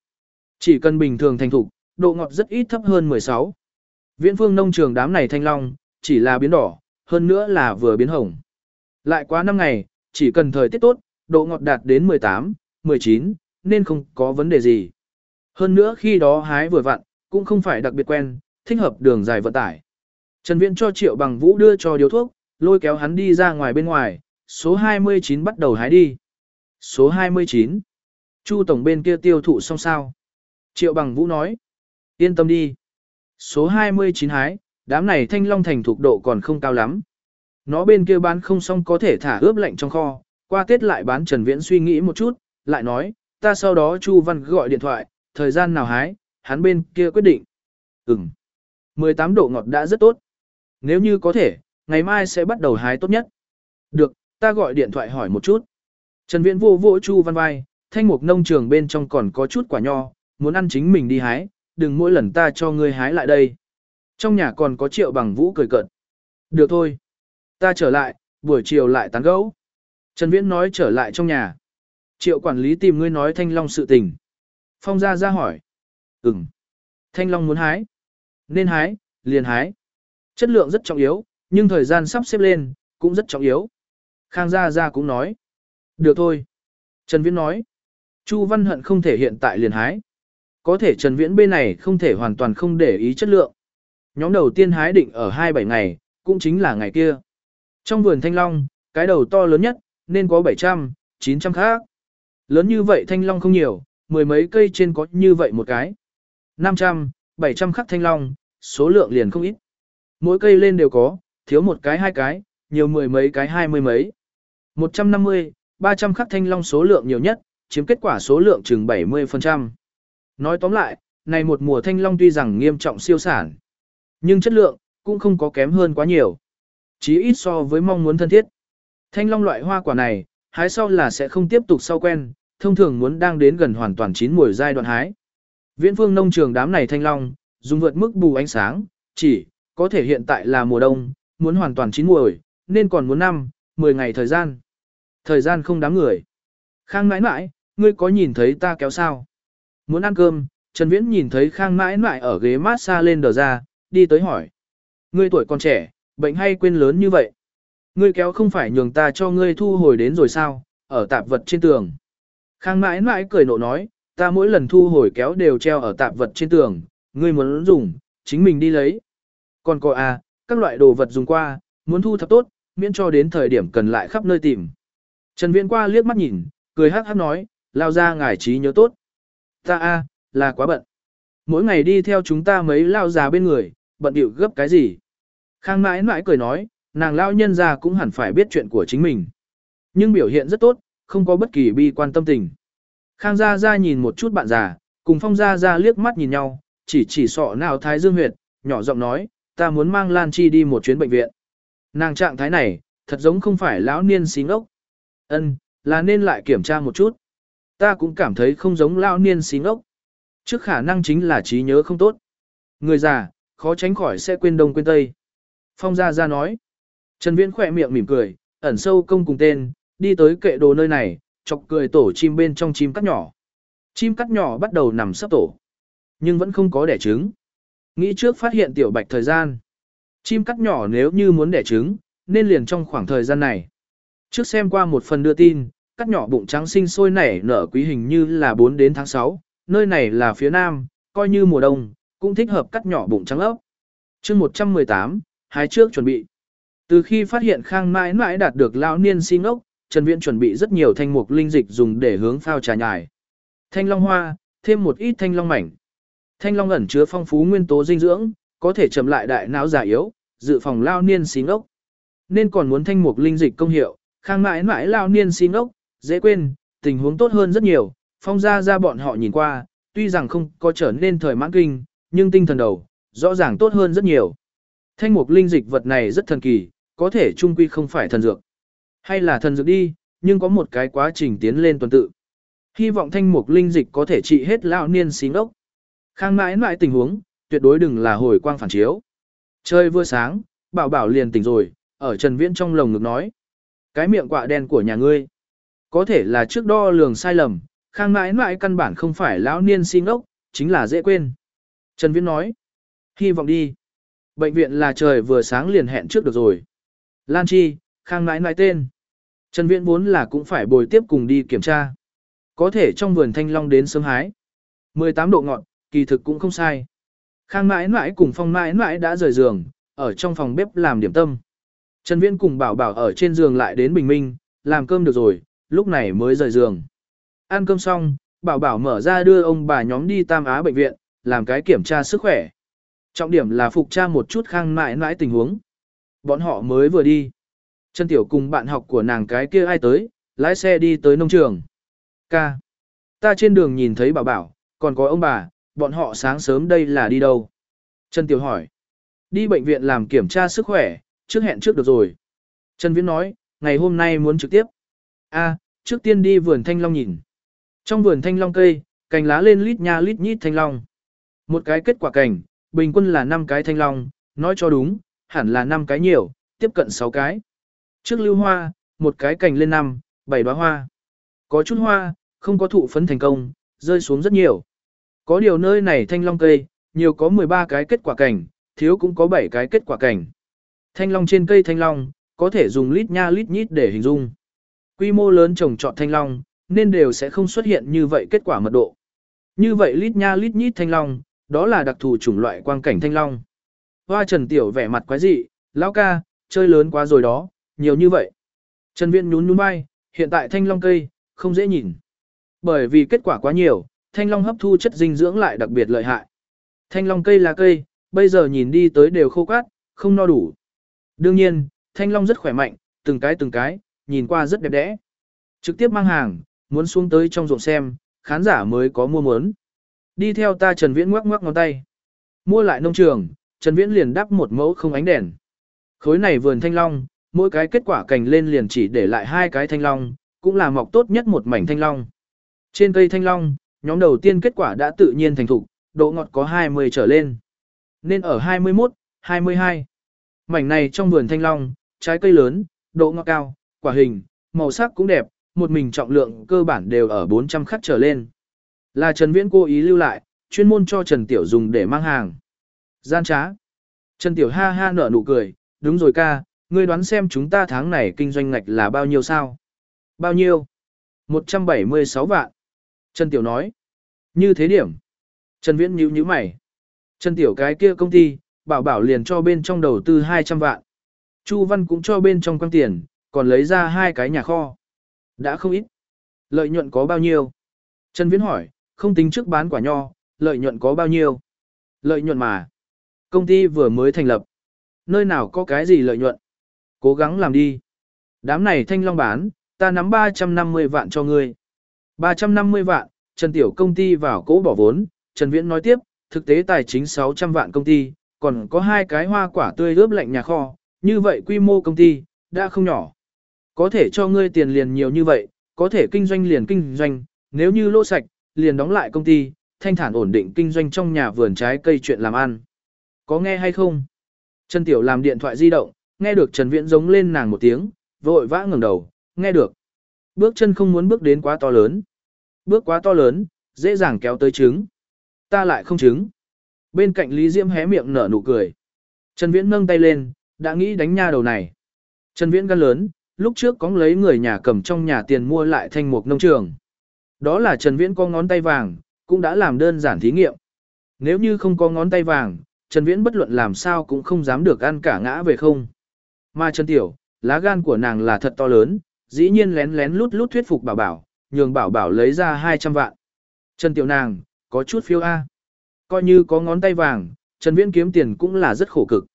Chỉ cần bình thường thành thục, độ ngọt rất ít thấp hơn 16. Viễn phương nông trường đám này thanh long, chỉ là biến đỏ, hơn nữa là vừa biến hồng. Lại quá 5 ngày, chỉ cần thời tiết tốt, độ ngọt đạt đến 18, 19, nên không có vấn đề gì. Hơn nữa khi đó hái vừa vặn, cũng không phải đặc biệt quen, thích hợp đường dài vận tải. Trần Viễn cho Triệu Bằng Vũ đưa cho điếu thuốc, lôi kéo hắn đi ra ngoài bên ngoài, số 29 bắt đầu hái đi. Số 29. Chu tổng bên kia tiêu thụ xong sao? Triệu Bằng Vũ nói. Yên tâm đi. Số 29 hái, đám này thanh long thành thuộc độ còn không cao lắm. Nó bên kia bán không xong có thể thả ướp lạnh trong kho, qua Tết lại bán Trần Viễn suy nghĩ một chút, lại nói, ta sau đó Chu Văn gọi điện thoại, thời gian nào hái, hắn bên kia quyết định. Ừm. 18 độ ngọt đã rất tốt. Nếu như có thể, ngày mai sẽ bắt đầu hái tốt nhất. Được, ta gọi điện thoại hỏi một chút. Trần Viễn vô vỗ Chu Văn vai, thanh mục nông trường bên trong còn có chút quả nho, muốn ăn chính mình đi hái, đừng mỗi lần ta cho ngươi hái lại đây. Trong nhà còn có triệu bằng vũ cười cợt. Được thôi. Ta trở lại, buổi chiều lại tán gẫu. Trần Viễn nói trở lại trong nhà. Triệu quản lý tìm ngươi nói thanh long sự tình. Phong gia ra hỏi. Ừm. Thanh long muốn hái. Nên hái, liền hái. Chất lượng rất trọng yếu, nhưng thời gian sắp xếp lên, cũng rất trọng yếu. Khang gia gia cũng nói. Được thôi. Trần Viễn nói, Chu Văn Hận không thể hiện tại liền hái. Có thể Trần Viễn bên này không thể hoàn toàn không để ý chất lượng. Nhóm đầu tiên hái định ở 27 ngày, cũng chính là ngày kia. Trong vườn thanh long, cái đầu to lớn nhất, nên có 700, 900 khác. Lớn như vậy thanh long không nhiều, mười mấy cây trên có như vậy một cái. 500, 700 khắc thanh long, số lượng liền không ít. Mỗi cây lên đều có, thiếu một cái hai cái, nhiều mười mấy cái hai mươi mấy. 150, 300 khắc thanh long số lượng nhiều nhất, chiếm kết quả số lượng chừng 70%. Nói tóm lại, này một mùa thanh long tuy rằng nghiêm trọng siêu sản, nhưng chất lượng cũng không có kém hơn quá nhiều. Chí ít so với mong muốn thân thiết. Thanh long loại hoa quả này, hái sau là sẽ không tiếp tục sau quen, thông thường muốn đang đến gần hoàn toàn chín mùi giai đoạn hái. Viễn phương nông trường đám này thanh long, dùng vượt mức bù ánh sáng, chỉ có thể hiện tại là mùa đông, muốn hoàn toàn chín muồi nên còn muốn năm, 10 ngày thời gian. Thời gian không đáng người. Khang mãi mãi, ngươi có nhìn thấy ta kéo sao? Muốn ăn cơm, Trần Viễn nhìn thấy Khang mãi mãi ở ghế massage lên đờ ra, đi tới hỏi. Ngươi tuổi còn trẻ, bệnh hay quên lớn như vậy? Ngươi kéo không phải nhường ta cho ngươi thu hồi đến rồi sao, ở tạp vật trên tường. Khang mãi mãi cười nộ nói, ta mỗi lần thu hồi kéo đều treo ở tạp vật trên tường, ngươi muốn dùng, chính mình đi lấy. Còn cô à, các loại đồ vật dùng qua, muốn thu thập tốt, miễn cho đến thời điểm cần lại khắp nơi tìm. Trần Viễn qua liếc mắt nhìn, cười hắc hắc nói, lao ra ngài trí nhớ tốt. Ta a, là quá bận. Mỗi ngày đi theo chúng ta mấy lao già bên người, bận điệu gấp cái gì. Khang mãi mãi cười nói, nàng lao nhân già cũng hẳn phải biết chuyện của chính mình. Nhưng biểu hiện rất tốt, không có bất kỳ bi quan tâm tình. Khang Gia Gia nhìn một chút bạn già, cùng Phong Gia Gia liếc mắt nhìn nhau, chỉ chỉ sọ nào thái dương huyệt, nhỏ giọng nói, ta muốn mang Lan Chi đi một chuyến bệnh viện. Nàng trạng thái này, thật giống không phải lão niên xí ngốc. Ân, là nên lại kiểm tra một chút. Ta cũng cảm thấy không giống lão niên xí ngốc. Trước khả năng chính là trí nhớ không tốt. Người già, khó tránh khỏi sẽ quên đông quên tây. Phong Gia Gia nói. Trần Viễn khỏe miệng mỉm cười, ẩn sâu công cùng tên, đi tới kệ đồ nơi này, chọc cười tổ chim bên trong chim cắt nhỏ. Chim cắt nhỏ bắt đầu nằm sắp tổ, nhưng vẫn không có đẻ trứng. Nghĩ trước phát hiện tiểu bạch thời gian. Chim cắt nhỏ nếu như muốn đẻ trứng, nên liền trong khoảng thời gian này. Trước xem qua một phần đưa tin, cắt nhỏ bụng trắng sinh sôi nảy nở quý hình như là 4 đến tháng 6, nơi này là phía nam, coi như mùa đông, cũng thích hợp cắt nhỏ bụng trắng ốc. chương 118, hai trước chuẩn bị. Từ khi phát hiện khang mãi mãi đạt được lão niên sinh ốc, Trần Viễn chuẩn bị rất nhiều thanh mục linh dịch dùng để hướng phao trà nhài. Thanh long hoa, thêm một ít thanh long mảnh. Thanh long ẩn chứa phong phú nguyên tố dinh dưỡng, có thể chậm lại đại não già yếu, dự phòng lao niên xí ngốc. Nên còn muốn thanh mục linh dịch công hiệu, khang mãi mãi lao niên xí ngốc, dễ quên, tình huống tốt hơn rất nhiều, phong ra ra bọn họ nhìn qua, tuy rằng không có trở nên thời mãn kinh, nhưng tinh thần đầu, rõ ràng tốt hơn rất nhiều. Thanh mục linh dịch vật này rất thần kỳ, có thể trung quy không phải thần dược. Hay là thần dược đi, nhưng có một cái quá trình tiến lên tuần tự. Hy vọng thanh mục linh dịch có thể trị hết lão niên xí ngốc. Khang mãi mãi tình huống, tuyệt đối đừng là hồi quang phản chiếu. Chơi vừa sáng, bảo bảo liền tỉnh rồi, ở Trần Viễn trong lồng ngực nói. Cái miệng quạ đen của nhà ngươi. Có thể là trước đo lường sai lầm, khang mãi mãi căn bản không phải lão niên xin ốc, chính là dễ quên. Trần Viễn nói. Hy vọng đi. Bệnh viện là trời vừa sáng liền hẹn trước được rồi. Lan Chi, khang mãi mãi tên. Trần Viễn vốn là cũng phải bồi tiếp cùng đi kiểm tra. Có thể trong vườn thanh long đến sớm hái. 18 độ ngọn, kỳ thực cũng không sai. Khang mãi mãi cùng phong mãi mãi đã rời giường, ở trong phòng bếp làm điểm tâm. Trần Viễn cùng bảo bảo ở trên giường lại đến bình minh, làm cơm được rồi, lúc này mới rời giường. Ăn cơm xong, bảo bảo mở ra đưa ông bà nhóm đi Tam Á bệnh viện, làm cái kiểm tra sức khỏe. Trọng điểm là phục tra một chút khang mãi mãi tình huống. Bọn họ mới vừa đi. Trần Tiểu cùng bạn học của nàng cái kia ai tới, lái xe đi tới nông trường. Ca. Ta trên đường nhìn thấy bảo bảo, còn có ông bà, bọn họ sáng sớm đây là đi đâu? Trần Tiểu hỏi. Đi bệnh viện làm kiểm tra sức khỏe, trước hẹn trước được rồi. Trần Viễn nói, ngày hôm nay muốn trực tiếp. A, trước tiên đi vườn thanh long nhìn. Trong vườn thanh long cây, cành lá lên lít nha lít nhít thanh long. Một cái kết quả cảnh, bình quân là 5 cái thanh long, nói cho đúng, hẳn là 5 cái nhiều, tiếp cận 6 cái. Trước lưu hoa, một cái cành lên năm, bảy đóa hoa. Có chút hoa, không có thụ phấn thành công, rơi xuống rất nhiều. Có điều nơi này thanh long cây, nhiều có 13 cái kết quả cảnh, thiếu cũng có 7 cái kết quả cảnh. Thanh long trên cây thanh long, có thể dùng lít nha lít nhít để hình dung. Quy mô lớn trồng trọt thanh long, nên đều sẽ không xuất hiện như vậy kết quả mật độ. Như vậy lít nha lít nhít thanh long, đó là đặc thù chủng loại quang cảnh thanh long. Hoa Trần Tiểu vẻ mặt quái dị, lão ca, chơi lớn quá rồi đó, nhiều như vậy. Trần Viễn nhún nhún vai, hiện tại thanh long cây, không dễ nhìn. Bởi vì kết quả quá nhiều, thanh long hấp thu chất dinh dưỡng lại đặc biệt lợi hại. Thanh long cây là cây, bây giờ nhìn đi tới đều khô cát, không no đủ. Đương nhiên, thanh long rất khỏe mạnh, từng cái từng cái, nhìn qua rất đẹp đẽ. Trực tiếp mang hàng, muốn xuống tới trong ruộng xem, khán giả mới có mua muốn. Đi theo ta Trần Viễn ngoắc ngoắc ngón tay. Mua lại nông trường, Trần Viễn liền đắp một mẫu không ánh đèn. Khối này vườn thanh long, mỗi cái kết quả cành lên liền chỉ để lại hai cái thanh long, cũng là mọc tốt nhất một mảnh thanh long. Trên cây thanh long, nhóm đầu tiên kết quả đã tự nhiên thành thục, độ ngọt có 20 trở lên. Nên ở 21, 22. Mảnh này trong vườn thanh long, trái cây lớn, độ ngọt cao, quả hình, màu sắc cũng đẹp, một mình trọng lượng cơ bản đều ở 400 khắc trở lên. Là Trần Viễn cố ý lưu lại, chuyên môn cho Trần Tiểu dùng để mang hàng. Gian trá. Trần Tiểu ha ha nở nụ cười, đúng rồi ca, ngươi đoán xem chúng ta tháng này kinh doanh ngạch là bao nhiêu sao? Bao nhiêu? 176 vạn. Trần Tiểu nói. Như thế điểm. Trần Viễn nhíu nhíu mày. Trần Tiểu cái kia công ty, bảo bảo liền cho bên trong đầu tư 200 vạn. Chu Văn cũng cho bên trong quăng tiền, còn lấy ra hai cái nhà kho. Đã không ít. Lợi nhuận có bao nhiêu? Trần Viễn hỏi, không tính trước bán quả nho, lợi nhuận có bao nhiêu? Lợi nhuận mà. Công ty vừa mới thành lập. Nơi nào có cái gì lợi nhuận? Cố gắng làm đi. Đám này thanh long bán, ta nắm 350 vạn cho ngươi. 350 vạn, Trần Tiểu công ty vào cố bỏ vốn, Trần Viễn nói tiếp, thực tế tài chính 600 vạn công ty, còn có hai cái hoa quả tươi ướp lạnh nhà kho, như vậy quy mô công ty, đã không nhỏ. Có thể cho ngươi tiền liền nhiều như vậy, có thể kinh doanh liền kinh doanh, nếu như lỗ sạch, liền đóng lại công ty, thanh thản ổn định kinh doanh trong nhà vườn trái cây chuyện làm ăn. Có nghe hay không? Trần Tiểu làm điện thoại di động, nghe được Trần Viễn giống lên nàng một tiếng, vội vã ngẩng đầu, nghe được. Bước chân không muốn bước đến quá to lớn. Bước quá to lớn, dễ dàng kéo tới trứng. Ta lại không trứng. Bên cạnh Lý Diễm hé miệng nở nụ cười. Trần Viễn nâng tay lên, đã nghĩ đánh nha đầu này. Trần Viễn gan lớn, lúc trước có lấy người nhà cầm trong nhà tiền mua lại thanh mục nông trường. Đó là Trần Viễn có ngón tay vàng, cũng đã làm đơn giản thí nghiệm. Nếu như không có ngón tay vàng, Trần Viễn bất luận làm sao cũng không dám được ăn cả ngã về không. Mà Trần Tiểu, lá gan của nàng là thật to lớn, dĩ nhiên lén lén lút lút thuyết phục bảo bảo, nhường bảo bảo lấy ra 200 vạn. Trần Tiểu nàng, có chút phiêu A. Coi như có ngón tay vàng, Trần Viễn kiếm tiền cũng là rất khổ cực.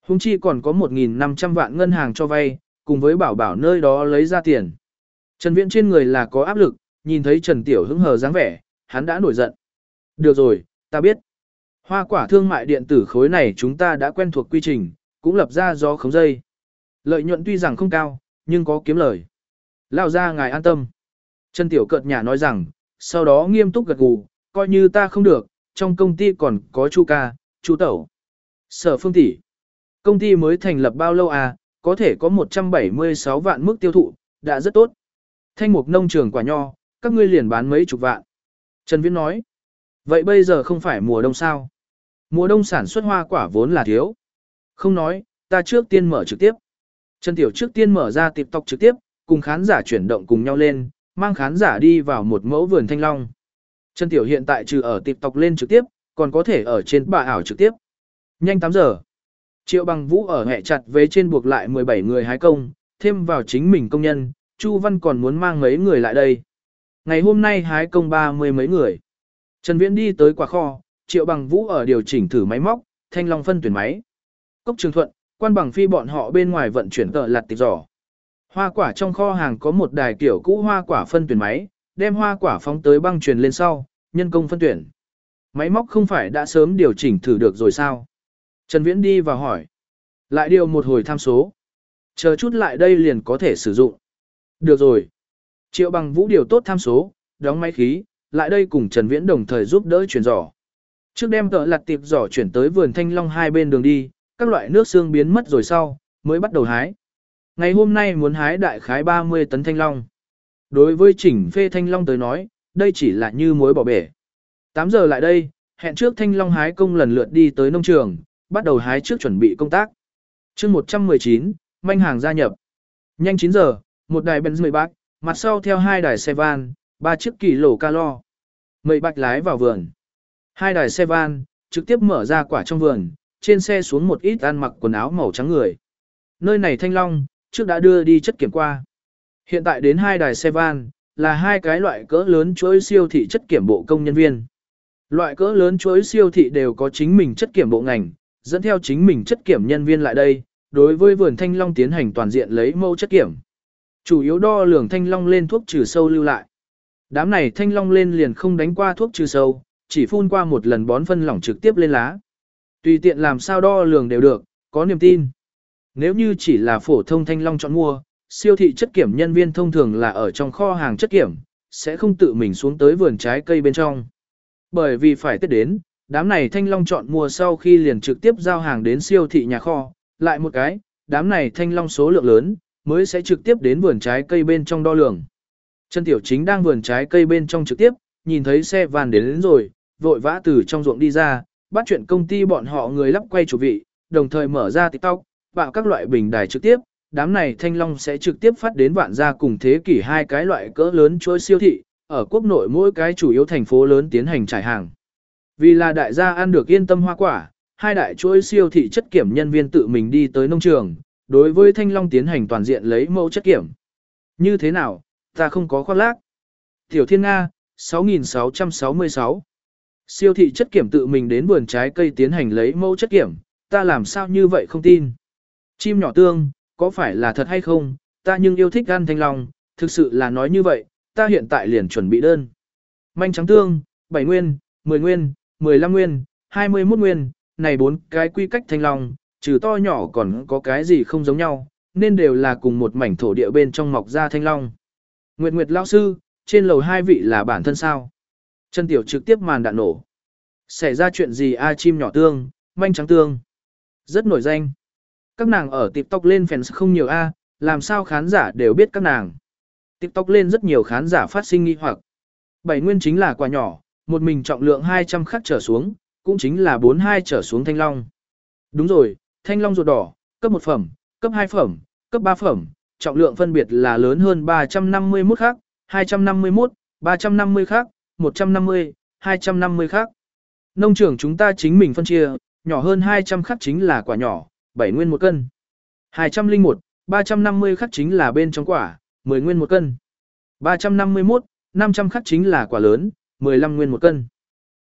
Hùng chi còn có 1.500 vạn ngân hàng cho vay, cùng với bảo bảo nơi đó lấy ra tiền. Trần Viễn trên người là có áp lực, nhìn thấy Trần Tiểu hứng hờ dáng vẻ, hắn đã nổi giận. Được rồi, ta biết. Hoa quả thương mại điện tử khối này chúng ta đã quen thuộc quy trình, cũng lập ra do khống dây. Lợi nhuận tuy rằng không cao, nhưng có kiếm lời. Lao ra ngài an tâm. Trần Tiểu cợt nhà nói rằng, sau đó nghiêm túc gật gù, coi như ta không được, trong công ty còn có chu ca, chu tẩu. Sở phương tỷ Công ty mới thành lập bao lâu à, có thể có 176 vạn mức tiêu thụ, đã rất tốt. Thanh mục nông trường quả nho, các ngươi liền bán mấy chục vạn. Trần Viễn nói, vậy bây giờ không phải mùa đông sao? Mùa đông sản xuất hoa quả vốn là thiếu. Không nói, ta trước tiên mở trực tiếp. Trần Tiểu trước tiên mở ra tiệp tộc trực tiếp, cùng khán giả chuyển động cùng nhau lên, mang khán giả đi vào một mẫu vườn thanh long. Trần Tiểu hiện tại trừ ở tiệp tộc lên trực tiếp, còn có thể ở trên bà ảo trực tiếp. Nhanh 8 giờ. Triệu bằng vũ ở hẹ chặt với trên buộc lại 17 người hái công, thêm vào chính mình công nhân, Chu Văn còn muốn mang mấy người lại đây. Ngày hôm nay hái công ba mươi mấy người. Trần Viễn đi tới quả kho, Triệu bằng vũ ở điều chỉnh thử máy móc, thanh long phân tuyển máy. Cốc Trường Thuận, quan bằng phi bọn họ bên ngoài vận chuyển tờ lặt tịch giỏ. Hoa quả trong kho hàng có một đài kiểu cũ hoa quả phân tuyển máy, đem hoa quả phóng tới băng truyền lên sau, nhân công phân tuyển. Máy móc không phải đã sớm điều chỉnh thử được rồi sao? Trần Viễn đi vào hỏi. Lại điều một hồi tham số. Chờ chút lại đây liền có thể sử dụng. Được rồi. Triệu bằng vũ điều tốt tham số, đóng máy khí, lại đây cùng Trần Viễn đồng thời giúp đỡ chuyển giỏ. Trước đem tợ lặt tiệp giỏ chuyển tới vườn thanh long hai bên đường đi, các loại nước xương biến mất rồi sau, mới bắt đầu hái. Ngày hôm nay muốn hái đại khái 30 tấn thanh long. Đối với chỉnh phê thanh long tới nói, đây chỉ là như muối bỏ bể. 8 giờ lại đây, hẹn trước thanh long hái công lần lượt đi tới nông trường, bắt đầu hái trước chuẩn bị công tác. chương 119, manh hàng gia nhập. Nhanh 9 giờ, một đài Benz 10 bác, mặt sau theo hai đài xe van, ba chiếc kỳ lổ calo. Mây bạch lái vào vườn. Hai đài xe van, trực tiếp mở ra quả trong vườn, trên xe xuống một ít ăn mặc quần áo màu trắng người. Nơi này thanh long, trước đã đưa đi chất kiểm qua. Hiện tại đến hai đài xe van, là hai cái loại cỡ lớn chuỗi siêu thị chất kiểm bộ công nhân viên. Loại cỡ lớn chuỗi siêu thị đều có chính mình chất kiểm bộ ngành, dẫn theo chính mình chất kiểm nhân viên lại đây, đối với vườn thanh long tiến hành toàn diện lấy mẫu chất kiểm. Chủ yếu đo lường thanh long lên thuốc trừ sâu lưu lại. Đám này thanh long lên liền không đánh qua thuốc trừ sâu, chỉ phun qua một lần bón phân lỏng trực tiếp lên lá. Tùy tiện làm sao đo lường đều được, có niềm tin. Nếu như chỉ là phổ thông thanh long chọn mua, siêu thị chất kiểm nhân viên thông thường là ở trong kho hàng chất kiểm, sẽ không tự mình xuống tới vườn trái cây bên trong. Bởi vì phải tết đến, đám này thanh long chọn mua sau khi liền trực tiếp giao hàng đến siêu thị nhà kho, lại một cái, đám này thanh long số lượng lớn, mới sẽ trực tiếp đến vườn trái cây bên trong đo lường. Trần Tiểu Chính đang vườn trái cây bên trong trực tiếp, nhìn thấy xe van đến, đến rồi, vội vã từ trong ruộng đi ra, bắt chuyện công ty bọn họ người lắp quay chủ vị, đồng thời mở ra TikTok, bạo các loại bình đài trực tiếp, đám này thanh long sẽ trực tiếp phát đến vạn gia cùng thế kỷ hai cái loại cỡ lớn chuỗi siêu thị, ở quốc nội mỗi cái chủ yếu thành phố lớn tiến hành trải hàng. Vì là đại gia ăn được yên tâm hoa quả, hai đại chuỗi siêu thị chất kiểm nhân viên tự mình đi tới nông trường, đối với thanh long tiến hành toàn diện lấy mẫu chất kiểm. Như thế nào, ta không có khoác lác. Tiểu Thiên Nga, 6666. Siêu thị chất kiểm tự mình đến vườn trái cây tiến hành lấy mẫu chất kiểm, ta làm sao như vậy không tin. Chim nhỏ tương, có phải là thật hay không, ta nhưng yêu thích ăn thanh long, thực sự là nói như vậy, ta hiện tại liền chuẩn bị đơn. Manh trắng tương, 7 nguyên, 10 nguyên, 15 nguyên, 21 nguyên, này bốn cái quy cách thanh long, trừ to nhỏ còn có cái gì không giống nhau, nên đều là cùng một mảnh thổ địa bên trong mọc ra thanh long. Nguyệt Nguyệt lão sư, trên lầu hai vị là bản thân sao? Chân tiểu trực tiếp màn đạn nổ. Xảy ra chuyện gì a chim nhỏ tương, manh trắng tương. Rất nổi danh. Các nàng ở TikTok lên fans không nhiều a, làm sao khán giả đều biết các nàng. TikTok lên rất nhiều khán giả phát sinh nghi hoặc. Bảy nguyên chính là quả nhỏ, một mình trọng lượng 200 khắc trở xuống, cũng chính là 42 trở xuống thanh long. Đúng rồi, thanh long ruột đỏ, cấp 1 phẩm, cấp 2 phẩm, cấp 3 phẩm, trọng lượng phân biệt là lớn hơn 351 khắc, 251, 350 khắc, 150, 250 khắc. Nông trường chúng ta chính mình phân chia, nhỏ hơn 200 khắc chính là quả nhỏ, 7 nguyên một cân. 201, 350 khắc chính là bên trong quả, 10 nguyên một cân. 351, 500 khắc chính là quả lớn, 15 nguyên một cân.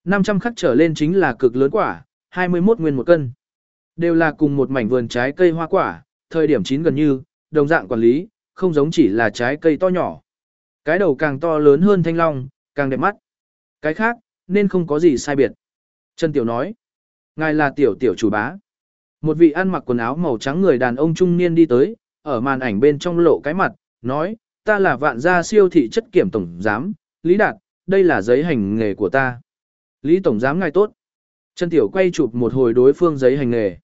500 khắc trở lên chính là cực lớn quả, 21 nguyên một cân. Đều là cùng một mảnh vườn trái cây hoa quả, thời điểm chín gần như, đồng dạng quản lý, không giống chỉ là trái cây to nhỏ. Cái đầu càng to lớn hơn thanh long, càng đẹp mắt. Cái khác, nên không có gì sai biệt. Trần Tiểu nói, ngài là tiểu tiểu chủ bá. Một vị ăn mặc quần áo màu trắng người đàn ông trung niên đi tới, ở màn ảnh bên trong lộ cái mặt, nói, ta là vạn gia siêu thị chất kiểm tổng giám, Lý Đạt, đây là giấy hành nghề của ta. Lý tổng giám ngài tốt. Trần Tiểu quay chụp một hồi đối phương giấy hành nghề.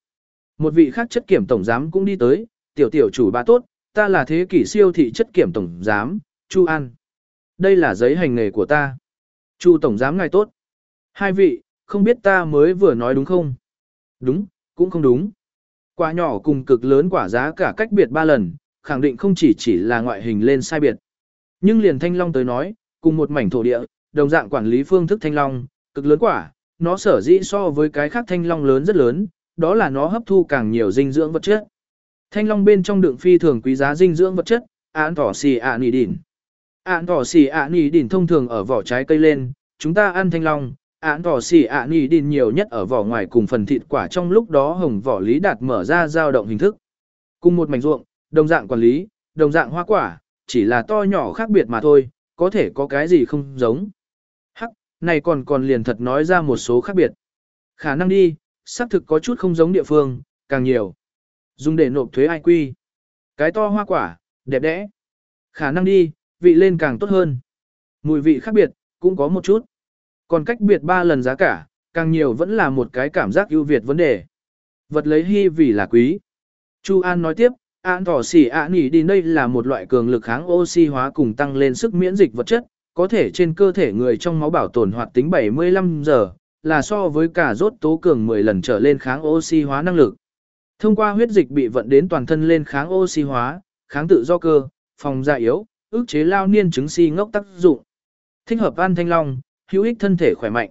Một vị khác chất kiểm tổng giám cũng đi tới, tiểu tiểu chủ bà tốt, ta là thế kỷ siêu thị chất kiểm tổng giám, Chu An. Đây là giấy hành nghề của ta. Chu tổng giám ngài tốt. Hai vị, không biết ta mới vừa nói đúng không? Đúng, cũng không đúng. Quả nhỏ cùng cực lớn quả giá cả cách biệt ba lần, khẳng định không chỉ chỉ là ngoại hình lên sai biệt. Nhưng liền thanh long tới nói, cùng một mảnh thổ địa, đồng dạng quản lý phương thức thanh long, cực lớn quả, nó sở dĩ so với cái khác thanh long lớn rất lớn, đó là nó hấp thu càng nhiều dinh dưỡng vật chất. Thanh long bên trong đựng phi thường quý giá dinh dưỡng vật chất, án thỏ xì ạ nì đỉn. Án thỏ xì ạ nì đỉn thông thường ở vỏ trái cây lên, chúng ta ăn thanh long, án vỏ xỉ ạ nì đỉn nhiều nhất ở vỏ ngoài cùng phần thịt quả trong lúc đó hồng vỏ lý đạt mở ra dao động hình thức. Cùng một mảnh ruộng, đồng dạng quản lý, đồng dạng hoa quả, chỉ là to nhỏ khác biệt mà thôi, có thể có cái gì không giống. Hắc, này còn còn liền thật nói ra một số khác biệt. Khả năng đi, xác thực có chút không giống địa phương, càng nhiều. Dùng để nộp thuế ai quy. Cái to hoa quả, đẹp đẽ. Khả năng đi, vị lên càng tốt hơn. Mùi vị khác biệt, cũng có một chút. Còn cách biệt ba lần giá cả, càng nhiều vẫn là một cái cảm giác ưu việt vấn đề. Vật lấy hy vì là quý. Chu An nói tiếp, An thỏ xỉ ạ nỉ đi đây là một loại cường lực kháng oxy hóa cùng tăng lên sức miễn dịch vật chất, có thể trên cơ thể người trong máu bảo tồn hoạt tính 75 giờ, là so với cả rốt tố cường 10 lần trở lên kháng oxy hóa năng lực. Thông qua huyết dịch bị vận đến toàn thân lên kháng oxy hóa, kháng tự do cơ, phòng dạ yếu, ức chế lao niên chứng si ngốc tác dụng. Thích hợp ăn thanh long, hữu ích thân thể khỏe mạnh.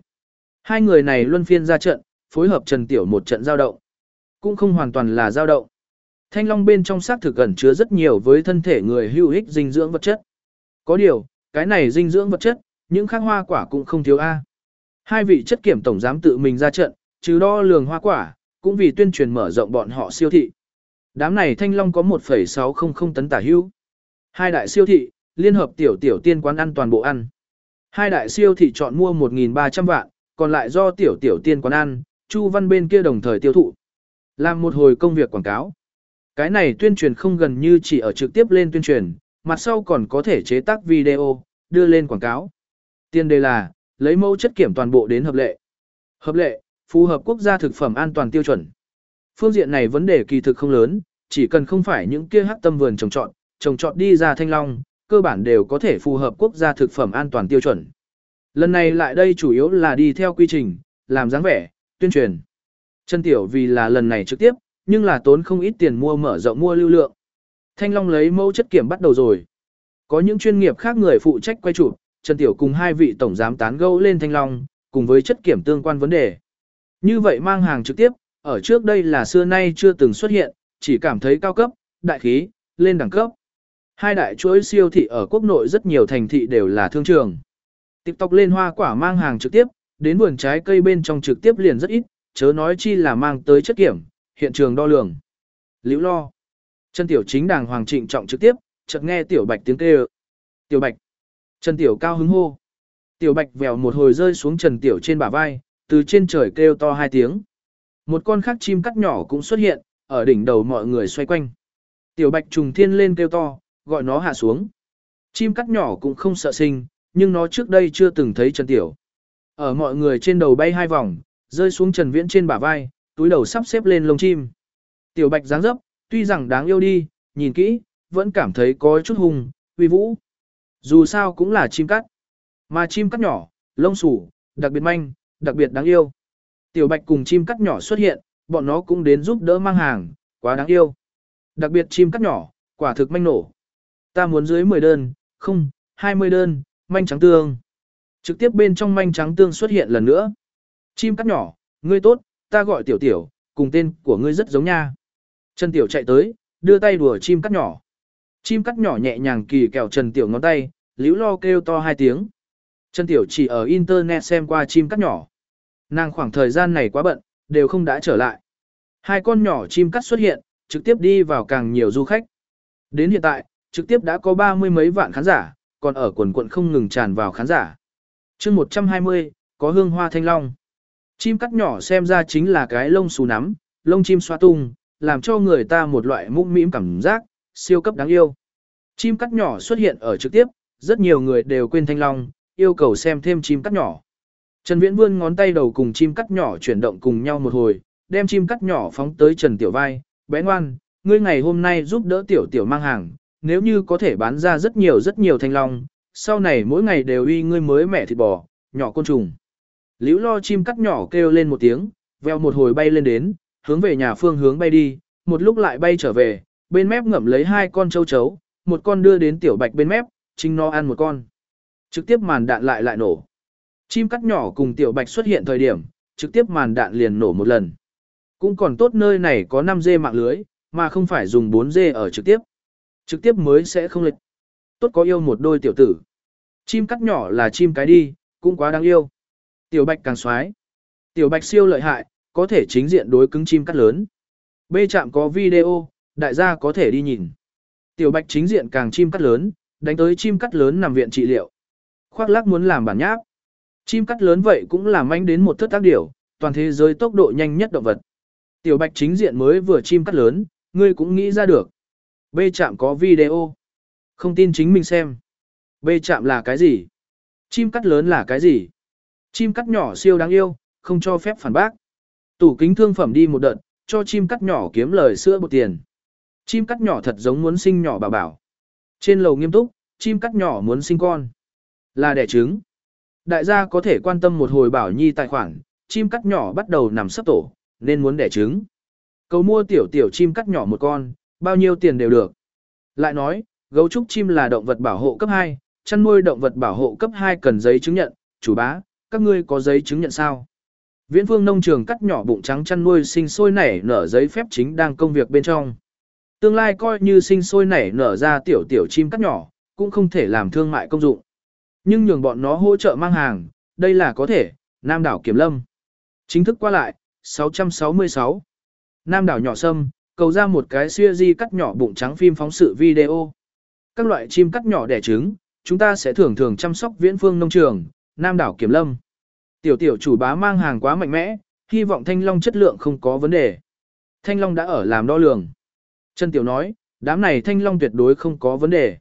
Hai người này luân phiên ra trận, phối hợp Trần Tiểu một trận giao động. Cũng không hoàn toàn là giao động. Thanh long bên trong xác thực ẩn chứa rất nhiều với thân thể người hữu ích dinh dưỡng vật chất. Có điều, cái này dinh dưỡng vật chất, những khác hoa quả cũng không thiếu A. Hai vị chất kiểm tổng giám tự mình ra trận, trừ đo lường hoa quả, cũng vì tuyên truyền mở rộng bọn họ siêu thị. Đám này thanh long có 1,600 tấn tả hữu. Hai đại siêu thị, liên hợp tiểu tiểu tiên quán ăn toàn bộ ăn. Hai đại siêu thị chọn mua 1.300 vạn, còn lại do tiểu tiểu tiên quán ăn, Chu Văn bên kia đồng thời tiêu thụ. Làm một hồi công việc quảng cáo. Cái này tuyên truyền không gần như chỉ ở trực tiếp lên tuyên truyền, mặt sau còn có thể chế tác video, đưa lên quảng cáo. Tiên đề là, lấy mẫu chất kiểm toàn bộ đến hợp lệ. Hợp lệ, phù hợp quốc gia thực phẩm an toàn tiêu chuẩn. Phương diện này vấn đề kỳ thực không lớn, chỉ cần không phải những kia hắc tâm vườn trồng trọt, trồng trọt đi ra thanh long, cơ bản đều có thể phù hợp quốc gia thực phẩm an toàn tiêu chuẩn. Lần này lại đây chủ yếu là đi theo quy trình, làm dáng vẻ, tuyên truyền. Chân tiểu vì là lần này trực tiếp, nhưng là tốn không ít tiền mua mở rộng mua lưu lượng. Thanh Long lấy mẫu chất kiểm bắt đầu rồi. Có những chuyên nghiệp khác người phụ trách quay chụp, Trần Tiểu cùng hai vị tổng giám tán gẫu lên Thanh Long, cùng với chất kiểm tương quan vấn đề. Như vậy mang hàng trực tiếp, ở trước đây là xưa nay chưa từng xuất hiện, chỉ cảm thấy cao cấp, đại khí, lên đẳng cấp. Hai đại chuỗi siêu thị ở quốc nội rất nhiều thành thị đều là thương trường. TikTok lên hoa quả mang hàng trực tiếp, đến vườn trái cây bên trong trực tiếp liền rất ít, chớ nói chi là mang tới chất kiểm, hiện trường đo lường. Liễu lo. Trần Tiểu chính đàng hoàng trịnh trọng trực tiếp, chợt nghe Tiểu Bạch tiếng kêu. Tiểu Bạch. Trần Tiểu cao hứng hô. Tiểu Bạch vèo một hồi rơi xuống Trần Tiểu trên bả vai, từ trên trời kêu to hai tiếng. Một con khác chim cắt nhỏ cũng xuất hiện, ở đỉnh đầu mọi người xoay quanh. Tiểu Bạch trùng thiên lên kêu to, gọi nó hạ xuống. Chim cắt nhỏ cũng không sợ sinh, nhưng nó trước đây chưa từng thấy Trần Tiểu. Ở mọi người trên đầu bay hai vòng, rơi xuống Trần Viễn trên bả vai, túi đầu sắp xếp lên lông chim. Tiểu Bạch dáng dấp, tuy rằng đáng yêu đi, nhìn kỹ, vẫn cảm thấy có chút hung, uy vũ. Dù sao cũng là chim cắt. Mà chim cắt nhỏ, lông sủ đặc biệt manh, đặc biệt đáng yêu. Tiểu Bạch cùng chim cắt nhỏ xuất hiện, bọn nó cũng đến giúp đỡ mang hàng, quá đáng yêu. Đặc biệt chim cắt nhỏ, quả thực manh nổ. Ta muốn dưới 10 đơn, không, 20 đơn, manh trắng tương. Trực tiếp bên trong manh trắng tương xuất hiện lần nữa. Chim cắt nhỏ, ngươi tốt, ta gọi tiểu tiểu, cùng tên của ngươi rất giống nha. Trần Tiểu chạy tới, đưa tay đùa chim cắt nhỏ. Chim cắt nhỏ nhẹ nhàng kỳ kẹo Trần Tiểu ngón tay, liễu lo kêu to hai tiếng. Trần Tiểu chỉ ở internet xem qua chim cắt nhỏ. Nàng khoảng thời gian này quá bận, đều không đã trở lại. Hai con nhỏ chim cắt xuất hiện, trực tiếp đi vào càng nhiều du khách. Đến hiện tại, trực tiếp đã có ba mươi mấy vạn khán giả, còn ở quần quận không ngừng tràn vào khán giả. chương 120, có hương hoa thanh long. Chim cắt nhỏ xem ra chính là cái lông xù nắm, lông chim xoa tung, làm cho người ta một loại mũm mĩm cảm giác, siêu cấp đáng yêu. Chim cắt nhỏ xuất hiện ở trực tiếp, rất nhiều người đều quên thanh long, yêu cầu xem thêm chim cắt nhỏ. Trần Viễn vươn ngón tay đầu cùng chim cắt nhỏ chuyển động cùng nhau một hồi, đem chim cắt nhỏ phóng tới Trần Tiểu vai, bé ngoan, ngươi ngày hôm nay giúp đỡ Tiểu Tiểu mang hàng, nếu như có thể bán ra rất nhiều rất nhiều thanh long, sau này mỗi ngày đều uy ngươi mới mẹ thịt bò, nhỏ côn trùng. Liễu lo chim cắt nhỏ kêu lên một tiếng, veo một hồi bay lên đến, hướng về nhà phương hướng bay đi, một lúc lại bay trở về, bên mép ngậm lấy hai con châu chấu, một con đưa đến tiểu bạch bên mép, chính nó ăn một con. Trực tiếp màn đạn lại lại nổ. Chim cắt nhỏ cùng tiểu bạch xuất hiện thời điểm, trực tiếp màn đạn liền nổ một lần. Cũng còn tốt nơi này có 5G mạng lưới, mà không phải dùng 4G ở trực tiếp. Trực tiếp mới sẽ không lệch. Tốt có yêu một đôi tiểu tử. Chim cắt nhỏ là chim cái đi, cũng quá đáng yêu. Tiểu bạch càng xoái. Tiểu bạch siêu lợi hại, có thể chính diện đối cứng chim cắt lớn. B chạm có video, đại gia có thể đi nhìn. Tiểu bạch chính diện càng chim cắt lớn, đánh tới chim cắt lớn nằm viện trị liệu. Khoác lác muốn làm bản nháp. Chim cắt lớn vậy cũng làm anh đến một thất tác điểu, toàn thế giới tốc độ nhanh nhất động vật. Tiểu bạch chính diện mới vừa chim cắt lớn, ngươi cũng nghĩ ra được. B chạm có video. Không tin chính mình xem. B chạm là cái gì? Chim cắt lớn là cái gì? Chim cắt nhỏ siêu đáng yêu, không cho phép phản bác. Tủ kính thương phẩm đi một đợt, cho chim cắt nhỏ kiếm lời sữa bột tiền. Chim cắt nhỏ thật giống muốn sinh nhỏ bảo bảo. Trên lầu nghiêm túc, chim cắt nhỏ muốn sinh con. Là đẻ trứng. Đại gia có thể quan tâm một hồi bảo nhi tài khoản, chim cắt nhỏ bắt đầu nằm sấp tổ, nên muốn đẻ trứng. Cầu mua tiểu tiểu chim cắt nhỏ một con, bao nhiêu tiền đều được. Lại nói, gấu trúc chim là động vật bảo hộ cấp 2, chăn nuôi động vật bảo hộ cấp 2 cần giấy chứng nhận, chủ bá, các ngươi có giấy chứng nhận sao? Viễn Vương nông trường cắt nhỏ bụng trắng chăn nuôi sinh sôi nảy nở giấy phép chính đang công việc bên trong. Tương lai coi như sinh sôi nảy nở ra tiểu tiểu chim cắt nhỏ, cũng không thể làm thương mại công dụng. Nhưng nhường bọn nó hỗ trợ mang hàng, đây là có thể, Nam đảo Kiểm Lâm. Chính thức qua lại, 666. Nam đảo nhỏ sâm, cầu ra một cái xuya di cắt nhỏ bụng trắng phim phóng sự video. Các loại chim cắt nhỏ đẻ trứng, chúng ta sẽ thường thường chăm sóc viễn phương nông trường, Nam đảo Kiểm Lâm. Tiểu tiểu chủ bá mang hàng quá mạnh mẽ, hy vọng thanh long chất lượng không có vấn đề. Thanh long đã ở làm đo lường. Trần Tiểu nói, đám này thanh long tuyệt đối không có vấn đề.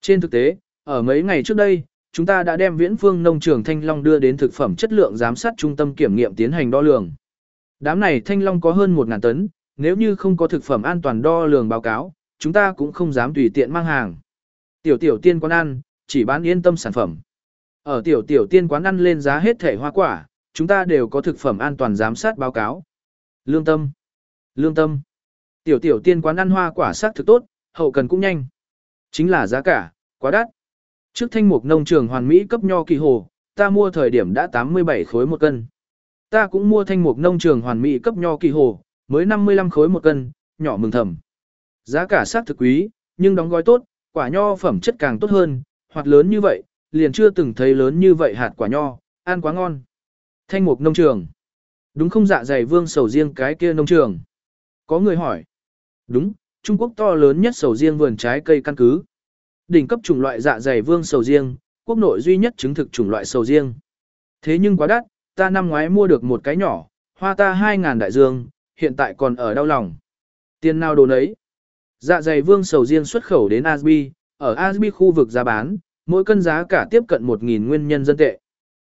Trên thực tế, ở mấy ngày trước đây, chúng ta đã đem viễn phương nông trường thanh long đưa đến thực phẩm chất lượng giám sát trung tâm kiểm nghiệm tiến hành đo lường. Đám này thanh long có hơn 1.000 tấn, nếu như không có thực phẩm an toàn đo lường báo cáo, chúng ta cũng không dám tùy tiện mang hàng. Tiểu tiểu tiên quán ăn, chỉ bán yên tâm sản phẩm. Ở tiểu tiểu tiên quán ăn lên giá hết thể hoa quả, chúng ta đều có thực phẩm an toàn giám sát báo cáo. Lương tâm. Lương tâm. Tiểu tiểu tiên quán ăn hoa quả sắc thực tốt, hậu cần cũng nhanh. Chính là giá cả, quá đắt. Trước thanh mục nông trường hoàn mỹ cấp nho kỳ hồ, ta mua thời điểm đã 87 khối một cân. Ta cũng mua thanh mục nông trường hoàn mỹ cấp nho kỳ hồ, mới 55 khối một cân, nhỏ mừng thầm. Giá cả xác thực quý, nhưng đóng gói tốt, quả nho phẩm chất càng tốt hơn, hoặc lớn như vậy, liền chưa từng thấy lớn như vậy hạt quả nho, ăn quá ngon. Thanh mục nông trường. Đúng không dạ dày vương sầu riêng cái kia nông trường? Có người hỏi. Đúng, Trung Quốc to lớn nhất sầu riêng vườn trái cây căn cứ. Đỉnh cấp chủng loại dạ dày vương sầu riêng, quốc nội duy nhất chứng thực chủng loại sầu riêng. Thế nhưng quá đắt, ta năm ngoái mua được một cái nhỏ, hoa ta 2.000 đại dương, hiện tại còn ở đau lòng. Tiền nào đồ nấy? Dạ dày vương sầu riêng xuất khẩu đến Asbi, ở Asbi khu vực giá bán, mỗi cân giá cả tiếp cận 1.000 nguyên nhân dân tệ.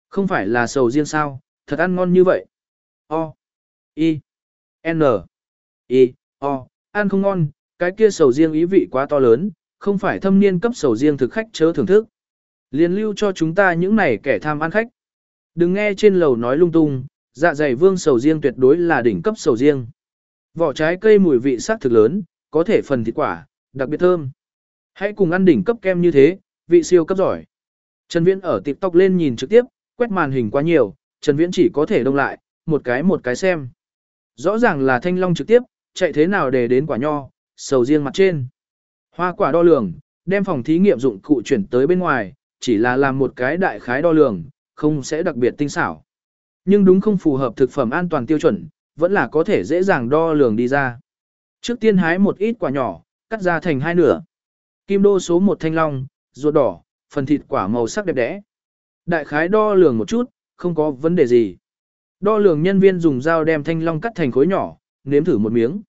Không phải là sầu riêng sao, thật ăn ngon như vậy. O. I. N. I. O. Ăn không ngon, cái kia sầu riêng ý vị quá to lớn, không phải thâm niên cấp sầu riêng thực khách chớ thưởng thức. Liên lưu cho chúng ta những này kẻ tham ăn khách. Đừng nghe trên lầu nói lung tung, dạ dày vương sầu riêng tuyệt đối là đỉnh cấp sầu riêng. Vỏ trái cây mùi vị sắc thực lớn, có thể phần thịt quả, đặc biệt thơm. Hãy cùng ăn đỉnh cấp kem như thế, vị siêu cấp giỏi. Trần Viễn ở TikTok lên nhìn trực tiếp, quét màn hình quá nhiều, Trần Viễn chỉ có thể đông lại, một cái một cái xem. Rõ ràng là thanh long trực tiếp, chạy thế nào để đến quả nho, sầu riêng mặt trên. Hoa quả đo lường, đem phòng thí nghiệm dụng cụ chuyển tới bên ngoài, chỉ là làm một cái đại khái đo lường, không sẽ đặc biệt tinh xảo. Nhưng đúng không phù hợp thực phẩm an toàn tiêu chuẩn, vẫn là có thể dễ dàng đo lường đi ra. Trước tiên hái một ít quả nhỏ, cắt ra thành hai nửa. Kim đô số một thanh long, ruột đỏ, phần thịt quả màu sắc đẹp đẽ. Đại khái đo lường một chút, không có vấn đề gì. Đo lường nhân viên dùng dao đem thanh long cắt thành khối nhỏ, nếm thử một miếng.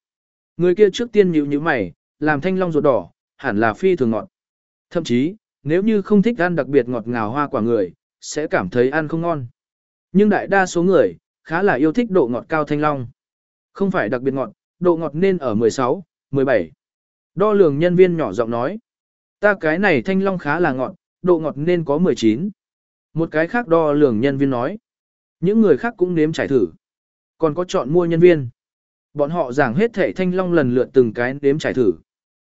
Người kia trước tiên nhíu nhíu mày, làm thanh long ruột đỏ, hẳn là phi thường ngọt. Thậm chí, nếu như không thích ăn đặc biệt ngọt ngào hoa quả người, sẽ cảm thấy ăn không ngon. Nhưng đại đa số người, khá là yêu thích độ ngọt cao thanh long. Không phải đặc biệt ngọt, độ ngọt nên ở 16, 17. Đo lường nhân viên nhỏ giọng nói. Ta cái này thanh long khá là ngọt, độ ngọt nên có 19. Một cái khác đo lường nhân viên nói. Những người khác cũng nếm trải thử. Còn có chọn mua nhân viên. Bọn họ giảng hết thể thanh long lần lượt từng cái nếm trải thử.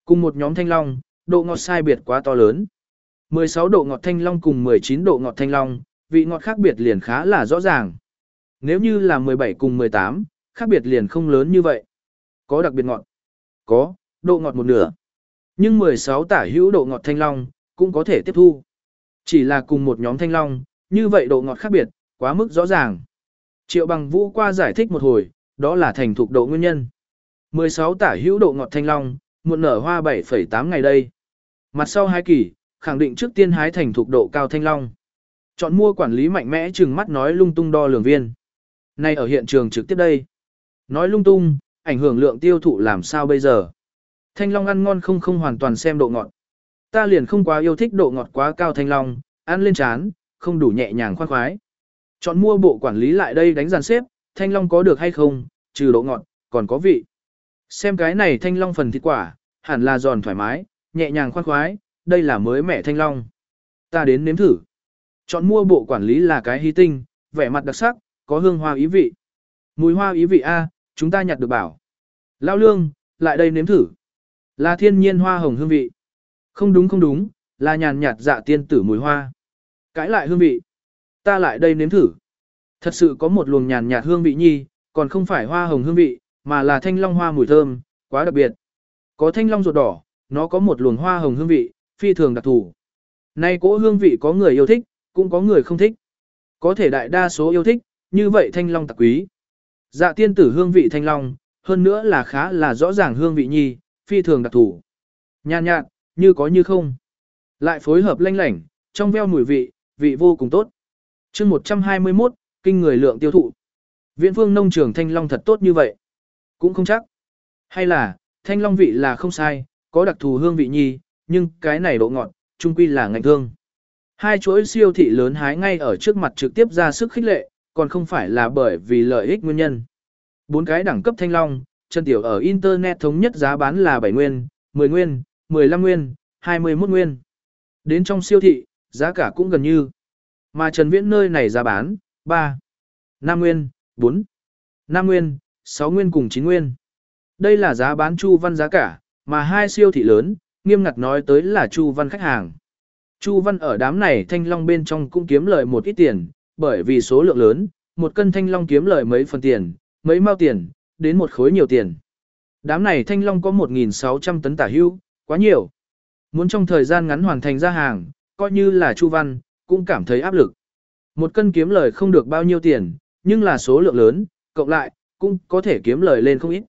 Cùng một nhóm thanh long, độ ngọt sai biệt quá to lớn. 16 độ ngọt thanh long cùng 19 độ ngọt thanh long, vị ngọt khác biệt liền khá là rõ ràng. Nếu như là 17 cùng 18, khác biệt liền không lớn như vậy. Có đặc biệt ngọt? Có, độ ngọt một nửa. Nhưng 16 tả hữu độ ngọt thanh long, cũng có thể tiếp thu. Chỉ là cùng một nhóm thanh long, như vậy độ ngọt khác biệt, quá mức rõ ràng. Triệu bằng vũ qua giải thích một hồi, đó là thành thục độ nguyên nhân. 16 tả hữu độ ngọt thanh long, muộn nở hoa 7,8 ngày đây. Mặt sau hai kỳ, khẳng định trước tiên hái thành thục độ cao thanh long. Chọn mua quản lý mạnh mẽ chừng mắt nói lung tung đo lường viên. Nay ở hiện trường trực tiếp đây. Nói lung tung, ảnh hưởng lượng tiêu thụ làm sao bây giờ. Thanh long ăn ngon không không hoàn toàn xem độ ngọt. Ta liền không quá yêu thích độ ngọt quá cao thanh long, ăn lên chán, không đủ nhẹ nhàng khoan khoái. Chọn mua bộ quản lý lại đây đánh dàn xếp, thanh long có được hay không, trừ độ ngọt, còn có vị. Xem cái này thanh long phần thịt quả, hẳn là giòn thoải mái, nhẹ nhàng khoan khoái, đây là mới mẻ thanh long. Ta đến nếm thử. Chọn mua bộ quản lý là cái hy tinh, vẻ mặt đặc sắc, có hương hoa ý vị. Mùi hoa ý vị A, chúng ta nhặt được bảo. Lao lương, lại đây nếm thử. Là thiên nhiên hoa hồng hương vị. Không đúng không đúng, là nhàn nhạt dạ tiên tử mùi hoa. Cãi lại hương vị. Ta lại đây nếm thử. Thật sự có một luồng nhàn nhạt hương vị nhi, còn không phải hoa hồng hương vị, mà là thanh long hoa mùi thơm, quá đặc biệt. Có thanh long ruột đỏ, nó có một luồng hoa hồng hương vị, phi thường đặc thù. Nay cỗ hương vị có người yêu thích, cũng có người không thích. Có thể đại đa số yêu thích, như vậy thanh long tặc quý. Dạ tiên tử hương vị thanh long, hơn nữa là khá là rõ ràng hương vị nhi, phi thường đặc thù. Nhàn nhạt, như có như không. Lại phối hợp lanh lảnh, trong veo mùi vị, vị vô cùng tốt. chương 121, kinh người lượng tiêu thụ. Viện phương nông trường thanh long thật tốt như vậy. Cũng không chắc. Hay là, thanh long vị là không sai, có đặc thù hương vị nhi, nhưng cái này độ ngọt, trung quy là ngạnh thương. Hai chuỗi siêu thị lớn hái ngay ở trước mặt trực tiếp ra sức khích lệ, còn không phải là bởi vì lợi ích nguyên nhân. Bốn cái đẳng cấp thanh long, chân tiểu ở Internet thống nhất giá bán là 7 nguyên, 10 nguyên, 15 nguyên, 21 nguyên. Đến trong siêu thị, giá cả cũng gần như. Mà Trần Viễn nơi này giá bán, 3, 5 nguyên, 4, 5 nguyên, 6 nguyên cùng 9 nguyên. Đây là giá bán Chu Văn giá cả, mà hai siêu thị lớn, nghiêm ngặt nói tới là Chu Văn khách hàng. Chu Văn ở đám này thanh long bên trong cũng kiếm lợi một ít tiền, bởi vì số lượng lớn, một cân thanh long kiếm lợi mấy phần tiền, mấy mao tiền, đến một khối nhiều tiền. Đám này thanh long có 1.600 tấn tả hưu, quá nhiều. Muốn trong thời gian ngắn hoàn thành ra hàng, coi như là Chu Văn, cũng cảm thấy áp lực. Một cân kiếm lời không được bao nhiêu tiền, nhưng là số lượng lớn, cộng lại, cũng có thể kiếm lời lên không ít.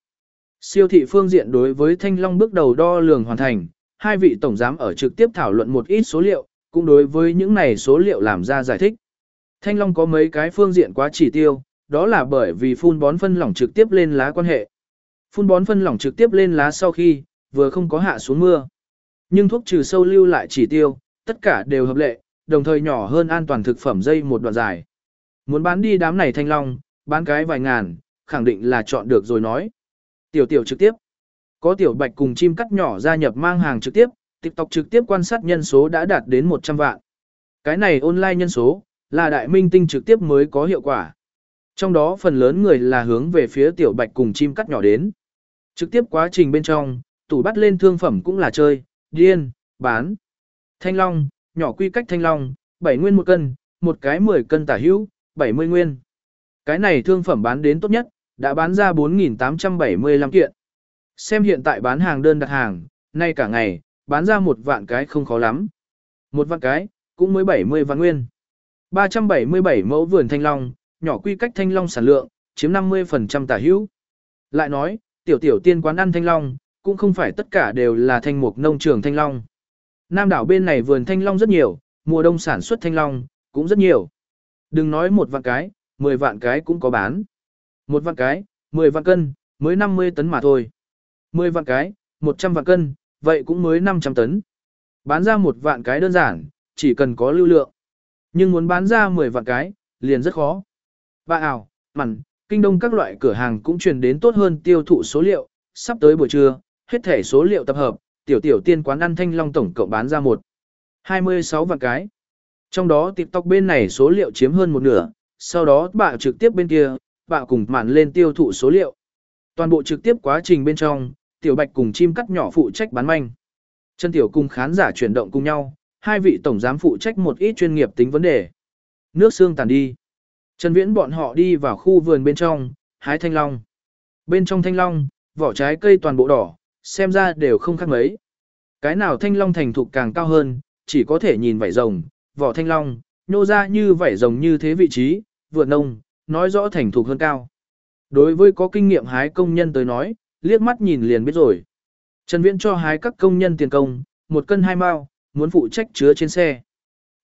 Siêu thị phương diện đối với Thanh Long bước đầu đo lường hoàn thành, hai vị tổng giám ở trực tiếp thảo luận một ít số liệu, cũng đối với những này số liệu làm ra giải thích. Thanh Long có mấy cái phương diện quá chỉ tiêu, đó là bởi vì phun bón phân lỏng trực tiếp lên lá quan hệ. Phun bón phân lỏng trực tiếp lên lá sau khi, vừa không có hạ xuống mưa. Nhưng thuốc trừ sâu lưu lại chỉ tiêu, tất cả đều hợp lệ, đồng thời nhỏ hơn an toàn thực phẩm dây một đoạn dài. Muốn bán đi đám này thanh long, bán cái vài ngàn, khẳng định là chọn được rồi nói. Tiểu tiểu trực tiếp. Có tiểu bạch cùng chim cắt nhỏ gia nhập mang hàng trực tiếp, TikTok trực tiếp quan sát nhân số đã đạt đến 100 vạn. Cái này online nhân số, là đại minh tinh trực tiếp mới có hiệu quả. Trong đó phần lớn người là hướng về phía tiểu bạch cùng chim cắt nhỏ đến. Trực tiếp quá trình bên trong, tủ bắt lên thương phẩm cũng là chơi, điên, bán. Thanh long, nhỏ quy cách thanh long, 7 nguyên một cân, một cái 10 cân tả hữu, 70 nguyên. Cái này thương phẩm bán đến tốt nhất, đã bán ra 4.875 kiện. Xem hiện tại bán hàng đơn đặt hàng, nay cả ngày, bán ra một vạn cái không khó lắm. Một vạn cái, cũng mới 70 vạn nguyên. 377 mẫu vườn thanh long, nhỏ quy cách thanh long sản lượng, chiếm 50% tả hữu. Lại nói, tiểu tiểu tiên quán ăn thanh long, cũng không phải tất cả đều là thanh mục nông trường thanh long. Nam đảo bên này vườn thanh long rất nhiều, mùa đông sản xuất thanh long, cũng rất nhiều. Đừng nói một vạn cái, 10 vạn cái cũng có bán. Một vạn cái, 10 vạn cân, mới 50 tấn mà thôi. 10 vạn cái, 100 vạn cân, vậy cũng mới 500 tấn. Bán ra một vạn cái đơn giản, chỉ cần có lưu lượng. Nhưng muốn bán ra 10 vạn cái, liền rất khó. Và ảo, mặn, kinh đông các loại cửa hàng cũng truyền đến tốt hơn tiêu thụ số liệu, sắp tới buổi trưa, hết thể số liệu tập hợp, tiểu tiểu tiên quán ăn thanh long tổng cộng bán ra một 26 vạn cái. Trong đó TikTok bên này số liệu chiếm hơn một nửa, sau đó bạo trực tiếp bên kia, bạo cùng mặn lên tiêu thụ số liệu. Toàn bộ trực tiếp quá trình bên trong, tiểu bạch cùng chim cắt nhỏ phụ trách bán manh. Chân tiểu cùng khán giả chuyển động cùng nhau, hai vị tổng giám phụ trách một ít chuyên nghiệp tính vấn đề. Nước xương tàn đi. Trần Viễn bọn họ đi vào khu vườn bên trong, hái thanh long. Bên trong thanh long, vỏ trái cây toàn bộ đỏ, xem ra đều không khác mấy. Cái nào thanh long thành thục càng cao hơn, chỉ có thể nhìn vảy rồng, vỏ thanh long, nô ra như vảy rồng như thế vị trí, vượt nông, nói rõ thành thục hơn cao. Đối với có kinh nghiệm hái công nhân tới nói, liếc mắt nhìn liền biết rồi. Trần Viễn cho hái các công nhân tiền công, một cân hai mao, muốn phụ trách chứa trên xe.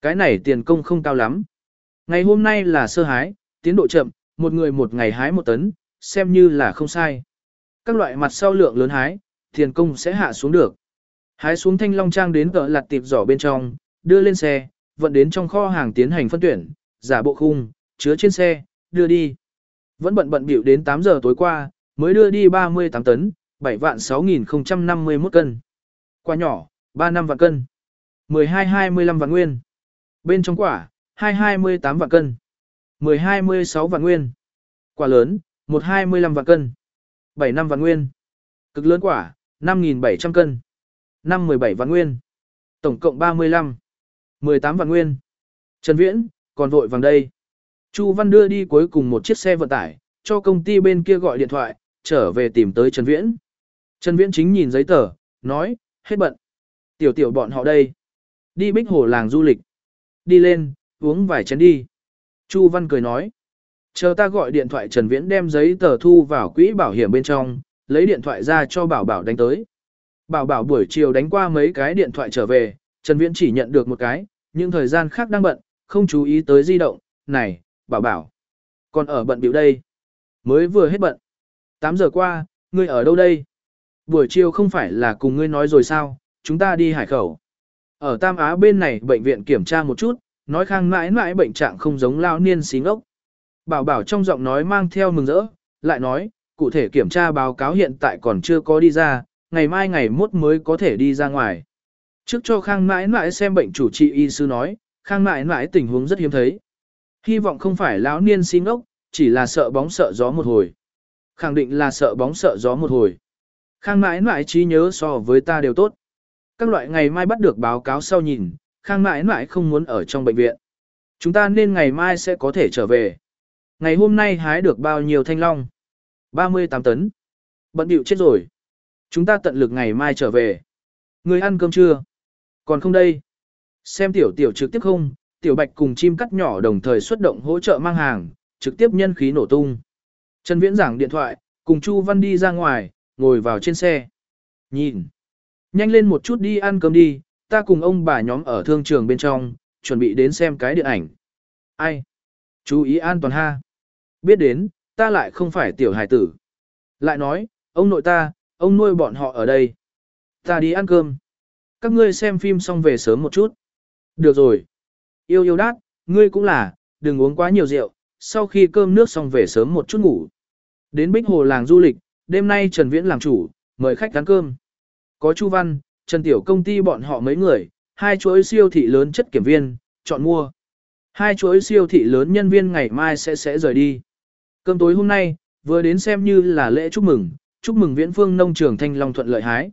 Cái này tiền công không cao lắm. Ngày hôm nay là sơ hái, tiến độ chậm, một người một ngày hái một tấn, xem như là không sai. Các loại mặt sau lượng lớn hái, tiền công sẽ hạ xuống được. Hái xuống thanh long trang đến cỡ lặt tiệp giỏ bên trong, đưa lên xe, vận đến trong kho hàng tiến hành phân tuyển, giả bộ khung, chứa trên xe, đưa đi. Vẫn bận bận biểu đến 8 giờ tối qua, mới đưa đi 38 tấn, 7 vạn 6.051 cân. Quả nhỏ, 3 năm vạn cân. 12-25 vạn nguyên. Bên trong quả, 228 vạn cân. 12-26 vạn nguyên. Quả lớn, 125 vạn cân. 7 năm vạn nguyên. Cực lớn quả, 5.700 cân. 5-17 vạn nguyên. Tổng cộng 35. 18 vạn nguyên. Trần Viễn, còn vội vàng đây. Chu Văn đưa đi cuối cùng một chiếc xe vận tải, cho công ty bên kia gọi điện thoại, trở về tìm tới Trần Viễn. Trần Viễn chính nhìn giấy tờ, nói, hết bận. Tiểu tiểu bọn họ đây. Đi bích hồ làng du lịch. Đi lên, uống vài chén đi. Chu Văn cười nói. Chờ ta gọi điện thoại Trần Viễn đem giấy tờ thu vào quỹ bảo hiểm bên trong, lấy điện thoại ra cho Bảo Bảo đánh tới. Bảo Bảo buổi chiều đánh qua mấy cái điện thoại trở về, Trần Viễn chỉ nhận được một cái, nhưng thời gian khác đang bận, không chú ý tới di động. Này, Bảo Bảo, còn ở bận biểu đây. Mới vừa hết bận. 8 giờ qua, ngươi ở đâu đây? Buổi chiều không phải là cùng ngươi nói rồi sao, chúng ta đi hải khẩu. Ở Tam Á bên này bệnh viện kiểm tra một chút, nói khang mãi mãi bệnh trạng không giống lao niên xí ngốc. Bảo bảo trong giọng nói mang theo mừng rỡ, lại nói, cụ thể kiểm tra báo cáo hiện tại còn chưa có đi ra, ngày mai ngày mốt mới có thể đi ra ngoài. Trước cho khang mãi mãi xem bệnh chủ trị y sư nói, khang mãi mãi tình huống rất hiếm thấy. Hy vọng không phải lão niên xí ngốc, chỉ là sợ bóng sợ gió một hồi. Khẳng định là sợ bóng sợ gió một hồi. Khang mãi mãi trí nhớ so với ta đều tốt. Các loại ngày mai bắt được báo cáo sau nhìn, Khang mãi mãi không muốn ở trong bệnh viện. Chúng ta nên ngày mai sẽ có thể trở về. Ngày hôm nay hái được bao nhiêu thanh long? 38 tấn. Bận điệu chết rồi. Chúng ta tận lực ngày mai trở về. Người ăn cơm chưa? Còn không đây. Xem tiểu tiểu trực tiếp không, tiểu bạch cùng chim cắt nhỏ đồng thời xuất động hỗ trợ mang hàng, trực tiếp nhân khí nổ tung. Trần Viễn giảng điện thoại, cùng Chu Văn đi ra ngoài, ngồi vào trên xe. Nhìn. Nhanh lên một chút đi ăn cơm đi, ta cùng ông bà nhóm ở thương trường bên trong, chuẩn bị đến xem cái điện ảnh. Ai? Chú ý an toàn ha. Biết đến, ta lại không phải tiểu hài tử. Lại nói, ông nội ta, ông nuôi bọn họ ở đây. Ta đi ăn cơm. Các ngươi xem phim xong về sớm một chút. Được rồi. Yêu yêu đát, ngươi cũng là, đừng uống quá nhiều rượu, sau khi cơm nước xong về sớm một chút ngủ. Đến Bích Hồ làng du lịch, đêm nay Trần Viễn làm chủ, mời khách ăn cơm. Có Chu Văn, Trần Tiểu công ty bọn họ mấy người, hai chuỗi siêu thị lớn chất kiểm viên, chọn mua. Hai chuỗi siêu thị lớn nhân viên ngày mai sẽ sẽ rời đi. Cơm tối hôm nay, vừa đến xem như là lễ chúc mừng, chúc mừng viễn phương nông trường thanh long thuận lợi hái.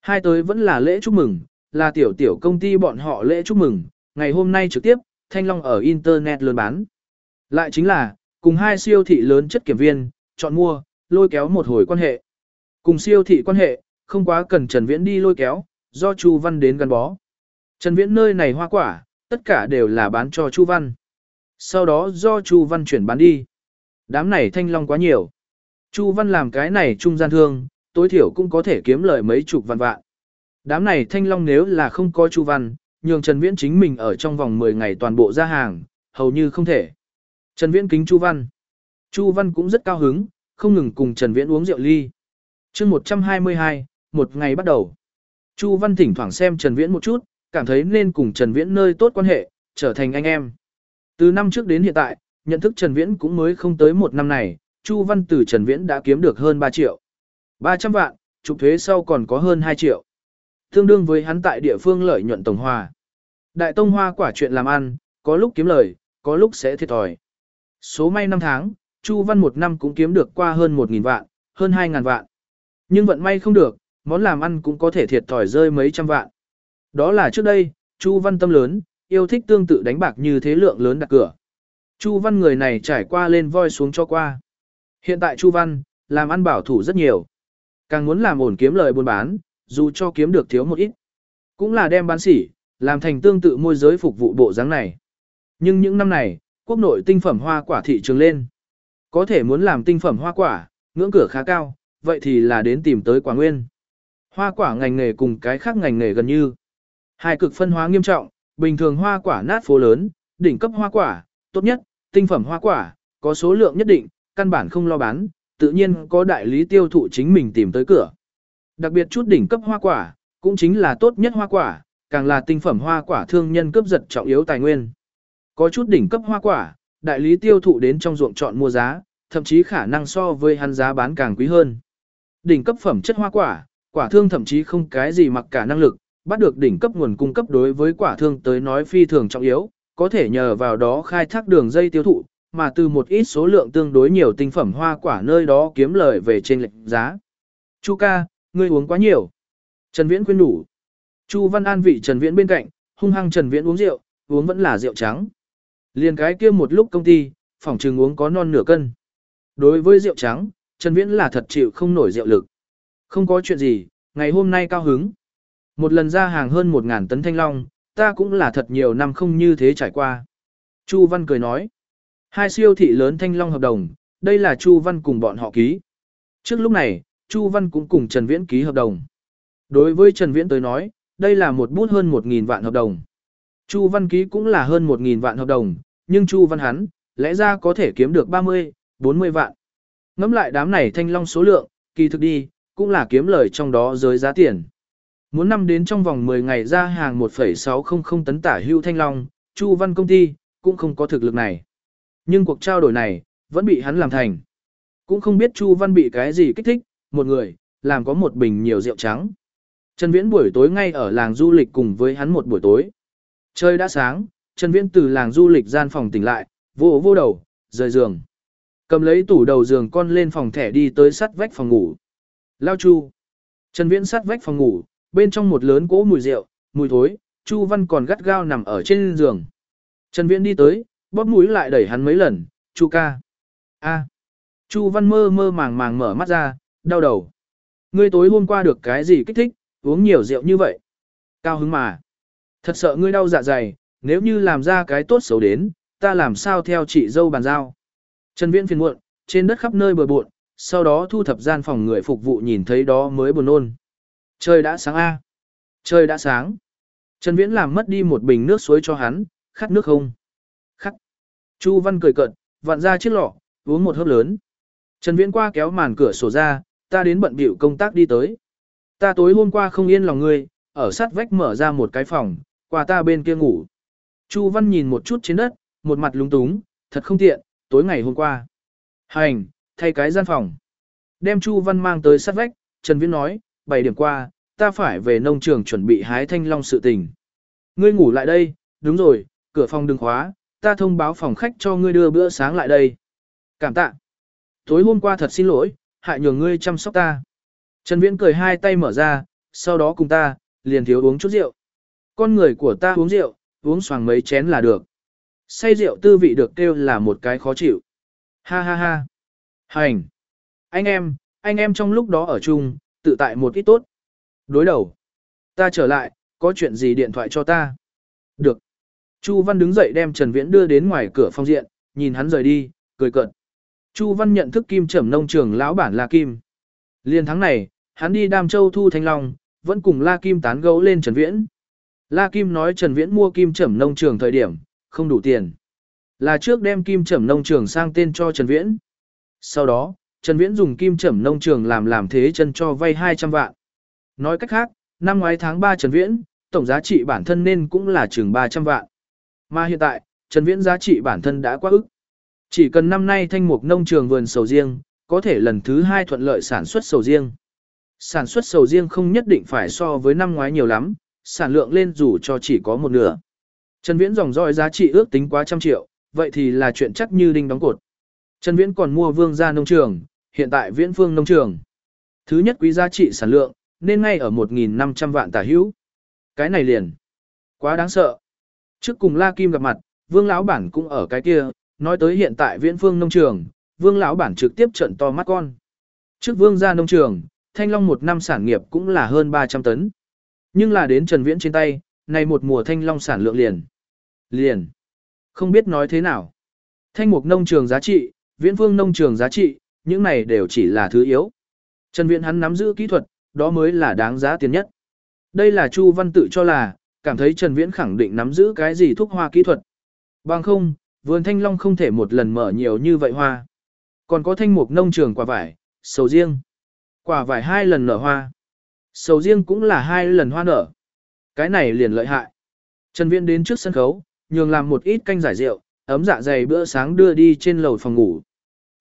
Hai tới vẫn là lễ chúc mừng, là tiểu tiểu công ty bọn họ lễ chúc mừng, ngày hôm nay trực tiếp, thanh long ở Internet lớn bán. Lại chính là, cùng hai siêu thị lớn chất kiểm viên, chọn mua, lôi kéo một hồi quan hệ. Cùng siêu thị quan hệ, không quá cần Trần Viễn đi lôi kéo, do Chu Văn đến gắn bó. Trần Viễn nơi này hoa quả, tất cả đều là bán cho Chu Văn. Sau đó do Chu Văn chuyển bán đi. Đám này thanh long quá nhiều. Chu Văn làm cái này trung gian thương, tối thiểu cũng có thể kiếm lợi mấy chục vạn vạn. Đám này thanh long nếu là không có Chu Văn, nhường Trần Viễn chính mình ở trong vòng 10 ngày toàn bộ ra hàng, hầu như không thể. Trần Viễn kính Chu Văn. Chu Văn cũng rất cao hứng, không ngừng cùng Trần Viễn uống rượu ly. chương 122, một ngày bắt đầu. Chu Văn thỉnh thoảng xem Trần Viễn một chút, cảm thấy nên cùng Trần Viễn nơi tốt quan hệ, trở thành anh em. Từ năm trước đến hiện tại, nhận thức Trần Viễn cũng mới không tới một năm này, Chu Văn từ Trần Viễn đã kiếm được hơn 3 triệu. 300 vạn, trục thuế sau còn có hơn 2 triệu. Tương đương với hắn tại địa phương lợi nhuận tổng hòa. Đại tông hoa quả chuyện làm ăn, có lúc kiếm lời, có lúc sẽ thiệt thòi. Số may năm tháng, Chu Văn một năm cũng kiếm được qua hơn 1.000 vạn, hơn 2.000 vạn. Nhưng vận may không được, món làm ăn cũng có thể thiệt thòi rơi mấy trăm vạn. Đó là trước đây, Chu Văn tâm lớn, yêu thích tương tự đánh bạc như thế lượng lớn đặt cửa. Chu Văn người này trải qua lên voi xuống cho qua. Hiện tại Chu Văn, làm ăn bảo thủ rất nhiều. Càng muốn làm ổn kiếm lời buôn bán, dù cho kiếm được thiếu một ít. Cũng là đem bán sỉ, làm thành tương tự môi giới phục vụ bộ dáng này. Nhưng những năm này, quốc nội tinh phẩm hoa quả thị trường lên. Có thể muốn làm tinh phẩm hoa quả, ngưỡng cửa khá cao, vậy thì là đến tìm tới quả nguyên. Hoa quả ngành nghề cùng cái khác ngành nghề gần như. Hai cực phân hóa nghiêm trọng, bình thường hoa quả nát phố lớn, đỉnh cấp hoa quả, tốt nhất, tinh phẩm hoa quả, có số lượng nhất định, căn bản không lo bán, tự nhiên có đại lý tiêu thụ chính mình tìm tới cửa. Đặc biệt chút đỉnh cấp hoa quả, cũng chính là tốt nhất hoa quả, càng là tinh phẩm hoa quả thương nhân cướp giật trọng yếu tài nguyên. Có chút đỉnh cấp hoa quả, đại lý tiêu thụ đến trong ruộng chọn mua giá, thậm chí khả năng so với hắn giá bán càng quý hơn. Đỉnh cấp phẩm chất hoa quả, quả thương thậm chí không cái gì mặc cả năng lực, bắt được đỉnh cấp nguồn cung cấp đối với quả thương tới nói phi thường trọng yếu, có thể nhờ vào đó khai thác đường dây tiêu thụ, mà từ một ít số lượng tương đối nhiều tinh phẩm hoa quả nơi đó kiếm lời về trên lệnh giá. Chu ca, ngươi uống quá nhiều. Trần Viễn khuyên đủ. Chu Văn An vị Trần Viễn bên cạnh, hung hăng Trần Viễn uống rượu, uống vẫn là rượu trắng. Liền cái kia một lúc công ty, phòng trừng uống có non nửa cân. Đối với rượu trắng, Trần Viễn là thật chịu không nổi rượu lực. Không có chuyện gì, ngày hôm nay cao hứng. Một lần ra hàng hơn 1.000 tấn thanh long, ta cũng là thật nhiều năm không như thế trải qua. Chu Văn cười nói, hai siêu thị lớn thanh long hợp đồng, đây là Chu Văn cùng bọn họ ký. Trước lúc này, Chu Văn cũng cùng Trần Viễn ký hợp đồng. Đối với Trần Viễn tới nói, đây là một bút hơn 1.000 vạn hợp đồng. Chu Văn ký cũng là hơn 1.000 vạn hợp đồng, nhưng Chu Văn hắn, lẽ ra có thể kiếm được 30, 40 vạn. Ngắm lại đám này thanh long số lượng, kỳ thực đi, cũng là kiếm lời trong đó giới giá tiền. Muốn năm đến trong vòng 10 ngày ra hàng 1,600 tấn tả hưu thanh long, Chu Văn công ty, cũng không có thực lực này. Nhưng cuộc trao đổi này, vẫn bị hắn làm thành. Cũng không biết Chu Văn bị cái gì kích thích, một người, làm có một bình nhiều rượu trắng. Trần Viễn buổi tối ngay ở làng du lịch cùng với hắn một buổi tối. Trời đã sáng, Trần Viễn từ làng du lịch gian phòng tỉnh lại, vô vô đầu, rời giường. Cầm lấy tủ đầu giường con lên phòng thẻ đi tới sắt vách phòng ngủ. Lao Chu. Trần Viễn sắt vách phòng ngủ, bên trong một lớn cỗ mùi rượu, mùi thối, Chu Văn còn gắt gao nằm ở trên giường. Trần Viễn đi tới, bóp mũi lại đẩy hắn mấy lần, Chu ca. a Chu Văn mơ mơ màng màng mở mắt ra, đau đầu. Ngươi tối hôm qua được cái gì kích thích, uống nhiều rượu như vậy. Cao hứng mà. Thật sợ ngươi đau dạ dày, nếu như làm ra cái tốt xấu đến, ta làm sao theo chị dâu bàn giao. Trần Viễn phiền muộn, trên đất khắp nơi bừa bộn, sau đó thu thập gian phòng người phục vụ nhìn thấy đó mới buồn nôn. Trời đã sáng a. Trời đã sáng. Trần Viễn làm mất đi một bình nước suối cho hắn, khát nước không? Khát. Chu Văn cười cợt, vặn ra chiếc lọ, uống một hớp lớn. Trần Viễn qua kéo màn cửa sổ ra, ta đến bận bịu công tác đi tới. Ta tối hôm qua không yên lòng ngươi, ở sát vách mở ra một cái phòng, qua ta bên kia ngủ. Chu Văn nhìn một chút trên đất, một mặt lúng túng, thật không tiện, tối ngày hôm qua. Hành, thay cái gian phòng. Đem Chu Văn mang tới sát vách, Trần Viễn nói, 7 điểm qua, ta phải về nông trường chuẩn bị hái thanh long sự tình. Ngươi ngủ lại đây, đúng rồi, cửa phòng đừng khóa, ta thông báo phòng khách cho ngươi đưa bữa sáng lại đây. Cảm tạ. Tối hôm qua thật xin lỗi, hại nhường ngươi chăm sóc ta. Trần Viễn cười hai tay mở ra, sau đó cùng ta, liền thiếu uống chút rượu. Con người của ta uống rượu, uống xoàng mấy chén là được. Say rượu tư vị được kêu là một cái khó chịu. Ha ha ha. Hành. Anh em, anh em trong lúc đó ở chung, tự tại một ít tốt. Đối đầu. Ta trở lại, có chuyện gì điện thoại cho ta. Được. Chu Văn đứng dậy đem Trần Viễn đưa đến ngoài cửa phòng diện, nhìn hắn rời đi, cười cợt. Chu Văn nhận thức Kim Trầm nông trường lão bản là Kim. Liên tháng này, hắn đi Đam Châu thu thanh long, vẫn cùng La Kim tán gẫu lên Trần Viễn. La Kim nói Trần Viễn mua Kim Trầm nông trường thời điểm, không đủ tiền. Là trước đem Kim Trầm nông trường sang tên cho Trần Viễn. Sau đó, Trần Viễn dùng Kim Trầm nông trường làm làm thế chân cho vay 200 vạn. Nói cách khác, năm ngoái tháng 3 Trần Viễn, tổng giá trị bản thân nên cũng là chừng 300 vạn. Mà hiện tại, Trần Viễn giá trị bản thân đã quá ức. Chỉ cần năm nay thanh mục nông trường vườn sầu riêng, có thể lần thứ hai thuận lợi sản xuất sầu riêng. Sản xuất sầu riêng không nhất định phải so với năm ngoái nhiều lắm, sản lượng lên dù cho chỉ có một nửa. Trần Viễn dòng dõi giá trị ước tính quá trăm triệu, vậy thì là chuyện chắc như đinh đóng cột. Trần Viễn còn mua vương gia nông trường, hiện tại Viễn Phương nông trường. Thứ nhất quý giá trị sản lượng, nên ngay ở 1.500 vạn tả hữu. Cái này liền. Quá đáng sợ. Trước cùng La Kim gặp mặt, vương lão bản cũng ở cái kia, nói tới hiện tại Viễn Phương nông trường, vương lão bản trực tiếp trận to mắt con. Trước vương gia nông trường, thanh long một năm sản nghiệp cũng là hơn 300 tấn. Nhưng là đến Trần Viễn trên tay, này một mùa thanh long sản lượng liền. Liền. Không biết nói thế nào. Thanh mục nông trường giá trị, viễn phương nông trường giá trị, những này đều chỉ là thứ yếu. Trần Viễn hắn nắm giữ kỹ thuật, đó mới là đáng giá tiền nhất. Đây là Chu Văn tự cho là, cảm thấy Trần Viễn khẳng định nắm giữ cái gì thuốc hoa kỹ thuật. Bằng không, vườn thanh long không thể một lần mở nhiều như vậy hoa. Còn có thanh mục nông trường quả vải, sầu riêng. Quả vải hai lần nở hoa. Sầu riêng cũng là hai lần hoa nở. Cái này liền lợi hại. Trần Viễn đến trước sân khấu, nhường làm một ít canh giải rượu, ấm dạ dày bữa sáng đưa đi trên lầu phòng ngủ.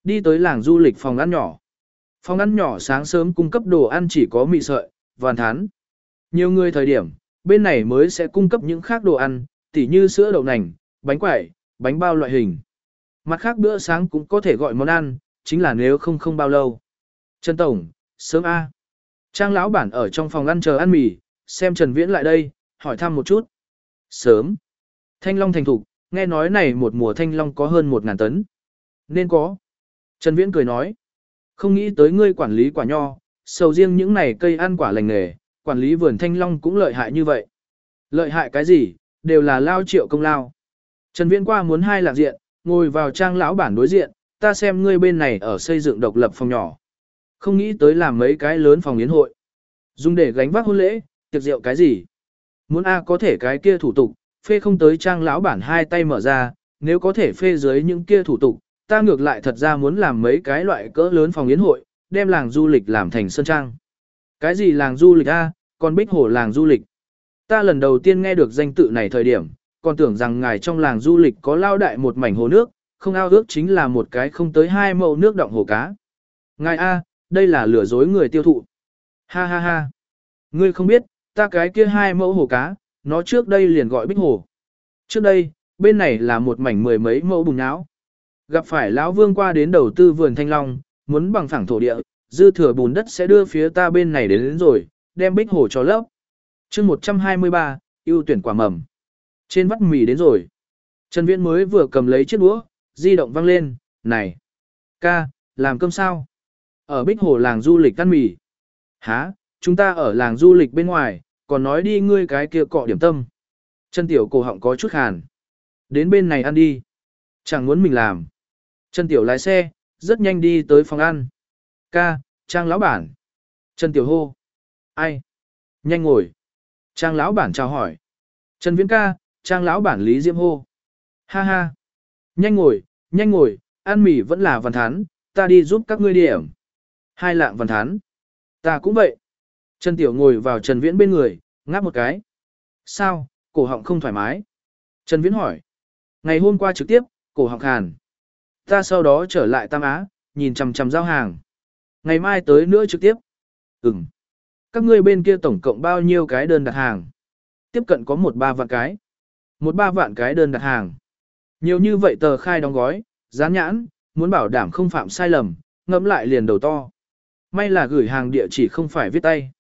Đi tới làng du lịch phòng ăn nhỏ. Phòng ăn nhỏ sáng sớm cung cấp đồ ăn chỉ có mì sợi, vàn thán. Nhiều người thời điểm, bên này mới sẽ cung cấp những khác đồ ăn, tỉ như sữa đậu nành, bánh quẩy, bánh bao loại hình. Mặt khác bữa sáng cũng có thể gọi món ăn, chính là nếu không không bao lâu. Trần Tổng, sớm A. Trang lão bản ở trong phòng ăn chờ ăn mì, xem Trần Viễn lại đây, hỏi thăm một chút. Sớm. Thanh long thành thục, nghe nói này một mùa thanh long có hơn 1.000 tấn. Nên có. Trần Viễn cười nói. Không nghĩ tới ngươi quản lý quả nho, sầu riêng những này cây ăn quả lành nghề, quản lý vườn thanh long cũng lợi hại như vậy. Lợi hại cái gì, đều là lao triệu công lao. Trần Viễn qua muốn hai lạc diện, ngồi vào trang lão bản đối diện, ta xem ngươi bên này ở xây dựng độc lập phòng nhỏ. Không nghĩ tới làm mấy cái lớn phòng yến hội. Dùng để gánh vác hôn lễ, tiệc rượu cái gì? Muốn A có thể cái kia thủ tục, phê không tới trang lão bản hai tay mở ra, nếu có thể phê dưới những kia thủ tục, ta ngược lại thật ra muốn làm mấy cái loại cỡ lớn phòng yến hội, đem làng du lịch làm thành sơn trang. Cái gì làng du lịch A, còn bích hồ làng du lịch. Ta lần đầu tiên nghe được danh tự này thời điểm, còn tưởng rằng ngài trong làng du lịch có lao đại một mảnh hồ nước, không ao ước chính là một cái không tới hai mẫu nước động hồ cá. Ngài A, đây là lừa dối người tiêu thụ. Ha ha ha. Ngươi không biết, ta cái kia hai mẫu hồ cá, nó trước đây liền gọi bích hồ. Trước đây, bên này là một mảnh mười mấy mẫu bùn nháo. Gặp phải lão vương qua đến đầu tư vườn thanh long, muốn bằng phẳng thổ địa, dư thừa bùn đất sẽ đưa phía ta bên này đến, đến rồi, đem bích hồ cho lấp. chương 123, ưu tuyển quả mầm. Trên vắt mì đến rồi. Trần Viễn mới vừa cầm lấy chiếc đũa, di động văng lên, này. Ca, làm cơm sao? Ở bích hồ làng du lịch ăn mì. há, chúng ta ở làng du lịch bên ngoài, còn nói đi ngươi cái kia cọ điểm tâm. chân Tiểu cổ họng có chút hàn, Đến bên này ăn đi. Chẳng muốn mình làm. chân Tiểu lái xe, rất nhanh đi tới phòng ăn. Ca, Trang lão bản. chân Tiểu hô. Ai? Nhanh ngồi. Trang lão bản chào hỏi. Trần Viễn ca, Trang lão bản Lý Diễm hô. Ha ha. Nhanh ngồi, nhanh ngồi, ăn mì vẫn là văn thán, ta đi giúp các ngươi điểm. Hai lạng văn thán. Ta cũng vậy. Trần Tiểu ngồi vào Trần Viễn bên người, ngáp một cái. Sao, cổ họng không thoải mái? Trần Viễn hỏi. Ngày hôm qua trực tiếp, cổ họng khàn. Ta sau đó trở lại Tam Á, nhìn chằm chằm giao hàng. Ngày mai tới nữa trực tiếp. Ừm. Các ngươi bên kia tổng cộng bao nhiêu cái đơn đặt hàng? Tiếp cận có một ba vạn cái. Một ba vạn cái đơn đặt hàng. Nhiều như vậy tờ khai đóng gói, dán nhãn, muốn bảo đảm không phạm sai lầm, ngẫm lại liền đầu to. May là gửi hàng địa chỉ không phải viết tay.